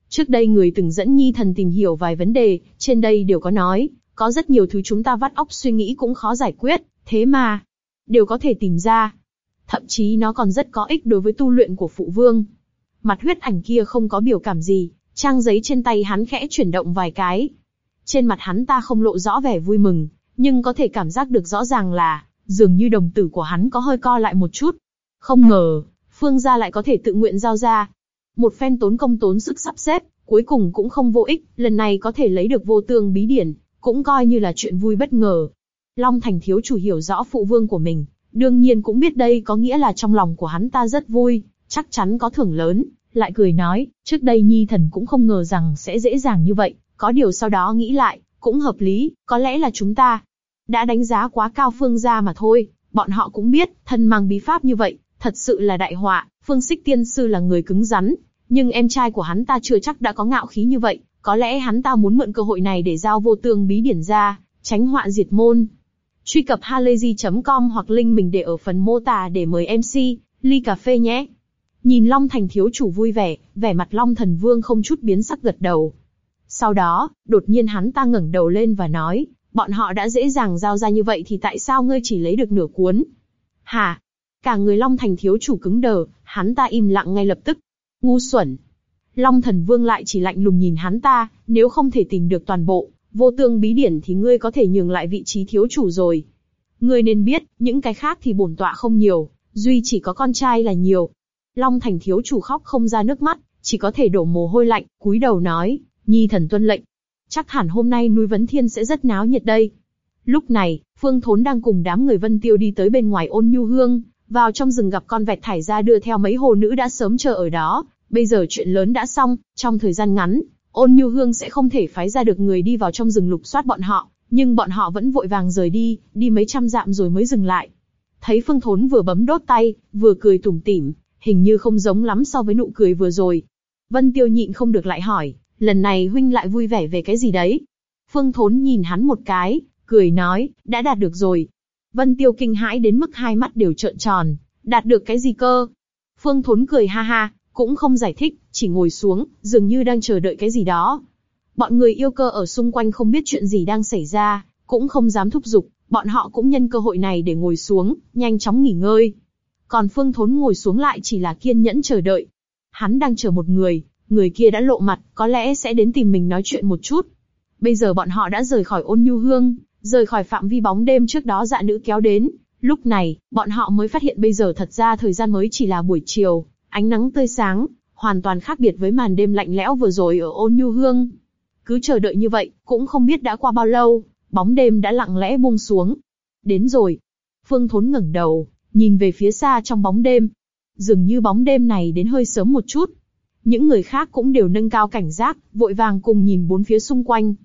Trước đây người từng dẫn nhi thần tìm hiểu vài vấn đề, trên đây đều có nói, có rất nhiều thứ chúng ta vắt óc suy nghĩ cũng khó giải quyết, thế mà, đều có thể tìm ra. Thậm chí nó còn rất có ích đối với tu luyện của phụ vương. Mặt huyết ảnh kia không có biểu cảm gì, trang giấy trên tay hắn khẽ chuyển động vài cái. Trên mặt hắn ta không lộ rõ vẻ vui mừng, nhưng có thể cảm giác được rõ ràng là, dường như đồng tử của hắn có hơi co lại một chút. Không ngờ, Phương gia lại có thể tự nguyện giao ra. Một phen tốn công tốn sức sắp xếp, cuối cùng cũng không vô ích, lần này có thể lấy được vô tương bí điển, cũng coi như là chuyện vui bất ngờ. Long Thành thiếu chủ hiểu rõ phụ vương của mình, đương nhiên cũng biết đây có nghĩa là trong lòng của hắn ta rất vui, chắc chắn có thưởng lớn, lại cười nói, trước đây nhi thần cũng không ngờ rằng sẽ dễ dàng như vậy, có điều sau đó nghĩ lại, cũng hợp lý, có lẽ là chúng ta đã đánh giá quá cao phương gia mà thôi, bọn họ cũng biết, thân mang bí pháp như vậy, thật sự là đại họa, phương xích tiên sư là người cứng rắn, nhưng em trai của hắn ta chưa chắc đã có ngạo khí như vậy, có lẽ hắn ta muốn mượn cơ hội này để giao vô tương bí điển ra, tránh họa diệt môn. Truy cập halayzi.com hoặc link mình để ở phần mô tả để mời MC, ly cà phê nhé. Nhìn Long Thành thiếu chủ vui vẻ, vẻ mặt Long Thần Vương không chút biến sắc gật đầu. Sau đó, đột nhiên hắn ta ngẩng đầu lên và nói, bọn họ đã dễ dàng giao ra như vậy thì tại sao ngươi chỉ lấy được nửa cuốn? Hả? Cả người Long Thành thiếu chủ cứng đờ, hắn ta im lặng ngay lập tức. Ngu xuẩn. Long Thần Vương lại chỉ lạnh lùng nhìn hắn ta, nếu không thể tìm được toàn bộ, vô tương bí điển thì ngươi có thể nhường lại vị trí thiếu chủ rồi. Ngươi nên biết, những cái khác thì bổn tọa không nhiều, duy chỉ có con trai là nhiều. Long Thành thiếu chủ khóc không ra nước mắt, chỉ có thể đổ mồ hôi lạnh, cúi đầu nói, nhi thần tuân lệnh. Chắc hẳn hôm nay núi Vấn Thiên sẽ rất náo nhiệt đây. Lúc này, Phương Thốn đang cùng đám người Vân Tiêu đi tới bên ngoài ôn nhu hương, vào trong rừng gặp con vẹt thải ra đưa theo mấy hồ nữ đã sớm chờ ở đó. Bây giờ chuyện lớn đã xong, trong thời gian ngắn, ôn nhu hương sẽ không thể phái ra được người đi vào trong rừng lục soát bọn họ, nhưng bọn họ vẫn vội vàng rời đi, đi mấy trăm dặm rồi mới dừng lại. Thấy Phương Thốn vừa bấm đốt tay, vừa cười tủm tỉm, hình như không giống lắm so với nụ cười vừa rồi. Vân Tiêu nhịn không được lại hỏi, lần này huynh lại vui vẻ về cái gì đấy? Phương Thốn nhìn hắn một cái, cười nói, đã đạt được rồi. Vân Tiêu kinh hãi đến mức hai mắt đều trợn tròn, đạt được cái gì cơ? Phương Thốn cười ha ha, cũng không giải thích, chỉ ngồi xuống, dường như đang chờ đợi cái gì đó. Bọn người yêu cơ ở xung quanh không biết chuyện gì đang xảy ra, cũng không dám thúc giục, bọn họ cũng nhân cơ hội này để ngồi xuống, nhanh chóng nghỉ ngơi. Còn Phương Thốn ngồi xuống lại chỉ là kiên nhẫn chờ đợi. Hắn đang chờ một người, người kia đã lộ mặt, có lẽ sẽ đến tìm mình nói chuyện một chút. Bây giờ bọn họ đã rời khỏi ôn nhu hương, rời khỏi phạm vi bóng đêm trước đó dạ nữ kéo đến. Lúc này, bọn họ mới phát hiện bây giờ thật ra thời gian mới chỉ là buổi chiều, ánh nắng tươi sáng, hoàn toàn khác biệt với màn đêm lạnh lẽo vừa rồi ở ôn nhu hương. Cứ chờ đợi như vậy, cũng không biết đã qua bao lâu, bóng đêm đã lặng lẽ buông xuống. Đến rồi. Phương Thốn ngẩng đầu, nhìn về phía xa trong bóng đêm. Dường như bóng đêm này đến hơi sớm một chút. Những người khác cũng đều nâng cao cảnh giác, vội vàng cùng nhìn bốn phía xung quanh.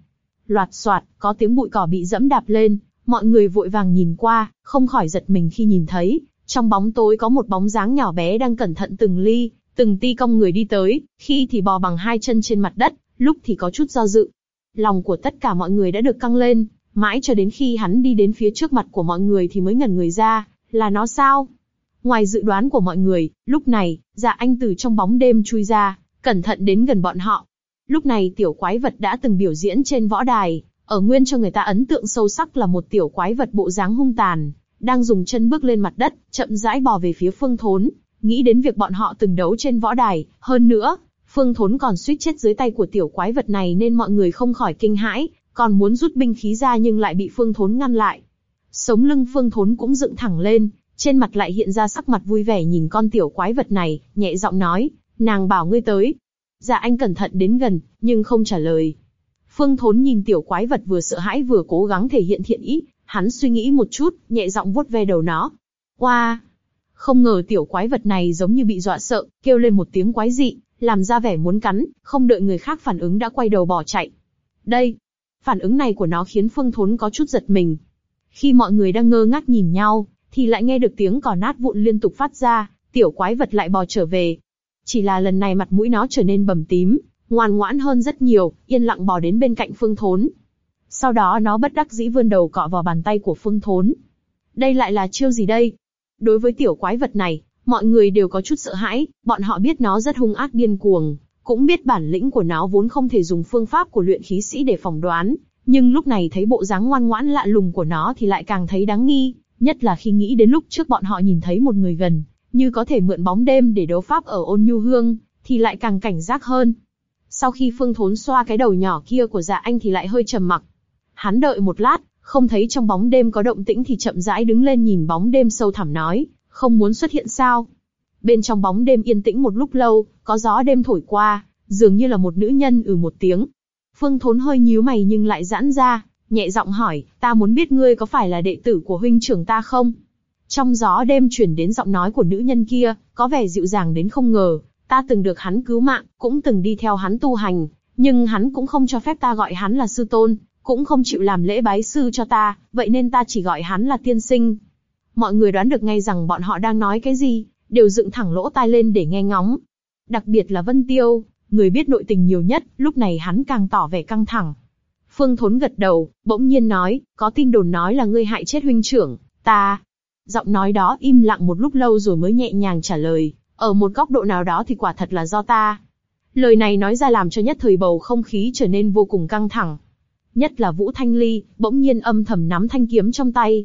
Loạt soạt, có tiếng bụi cỏ bị dẫm đạp lên, mọi người vội vàng nhìn qua, không khỏi giật mình khi nhìn thấy, trong bóng tối có một bóng dáng nhỏ bé đang cẩn thận từng ly, từng ti cong người đi tới, khi thì bò bằng hai chân trên mặt đất, lúc thì có chút do dự. Lòng của tất cả mọi người đã được căng lên, mãi cho đến khi hắn đi đến phía trước mặt của mọi người thì mới ngẩn người ra, là nó sao? Ngoài dự đoán của mọi người, lúc này, dạ anh từ trong bóng đêm chui ra, cẩn thận đến gần bọn họ. Lúc này tiểu quái vật đã từng biểu diễn trên võ đài, ở nguyên cho người ta ấn tượng sâu sắc là một tiểu quái vật bộ dáng hung tàn, đang dùng chân bước lên mặt đất, chậm rãi bò về phía phương thốn, nghĩ đến việc bọn họ từng đấu trên võ đài, hơn nữa, phương thốn còn suýt chết dưới tay của tiểu quái vật này nên mọi người không khỏi kinh hãi, còn muốn rút binh khí ra nhưng lại bị phương thốn ngăn lại. Sống lưng phương thốn cũng dựng thẳng lên, trên mặt lại hiện ra sắc mặt vui vẻ nhìn con tiểu quái vật này, nhẹ giọng nói, nàng bảo ngươi tới. Dạ anh cẩn thận đến gần, nhưng không trả lời. Phương Thốn nhìn tiểu quái vật vừa sợ hãi vừa cố gắng thể hiện thiện ý, hắn suy nghĩ một chút, nhẹ giọng vuốt ve đầu nó. Oa! Không ngờ tiểu quái vật này giống như bị dọa sợ, kêu lên một tiếng quái dị, làm ra vẻ muốn cắn, không đợi người khác phản ứng đã quay đầu bỏ chạy. Đây! Phản ứng này của nó khiến Phương Thốn có chút giật mình. Khi mọi người đang ngơ ngác nhìn nhau, thì lại nghe được tiếng cỏ nát vụn liên tục phát ra, tiểu quái vật lại bò trở về. Chỉ là lần này mặt mũi nó trở nên bầm tím, ngoan ngoãn hơn rất nhiều, yên lặng bò đến bên cạnh Phương Thốn. Sau đó nó bất đắc dĩ vươn đầu cọ vào bàn tay của Phương Thốn. Đây lại là chiêu gì đây? Đối với tiểu quái vật này, mọi người đều có chút sợ hãi, bọn họ biết nó rất hung ác điên cuồng, cũng biết bản lĩnh của nó vốn không thể dùng phương pháp của luyện khí sĩ để phỏng đoán, nhưng lúc này thấy bộ dáng ngoan ngoãn lạ lùng của nó thì lại càng thấy đáng nghi, nhất là khi nghĩ đến lúc trước bọn họ nhìn thấy một người gần, như có thể mượn bóng đêm để đấu pháp ở ôn nhu hương, thì lại càng cảnh giác hơn. Sau khi Phương Thốn xoa cái đầu nhỏ kia của dạ anh thì lại hơi trầm mặc. Hắn đợi một lát, không thấy trong bóng đêm có động tĩnh thì chậm rãi đứng lên nhìn bóng đêm sâu thẳm nói, không muốn xuất hiện sao? Bên trong bóng đêm yên tĩnh một lúc lâu, có gió đêm thổi qua, dường như là một nữ nhân ừ một tiếng. Phương Thốn hơi nhíu mày nhưng lại giãn ra, nhẹ giọng hỏi, ta muốn biết ngươi có phải là đệ tử của huynh trưởng ta không? Trong gió đêm chuyển đến giọng nói của nữ nhân kia, có vẻ dịu dàng đến không ngờ, ta từng được hắn cứu mạng, cũng từng đi theo hắn tu hành, nhưng hắn cũng không cho phép ta gọi hắn là sư tôn, cũng không chịu làm lễ bái sư cho ta, vậy nên ta chỉ gọi hắn là tiên sinh. Mọi người đoán được ngay rằng bọn họ đang nói cái gì, đều dựng thẳng lỗ tai lên để nghe ngóng. Đặc biệt là Vân Tiêu, người biết nội tình nhiều nhất, lúc này hắn càng tỏ vẻ căng thẳng. Phương Thốn gật đầu, bỗng nhiên nói, có tin đồn nói là ngươi hại chết huynh trưởng, ta. Giọng nói đó im lặng một lúc lâu rồi mới nhẹ nhàng trả lời, ở một góc độ nào đó thì quả thật là do ta. Lời này nói ra làm cho nhất thời bầu không khí trở nên vô cùng căng thẳng. Nhất là Vũ Thanh Ly, bỗng nhiên âm thầm nắm thanh kiếm trong tay.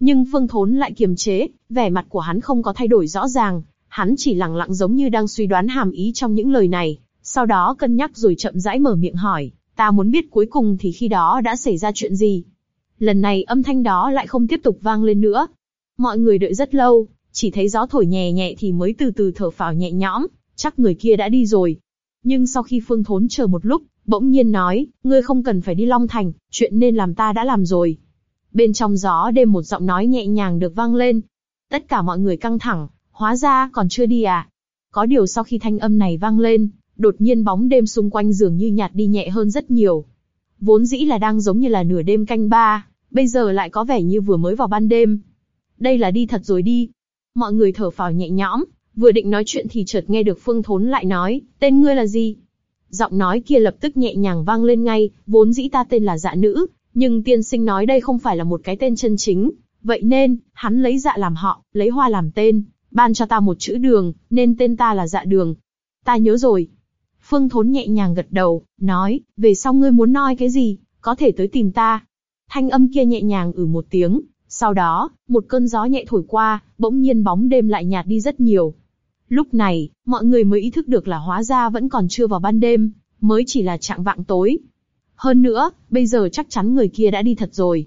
Nhưng Phương Thốn lại kiềm chế, vẻ mặt của hắn không có thay đổi rõ ràng, hắn chỉ lặng lặng giống như đang suy đoán hàm ý trong những lời này, sau đó cân nhắc rồi chậm rãi mở miệng hỏi, ta muốn biết cuối cùng thì khi đó đã xảy ra chuyện gì. Lần này âm thanh đó lại không tiếp tục vang lên nữa. Mọi người đợi rất lâu, chỉ thấy gió thổi nhẹ nhẹ thì mới từ từ thở phào nhẹ nhõm, chắc người kia đã đi rồi. Nhưng sau khi Phương Thốn chờ một lúc, bỗng nhiên nói, ngươi không cần phải đi Long Thành, chuyện nên làm ta đã làm rồi. Bên trong gió đêm một giọng nói nhẹ nhàng được vang lên. Tất cả mọi người căng thẳng, hóa ra còn chưa đi à? Có điều sau khi thanh âm này vang lên, đột nhiên bóng đêm xung quanh dường như nhạt đi nhẹ hơn rất nhiều. Vốn dĩ là đang giống như là nửa đêm canh ba, bây giờ lại có vẻ như vừa mới vào ban đêm. Đây là đi thật rồi đi. Mọi người thở phào nhẹ nhõm, vừa định nói chuyện thì chợt nghe được Phương Thốn lại nói, tên ngươi là gì? Giọng nói kia lập tức nhẹ nhàng vang lên ngay, vốn dĩ ta tên là dạ nữ, nhưng tiên sinh nói đây không phải là một cái tên chân chính, vậy nên, hắn lấy dạ làm họ, lấy hoa làm tên, ban cho ta một chữ đường, nên tên ta là dạ đường. Ta nhớ rồi. Phương Thốn nhẹ nhàng gật đầu, nói, về sau ngươi muốn nói cái gì, có thể tới tìm ta. Thanh âm kia nhẹ nhàng ử ừ một tiếng, sau đó, một cơn gió nhẹ thổi qua, bỗng nhiên bóng đêm lại nhạt đi rất nhiều. Lúc này, mọi người mới ý thức được là hóa ra vẫn còn chưa vào ban đêm, mới chỉ là trạng vạng tối. Hơn nữa, bây giờ chắc chắn người kia đã đi thật rồi.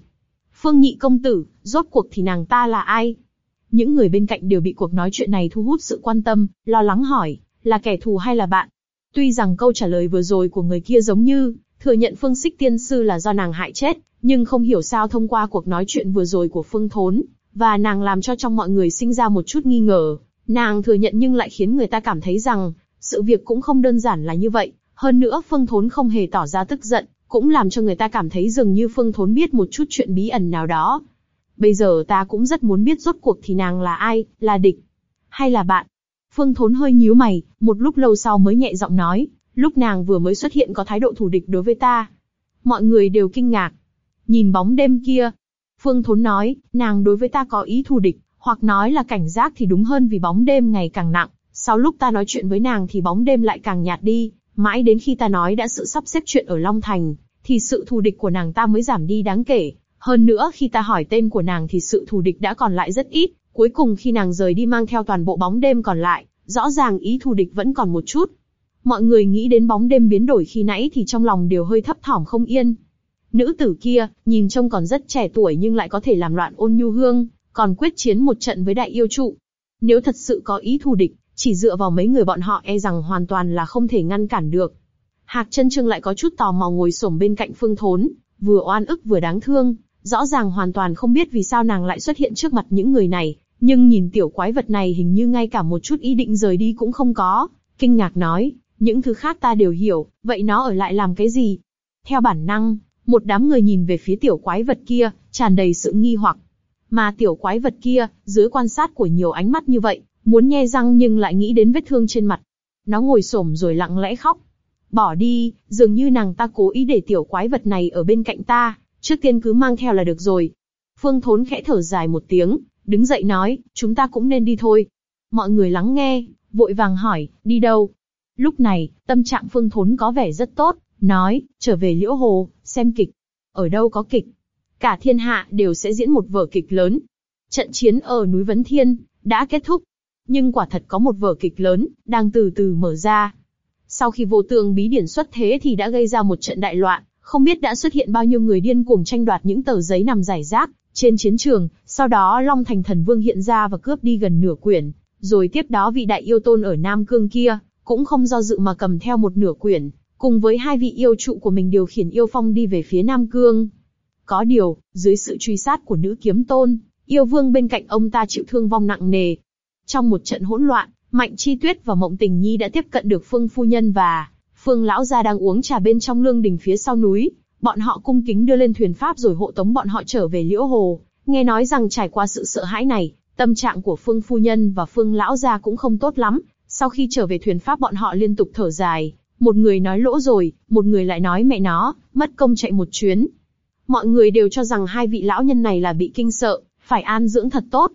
Phương nhị công tử, rốt cuộc thì nàng ta là ai? Những người bên cạnh đều bị cuộc nói chuyện này thu hút sự quan tâm, lo lắng hỏi, là kẻ thù hay là bạn? Tuy rằng câu trả lời vừa rồi của người kia giống như, thừa nhận phương xích tiên sư là do nàng hại chết, nhưng không hiểu sao thông qua cuộc nói chuyện vừa rồi của phương thốn, và nàng làm cho trong mọi người sinh ra một chút nghi ngờ. Nàng thừa nhận nhưng lại khiến người ta cảm thấy rằng, sự việc cũng không đơn giản là như vậy. Hơn nữa phương thốn không hề tỏ ra tức giận, cũng làm cho người ta cảm thấy dường như phương thốn biết một chút chuyện bí ẩn nào đó. Bây giờ ta cũng rất muốn biết rốt cuộc thì nàng là ai, là địch, hay là bạn. Phương Thốn hơi nhíu mày, một lúc lâu sau mới nhẹ giọng nói, lúc nàng vừa mới xuất hiện có thái độ thù địch đối với ta. Mọi người đều kinh ngạc. Nhìn bóng đêm kia, Phương Thốn nói, nàng đối với ta có ý thù địch, hoặc nói là cảnh giác thì đúng hơn vì bóng đêm ngày càng nặng. Sau lúc ta nói chuyện với nàng thì bóng đêm lại càng nhạt đi, mãi đến khi ta nói đã sự sắp xếp chuyện ở Long Thành, thì sự thù địch của nàng ta mới giảm đi đáng kể. Hơn nữa khi ta hỏi tên của nàng thì sự thù địch đã còn lại rất ít, Cuối cùng khi nàng rời đi mang theo toàn bộ bóng đêm còn lại, rõ ràng ý thù địch vẫn còn một chút. Mọi người nghĩ đến bóng đêm biến đổi khi nãy thì trong lòng đều hơi thấp thỏm không yên. Nữ tử kia, nhìn trông còn rất trẻ tuổi nhưng lại có thể làm loạn ôn nhu hương, còn quyết chiến một trận với đại yêu trụ. Nếu thật sự có ý thù địch, chỉ dựa vào mấy người bọn họ e rằng hoàn toàn là không thể ngăn cản được. Hạc chân trương lại có chút tò mò ngồi xổm bên cạnh phương thốn, vừa oan ức vừa đáng thương, rõ ràng hoàn toàn không biết vì sao nàng lại xuất hiện trước mặt những người này, nhưng nhìn tiểu quái vật này hình như ngay cả một chút ý định rời đi cũng không có. Kinh ngạc nói, những thứ khác ta đều hiểu, vậy nó ở lại làm cái gì? Theo bản năng, một đám người nhìn về phía tiểu quái vật kia, tràn đầy sự nghi hoặc. Mà tiểu quái vật kia, dưới quan sát của nhiều ánh mắt như vậy, muốn nhe răng nhưng lại nghĩ đến vết thương trên mặt. Nó ngồi xổm rồi lặng lẽ khóc. Bỏ đi, dường như nàng ta cố ý để tiểu quái vật này ở bên cạnh ta, trước tiên cứ mang theo là được rồi. Phương Thốn khẽ thở dài một tiếng, đứng dậy nói, chúng ta cũng nên đi thôi. Mọi người lắng nghe, vội vàng hỏi, đi đâu? Lúc này, tâm trạng Phương Thốn có vẻ rất tốt, nói, trở về Liễu Hồ, xem kịch. ở đâu có kịch, cả thiên hạ đều sẽ diễn một vở kịch lớn. Trận chiến ở núi Vấn Thiên đã kết thúc, nhưng quả thật có một vở kịch lớn đang từ từ mở ra. Sau khi vô tường bí điển xuất thế thì đã gây ra một trận đại loạn, không biết đã xuất hiện bao nhiêu người điên cuồng tranh đoạt những tờ giấy nằm rải rác trên chiến trường, sau đó Long Thành Thần Vương hiện ra và cướp đi gần nửa quyển, rồi tiếp đó vị đại yêu tôn ở Nam Cương kia, cũng không do dự mà cầm theo một nửa quyển, cùng với hai vị yêu trụ của mình điều khiển yêu phong đi về phía Nam Cương. Có điều, dưới sự truy sát của nữ kiếm tôn, yêu vương bên cạnh ông ta chịu thương vong nặng nề. Trong một trận hỗn loạn, Mạnh Chi Tuyết và Mộng Tình Nhi đã tiếp cận được Phương Phu Nhân và Phương Lão Gia đang uống trà bên trong lương đình phía sau núi. Bọn họ cung kính đưa lên thuyền pháp rồi hộ tống bọn họ trở về Liễu Hồ. Nghe nói rằng trải qua sự sợ hãi này, tâm trạng của Phương Phu Nhân và Phương Lão Gia cũng không tốt lắm. Sau khi trở về thuyền pháp bọn họ liên tục thở dài, một người nói lỗ rồi, một người lại nói mẹ nó, mất công chạy một chuyến. Mọi người đều cho rằng hai vị lão nhân này là bị kinh sợ, phải an dưỡng thật tốt.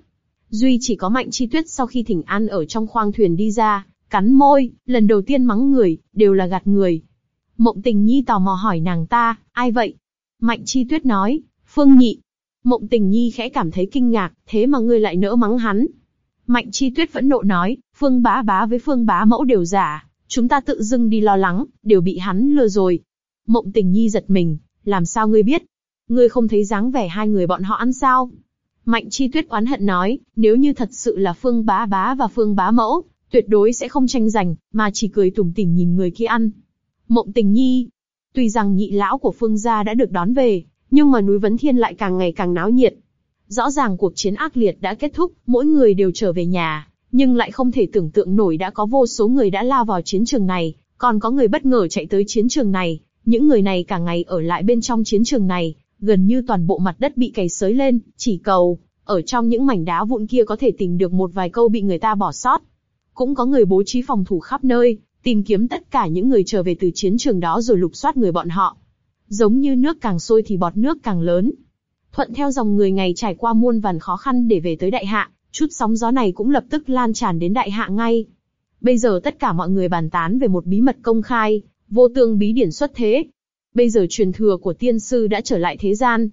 Duy chỉ có Mạnh Chi Tuyết sau khi thỉnh an ở trong khoang thuyền đi ra, cắn môi, lần đầu tiên mắng người, đều là gạt người. Mộng tình nhi tò mò hỏi nàng ta, ai vậy? Mạnh Chi Tuyết nói, Phương Nhị. Mộng tình nhi khẽ cảm thấy kinh ngạc, thế mà ngươi lại nỡ mắng hắn. Mạnh Chi Tuyết vẫn nộ nói, Phương bá bá với Phương bá mẫu đều giả, chúng ta tự dưng đi lo lắng, đều bị hắn lừa rồi. Mộng tình nhi giật mình, làm sao ngươi biết? Ngươi không thấy dáng vẻ hai người bọn họ ăn sao? Mạnh chi tuyết oán hận nói, nếu như thật sự là phương bá bá và phương bá mẫu, tuyệt đối sẽ không tranh giành, mà chỉ cười tủm tỉm nhìn người kia ăn. Mộng tình nhi, tuy rằng nhị lão của phương gia đã được đón về, nhưng mà núi Vấn Thiên lại càng ngày càng náo nhiệt. Rõ ràng cuộc chiến ác liệt đã kết thúc, mỗi người đều trở về nhà, nhưng lại không thể tưởng tượng nổi đã có vô số người đã lao vào chiến trường này, còn có người bất ngờ chạy tới chiến trường này, những người này cả ngày ở lại bên trong chiến trường này, gần như toàn bộ mặt đất bị cày xới lên, chỉ cầu, ở trong những mảnh đá vụn kia có thể tìm được một vài câu bị người ta bỏ sót. Cũng có người bố trí phòng thủ khắp nơi, tìm kiếm tất cả những người trở về từ chiến trường đó rồi lục soát người bọn họ. Giống như nước càng sôi thì bọt nước càng lớn. Thuận theo dòng người ngày trải qua muôn vàn khó khăn để về tới đại hạ, chút sóng gió này cũng lập tức lan tràn đến đại hạ ngay. Bây giờ tất cả mọi người bàn tán về một bí mật công khai, vô tương bí điển xuất thế. Bây giờ truyền thừa của tiên sư đã trở lại thế gian.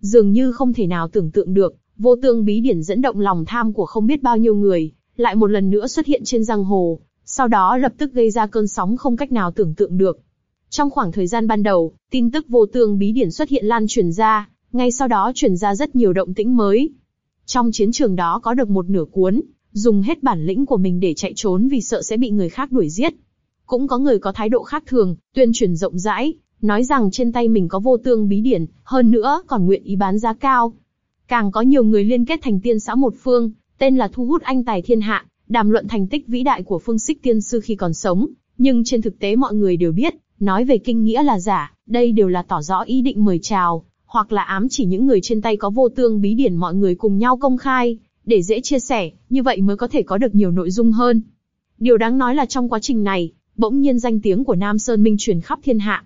Dường như không thể nào tưởng tượng được, vô tương bí điển dẫn động lòng tham của không biết bao nhiêu người, lại một lần nữa xuất hiện trên giang hồ, sau đó lập tức gây ra cơn sóng không cách nào tưởng tượng được. Trong khoảng thời gian ban đầu, tin tức vô tương bí điển xuất hiện lan truyền ra, ngay sau đó truyền ra rất nhiều động tĩnh mới. Trong chiến trường đó có được một nửa cuốn, dùng hết bản lĩnh của mình để chạy trốn vì sợ sẽ bị người khác đuổi giết. Cũng có người có thái độ khác thường, tuyên truyền rộng rãi, nói rằng trên tay mình có vô tương bí điển, hơn nữa còn nguyện ý bán giá cao. Càng có nhiều người liên kết thành tiên xã một phương, tên là thu hút anh tài thiên hạ, đàm luận thành tích vĩ đại của phương xích tiên sư khi còn sống, nhưng trên thực tế mọi người đều biết, nói về kinh nghĩa là giả, đây đều là tỏ rõ ý định mời chào, hoặc là ám chỉ những người trên tay có vô tương bí điển mọi người cùng nhau công khai, để dễ chia sẻ, như vậy mới có thể có được nhiều nội dung hơn. Điều đáng nói là trong quá trình này, bỗng nhiên danh tiếng của Nam Sơn Minh truyền khắp thiên hạ.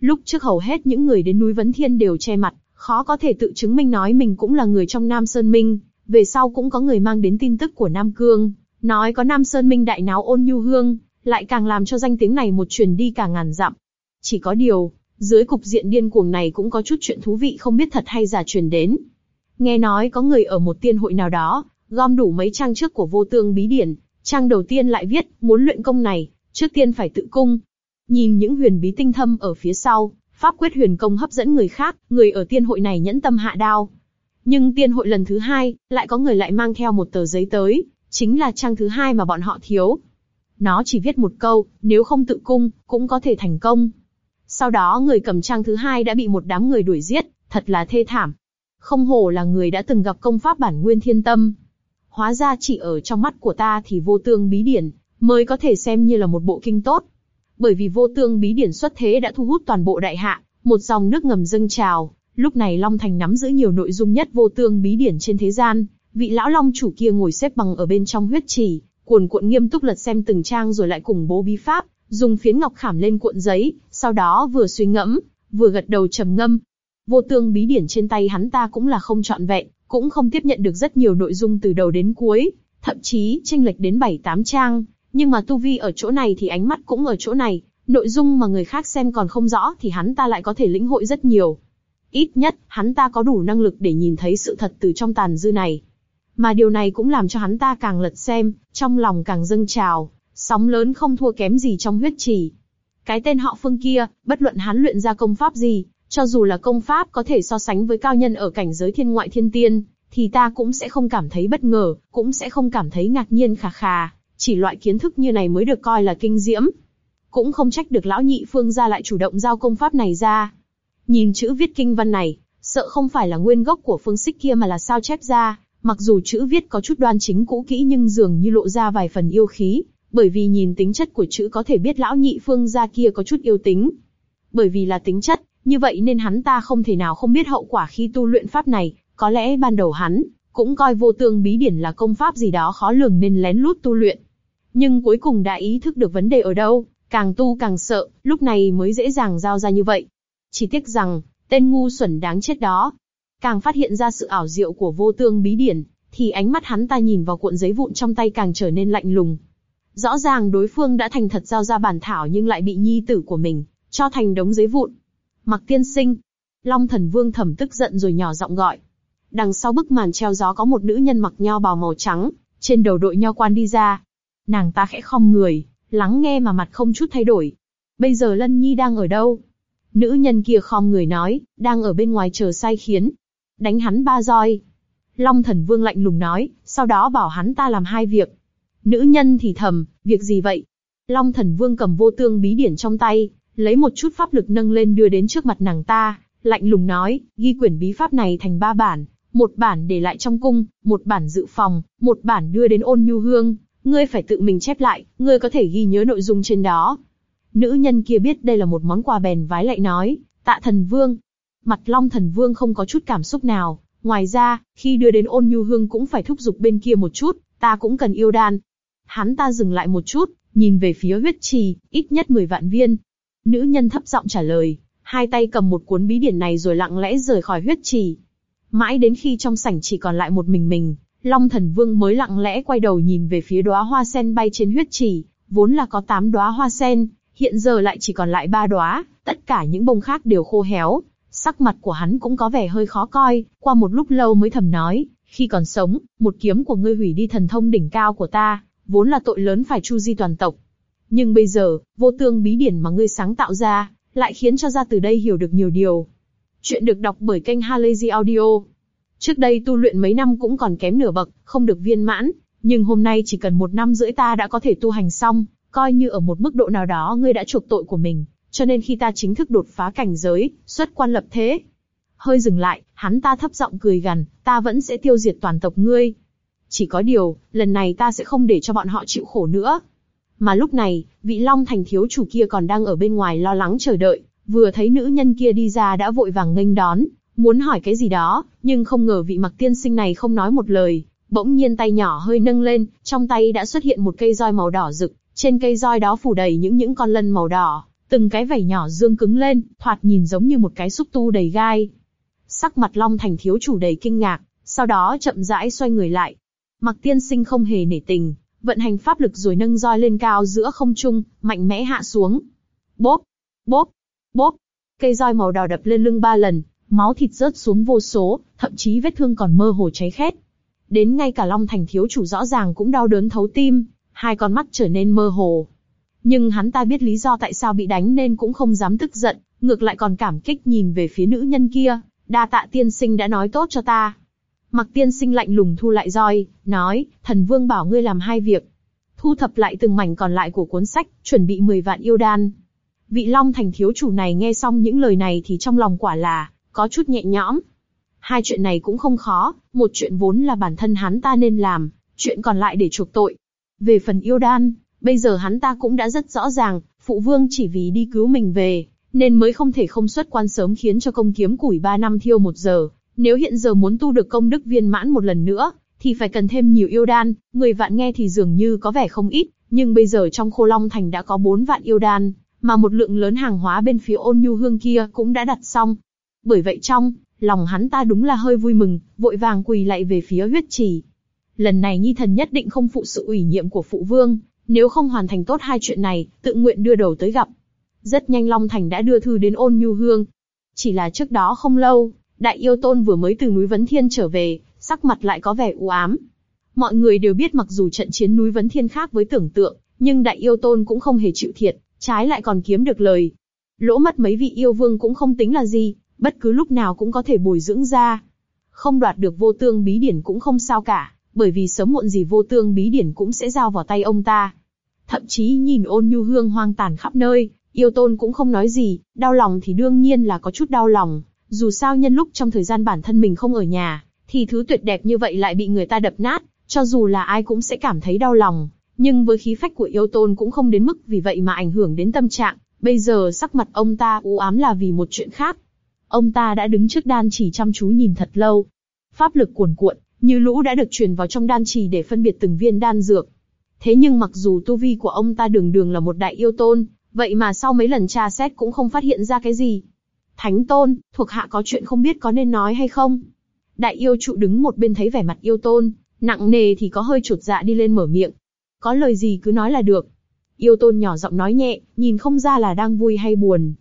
Lúc trước hầu hết những người đến núi Vấn Thiên đều che mặt, khó có thể tự chứng minh nói mình cũng là người trong Nam Sơn Minh, về sau cũng có người mang đến tin tức của Nam Cương, nói có Nam Sơn Minh đại náo ôn nhu hương, lại càng làm cho danh tiếng này một truyền đi cả ngàn dặm. Chỉ có điều, dưới cục diện điên cuồng này cũng có chút chuyện thú vị không biết thật hay giả truyền đến. Nghe nói có người ở một tiên hội nào đó, gom đủ mấy trang trước của vô tương bí điển, trang đầu tiên lại viết, muốn luyện công này, trước tiên phải tự cung. Nhìn những huyền bí tinh thâm ở phía sau, pháp quyết huyền công hấp dẫn người khác, người ở tiên hội này nhẫn tâm hạ đao. Nhưng tiên hội lần thứ hai, lại có người lại mang theo một tờ giấy tới, chính là trang thứ hai mà bọn họ thiếu. Nó chỉ viết một câu, nếu không tự cung, cũng có thể thành công. Sau đó người cầm trang thứ hai đã bị một đám người đuổi giết, thật là thê thảm. Không hổ là người đã từng gặp công pháp bản nguyên thiên tâm. Hóa ra chỉ ở trong mắt của ta thì vô tương bí điển, mới có thể xem như là một bộ kinh tốt. Bởi vì vô tương bí điển xuất thế đã thu hút toàn bộ đại hạ, một dòng nước ngầm dâng trào. Lúc này Long Thành nắm giữ nhiều nội dung nhất vô tương bí điển trên thế gian. Vị lão long chủ kia ngồi xếp bằng ở bên trong huyết trì, cuồn cuộn nghiêm túc lật xem từng trang rồi lại cùng bố bí pháp, dùng phiến ngọc khảm lên cuộn giấy, sau đó vừa suy ngẫm, vừa gật đầu trầm ngâm. Vô tương bí điển trên tay hắn ta cũng là không trọn vẹn, cũng không tiếp nhận được rất nhiều nội dung từ đầu đến cuối, thậm chí tranh lệch đến 7-8 trang, nhưng mà tu vi ở chỗ này thì ánh mắt cũng ở chỗ này, nội dung mà người khác xem còn không rõ thì hắn ta lại có thể lĩnh hội rất nhiều. Ít nhất, hắn ta có đủ năng lực để nhìn thấy sự thật từ trong tàn dư này. Mà điều này cũng làm cho hắn ta càng lật xem, trong lòng càng dâng trào, sóng lớn không thua kém gì trong huyết trì. Cái tên họ Phương kia, bất luận hắn luyện ra công pháp gì, cho dù là công pháp có thể so sánh với cao nhân ở cảnh giới thiên ngoại thiên tiên, thì ta cũng sẽ không cảm thấy bất ngờ, cũng sẽ không cảm thấy ngạc nhiên khà khà, chỉ loại kiến thức như này mới được coi là kinh diễm. Cũng không trách được lão nhị phương gia lại chủ động giao công pháp này ra. Nhìn chữ viết kinh văn này, sợ không phải là nguyên gốc của phương xích kia mà là sao chép ra, mặc dù chữ viết có chút đoan chính cũ kỹ nhưng dường như lộ ra vài phần yêu khí, bởi vì nhìn tính chất của chữ có thể biết lão nhị phương gia kia có chút yêu tính. Bởi vì là tính chất, như vậy nên hắn ta không thể nào không biết hậu quả khi tu luyện pháp này, có lẽ ban đầu hắn cũng coi vô tương bí điển là công pháp gì đó khó lường nên lén lút tu luyện. Nhưng cuối cùng đã ý thức được vấn đề ở đâu, càng tu càng sợ, lúc này mới dễ dàng giao ra như vậy. Chỉ tiếc rằng, tên ngu xuẩn đáng chết đó, càng phát hiện ra sự ảo diệu của vô tương bí điển, thì ánh mắt hắn ta nhìn vào cuộn giấy vụn trong tay càng trở nên lạnh lùng. Rõ ràng đối phương đã thành thật giao ra bản thảo nhưng lại bị nhi tử của mình, cho thành đống giấy vụn. Mặc tiên sinh. Long thần vương thầm tức giận rồi nhỏ giọng gọi. Đằng sau bức màn treo gió có một nữ nhân mặc nho bào màu trắng, trên đầu đội nho quan đi ra. Nàng ta khẽ khom người, lắng nghe mà mặt không chút thay đổi. Bây giờ Lân Nhi đang ở đâu? Nữ nhân kia khom người nói, đang ở bên ngoài chờ sai khiến. Đánh hắn ba roi. Long thần vương lạnh lùng nói, sau đó bảo hắn ta làm hai việc. Nữ nhân thì thầm, việc gì vậy? Long thần vương cầm vô tương bí điển trong tay, lấy một chút pháp lực nâng lên đưa đến trước mặt nàng ta, lạnh lùng nói, ghi quyển bí pháp này thành ba bản, một bản để lại trong cung, một bản dự phòng, một bản đưa đến ôn nhu hương, ngươi phải tự mình chép lại, ngươi có thể ghi nhớ nội dung trên đó. Nữ nhân kia biết đây là một món quà bèn vái lại nói, tạ thần vương. Mặt long thần vương không có chút cảm xúc nào, ngoài ra, khi đưa đến ôn nhu hương cũng phải thúc giục bên kia một chút, ta cũng cần yêu đan. Hắn ta dừng lại một chút, nhìn về phía huyết trì, ít nhất 10 vạn viên. Nữ nhân thấp giọng trả lời, hai tay cầm một cuốn bí điển này rồi lặng lẽ rời khỏi huyết trì. Mãi đến khi trong sảnh chỉ còn lại một mình mình, Long Thần Vương mới lặng lẽ quay đầu nhìn về phía đóa hoa sen bay trên huyết trì, vốn là có 8 đóa hoa sen, hiện giờ lại chỉ còn lại ba đóa, tất cả những bông khác đều khô héo. Sắc mặt của hắn cũng có vẻ hơi khó coi, qua một lúc lâu mới thầm nói, khi còn sống, một kiếm của ngươi hủy đi thần thông đỉnh cao của ta, vốn là tội lớn phải chu di toàn tộc. Nhưng bây giờ, vô tương bí điển mà ngươi sáng tạo ra, lại khiến cho gia từ đây hiểu được nhiều điều. Chuyện được đọc bởi kênh Halazy Audio. Trước đây tu luyện mấy năm cũng còn kém nửa bậc, không được viên mãn, nhưng hôm nay chỉ cần một năm rưỡi ta đã có thể tu hành xong, coi như ở một mức độ nào đó ngươi đã chuộc tội của mình, cho nên khi ta chính thức đột phá cảnh giới, xuất quan lập thế. Hơi dừng lại, hắn ta thấp giọng cười gằn, ta vẫn sẽ tiêu diệt toàn tộc ngươi. Chỉ có điều, lần này ta sẽ không để cho bọn họ chịu khổ nữa. Mà lúc này, vị Long Thành thiếu chủ kia còn đang ở bên ngoài lo lắng chờ đợi, vừa thấy nữ nhân kia đi ra đã vội vàng nghênh đón, muốn hỏi cái gì đó, nhưng không ngờ vị mặc tiên sinh này không nói một lời, bỗng nhiên tay nhỏ hơi nâng lên, trong tay đã xuất hiện một cây roi màu đỏ rực, trên cây roi đó phủ đầy những những con lân màu đỏ, từng cái vảy nhỏ dương cứng lên, thoạt nhìn giống như một cái xúc tu đầy gai. Sắc mặt Long Thành thiếu chủ đầy kinh ngạc, sau đó chậm rãi xoay người lại. Mặc tiên sinh không hề nể tình, vận hành pháp lực rồi nâng roi lên cao giữa không trung, mạnh mẽ hạ xuống. Bốp, bốp, bốp. Cây roi màu đỏ đập lên lưng ba lần, máu thịt rớt xuống vô số, thậm chí vết thương còn mơ hồ cháy khét. Đến ngay cả Long Thành thiếu chủ rõ ràng cũng đau đớn thấu tim, hai con mắt trở nên mơ hồ. Nhưng hắn ta biết lý do tại sao bị đánh nên cũng không dám tức giận, ngược lại còn cảm kích nhìn về phía nữ nhân kia, đa tạ tiên sinh đã nói tốt cho ta. Mặc tiên sinh lạnh lùng thu lại roi, nói, thần vương bảo ngươi làm hai việc. Thu thập lại từng mảnh còn lại của cuốn sách, chuẩn bị 10 vạn yêu đan. Vị Long Thành thiếu chủ này nghe xong những lời này thì trong lòng quả là, có chút nhẹ nhõm. Hai chuyện này cũng không khó, một chuyện vốn là bản thân hắn ta nên làm, chuyện còn lại để chuộc tội. Về phần yêu đan, bây giờ hắn ta cũng đã rất rõ ràng, phụ vương chỉ vì đi cứu mình về, nên mới không thể không xuất quan sớm khiến cho công kiếm củi ba năm thiêu một giờ. Nếu hiện giờ muốn tu được công đức viên mãn một lần nữa, thì phải cần thêm nhiều yêu đan, người vạn nghe thì dường như có vẻ không ít, nhưng bây giờ trong khô long thành đã có bốn vạn yêu đan, mà một lượng lớn hàng hóa bên phía ôn nhu hương kia cũng đã đặt xong. Bởi vậy trong, lòng hắn ta đúng là hơi vui mừng, vội vàng quỳ lại về phía huyết trì. Lần này nhi thần nhất định không phụ sự ủy nhiệm của phụ vương, nếu không hoàn thành tốt hai chuyện này, tự nguyện đưa đầu tới gặp. Rất nhanh Long Thành đã đưa thư đến ôn nhu hương. Chỉ là trước đó không lâu, đại yêu tôn vừa mới từ núi Vấn Thiên trở về, sắc mặt lại có vẻ u ám. Mọi người đều biết mặc dù trận chiến núi Vấn Thiên khác với tưởng tượng, nhưng đại yêu tôn cũng không hề chịu thiệt, trái lại còn kiếm được lời. Lỗ mất mấy vị yêu vương cũng không tính là gì, bất cứ lúc nào cũng có thể bồi dưỡng ra. Không đoạt được vô tương bí điển cũng không sao cả, bởi vì sớm muộn gì vô tương bí điển cũng sẽ giao vào tay ông ta. Thậm chí nhìn ôn nhu hương hoang tàn khắp nơi, yêu tôn cũng không nói gì, đau lòng thì đương nhiên là có chút đau lòng, dù sao nhân lúc trong thời gian bản thân mình không ở nhà, thì thứ tuyệt đẹp như vậy lại bị người ta đập nát, cho dù là ai cũng sẽ cảm thấy đau lòng. Nhưng với khí phách của yêu tôn cũng không đến mức vì vậy mà ảnh hưởng đến tâm trạng, bây giờ sắc mặt ông ta u ám là vì một chuyện khác. Ông ta đã đứng trước đan chỉ chăm chú nhìn thật lâu. Pháp lực cuồn cuộn, như lũ đã được truyền vào trong đan chỉ để phân biệt từng viên đan dược. Thế nhưng mặc dù tu vi của ông ta đường đường là một đại yêu tôn, vậy mà sau mấy lần tra xét cũng không phát hiện ra cái gì. Thánh tôn, thuộc hạ có chuyện không biết có nên nói hay không? Đại yêu trụ đứng một bên thấy vẻ mặt yêu tôn, nặng nề thì có hơi chuột dạ đi lên mở miệng. Có lời gì cứ nói là được. Yêu tôn nhỏ giọng nói nhẹ, nhìn không ra là đang vui hay buồn.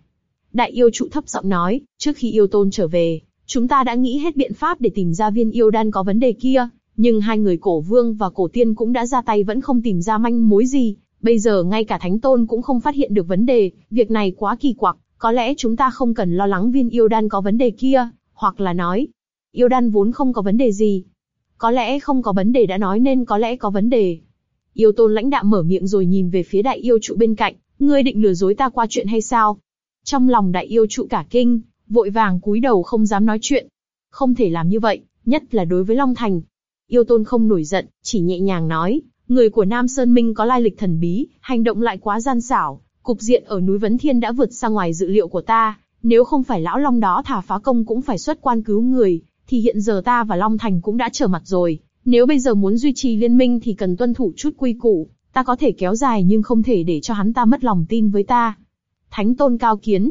Đại yêu trụ thấp giọng nói, trước khi yêu tôn trở về, chúng ta đã nghĩ hết biện pháp để tìm ra viên yêu đan có vấn đề kia, nhưng hai người cổ vương và cổ tiên cũng đã ra tay vẫn không tìm ra manh mối gì, bây giờ ngay cả thánh tôn cũng không phát hiện được vấn đề, việc này quá kỳ quặc, có lẽ chúng ta không cần lo lắng viên yêu đan có vấn đề kia, hoặc là nói, yêu đan vốn không có vấn đề gì. Có lẽ không có vấn đề đã nói nên có lẽ có vấn đề. Yêu tôn lãnh đạm mở miệng rồi nhìn về phía đại yêu trụ bên cạnh, ngươi định lừa dối ta qua chuyện hay sao? Trong lòng đại yêu trụ cả kinh, vội vàng cúi đầu không dám nói chuyện. Không thể làm như vậy, nhất là đối với Long Thành. Yêu tôn không nổi giận, chỉ nhẹ nhàng nói, người của Nam Sơn Minh có lai lịch thần bí, hành động lại quá gian xảo, cục diện ở núi Vấn Thiên đã vượt xa ngoài dự liệu của ta, nếu không phải lão long đó thả phá công cũng phải xuất quan cứu người, thì hiện giờ ta và Long Thành cũng đã trở mặt rồi. Nếu bây giờ muốn duy trì liên minh thì cần tuân thủ chút quy củ, ta có thể kéo dài nhưng không thể để cho hắn ta mất lòng tin với ta. Thánh tôn cao kiến.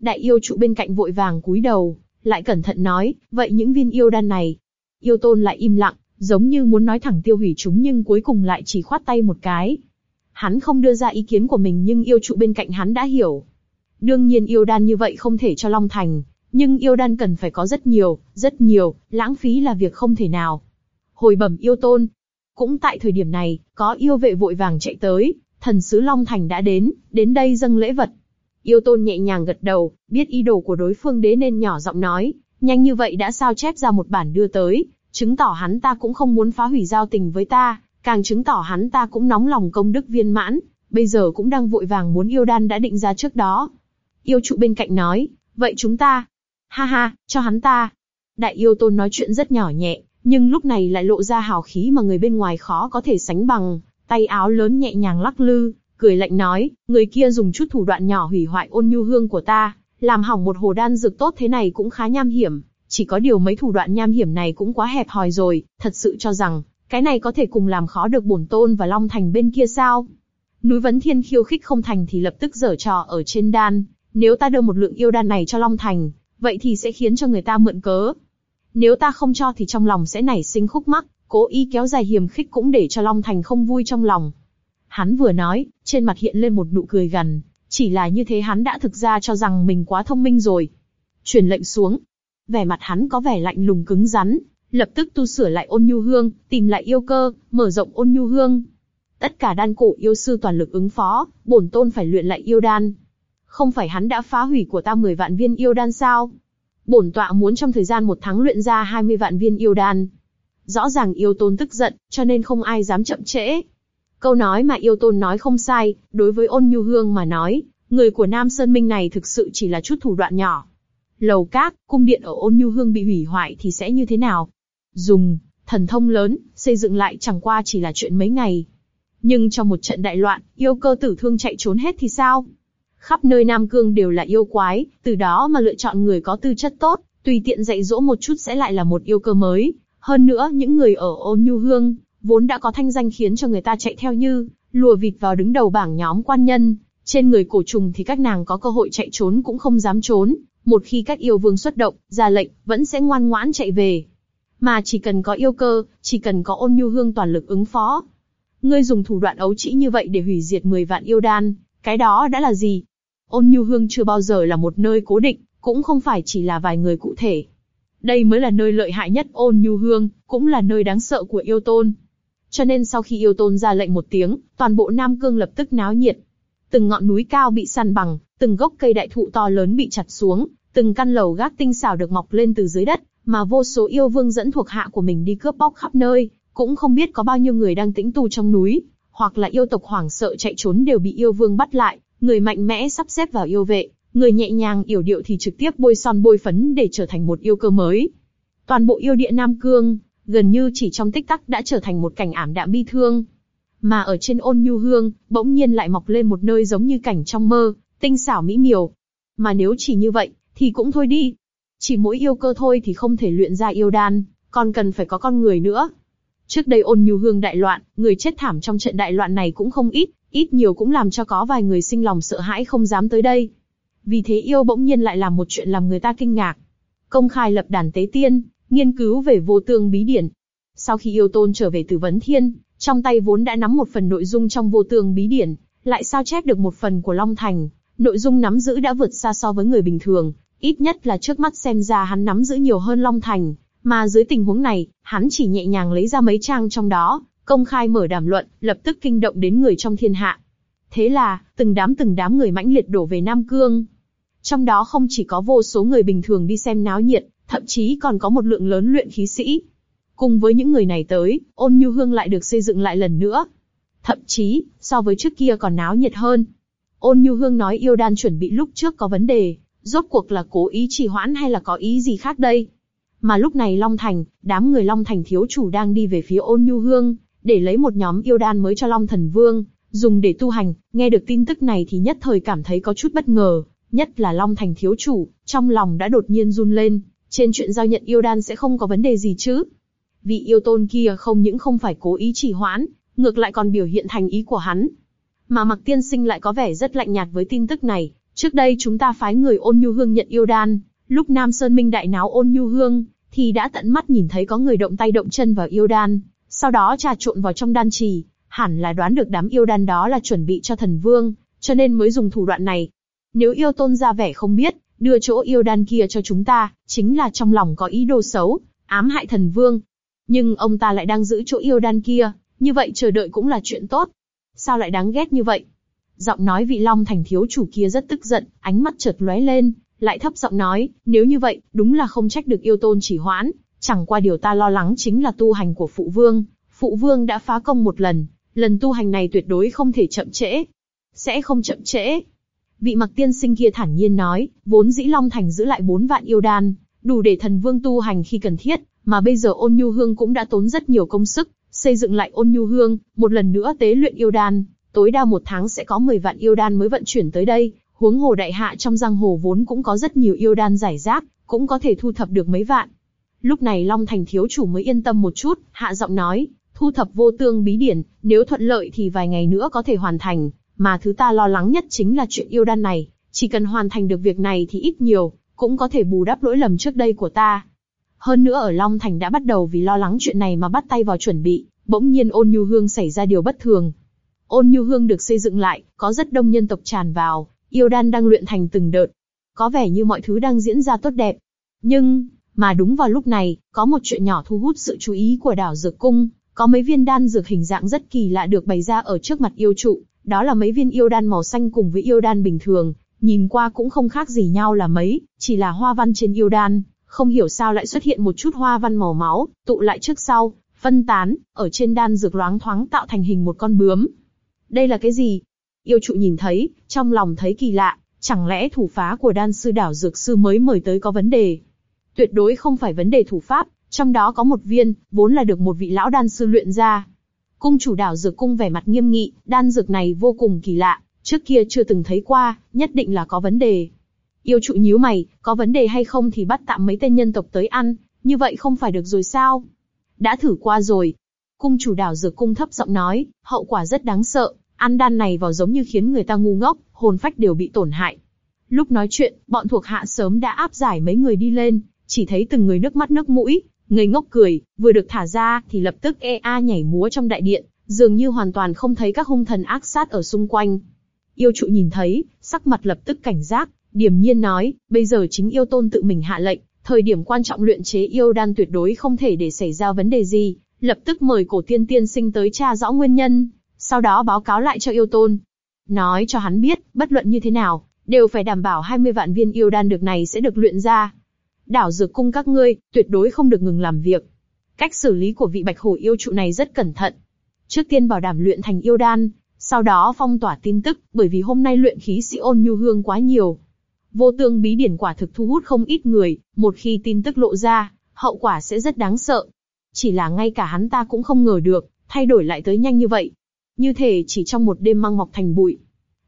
Đại yêu trụ bên cạnh vội vàng cúi đầu, lại cẩn thận nói, vậy những viên yêu đan này. Yêu tôn lại im lặng, giống như muốn nói thẳng tiêu hủy chúng nhưng cuối cùng lại chỉ khoát tay một cái. Hắn không đưa ra ý kiến của mình nhưng yêu trụ bên cạnh hắn đã hiểu. Đương nhiên yêu đan như vậy không thể cho Long Thành, nhưng yêu đan cần phải có rất nhiều, rất nhiều, lãng phí là việc không thể nào. Hồi bẩm yêu tôn. Cũng tại thời điểm này, có yêu vệ vội vàng chạy tới, thần sứ Long Thành đã đến, đến đây dâng lễ vật. Yêu tôn nhẹ nhàng gật đầu, biết ý đồ của đối phương đế nên nhỏ giọng nói, nhanh như vậy đã sao chép ra một bản đưa tới, chứng tỏ hắn ta cũng không muốn phá hủy giao tình với ta, càng chứng tỏ hắn ta cũng nóng lòng công đức viên mãn, bây giờ cũng đang vội vàng muốn yêu đan đã định ra trước đó. Yêu trụ bên cạnh nói, vậy chúng ta, Ha ha, cho hắn ta. Đại yêu tôn nói chuyện rất nhỏ nhẹ, nhưng lúc này lại lộ ra hào khí mà người bên ngoài khó có thể sánh bằng. Tay áo lớn nhẹ nhàng lắc lư, cười lạnh nói, người kia dùng chút thủ đoạn nhỏ hủy hoại ôn nhu hương của ta, làm hỏng một hồ đan dược tốt thế này cũng khá nham hiểm. Chỉ có điều mấy thủ đoạn nham hiểm này cũng quá hẹp hòi rồi, thật sự cho rằng, cái này có thể cùng làm khó được bổn tôn và Long Thành bên kia sao? Núi Vấn Thiên khiêu khích không thành thì lập tức dở trò ở trên đan, nếu ta đưa một lượng yêu đan này cho Long Thành, vậy thì sẽ khiến cho người ta mượn cớ. Nếu ta không cho thì trong lòng sẽ nảy sinh khúc mắc, cố ý kéo dài hiềm khích cũng để cho Long Thành không vui trong lòng. Hắn vừa nói, trên mặt hiện lên một nụ cười gằn, chỉ là như thế hắn đã thực ra cho rằng mình quá thông minh rồi. Truyền lệnh xuống. Vẻ mặt hắn có vẻ lạnh lùng cứng rắn, lập tức tu sửa lại ôn nhu hương, tìm lại yêu cơ, mở rộng ôn nhu hương. Tất cả đan cổ yêu sư toàn lực ứng phó, bổn tôn phải luyện lại yêu đan, không phải hắn đã phá hủy của ta 10 vạn viên yêu đan sao? Bổn tọa muốn trong thời gian một tháng luyện ra 20 vạn viên yêu đan. Rõ ràng yêu tôn tức giận, cho nên không ai dám chậm trễ. Câu nói mà yêu tôn nói không sai, đối với ôn nhu hương mà nói, người của Nam Sơn Minh này thực sự chỉ là chút thủ đoạn nhỏ. Lầu cát, cung điện ở ôn nhu hương bị hủy hoại thì sẽ như thế nào? Dùng, thần thông lớn, xây dựng lại chẳng qua chỉ là chuyện mấy ngày. Nhưng trong một trận đại loạn, yêu cơ tử thương chạy trốn hết thì sao? khắp nơi Nam Cương đều là yêu quái, từ đó mà lựa chọn người có tư chất tốt, tùy tiện dạy dỗ một chút sẽ lại là một yêu cơ mới. Hơn nữa, những người ở ôn nhu hương, vốn đã có thanh danh khiến cho người ta chạy theo như, lùa vịt vào đứng đầu bảng nhóm quan nhân. Trên người cổ trùng thì các nàng có cơ hội chạy trốn cũng không dám trốn, một khi các yêu vương xuất động, ra lệnh, vẫn sẽ ngoan ngoãn chạy về. Mà chỉ cần có yêu cơ, chỉ cần có ôn nhu hương toàn lực ứng phó. Ngươi dùng thủ đoạn ấu trĩ như vậy để hủy diệt 10 vạn yêu đan, cái đó đã là gì? Ôn Nhu Hương chưa bao giờ là một nơi cố định, cũng không phải chỉ là vài người cụ thể. Đây mới là nơi lợi hại nhất ôn nhu hương, cũng là nơi đáng sợ của yêu tôn. Cho nên sau khi yêu tôn ra lệnh một tiếng, toàn bộ Nam Cương lập tức náo nhiệt. Từng ngọn núi cao bị săn bằng, từng gốc cây đại thụ to lớn bị chặt xuống, từng căn lầu gác tinh xảo được mọc lên từ dưới đất, mà vô số yêu vương dẫn thuộc hạ của mình đi cướp bóc khắp nơi, cũng không biết có bao nhiêu người đang tĩnh tu trong núi, hoặc là yêu tộc hoảng sợ chạy trốn đều bị yêu vương bắt lại, người mạnh mẽ sắp xếp vào yêu vệ, người nhẹ nhàng yểu điệu thì trực tiếp bôi son bôi phấn để trở thành một yêu cơ mới. Toàn bộ yêu địa Nam Cương, gần như chỉ trong tích tắc đã trở thành một cảnh ảm đạm bi thương. Mà ở trên ôn nhu hương, bỗng nhiên lại mọc lên một nơi giống như cảnh trong mơ, tinh xảo mỹ miều. Mà nếu chỉ như vậy, thì cũng thôi đi. Chỉ mỗi yêu cơ thôi thì không thể luyện ra yêu đan, còn cần phải có con người nữa. Trước đây ôn nhu hương đại loạn, người chết thảm trong trận đại loạn này cũng không ít, ít nhiều cũng làm cho có vài người sinh lòng sợ hãi không dám tới đây. Vì thế yêu bỗng nhiên lại làm một chuyện làm người ta kinh ngạc. Công khai lập đàn tế tiên, nghiên cứu về vô tương bí điển. Sau khi yêu tôn trở về từ vấn thiên, trong tay vốn đã nắm một phần nội dung trong vô tương bí điển, lại sao chép được một phần của Long Thành. Nội dung nắm giữ đã vượt xa so với người bình thường, ít nhất là trước mắt xem ra hắn nắm giữ nhiều hơn Long Thành, mà dưới tình huống này, hắn chỉ nhẹ nhàng lấy ra mấy trang trong đó, công khai mở đàm luận, lập tức kinh động đến người trong thiên hạ. Thế là, từng đám từng đám người mãnh liệt đổ về Nam Cương. Trong đó không chỉ có vô số người bình thường đi xem náo nhiệt, thậm chí còn có một lượng lớn luyện khí sĩ. Cùng với những người này tới, ôn nhu hương lại được xây dựng lại lần nữa. Thậm chí, so với trước kia còn náo nhiệt hơn. Ôn nhu hương nói yêu đan chuẩn bị lúc trước có vấn đề, rốt cuộc là cố ý trì hoãn hay là có ý gì khác đây? Mà lúc này Long Thành, đám người Long Thành thiếu chủ đang đi về phía ôn nhu hương, để lấy một nhóm yêu đan mới cho Long Thần Vương, dùng để tu hành, nghe được tin tức này thì nhất thời cảm thấy có chút bất ngờ, nhất là Long Thành thiếu chủ, trong lòng đã đột nhiên run lên, trên chuyện giao nhận yêu đan sẽ không có vấn đề gì chứ. Vị yêu tôn kia không những không phải cố ý chỉ hoãn, ngược lại còn biểu hiện thành ý của hắn. Mà mặc tiên sinh lại có vẻ rất lạnh nhạt với tin tức này, trước đây chúng ta phái người ôn nhu hương nhận yêu đan, lúc Nam Sơn Minh đại náo ôn nhu hương, thì đã tận mắt nhìn thấy có người động tay động chân vào yêu đan, sau đó trà trộn vào trong đan trì, hẳn là đoán được đám yêu đan đó là chuẩn bị cho thần vương, cho nên mới dùng thủ đoạn này. Nếu yêu tôn ra vẻ không biết, đưa chỗ yêu đan kia cho chúng ta, chính là trong lòng có ý đồ xấu, ám hại thần vương. Nhưng ông ta lại đang giữ chỗ yêu đan kia, như vậy chờ đợi cũng là chuyện tốt. Sao lại đáng ghét như vậy? Giọng nói vị Long Thành thiếu chủ kia rất tức giận, ánh mắt chợt lóe lên, lại thấp giọng nói, nếu như vậy, đúng là không trách được yêu tôn chỉ hoãn, chẳng qua điều ta lo lắng chính là tu hành của phụ vương. Phụ vương đã phá công một lần, lần tu hành này tuyệt đối không thể chậm trễ. Sẽ không chậm trễ. Vị mặc tiên sinh kia thản nhiên nói, vốn dĩ Long Thành giữ lại bốn vạn yêu đan, đủ để thần vương tu hành khi cần thiết, mà bây giờ ôn nhu hương cũng đã tốn rất nhiều công sức, xây dựng lại ôn nhu hương, một lần nữa tế luyện yêu đan, tối đa một tháng sẽ có 10 vạn yêu đan mới vận chuyển tới đây, huống hồ đại hạ trong giang hồ vốn cũng có rất nhiều yêu đan giải rác, cũng có thể thu thập được mấy vạn. Lúc này Long Thành thiếu chủ mới yên tâm một chút, hạ giọng nói, thu thập vô tương bí điển, nếu thuận lợi thì vài ngày nữa có thể hoàn thành, mà thứ ta lo lắng nhất chính là chuyện yêu đan này, chỉ cần hoàn thành được việc này thì ít nhiều, cũng có thể bù đắp lỗi lầm trước đây của ta. Hơn nữa ở Long Thành đã bắt đầu vì lo lắng chuyện này mà bắt tay vào chuẩn bị, bỗng nhiên ôn nhu hương xảy ra điều bất thường. Ôn nhu hương được xây dựng lại, có rất đông nhân tộc tràn vào, yêu đan đang luyện thành từng đợt. Có vẻ như mọi thứ đang diễn ra tốt đẹp. Nhưng, mà đúng vào lúc này, có một chuyện nhỏ thu hút sự chú ý của đảo Dược Cung, có mấy viên đan dược hình dạng rất kỳ lạ được bày ra ở trước mặt yêu trụ, đó là mấy viên yêu đan màu xanh cùng với yêu đan bình thường, nhìn qua cũng không khác gì nhau là mấy, chỉ là hoa văn trên yêu đan, không hiểu sao lại xuất hiện một chút hoa văn màu máu, tụ lại trước sau, phân tán, ở trên đan dược loáng thoáng tạo thành hình một con bướm. Đây là cái gì? Yêu trụ nhìn thấy, trong lòng thấy kỳ lạ, chẳng lẽ thủ phá của đan sư đảo dược sư mới mời tới có vấn đề? Tuyệt đối không phải vấn đề thủ pháp, trong đó có một viên, vốn là được một vị lão đan sư luyện ra. Cung chủ đảo dược cung vẻ mặt nghiêm nghị, đan dược này vô cùng kỳ lạ, trước kia chưa từng thấy qua, nhất định là có vấn đề. Yêu trụ nhíu mày, có vấn đề hay không thì bắt tạm mấy tên nhân tộc tới ăn, như vậy không phải được rồi sao? Đã thử qua rồi. Cung chủ đảo dược cung thấp giọng nói, hậu quả rất đáng sợ, ăn đan này vào giống như khiến người ta ngu ngốc, hồn phách đều bị tổn hại. Lúc nói chuyện, bọn thuộc hạ sớm đã áp giải mấy người đi lên, chỉ thấy từng người nước mắt nước mũi, người ngốc cười, vừa được thả ra thì lập tức e a nhảy múa trong đại điện, dường như hoàn toàn không thấy các hung thần ác sát ở xung quanh. Yêu trụ nhìn thấy, sắc mặt lập tức cảnh giác, Điềm nhiên nói, bây giờ chính yêu tôn tự mình hạ lệnh, thời điểm quan trọng luyện chế yêu đan tuyệt đối không thể để xảy ra vấn đề gì, lập tức mời cổ tiên tiên sinh tới tra rõ nguyên nhân, sau đó báo cáo lại cho yêu tôn. Nói cho hắn biết, bất luận như thế nào, đều phải đảm bảo 20 vạn viên yêu đan được này sẽ được luyện ra. Đảo dược cung các ngươi, tuyệt đối không được ngừng làm việc. Cách xử lý của vị bạch hổ yêu trụ này rất cẩn thận. Trước tiên bảo đảm luyện thành yêu đan, sau đó phong tỏa tin tức, bởi vì hôm nay luyện khí sĩ ôn nhu hương quá nhiều. Vô tương bí điển quả thực thu hút không ít người, một khi tin tức lộ ra, hậu quả sẽ rất đáng sợ. Chỉ là ngay cả hắn ta cũng không ngờ được, thay đổi lại tới nhanh như vậy. Như thể chỉ trong một đêm mang mọc thành bụi.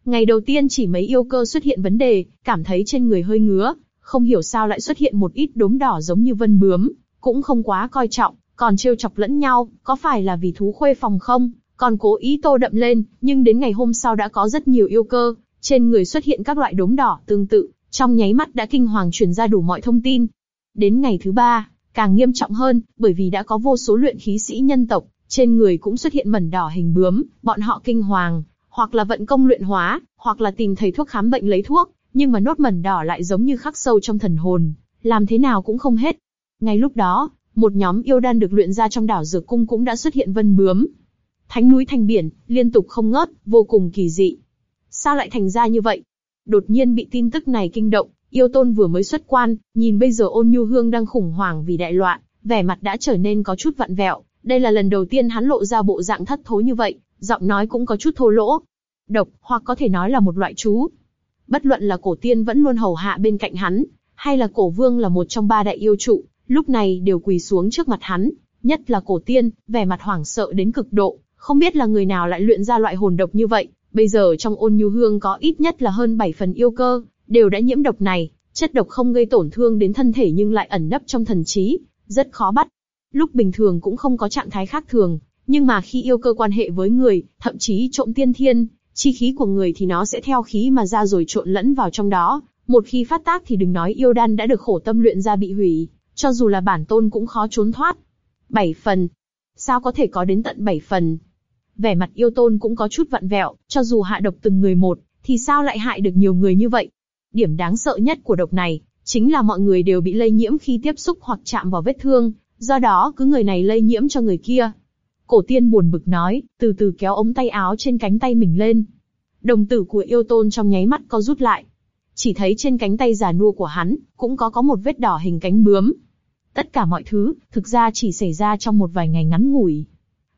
Ngày đầu tiên chỉ mấy yêu cơ xuất hiện vấn đề, cảm thấy trên người hơi ngứa, không hiểu sao lại xuất hiện một ít đốm đỏ giống như vân bướm, cũng không quá coi trọng, còn trêu chọc lẫn nhau, có phải là vì thú khuê phòng không? Còn cố ý tô đậm lên, nhưng đến ngày hôm sau đã có rất nhiều yêu cơ, trên người xuất hiện các loại đốm đỏ tương tự, trong nháy mắt đã kinh hoàng truyền ra đủ mọi thông tin. Đến ngày thứ ba, càng nghiêm trọng hơn, bởi vì đã có vô số luyện khí sĩ nhân tộc, trên người cũng xuất hiện mẩn đỏ hình bướm, bọn họ kinh hoàng, hoặc là vận công luyện hóa, hoặc là tìm thầy thuốc khám bệnh lấy thuốc, nhưng mà nốt mẩn đỏ lại giống như khắc sâu trong thần hồn, làm thế nào cũng không hết. Ngay lúc đó, một nhóm yêu đan được luyện ra trong đảo dược cung cũng đã xuất hiện vân bướm. Thánh núi thành biển, liên tục không ngớt, vô cùng kỳ dị. Sao lại thành ra như vậy? Đột nhiên bị tin tức này kinh động, yêu tôn vừa mới xuất quan, nhìn bây giờ ôn nhu hương đang khủng hoảng vì đại loạn, vẻ mặt đã trở nên có chút vặn vẹo. Đây là lần đầu tiên hắn lộ ra bộ dạng thất thố như vậy, giọng nói cũng có chút thô lỗ. Độc, hoặc có thể nói là một loại chú. Bất luận là cổ tiên vẫn luôn hầu hạ bên cạnh hắn, hay là cổ vương là một trong ba đại yêu trụ, lúc này đều quỳ xuống trước mặt hắn, nhất là cổ tiên, vẻ mặt hoảng sợ đến cực độ, không biết là người nào lại luyện ra loại hồn độc như vậy, bây giờ trong ôn nhu hương có ít nhất là hơn 7 phần yêu cơ, đều đã nhiễm độc này, chất độc không gây tổn thương đến thân thể nhưng lại ẩn nấp trong thần trí, rất khó bắt. Lúc bình thường cũng không có trạng thái khác thường, nhưng mà khi yêu cơ quan hệ với người, thậm chí trộm tiên thiên, chi khí của người thì nó sẽ theo khí mà ra rồi trộn lẫn vào trong đó. Một khi phát tác thì đừng nói yêu đan đã được khổ tâm luyện ra bị hủy, cho dù là bản tôn cũng khó trốn thoát. Bảy phần. Sao có thể có đến tận bảy phần? Vẻ mặt yêu tôn cũng có chút vặn vẹo, cho dù hạ độc từng người một, thì sao lại hại được nhiều người như vậy? Điểm đáng sợ nhất của độc này, chính là mọi người đều bị lây nhiễm khi tiếp xúc hoặc chạm vào vết thương, do đó cứ người này lây nhiễm cho người kia. Cổ tiên buồn bực nói, từ từ kéo ống tay áo trên cánh tay mình lên. Đồng tử của yêu tôn trong nháy mắt co rút lại. Chỉ thấy trên cánh tay già nua của hắn, cũng có có một vết đỏ hình cánh bướm. Tất cả mọi thứ, thực ra chỉ xảy ra trong một vài ngày ngắn ngủi.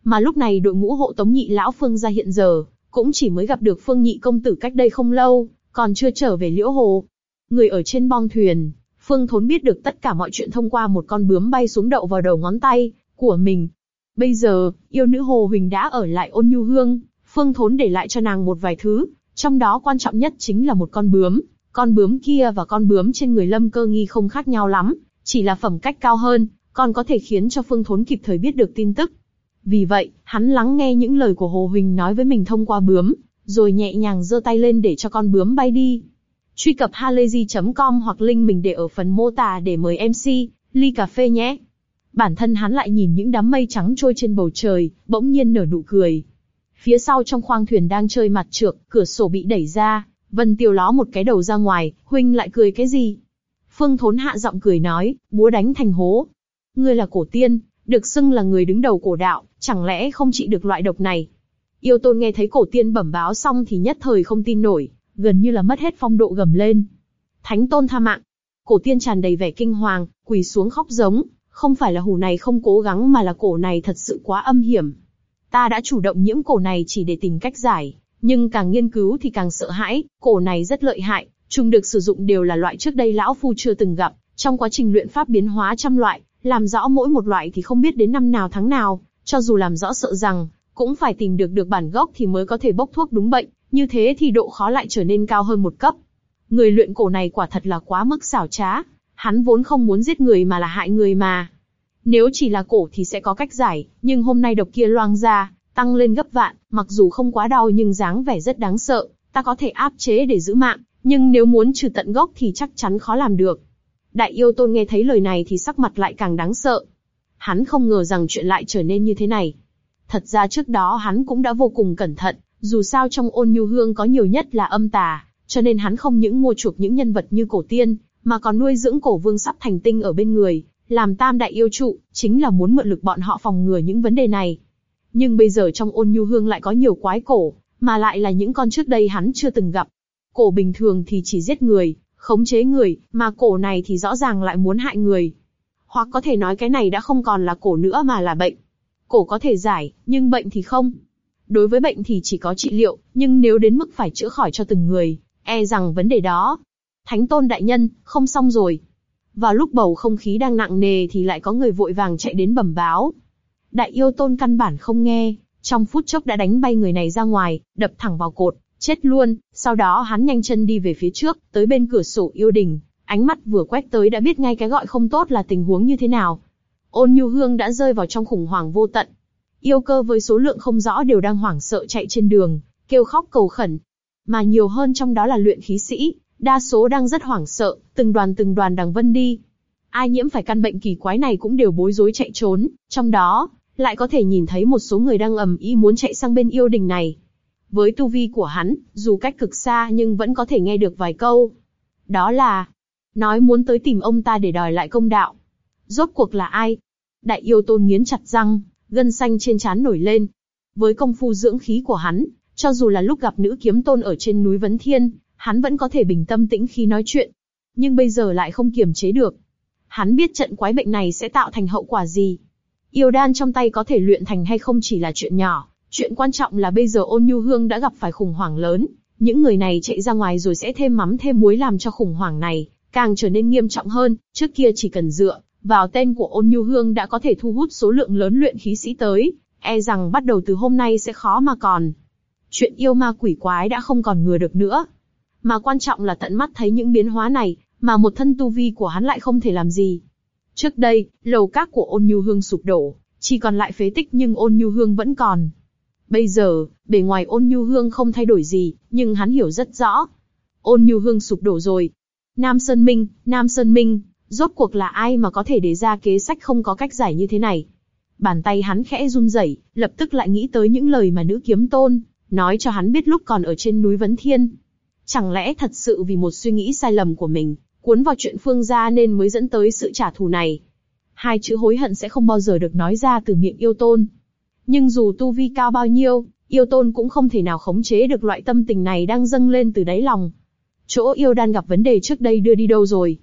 Mà lúc này đội ngũ hộ tống nhị lão Phương ra hiện giờ, cũng chỉ mới gặp được Phương nhị công tử cách đây không lâu, còn chưa trở về liễu hồ. Người ở trên bong thuyền, Phương Thốn biết được tất cả mọi chuyện thông qua một con bướm bay xuống đậu vào đầu ngón tay của mình. Bây giờ, yêu nữ Hồ Huỳnh đã ở lại ôn nhu hương, Phương Thốn để lại cho nàng một vài thứ, trong đó quan trọng nhất chính là một con bướm. Con bướm kia và con bướm trên người Lâm Cơ Nghi không khác nhau lắm, chỉ là phẩm cách cao hơn, còn có thể khiến cho Phương Thốn kịp thời biết được tin tức. Vì vậy, hắn lắng nghe những lời của Hồ Huỳnh nói với mình thông qua bướm, rồi nhẹ nhàng giơ tay lên để cho con bướm bay đi. Truy cập halayzi.com hoặc link mình để ở phần mô tả để mời MC, ly cà phê nhé. Bản thân hắn lại nhìn những đám mây trắng trôi trên bầu trời, bỗng nhiên nở nụ cười. Phía sau trong khoang thuyền đang chơi mặt trượt, cửa sổ bị đẩy ra, Vân Tiêu ló một cái đầu ra ngoài, huynh lại cười cái gì? Phương Thốn hạ giọng cười nói, búa đánh thành hố. Ngươi là cổ tiên, được xưng là người đứng đầu cổ đạo, chẳng lẽ không trị được loại độc này? Yêu tôn nghe thấy cổ tiên bẩm báo xong thì nhất thời không tin nổi, gần như là mất hết phong độ gầm lên. Thánh tôn tha mạng. Cổ tiên tràn đầy vẻ kinh hoàng, quỳ xuống khóc giống, không phải là hủ này không cố gắng mà là cổ này thật sự quá âm hiểm. Ta đã chủ động nhiễm cổ này chỉ để tìm cách giải, nhưng càng nghiên cứu thì càng sợ hãi, cổ này rất lợi hại, chung được sử dụng đều là loại trước đây lão phu chưa từng gặp, trong quá trình luyện pháp biến hóa trăm loại, làm rõ mỗi một loại thì không biết đến năm nào tháng nào, cho dù làm rõ sợ rằng, cũng phải tìm được được bản gốc thì mới có thể bốc thuốc đúng bệnh, như thế thì độ khó lại trở nên cao hơn một cấp. Người luyện cổ này quả thật là quá mức xảo trá, hắn vốn không muốn giết người mà là hại người mà. Nếu chỉ là cổ thì sẽ có cách giải, nhưng hôm nay độc kia loang ra, tăng lên gấp vạn, mặc dù không quá đau nhưng dáng vẻ rất đáng sợ, ta có thể áp chế để giữ mạng, nhưng nếu muốn trừ tận gốc thì chắc chắn khó làm được. Đại yêu tôn nghe thấy lời này thì sắc mặt lại càng đáng sợ. Hắn không ngờ rằng chuyện lại trở nên như thế này. Thật ra trước đó hắn cũng đã vô cùng cẩn thận, dù sao trong ôn nhu hương có nhiều nhất là âm tà, cho nên hắn không những mua chuộc những nhân vật như cổ tiên, mà còn nuôi dưỡng cổ vương sắp thành tinh ở bên người, làm tam đại yêu trụ, chính là muốn mượn lực bọn họ phòng ngừa những vấn đề này. Nhưng bây giờ trong ôn nhu hương lại có nhiều quái cổ, mà lại là những con trước đây hắn chưa từng gặp. Cổ bình thường thì chỉ giết người, khống chế người, mà cổ này thì rõ ràng lại muốn hại người. Hoặc có thể nói cái này đã không còn là cổ nữa mà là bệnh. Cổ có thể giải, nhưng bệnh thì không. Đối với bệnh thì chỉ có trị liệu, nhưng nếu đến mức phải chữa khỏi cho từng người, e rằng vấn đề đó. Thánh tôn đại nhân, không xong rồi. Vào lúc bầu không khí đang nặng nề thì lại có người vội vàng chạy đến bẩm báo. Đại yêu tôn căn bản không nghe, trong phút chốc đã đánh bay người này ra ngoài, đập thẳng vào cột, chết luôn. Sau đó hắn nhanh chân đi về phía trước, tới bên cửa sổ yêu đình, ánh mắt vừa quét tới đã biết ngay cái gọi không tốt là tình huống như thế nào. Ôn Nhu Hương đã rơi vào trong khủng hoảng vô tận. Yêu cơ với số lượng không rõ đều đang hoảng sợ chạy trên đường, kêu khóc cầu khẩn. Mà nhiều hơn trong đó là luyện khí sĩ, đa số đang rất hoảng sợ, từng đoàn từng đoàn đằng vân đi. Ai nhiễm phải căn bệnh kỳ quái này cũng đều bối rối chạy trốn, trong đó, lại có thể nhìn thấy một số người đang ầm ĩ muốn chạy sang bên yêu đình này. Với tu vi của hắn, dù cách cực xa nhưng vẫn có thể nghe được vài câu. Đó là, nói muốn tới tìm ông ta để đòi lại công đạo. Rốt cuộc là ai? Đại yêu tôn nghiến chặt răng, gân xanh trên trán nổi lên. Với công phu dưỡng khí của hắn, cho dù là lúc gặp nữ kiếm tôn ở trên núi Vấn Thiên, hắn vẫn có thể bình tâm tĩnh khi nói chuyện. Nhưng bây giờ lại không kiềm chế được. Hắn biết trận quái bệnh này sẽ tạo thành hậu quả gì. Yêu đan trong tay có thể luyện thành hay không chỉ là chuyện nhỏ, chuyện quan trọng là bây giờ ôn nhu hương đã gặp phải khủng hoảng lớn. Những người này chạy ra ngoài rồi sẽ thêm mắm thêm muối làm cho khủng hoảng này, càng trở nên nghiêm trọng hơn, trước kia chỉ cần dựa vào tên của ôn nhu hương đã có thể thu hút số lượng lớn luyện khí sĩ tới, e rằng bắt đầu từ hôm nay sẽ khó mà còn. Chuyện yêu ma quỷ quái đã không còn ngừa được nữa. Mà quan trọng là tận mắt thấy những biến hóa này, mà một thân tu vi của hắn lại không thể làm gì. Trước đây, lầu các của ôn nhu hương sụp đổ, chỉ còn lại phế tích nhưng ôn nhu hương vẫn còn. Bây giờ, bề ngoài ôn nhu hương không thay đổi gì, nhưng hắn hiểu rất rõ. Ôn nhu hương sụp đổ rồi. Nam Sơn Minh, Nam Sơn Minh, rốt cuộc là ai mà có thể để ra kế sách không có cách giải như thế này. Bàn tay hắn khẽ run rẩy, lập tức lại nghĩ tới những lời mà nữ kiếm tôn, nói cho hắn biết lúc còn ở trên núi Vấn Thiên. Chẳng lẽ thật sự vì một suy nghĩ sai lầm của mình, cuốn vào chuyện phương gia nên mới dẫn tới sự trả thù này. Hai chữ hối hận sẽ không bao giờ được nói ra từ miệng yêu tôn. Nhưng dù tu vi cao bao nhiêu, yêu tôn cũng không thể nào khống chế được loại tâm tình này đang dâng lên từ đáy lòng. Chỗ yêu đan gặp vấn đề trước đây đưa đi đâu rồi?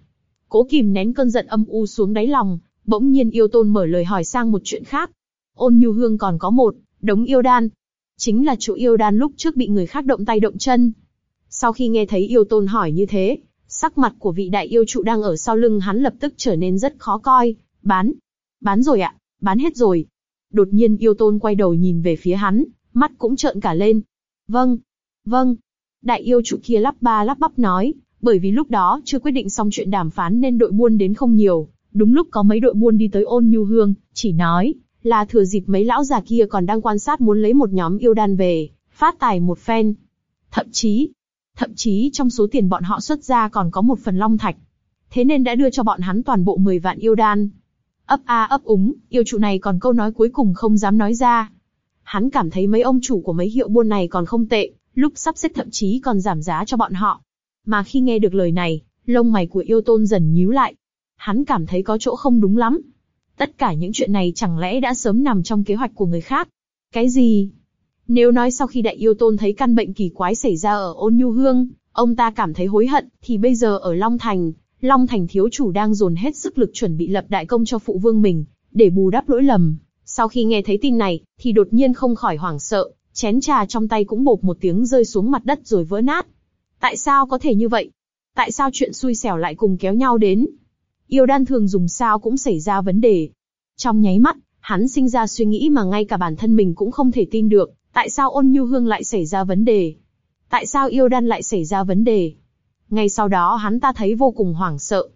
Cố kìm nén cơn giận âm u xuống đáy lòng, bỗng nhiên yêu tôn mở lời hỏi sang một chuyện khác. Ôn nhu hương còn có một, đống yêu đan. Chính là chỗ yêu đan lúc trước bị người khác động tay động chân. Sau khi nghe thấy yêu tôn hỏi như thế, sắc mặt của vị đại yêu trụ đang ở sau lưng hắn lập tức trở nên rất khó coi. Bán. Bán rồi ạ, bán hết rồi. Đột nhiên yêu tôn quay đầu nhìn về phía hắn, mắt cũng trợn cả lên. Vâng. Vâng. Đại yêu trụ kia lắp ba lắp bắp nói, bởi vì lúc đó chưa quyết định xong chuyện đàm phán nên đội buôn đến không nhiều. Đúng lúc có mấy đội buôn đi tới ôn nhu hương, chỉ nói, là thừa dịp mấy lão già kia còn đang quan sát muốn lấy một nhóm yêu đan về, phát tài một phen. Thậm chí, thậm chí trong số tiền bọn họ xuất ra còn có một phần long thạch. Thế nên đã đưa cho bọn hắn toàn bộ 10 vạn yêu đan. Ấp a ấp úng, yêu trụ này còn câu nói cuối cùng không dám nói ra. Hắn cảm thấy mấy ông chủ của mấy hiệu buôn này còn không tệ, lúc sắp xếp thậm chí còn giảm giá cho bọn họ. Mà khi nghe được lời này, lông mày của yêu tôn dần nhíu lại. Hắn cảm thấy có chỗ không đúng lắm. Tất cả những chuyện này chẳng lẽ đã sớm nằm trong kế hoạch của người khác? Cái gì? Nếu nói sau khi đại yêu tôn thấy căn bệnh kỳ quái xảy ra ở ôn nhu hương, ông ta cảm thấy hối hận, thì bây giờ ở Long Thành, Long Thành thiếu chủ đang dồn hết sức lực chuẩn bị lập đại công cho phụ vương mình, để bù đắp lỗi lầm. Sau khi nghe thấy tin này, thì đột nhiên không khỏi hoảng sợ, chén trà trong tay cũng bột một tiếng rơi xuống mặt đất rồi vỡ nát. Tại sao có thể như vậy? Tại sao chuyện xui xẻo lại cùng kéo nhau đến? Yêu đan thường dùng sao cũng xảy ra vấn đề. Trong nháy mắt, hắn sinh ra suy nghĩ mà ngay cả bản thân mình cũng không thể tin được, tại sao ôn nhu hương lại xảy ra vấn đề? Tại sao yêu đan lại xảy ra vấn đề? Ngay sau đó hắn ta thấy vô cùng hoảng sợ.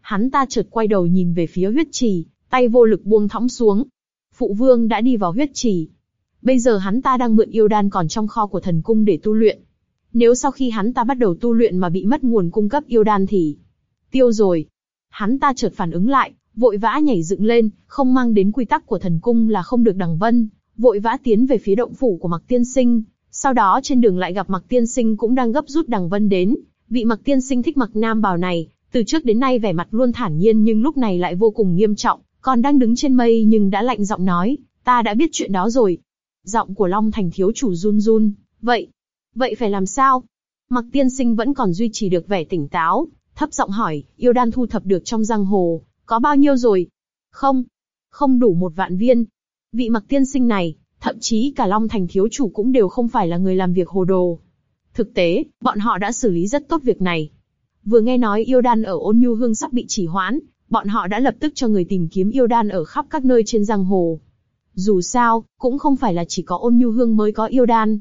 Hắn ta chợt quay đầu nhìn về phía huyết trì, tay vô lực buông thõng xuống. Phụ vương đã đi vào huyết trì. Bây giờ hắn ta đang mượn yêu đan còn trong kho của thần cung để tu luyện. Nếu sau khi hắn ta bắt đầu tu luyện mà bị mất nguồn cung cấp yêu đan thì tiêu rồi. Hắn ta chợt phản ứng lại, vội vã nhảy dựng lên, không mang đến quy tắc của thần cung là không được đằng vân, vội vã tiến về phía động phủ của Mặc Tiên Sinh, Sau đó trên đường lại gặp Mặc Tiên Sinh cũng đang gấp rút đằng vân đến, vị Mặc Tiên Sinh thích mặc nam bào này, từ trước đến nay vẻ mặt luôn thản nhiên nhưng lúc này lại vô cùng nghiêm trọng, còn đang đứng trên mây nhưng đã lạnh giọng nói, ta đã biết chuyện đó rồi. Giọng của Long Thành thiếu chủ run run, vậy, vậy phải làm sao? Mặc tiên sinh vẫn còn duy trì được vẻ tỉnh táo, thấp giọng hỏi, yêu đan thu thập được trong giang hồ, có bao nhiêu rồi? Không, không đủ một vạn viên. Vị mặc tiên sinh này, thậm chí cả Long Thành thiếu chủ cũng đều không phải là người làm việc hồ đồ. Thực tế, bọn họ đã xử lý rất tốt việc này. Vừa nghe nói yêu đan ở ôn nhu hương sắp bị chỉ hoãn, bọn họ đã lập tức cho người tìm kiếm yêu đan ở khắp các nơi trên giang hồ. Dù sao, cũng không phải là chỉ có ôn nhu hương mới có yêu đan.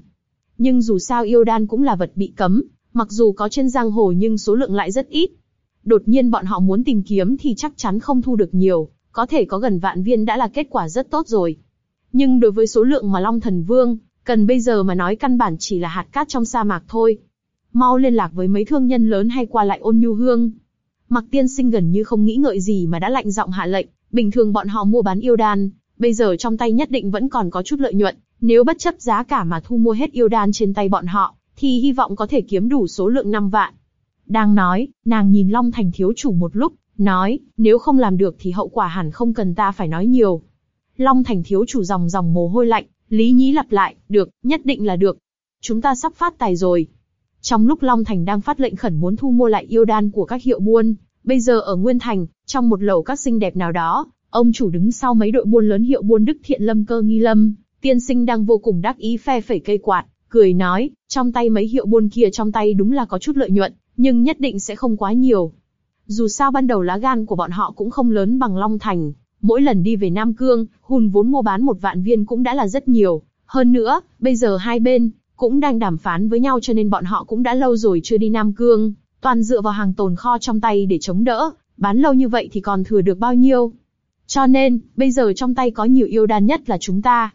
Nhưng dù sao yêu đan cũng là vật bị cấm, mặc dù có trên giang hồ nhưng số lượng lại rất ít. Đột nhiên bọn họ muốn tìm kiếm thì chắc chắn không thu được nhiều, có thể có gần vạn viên đã là kết quả rất tốt rồi. Nhưng đối với số lượng mà Long Thần Vương, cần bây giờ mà nói căn bản chỉ là hạt cát trong sa mạc thôi. Mau liên lạc với mấy thương nhân lớn hay qua lại ôn nhu hương. Mặc tiên sinh gần như không nghĩ ngợi gì mà đã lạnh giọng hạ lệnh, bình thường bọn họ mua bán yêu đan, bây giờ trong tay nhất định vẫn còn có chút lợi nhuận, nếu bất chấp giá cả mà thu mua hết yêu đan trên tay bọn họ, thì hy vọng có thể kiếm đủ số lượng 5 vạn. Đang nói, nàng nhìn Long Thành thiếu chủ một lúc, nói, nếu không làm được thì hậu quả hẳn không cần ta phải nói nhiều. Long Thành thiếu chủ dòng dòng mồ hôi lạnh, Lý Nhí lặp lại, được, nhất định là được. Chúng ta sắp phát tài rồi. Trong lúc Long Thành đang phát lệnh khẩn muốn thu mua lại yêu đan của các hiệu buôn, bây giờ ở Nguyên Thành, trong một lầu các xinh đẹp nào đó, ông chủ đứng sau mấy đội buôn lớn hiệu buôn Đức Thiện Lâm Cơ Nghi Lâm, tiên sinh đang vô cùng đắc ý phe phẩy cây quạt, cười nói, trong tay mấy hiệu buôn kia trong tay đúng là có chút lợi nhuận, nhưng nhất định sẽ không quá nhiều. Dù sao ban đầu lá gan của bọn họ cũng không lớn bằng Long Thành, mỗi lần đi về Nam Cương, hùn vốn mua bán một vạn viên cũng đã là rất nhiều. Hơn nữa, bây giờ hai bên cũng đang đàm phán với nhau cho nên bọn họ cũng đã lâu rồi chưa đi Nam Cương, toàn dựa vào hàng tồn kho trong tay để chống đỡ, bán lâu như vậy thì còn thừa được bao nhiêu. Cho nên, bây giờ trong tay có nhiều yêu đan nhất là chúng ta.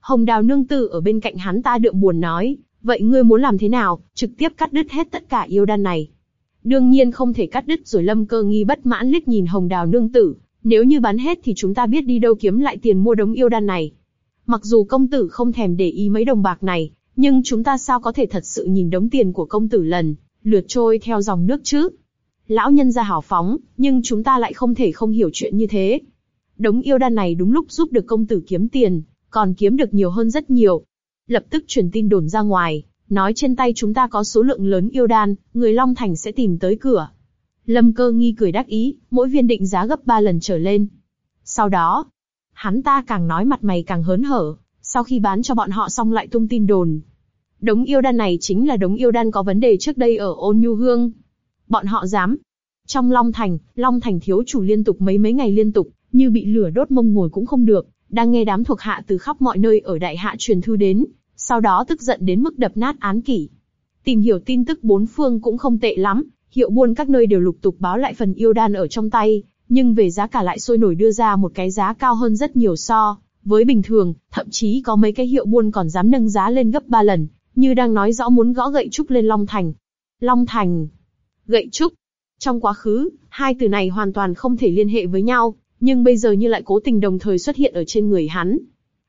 Hồng Đào nương tử ở bên cạnh hắn ta đượm buồn nói, vậy ngươi muốn làm thế nào, trực tiếp cắt đứt hết tất cả yêu đan này. Đương nhiên không thể cắt đứt rồi lâm cơ nghi bất mãn liếc nhìn Hồng Đào nương tử, nếu như bán hết thì chúng ta biết đi đâu kiếm lại tiền mua đống yêu đan này. Mặc dù công tử không thèm để ý mấy đồng bạc này, nhưng chúng ta sao có thể thật sự nhìn đống tiền của công tử lần, lượt trôi theo dòng nước chứ? Lão nhân ra hào phóng, nhưng chúng ta lại không thể không hiểu chuyện như thế. Đống yêu đan này đúng lúc giúp được công tử kiếm tiền, còn kiếm được nhiều hơn rất nhiều. Lập tức truyền tin đồn ra ngoài, nói trên tay chúng ta có số lượng lớn yêu đan, người Long Thành sẽ tìm tới cửa. Lâm cơ nghi cười đắc ý, mỗi viên định giá gấp ba lần trở lên. Sau đó, hắn ta càng nói mặt mày càng hớn hở, sau khi bán cho bọn họ xong lại tung tin đồn. Đống yêu đan này chính là đống yêu đan có vấn đề trước đây ở ôn nhu hương. Bọn họ dám. Trong Long Thành, Long Thành thiếu chủ liên tục mấy mấy ngày liên tục, như bị lửa đốt mông ngồi cũng không được, đang nghe đám thuộc hạ từ khắp mọi nơi ở đại hạ truyền thư đến, sau đó tức giận đến mức đập nát án kỷ. Tìm hiểu tin tức bốn phương cũng không tệ lắm, hiệu buôn các nơi đều lục tục báo lại phần yêu đan ở trong tay, nhưng về giá cả lại sôi nổi đưa ra một cái giá cao hơn rất nhiều so với bình thường, thậm chí có mấy cái hiệu buôn còn dám nâng giá lên gấp ba lần, như đang nói rõ muốn gõ gậy trúc lên Long Thành. Long Thành, gậy trúc. Trong quá khứ, hai từ này hoàn toàn không thể liên hệ với nhau, nhưng bây giờ như lại cố tình đồng thời xuất hiện ở trên người hắn.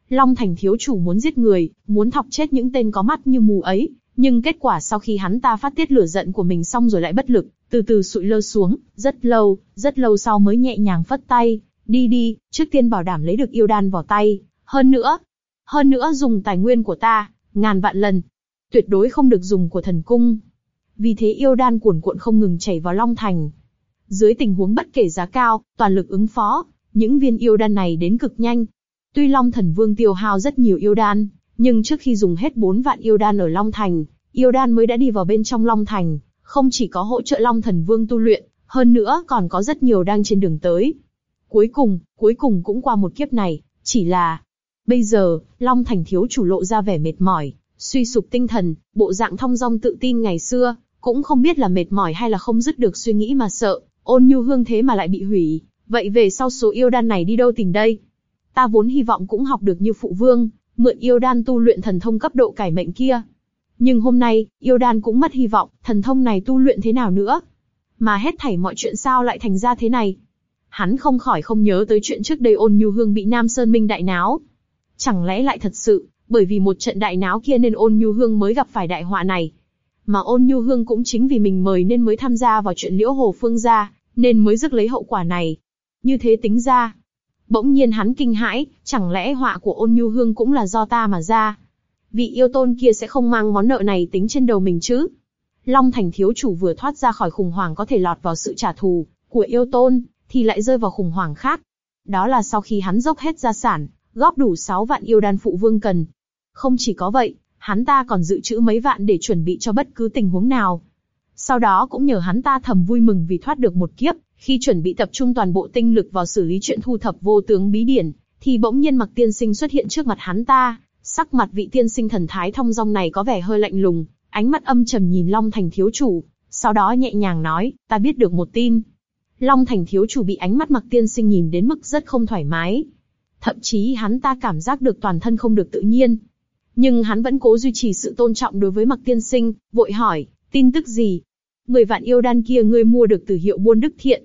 Long Thành thiếu chủ muốn giết người, muốn thọc chết những tên có mắt như mù ấy, nhưng kết quả sau khi hắn ta phát tiết lửa giận của mình xong rồi lại bất lực, từ từ sụi lơ xuống, rất lâu, rất lâu sau mới nhẹ nhàng phất tay, đi đi, trước tiên bảo đảm lấy được yêu đan vào tay, hơn nữa, hơn nữa dùng tài nguyên của ta, ngàn vạn lần, tuyệt đối không được dùng của thần cung. Vì thế yêu đan cuồn cuộn không ngừng chảy vào Long Thành. Dưới tình huống bất kể giá cao, toàn lực ứng phó, những viên yêu đan này đến cực nhanh. Tuy Long Thần Vương tiêu hao rất nhiều yêu đan, nhưng trước khi dùng hết 4 vạn yêu đan ở Long Thành, yêu đan mới đã đi vào bên trong Long Thành, không chỉ có hỗ trợ Long Thần Vương tu luyện, hơn nữa còn có rất nhiều đang trên đường tới. Cuối cùng, cuối cùng cũng qua một kiếp này, chỉ là... Bây giờ, Long Thành thiếu chủ lộ ra vẻ mệt mỏi, suy sụp tinh thần, bộ dạng thong dong tự tin ngày xưa, cũng không biết là mệt mỏi hay là không dứt được suy nghĩ mà sợ, ôn nhu hương thế mà lại bị hủy, vậy về sau số yêu đan này đi đâu tìm đây? Ta vốn hy vọng cũng học được như phụ vương, mượn yêu đan tu luyện thần thông cấp độ cải mệnh kia. Nhưng hôm nay, yêu đan cũng mất hy vọng, thần thông này tu luyện thế nào nữa? Mà hết thảy mọi chuyện sao lại thành ra thế này? Hắn không khỏi không nhớ tới chuyện trước đây ôn nhu hương bị Nam Sơn Minh đại náo. Chẳng lẽ lại thật sự, Bởi vì một trận đại náo kia nên ôn nhu hương mới gặp phải đại họa này. Mà ôn nhu hương cũng chính vì mình mời nên mới tham gia vào chuyện liễu hồ phương gia, nên mới rước lấy hậu quả này. Như thế tính ra. Bỗng nhiên hắn kinh hãi, chẳng lẽ họa của ôn nhu hương cũng là do ta mà ra. Vị yêu tôn kia sẽ không mang món nợ này tính trên đầu mình chứ. Long Thành thiếu chủ vừa thoát ra khỏi khủng hoảng có thể lọt vào sự trả thù của yêu tôn, thì lại rơi vào khủng hoảng khác. Đó là sau khi hắn dốc hết gia sản, góp đủ 6 vạn yêu đan phụ vương cần. Không chỉ có vậy, hắn ta còn dự trữ mấy vạn để chuẩn bị cho bất cứ tình huống nào. Sau đó cũng nhờ hắn ta thầm vui mừng vì thoát được một kiếp, khi chuẩn bị tập trung toàn bộ tinh lực vào xử lý chuyện thu thập vô tướng bí điển, thì bỗng nhiên mặc tiên sinh xuất hiện trước mặt hắn ta, sắc mặt vị tiên sinh thần thái thông dong này có vẻ hơi lạnh lùng, ánh mắt âm trầm nhìn Long Thành thiếu chủ, sau đó nhẹ nhàng nói, ta biết được một tin. Long Thành thiếu chủ bị ánh mắt mặc tiên sinh nhìn đến mức rất không thoải mái. Thậm chí hắn ta cảm giác được toàn thân không được tự nhiên. Nhưng hắn vẫn cố duy trì sự tôn trọng đối với mặc tiên sinh, vội hỏi, tin tức gì? Người vạn yêu đan kia ngươi mua được từ hiệu buôn đức thiện.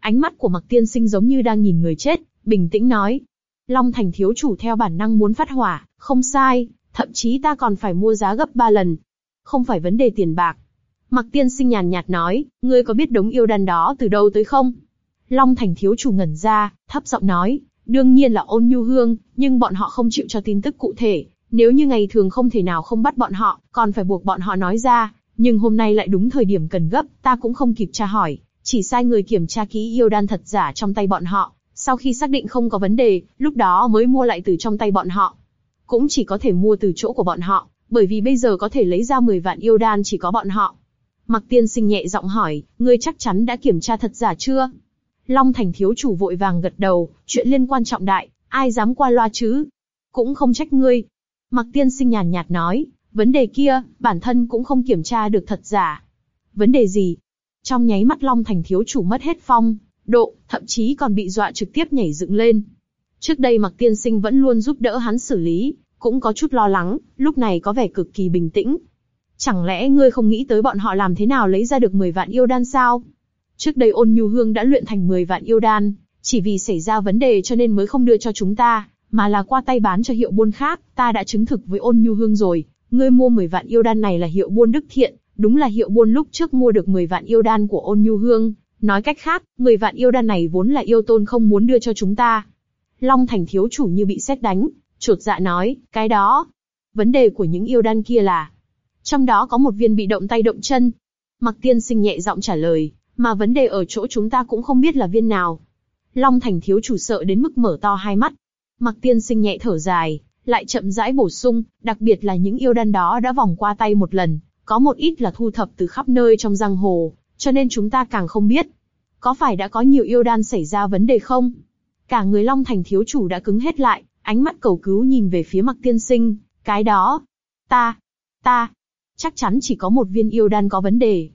Ánh mắt của mặc tiên sinh giống như đang nhìn người chết, bình tĩnh nói. Long Thành thiếu chủ theo bản năng muốn phát hỏa, không sai, thậm chí ta còn phải mua giá gấp ba lần. Không phải vấn đề tiền bạc, Mặc tiên sinh nhàn nhạt nói, ngươi có biết đống yêu đan đó từ đâu tới không? Long Thành thiếu chủ ngẩn ra, thấp giọng nói, đương nhiên là ôn nhu hương, nhưng bọn họ không chịu cho tin tức cụ thể. Nếu như ngày thường không thể nào không bắt bọn họ, còn phải buộc bọn họ nói ra, nhưng hôm nay lại đúng thời điểm cần gấp, ta cũng không kịp tra hỏi, chỉ sai người kiểm tra kỹ yêu đan thật giả trong tay bọn họ, sau khi xác định không có vấn đề, lúc đó mới mua lại từ trong tay bọn họ. Cũng chỉ có thể mua từ chỗ của bọn họ, bởi vì bây giờ có thể lấy ra 10 vạn yêu đan chỉ có bọn họ. Mặc tiên sinh nhẹ giọng hỏi, ngươi chắc chắn đã kiểm tra thật giả chưa? Long Thành thiếu chủ vội vàng gật đầu, chuyện liên quan trọng đại, ai dám qua loa chứ? Cũng không trách ngươi. Mặc tiên sinh nhàn nhạt nói, vấn đề kia, bản thân cũng không kiểm tra được thật giả. Vấn đề gì? Trong nháy mắt Long Thành thiếu chủ mất hết phong, độ, thậm chí còn bị dọa trực tiếp nhảy dựng lên. Trước đây Mặc tiên sinh vẫn luôn giúp đỡ hắn xử lý, cũng có chút lo lắng, lúc này có vẻ cực kỳ bình tĩnh, Chẳng lẽ ngươi không nghĩ tới bọn họ làm thế nào lấy ra được 10 vạn yêu đan sao? Trước đây ôn nhu hương đã luyện thành 10 vạn yêu đan, chỉ vì xảy ra vấn đề cho nên mới không đưa cho chúng ta, mà là qua tay bán cho hiệu buôn khác, ta đã chứng thực với ôn nhu hương rồi, ngươi mua 10 vạn yêu đan này là hiệu buôn đức thiện, đúng là hiệu buôn lúc trước mua được 10 vạn yêu đan của ôn nhu hương, nói cách khác, 10 vạn yêu đan này vốn là yêu tôn không muốn đưa cho chúng ta. Long Thành thiếu chủ như bị xét đánh, chuột dạ nói, cái đó, vấn đề của những yêu đan kia là, trong đó có một viên bị động tay động chân. Mặc tiên sinh nhẹ giọng trả lời, mà vấn đề ở chỗ chúng ta cũng không biết là viên nào. Long Thành thiếu chủ sợ đến mức mở to hai mắt. Mặc tiên sinh nhẹ thở dài, lại chậm rãi bổ sung, đặc biệt là những yêu đan đó đã vòng qua tay một lần, có một ít là thu thập từ khắp nơi trong giang hồ, cho nên chúng ta càng không biết. Có phải đã có nhiều yêu đan xảy ra vấn đề không? Cả người Long Thành thiếu chủ đã cứng hết lại, ánh mắt cầu cứu nhìn về phía mặc tiên sinh, cái đó. Ta, ta, chắc chắn chỉ có một viên yêu đan có vấn đề.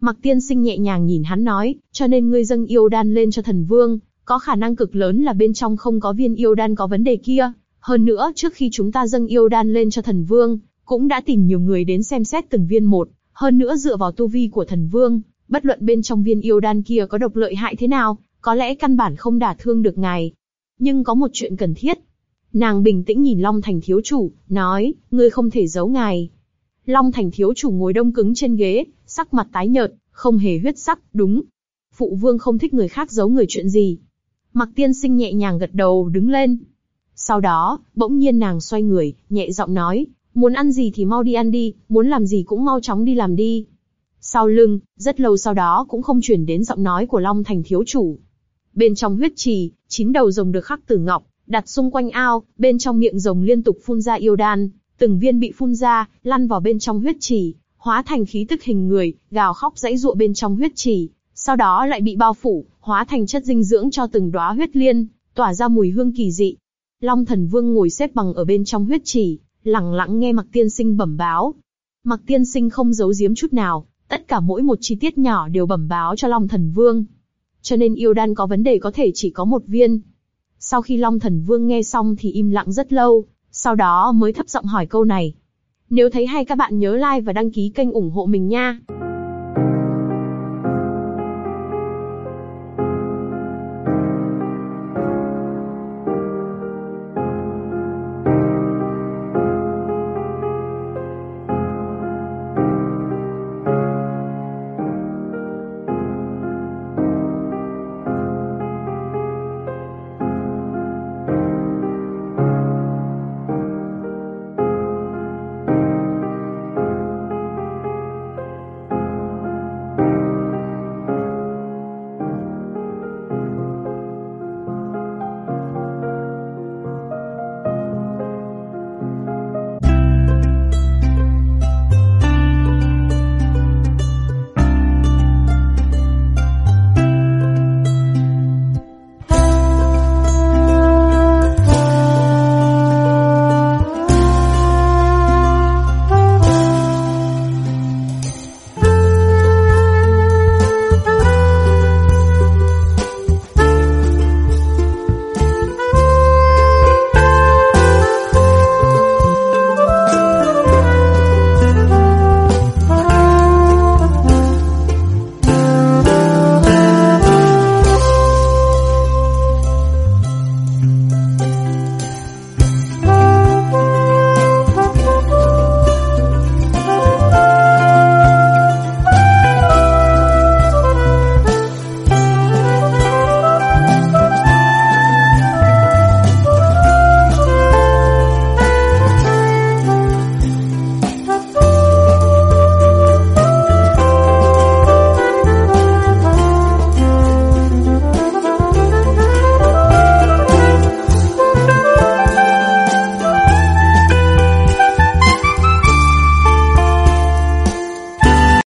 Mặc tiên sinh nhẹ nhàng nhìn hắn nói, cho nên ngươi dâng yêu đan lên cho thần vương, có khả năng cực lớn là bên trong không có viên yêu đan có vấn đề kia. Hơn nữa, trước khi chúng ta dâng yêu đan lên cho thần vương, cũng đã tìm nhiều người đến xem xét từng viên một. Hơn nữa dựa vào tu vi của thần vương, bất luận bên trong viên yêu đan kia có độc lợi hại thế nào, có lẽ căn bản không đả thương được ngài. Nhưng có một chuyện cần thiết. Nàng bình tĩnh nhìn Long Thành thiếu chủ, nói, ngươi không thể giấu ngài, Long Thành thiếu chủ ngồi đông cứng trên ghế, sắc mặt tái nhợt, không hề huyết sắc, đúng. Phụ vương không thích người khác giấu người chuyện gì. Mặc tiên sinh nhẹ nhàng gật đầu đứng lên. Sau đó, bỗng nhiên nàng xoay người, nhẹ giọng nói, muốn ăn gì thì mau đi ăn đi, muốn làm gì cũng mau chóng đi làm đi. Sau lưng, rất lâu sau đó cũng không chuyển đến giọng nói của Long Thành thiếu chủ. Bên trong huyết trì, chín đầu rồng được khắc từ ngọc, đặt xung quanh ao, bên trong miệng rồng liên tục phun ra yêu đan, từng viên bị phun ra, lăn vào bên trong huyết trì, hóa thành khí tức hình người, gào khóc dãy dụa bên trong huyết trì, sau đó lại bị bao phủ, hóa thành chất dinh dưỡng cho từng đóa huyết liên, tỏa ra mùi hương kỳ dị. Long Thần Vương ngồi xếp bằng ở bên trong huyết trì, lặng lặng nghe Mặc Tiên Sinh bẩm báo. Mặc Tiên Sinh không giấu giếm chút nào, tất cả mỗi một chi tiết nhỏ đều bẩm báo cho Long Thần Vương. Cho nên yêu đan có vấn đề có thể chỉ có một viên. Sau khi Long Thần Vương nghe xong thì im lặng rất lâu, sau đó mới thấp giọng hỏi câu này. Nếu thấy hay các bạn nhớ like và đăng ký kênh ủng hộ mình nha.